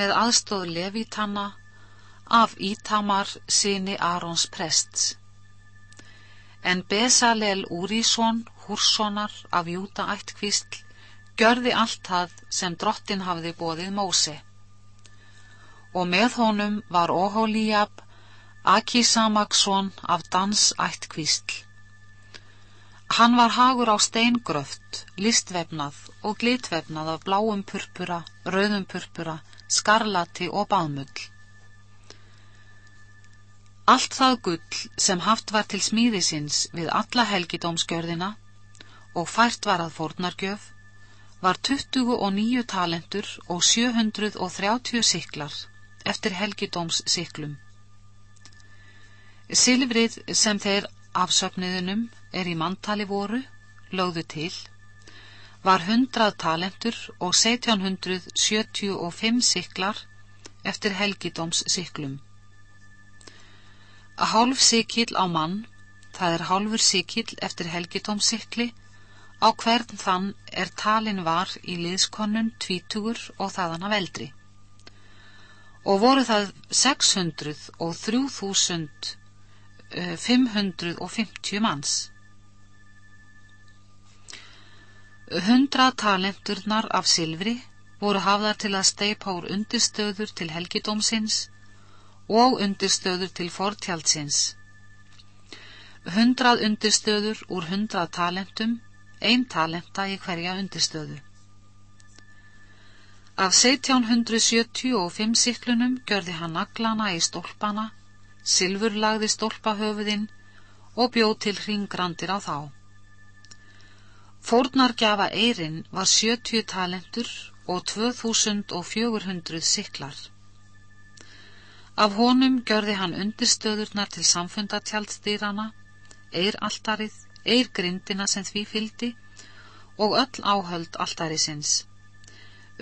með aðstóð Levítanna af Ítamar síni Arons prests. En Besalel Úrísson, húrssonar af Júta ættkvísl, gjörði allt það sem drottin hafði bóðið Móse. Og með honum var Óhólíab, Akisamaksson af Dans ættkvísl. Hann var hagur á steingröft, listvefnað og glitvefnað af bláum purpura, rauðum purpura, skarlati og baðmull. Allt það gull sem haft var til smíðisins við alla helgidómskjörðina og fært var að fórnargjöf var 29 talentur og 730 siklar eftir helgidóms siklum. Silfrið sem þeir afsöfniðunum er í mantali voru, lögðu til, var hundrað talentur og 1775 siklar eftir helgidóms siklum. Að hálf sikill á mann, það er hálfur sikill eftir helgidóms sikli, á hvern þann er talin var í liðskonnun tvítugur og þaðan af eldri. Og voru það 600 og 3550 manns. Hundra talenturnar af silfri voru hafðar til að steipa úr undirstöður til helgidómsins og undirstöður til fortjaldsins. Hundrað undirstöður úr hundrað talentum, ein talenta í hverja undirstöðu. Af 1775 siklunum görði hann naglana í stólpana, silfur lagði stólpahöfuðinn og bjóð til hringrandir á þá. Fórnargjafa Eirin var 70 talentur og 2400 siklar. Af honum görði hann undirstöðurnar til samfundatjaldstýrana, eiraltarið, eirgrindina sem því fyldi og öll áhöld altarisins.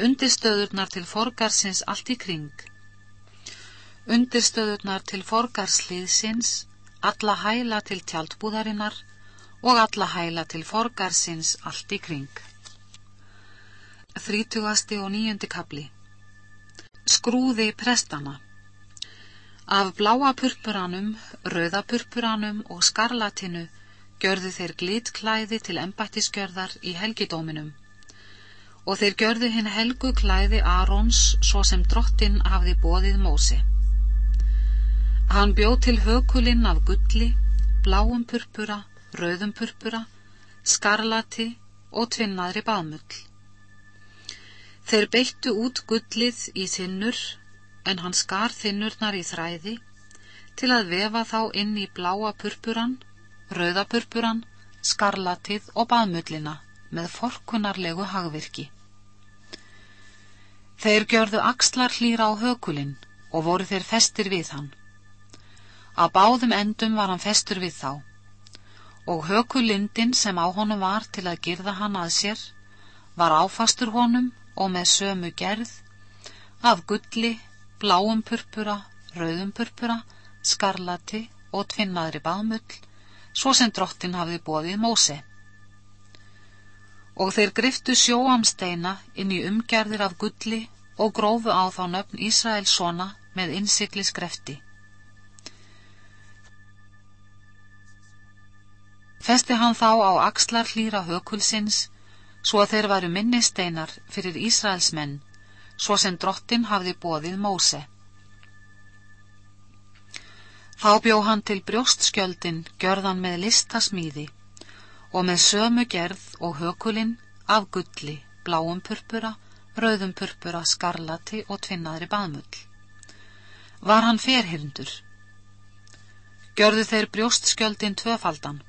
Undirstöðurnar til forgarsins allt í kring. Undirstöðurnar til forgarslýðsins, alla hæla til tjaldbúðarinnar og alla hæla til forgarsins allt í kring. Þrítugasti og nýjundi kapli Skrúði prestana Af bláa purpuranum, rauða purpuranum og skarlatinu gjörðu þeir glitklæði til embættiskjörðar í helgidóminum og þeir gjörðu hinn helgu klæði Arons svo sem drottin hafði bóðið Mósi. Hann bjóð til hökulinn af gulli, bláum purpura rauðum purpura, skarlati og tvinnaðri baðmull. Þeir beittu út gullið í þinnur en hann skar þinnurnar í þræði til að vefa þá inn í bláa purpuran, rauðapurpuran, skarlatið og baðmullina með forkunarlegu hagvirki. Þeir gjörðu axlar hlýra á hökulinn og voru þeir festir við hann. Á báðum endum var hann festur við þá og hökulindin sem á honum var til að girða hann að sér var áfastur honum og með sömu gerð af gulli, bláum purpura, rauðum purpura, skarlati og tvinnaðri baðmull svo sem drottin hafði bóðið Móse. Og þeir griftu sjóamsteina inn í umgerðir af gulli og grófu á þá nöfn Ísraels svona með innsikli skrefti. Festi hann þá á axlar hlýra hökulsins, svo að þeir varu minnisteinar fyrir Ísraels menn, svo sem drottin hafði bóðið Móse. Þá bjó hann til brjóstskjöldin gjörðan með listasmíði og með sömu gerð og hökulinn af gulli, bláum purpura, rauðum purpura, skarlati og tvinnaðri baðmull. Var hann ferhyrndur? Gjörðu þeir brjóstskjöldin tvöfaldan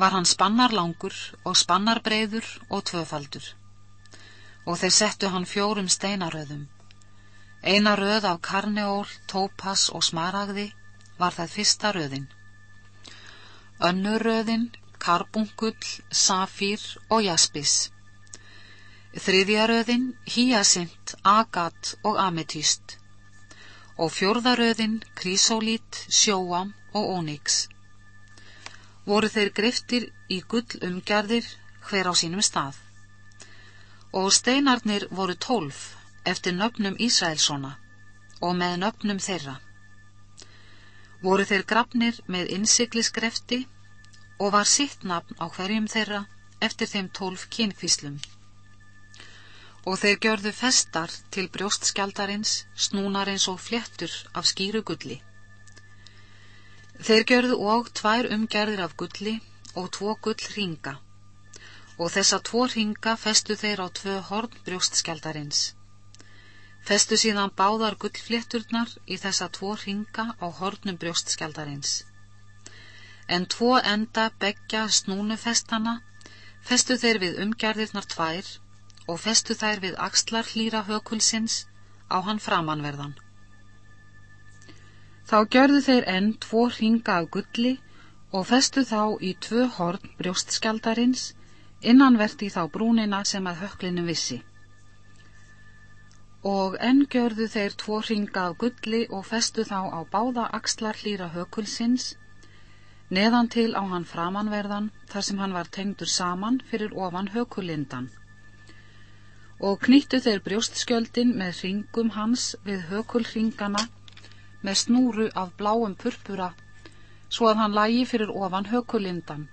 var hann spannarlangur og spannarbreiður og tvöfaldur og þeir settu hann fjórum steinaröðum. Eina röð af karneól, tópas og smaragði var það fyrsta röðin. Önnur röðin karbungull, safír og jaspis. Þriðja röðin híasint, agat og ametýst og fjórða röðin krísólít, sjóam og óniks voru þeir greiftir í gull umgerðir hver á sínum stað. Og steinarnir voru tólf eftir nöfnum Ísraelsona og með nöfnum þeirra. Voru þeir grafnir með innsiklisgrefti og var sitt nafn á hverjum þeirra eftir þeim tólf kynkvíslum. Og þeir gjörðu festar til brjóstskjaldarins snúnar eins og flettur af skýru gulli. Þeir gjörðu og tvær umgerðir af gulli og tvo gull ringa og þessa tvo ringa festu þeir á tvö horn brjóstskjaldarins. Festu síðan báðar gullflétturnar í þessa tvo ringa á hornum brjóstskjaldarins. En tvo enda begja snúnufestana festu þeir við umgerðirnar tvær og festu þær við axlar hlýra hökulsins á hann framanverðan. Þá gjörðu þeir enn tvo ringa af gulli og festu þá í tvö horn brjóstskjaldarins innanvert í þá brúnina sem að höklinu vissi. Og enn gjörðu þeir tvo ringa af gulli og festu þá á báða axlar hlýra hökulsins, neðan til á hann framanverðan þar sem hann var tengdur saman fyrir ofan hökulindan og knýttu þeir brjóstskjöldin með ringum hans við hökulringana með snúru af bláum purpura svo að hann lægi fyrir ofan hökulindan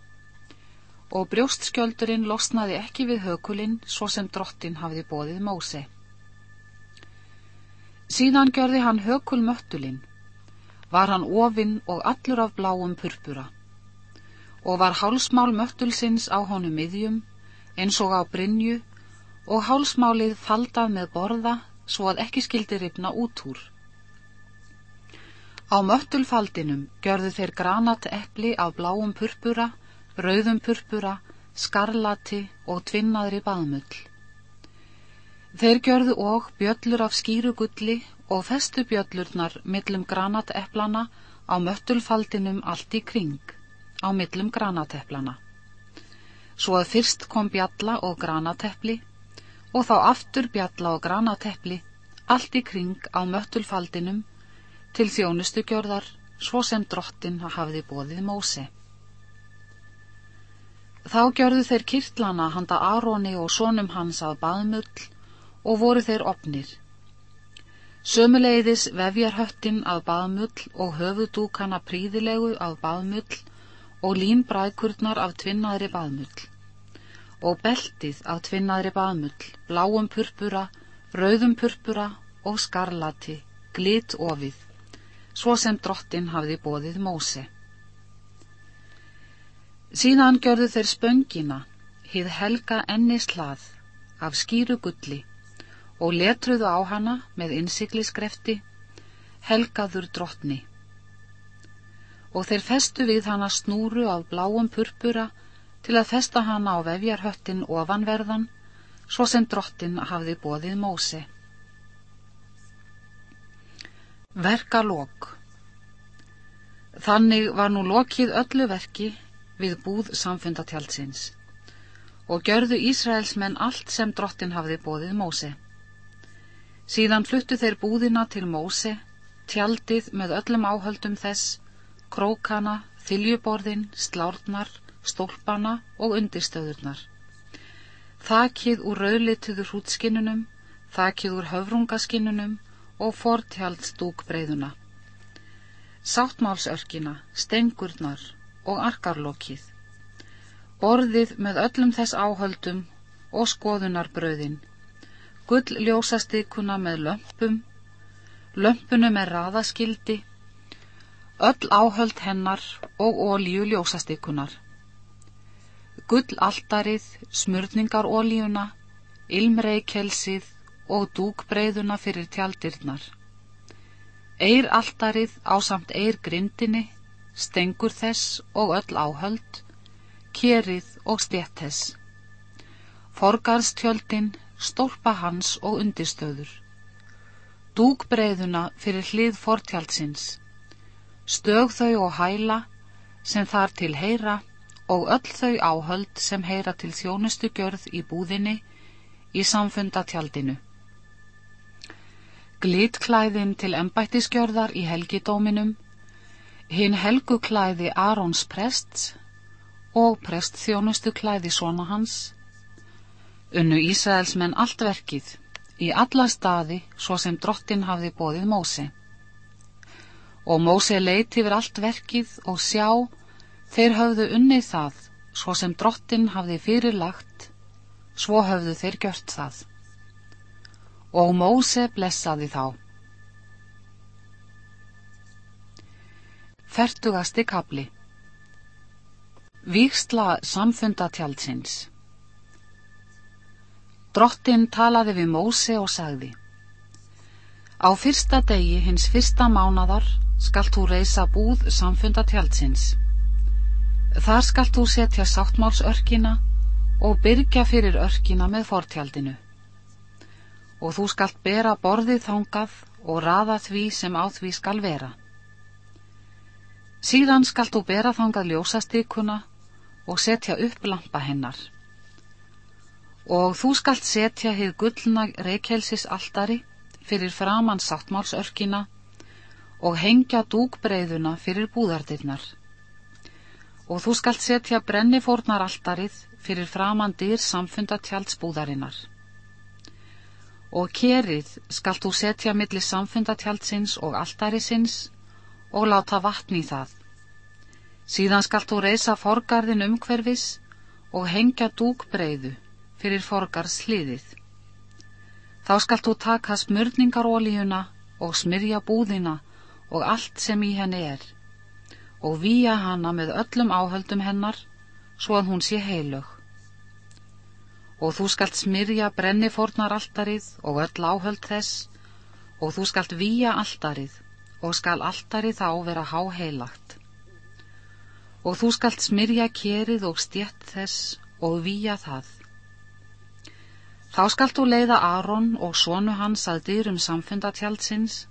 og brjóstskjöldurinn losnaði ekki við hökulinn svo sem drottin hafði bóðið Móse. Síðan gjörði hann hökulmöttulinn, var hann ofinn og allur af bláum purpura og var hálsmál möttulsins á honum miðjum eins og á Brynju og hálsmálið faldað með borða svo að ekki skildi ripna út úr. Á möttulfaldinum gjörðu þeir granat eppli af bláum purpura, rauðum purpura, skarlati og tvinnaðri baðmull. Þeir gjörðu og bjöllur af skýrugulli og festu bjöllurnar millum granatepplana á möttulfaldinum allt í kring, á millum granatepplana. Svo að fyrst kom bjalla og granateppli og þá aftur bjalla og granateppli allt í kring á möttulfaldinum til þjónustu gjörðar svo sem drottin hafiði bóðið Móse. Þá gjörðu þeir kirtlana handa Aróni og sónum hans að baðmull og voru þeir opnir. Sömuleiðis vefjarhöttin að baðmull og höfudúkana príðilegu að baðmull og línbrækurnar af tvinnaðri baðmull og beltið af tvinnaðri baðmull, bláum purpura, rauðum purpura og skarlati, glit ofið, svo sem drottin hafði bóðið Móse. Síðan gjörðu þeir spöngina, hið helga enni slað, af skýru gulli, og letruðu á hana með innsiklisgrefti, helgaður drottni. Og þeir festu við hana snúru af bláum purpura, til að festa hana á vefjarhöttin ofanverðan, svo sem drottin hafði bóðið Móse. Verka lok Þannig var nú lokið öllu verki við búð samfundatjaldsins og gjörðu Ísraelsmenn allt sem drottin hafði bóðið Móse. Síðan fluttu þeir búðina til Móse, tjaldið með öllum áhöldum þess, krókana, þyljuborðin, slárnar, stólpana og undirstöðurnar. Þakið úr rauðlituður hrútskinnunum, þakið úr höfrungaskinnunum og fortjaldstúkbreyðuna. Sáttmálsörkina, stengurnar og arkarlokið. Borðið með öllum þess áhöldum og skoðunarbröðin. Gull ljósastikuna með lömpum, lömpunum með raðaskildi, öll áhöld hennar og ólíu ljósastikunar gullaltarið, smörningarólíuna, ilmreikelsið og dúkbreyðuna fyrir tjaldirnar. Eiraltarið á samt eirgrindinni, stengur þess og öll áhöld, kjerið og stjett þess. Forgarstjöldin, stólpa hans og undirstöður. Dúkbreyðuna fyrir hlið fortjaldsins. Stög þau og hæla sem þar til heyra og öll þau áhöld sem heyra til þjónustu gjörð í búðinni í samfundatjaldinu. Glitklæðin til embættisgjörðar í helgidóminum, hinn helguklæði Arons prests og prestþjónustu klæði svona hans, unnu Ísraelsmenn allt verkið í alla staði svo sem drottin hafði bóðið Móse. Og Móse leiti yfir allt verkið og sjá Þeir höfðu unnið það, svo sem drottin hafði fyrirlagt, svo höfðu þeir gjört það. Og Móse blessaði þá. Fertugasti kapli Víksla samfundatjaldsins Drottin talaði við Móse og sagði Á fyrsta degi hins fyrsta mánadar skalt þú reysa búð samfundatjaldsins Þar skalt þú setja sáttmálsörkina og byrja fyrir örkina með fortjaldinu. og þú skalt bera borðið þangað og raða því sem á því skal vera. Síðan skalt þú bera þangað ljósastíkuna og setja upp lampa hennar. Og þú skalt setja hið gullna reykjelsis aldari fyrir framann sáttmálsörkina og hengja dúkbreiðuna fyrir búðardirnar. Og þú skalt setja brennifórnar aldarið fyrir framann dyr samfundatjaldsbúðarinnar og kerið skalt þú setja millir samfundatjaldsins og alltarisins og láta vatni í það. Síðan skalt þú reysa forgarðin umhverfis og hengja dúkbreiðu fyrir forgarðs hliðið. Þá skalt þú taka smörningarólíuna og smyrja búðina og allt sem í henni er og výja hana með öllum áhöldum hennar svo að hún sé heilög og þú skalt smyrja brennifórnar alltarið og öll áhöld þess og þú skalt výja alltarið og skal alltarið þá vera háheilagt. Og þú skalt smyrja kerið og stjett þess og výja það. Þá skalt þú leiða Aron og sonu hans að dyrum samfundatjaldsins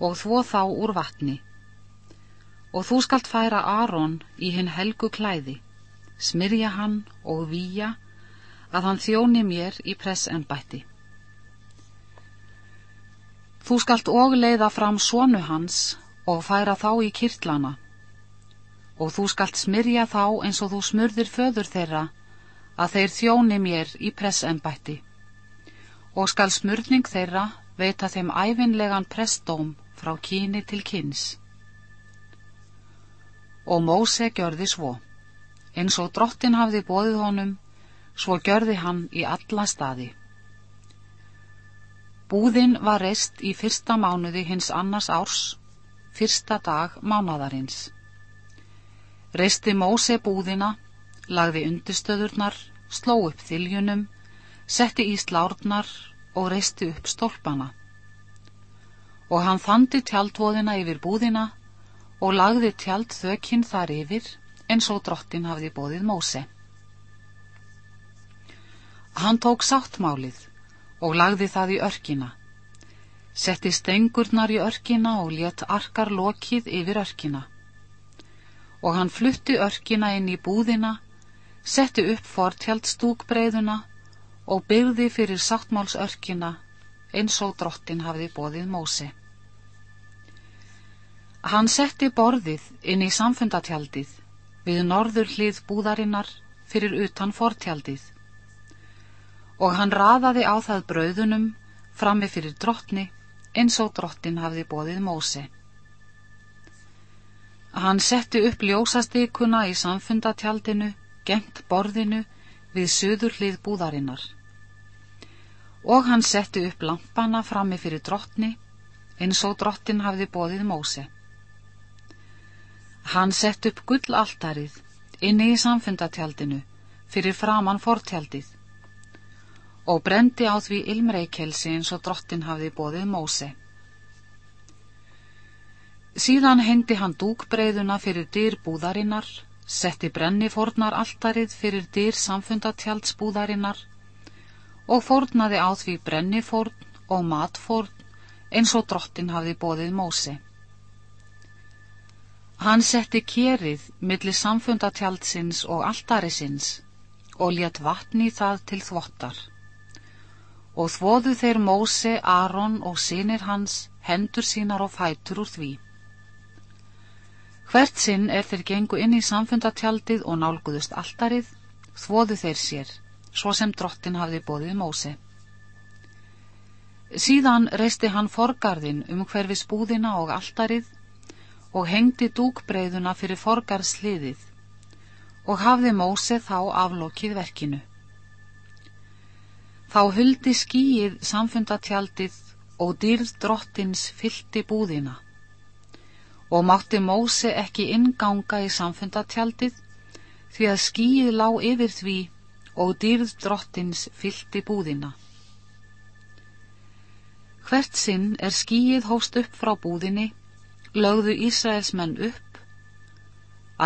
og þvó þá úr vatni. Og þú skalt færa Aron í hinn helgu klæði smyrja hann og výja að hann þjóni mér í pressembætti. Þú skalt og leiða fram sonu hans og færa þá í kirtlana og þú skalt smyrja þá eins og þú smurðir föður þeirra að þeir þjóni mér í pressembætti og skal smurning þeirra veita þeim æfinlegan prestdóm frá kyni til kyns. Og Móse gjörði svo, eins og drottin hafði bóðið honum svo gjörði hann í alla staði. Búðin var reist í fyrsta mánuði hins annars árs, fyrsta dag mánadarins. Reisti Móse búðina, lagði undistöðurnar, sló upp þiljunum, setti í slárnar og reisti upp stólpana. Og hann þandi tjaldvoðina yfir búðina og lagði tjald þökinn þar yfir eins og drottin hafði bóðið Móse. Hann tók sáttmálið og lagði það í örkina, setti stengurnar í örkina og let arkar lokið yfir örkina. Og hann flutti örkina inn í búðina, setti upp fortjald stúkbreiðuna og byggði fyrir sáttmálsörkina eins og drottin hafði bóðið Mósi. Hann setti borðið inn í samfundatjaldið við norður hlið búðarinnar fyrir utan fortjaldið og hann raðaði á það brauðunum frammi fyrir drottni eins og drottin hafði bóðið Mósi. Hann setti upp ljósastíkuna í samfundatjaldinu, gengt borðinu við söður hlið búðarinnar. Og hann setti upp lampana frammi fyrir drottni eins og drottin hafði bóðið Mósi. Hann setti upp gullaltarið inni í samfundatjaldinu fyrir framann fortjaldið og brendi á því ilmreikelsi eins og drottin hafði bóðið Móse. Síðan hendi hann dúkbreiðuna fyrir dyr búðarinnar, setti brennifórnar alltarið fyrir dyr samfundatjaldsbúðarinnar og fórnaði á því brennifórn og matfórn eins og drottin hafði bóðið Móse. Hann setti kerið millir samfundatjaldsins og alltarisins og létt vatni það til þvottar og þvoðu þeir Móse, Aron og sínir hans hendur sínar og fætur úr því. Hvert sinn er þeir gengu inn í samfundatjaldið og nálguðust alltarið, þvoðu þeir sér, svo sem drottin hafði bóðið Móse. Síðan reisti hann forgarðin um hverfi spúðina og alltarið og hengdi dúkbreiðuna fyrir forgarðsliðið og hafði Móse þá aflokið verkinu. Þá huldi skýið samfundatjaldið og dýrð drottins fylti búðina. Og mátti Móse ekki inganga í samfundatjaldið því að skýið lá yfir því og dýrð drottins fylti búðina. Hvert sinn er skýið hóst upp frá búðinni, lögðu Ísraels menn upp,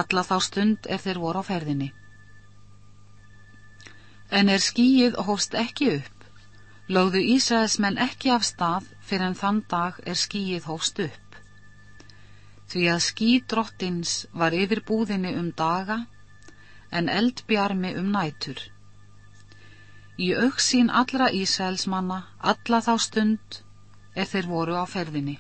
alla þá stund er þeir voru á ferðinni en er skýið hófst ekki upp, lögðu Ísraelsmenn ekki af stað fyrir en þann dag er skýið hófst upp. Því að ský drottins var yfir búðinni um daga en eldbjarmi um nætur. Í auksín allra Ísraelsmanna alla þá stund er þeir voru á ferðinni.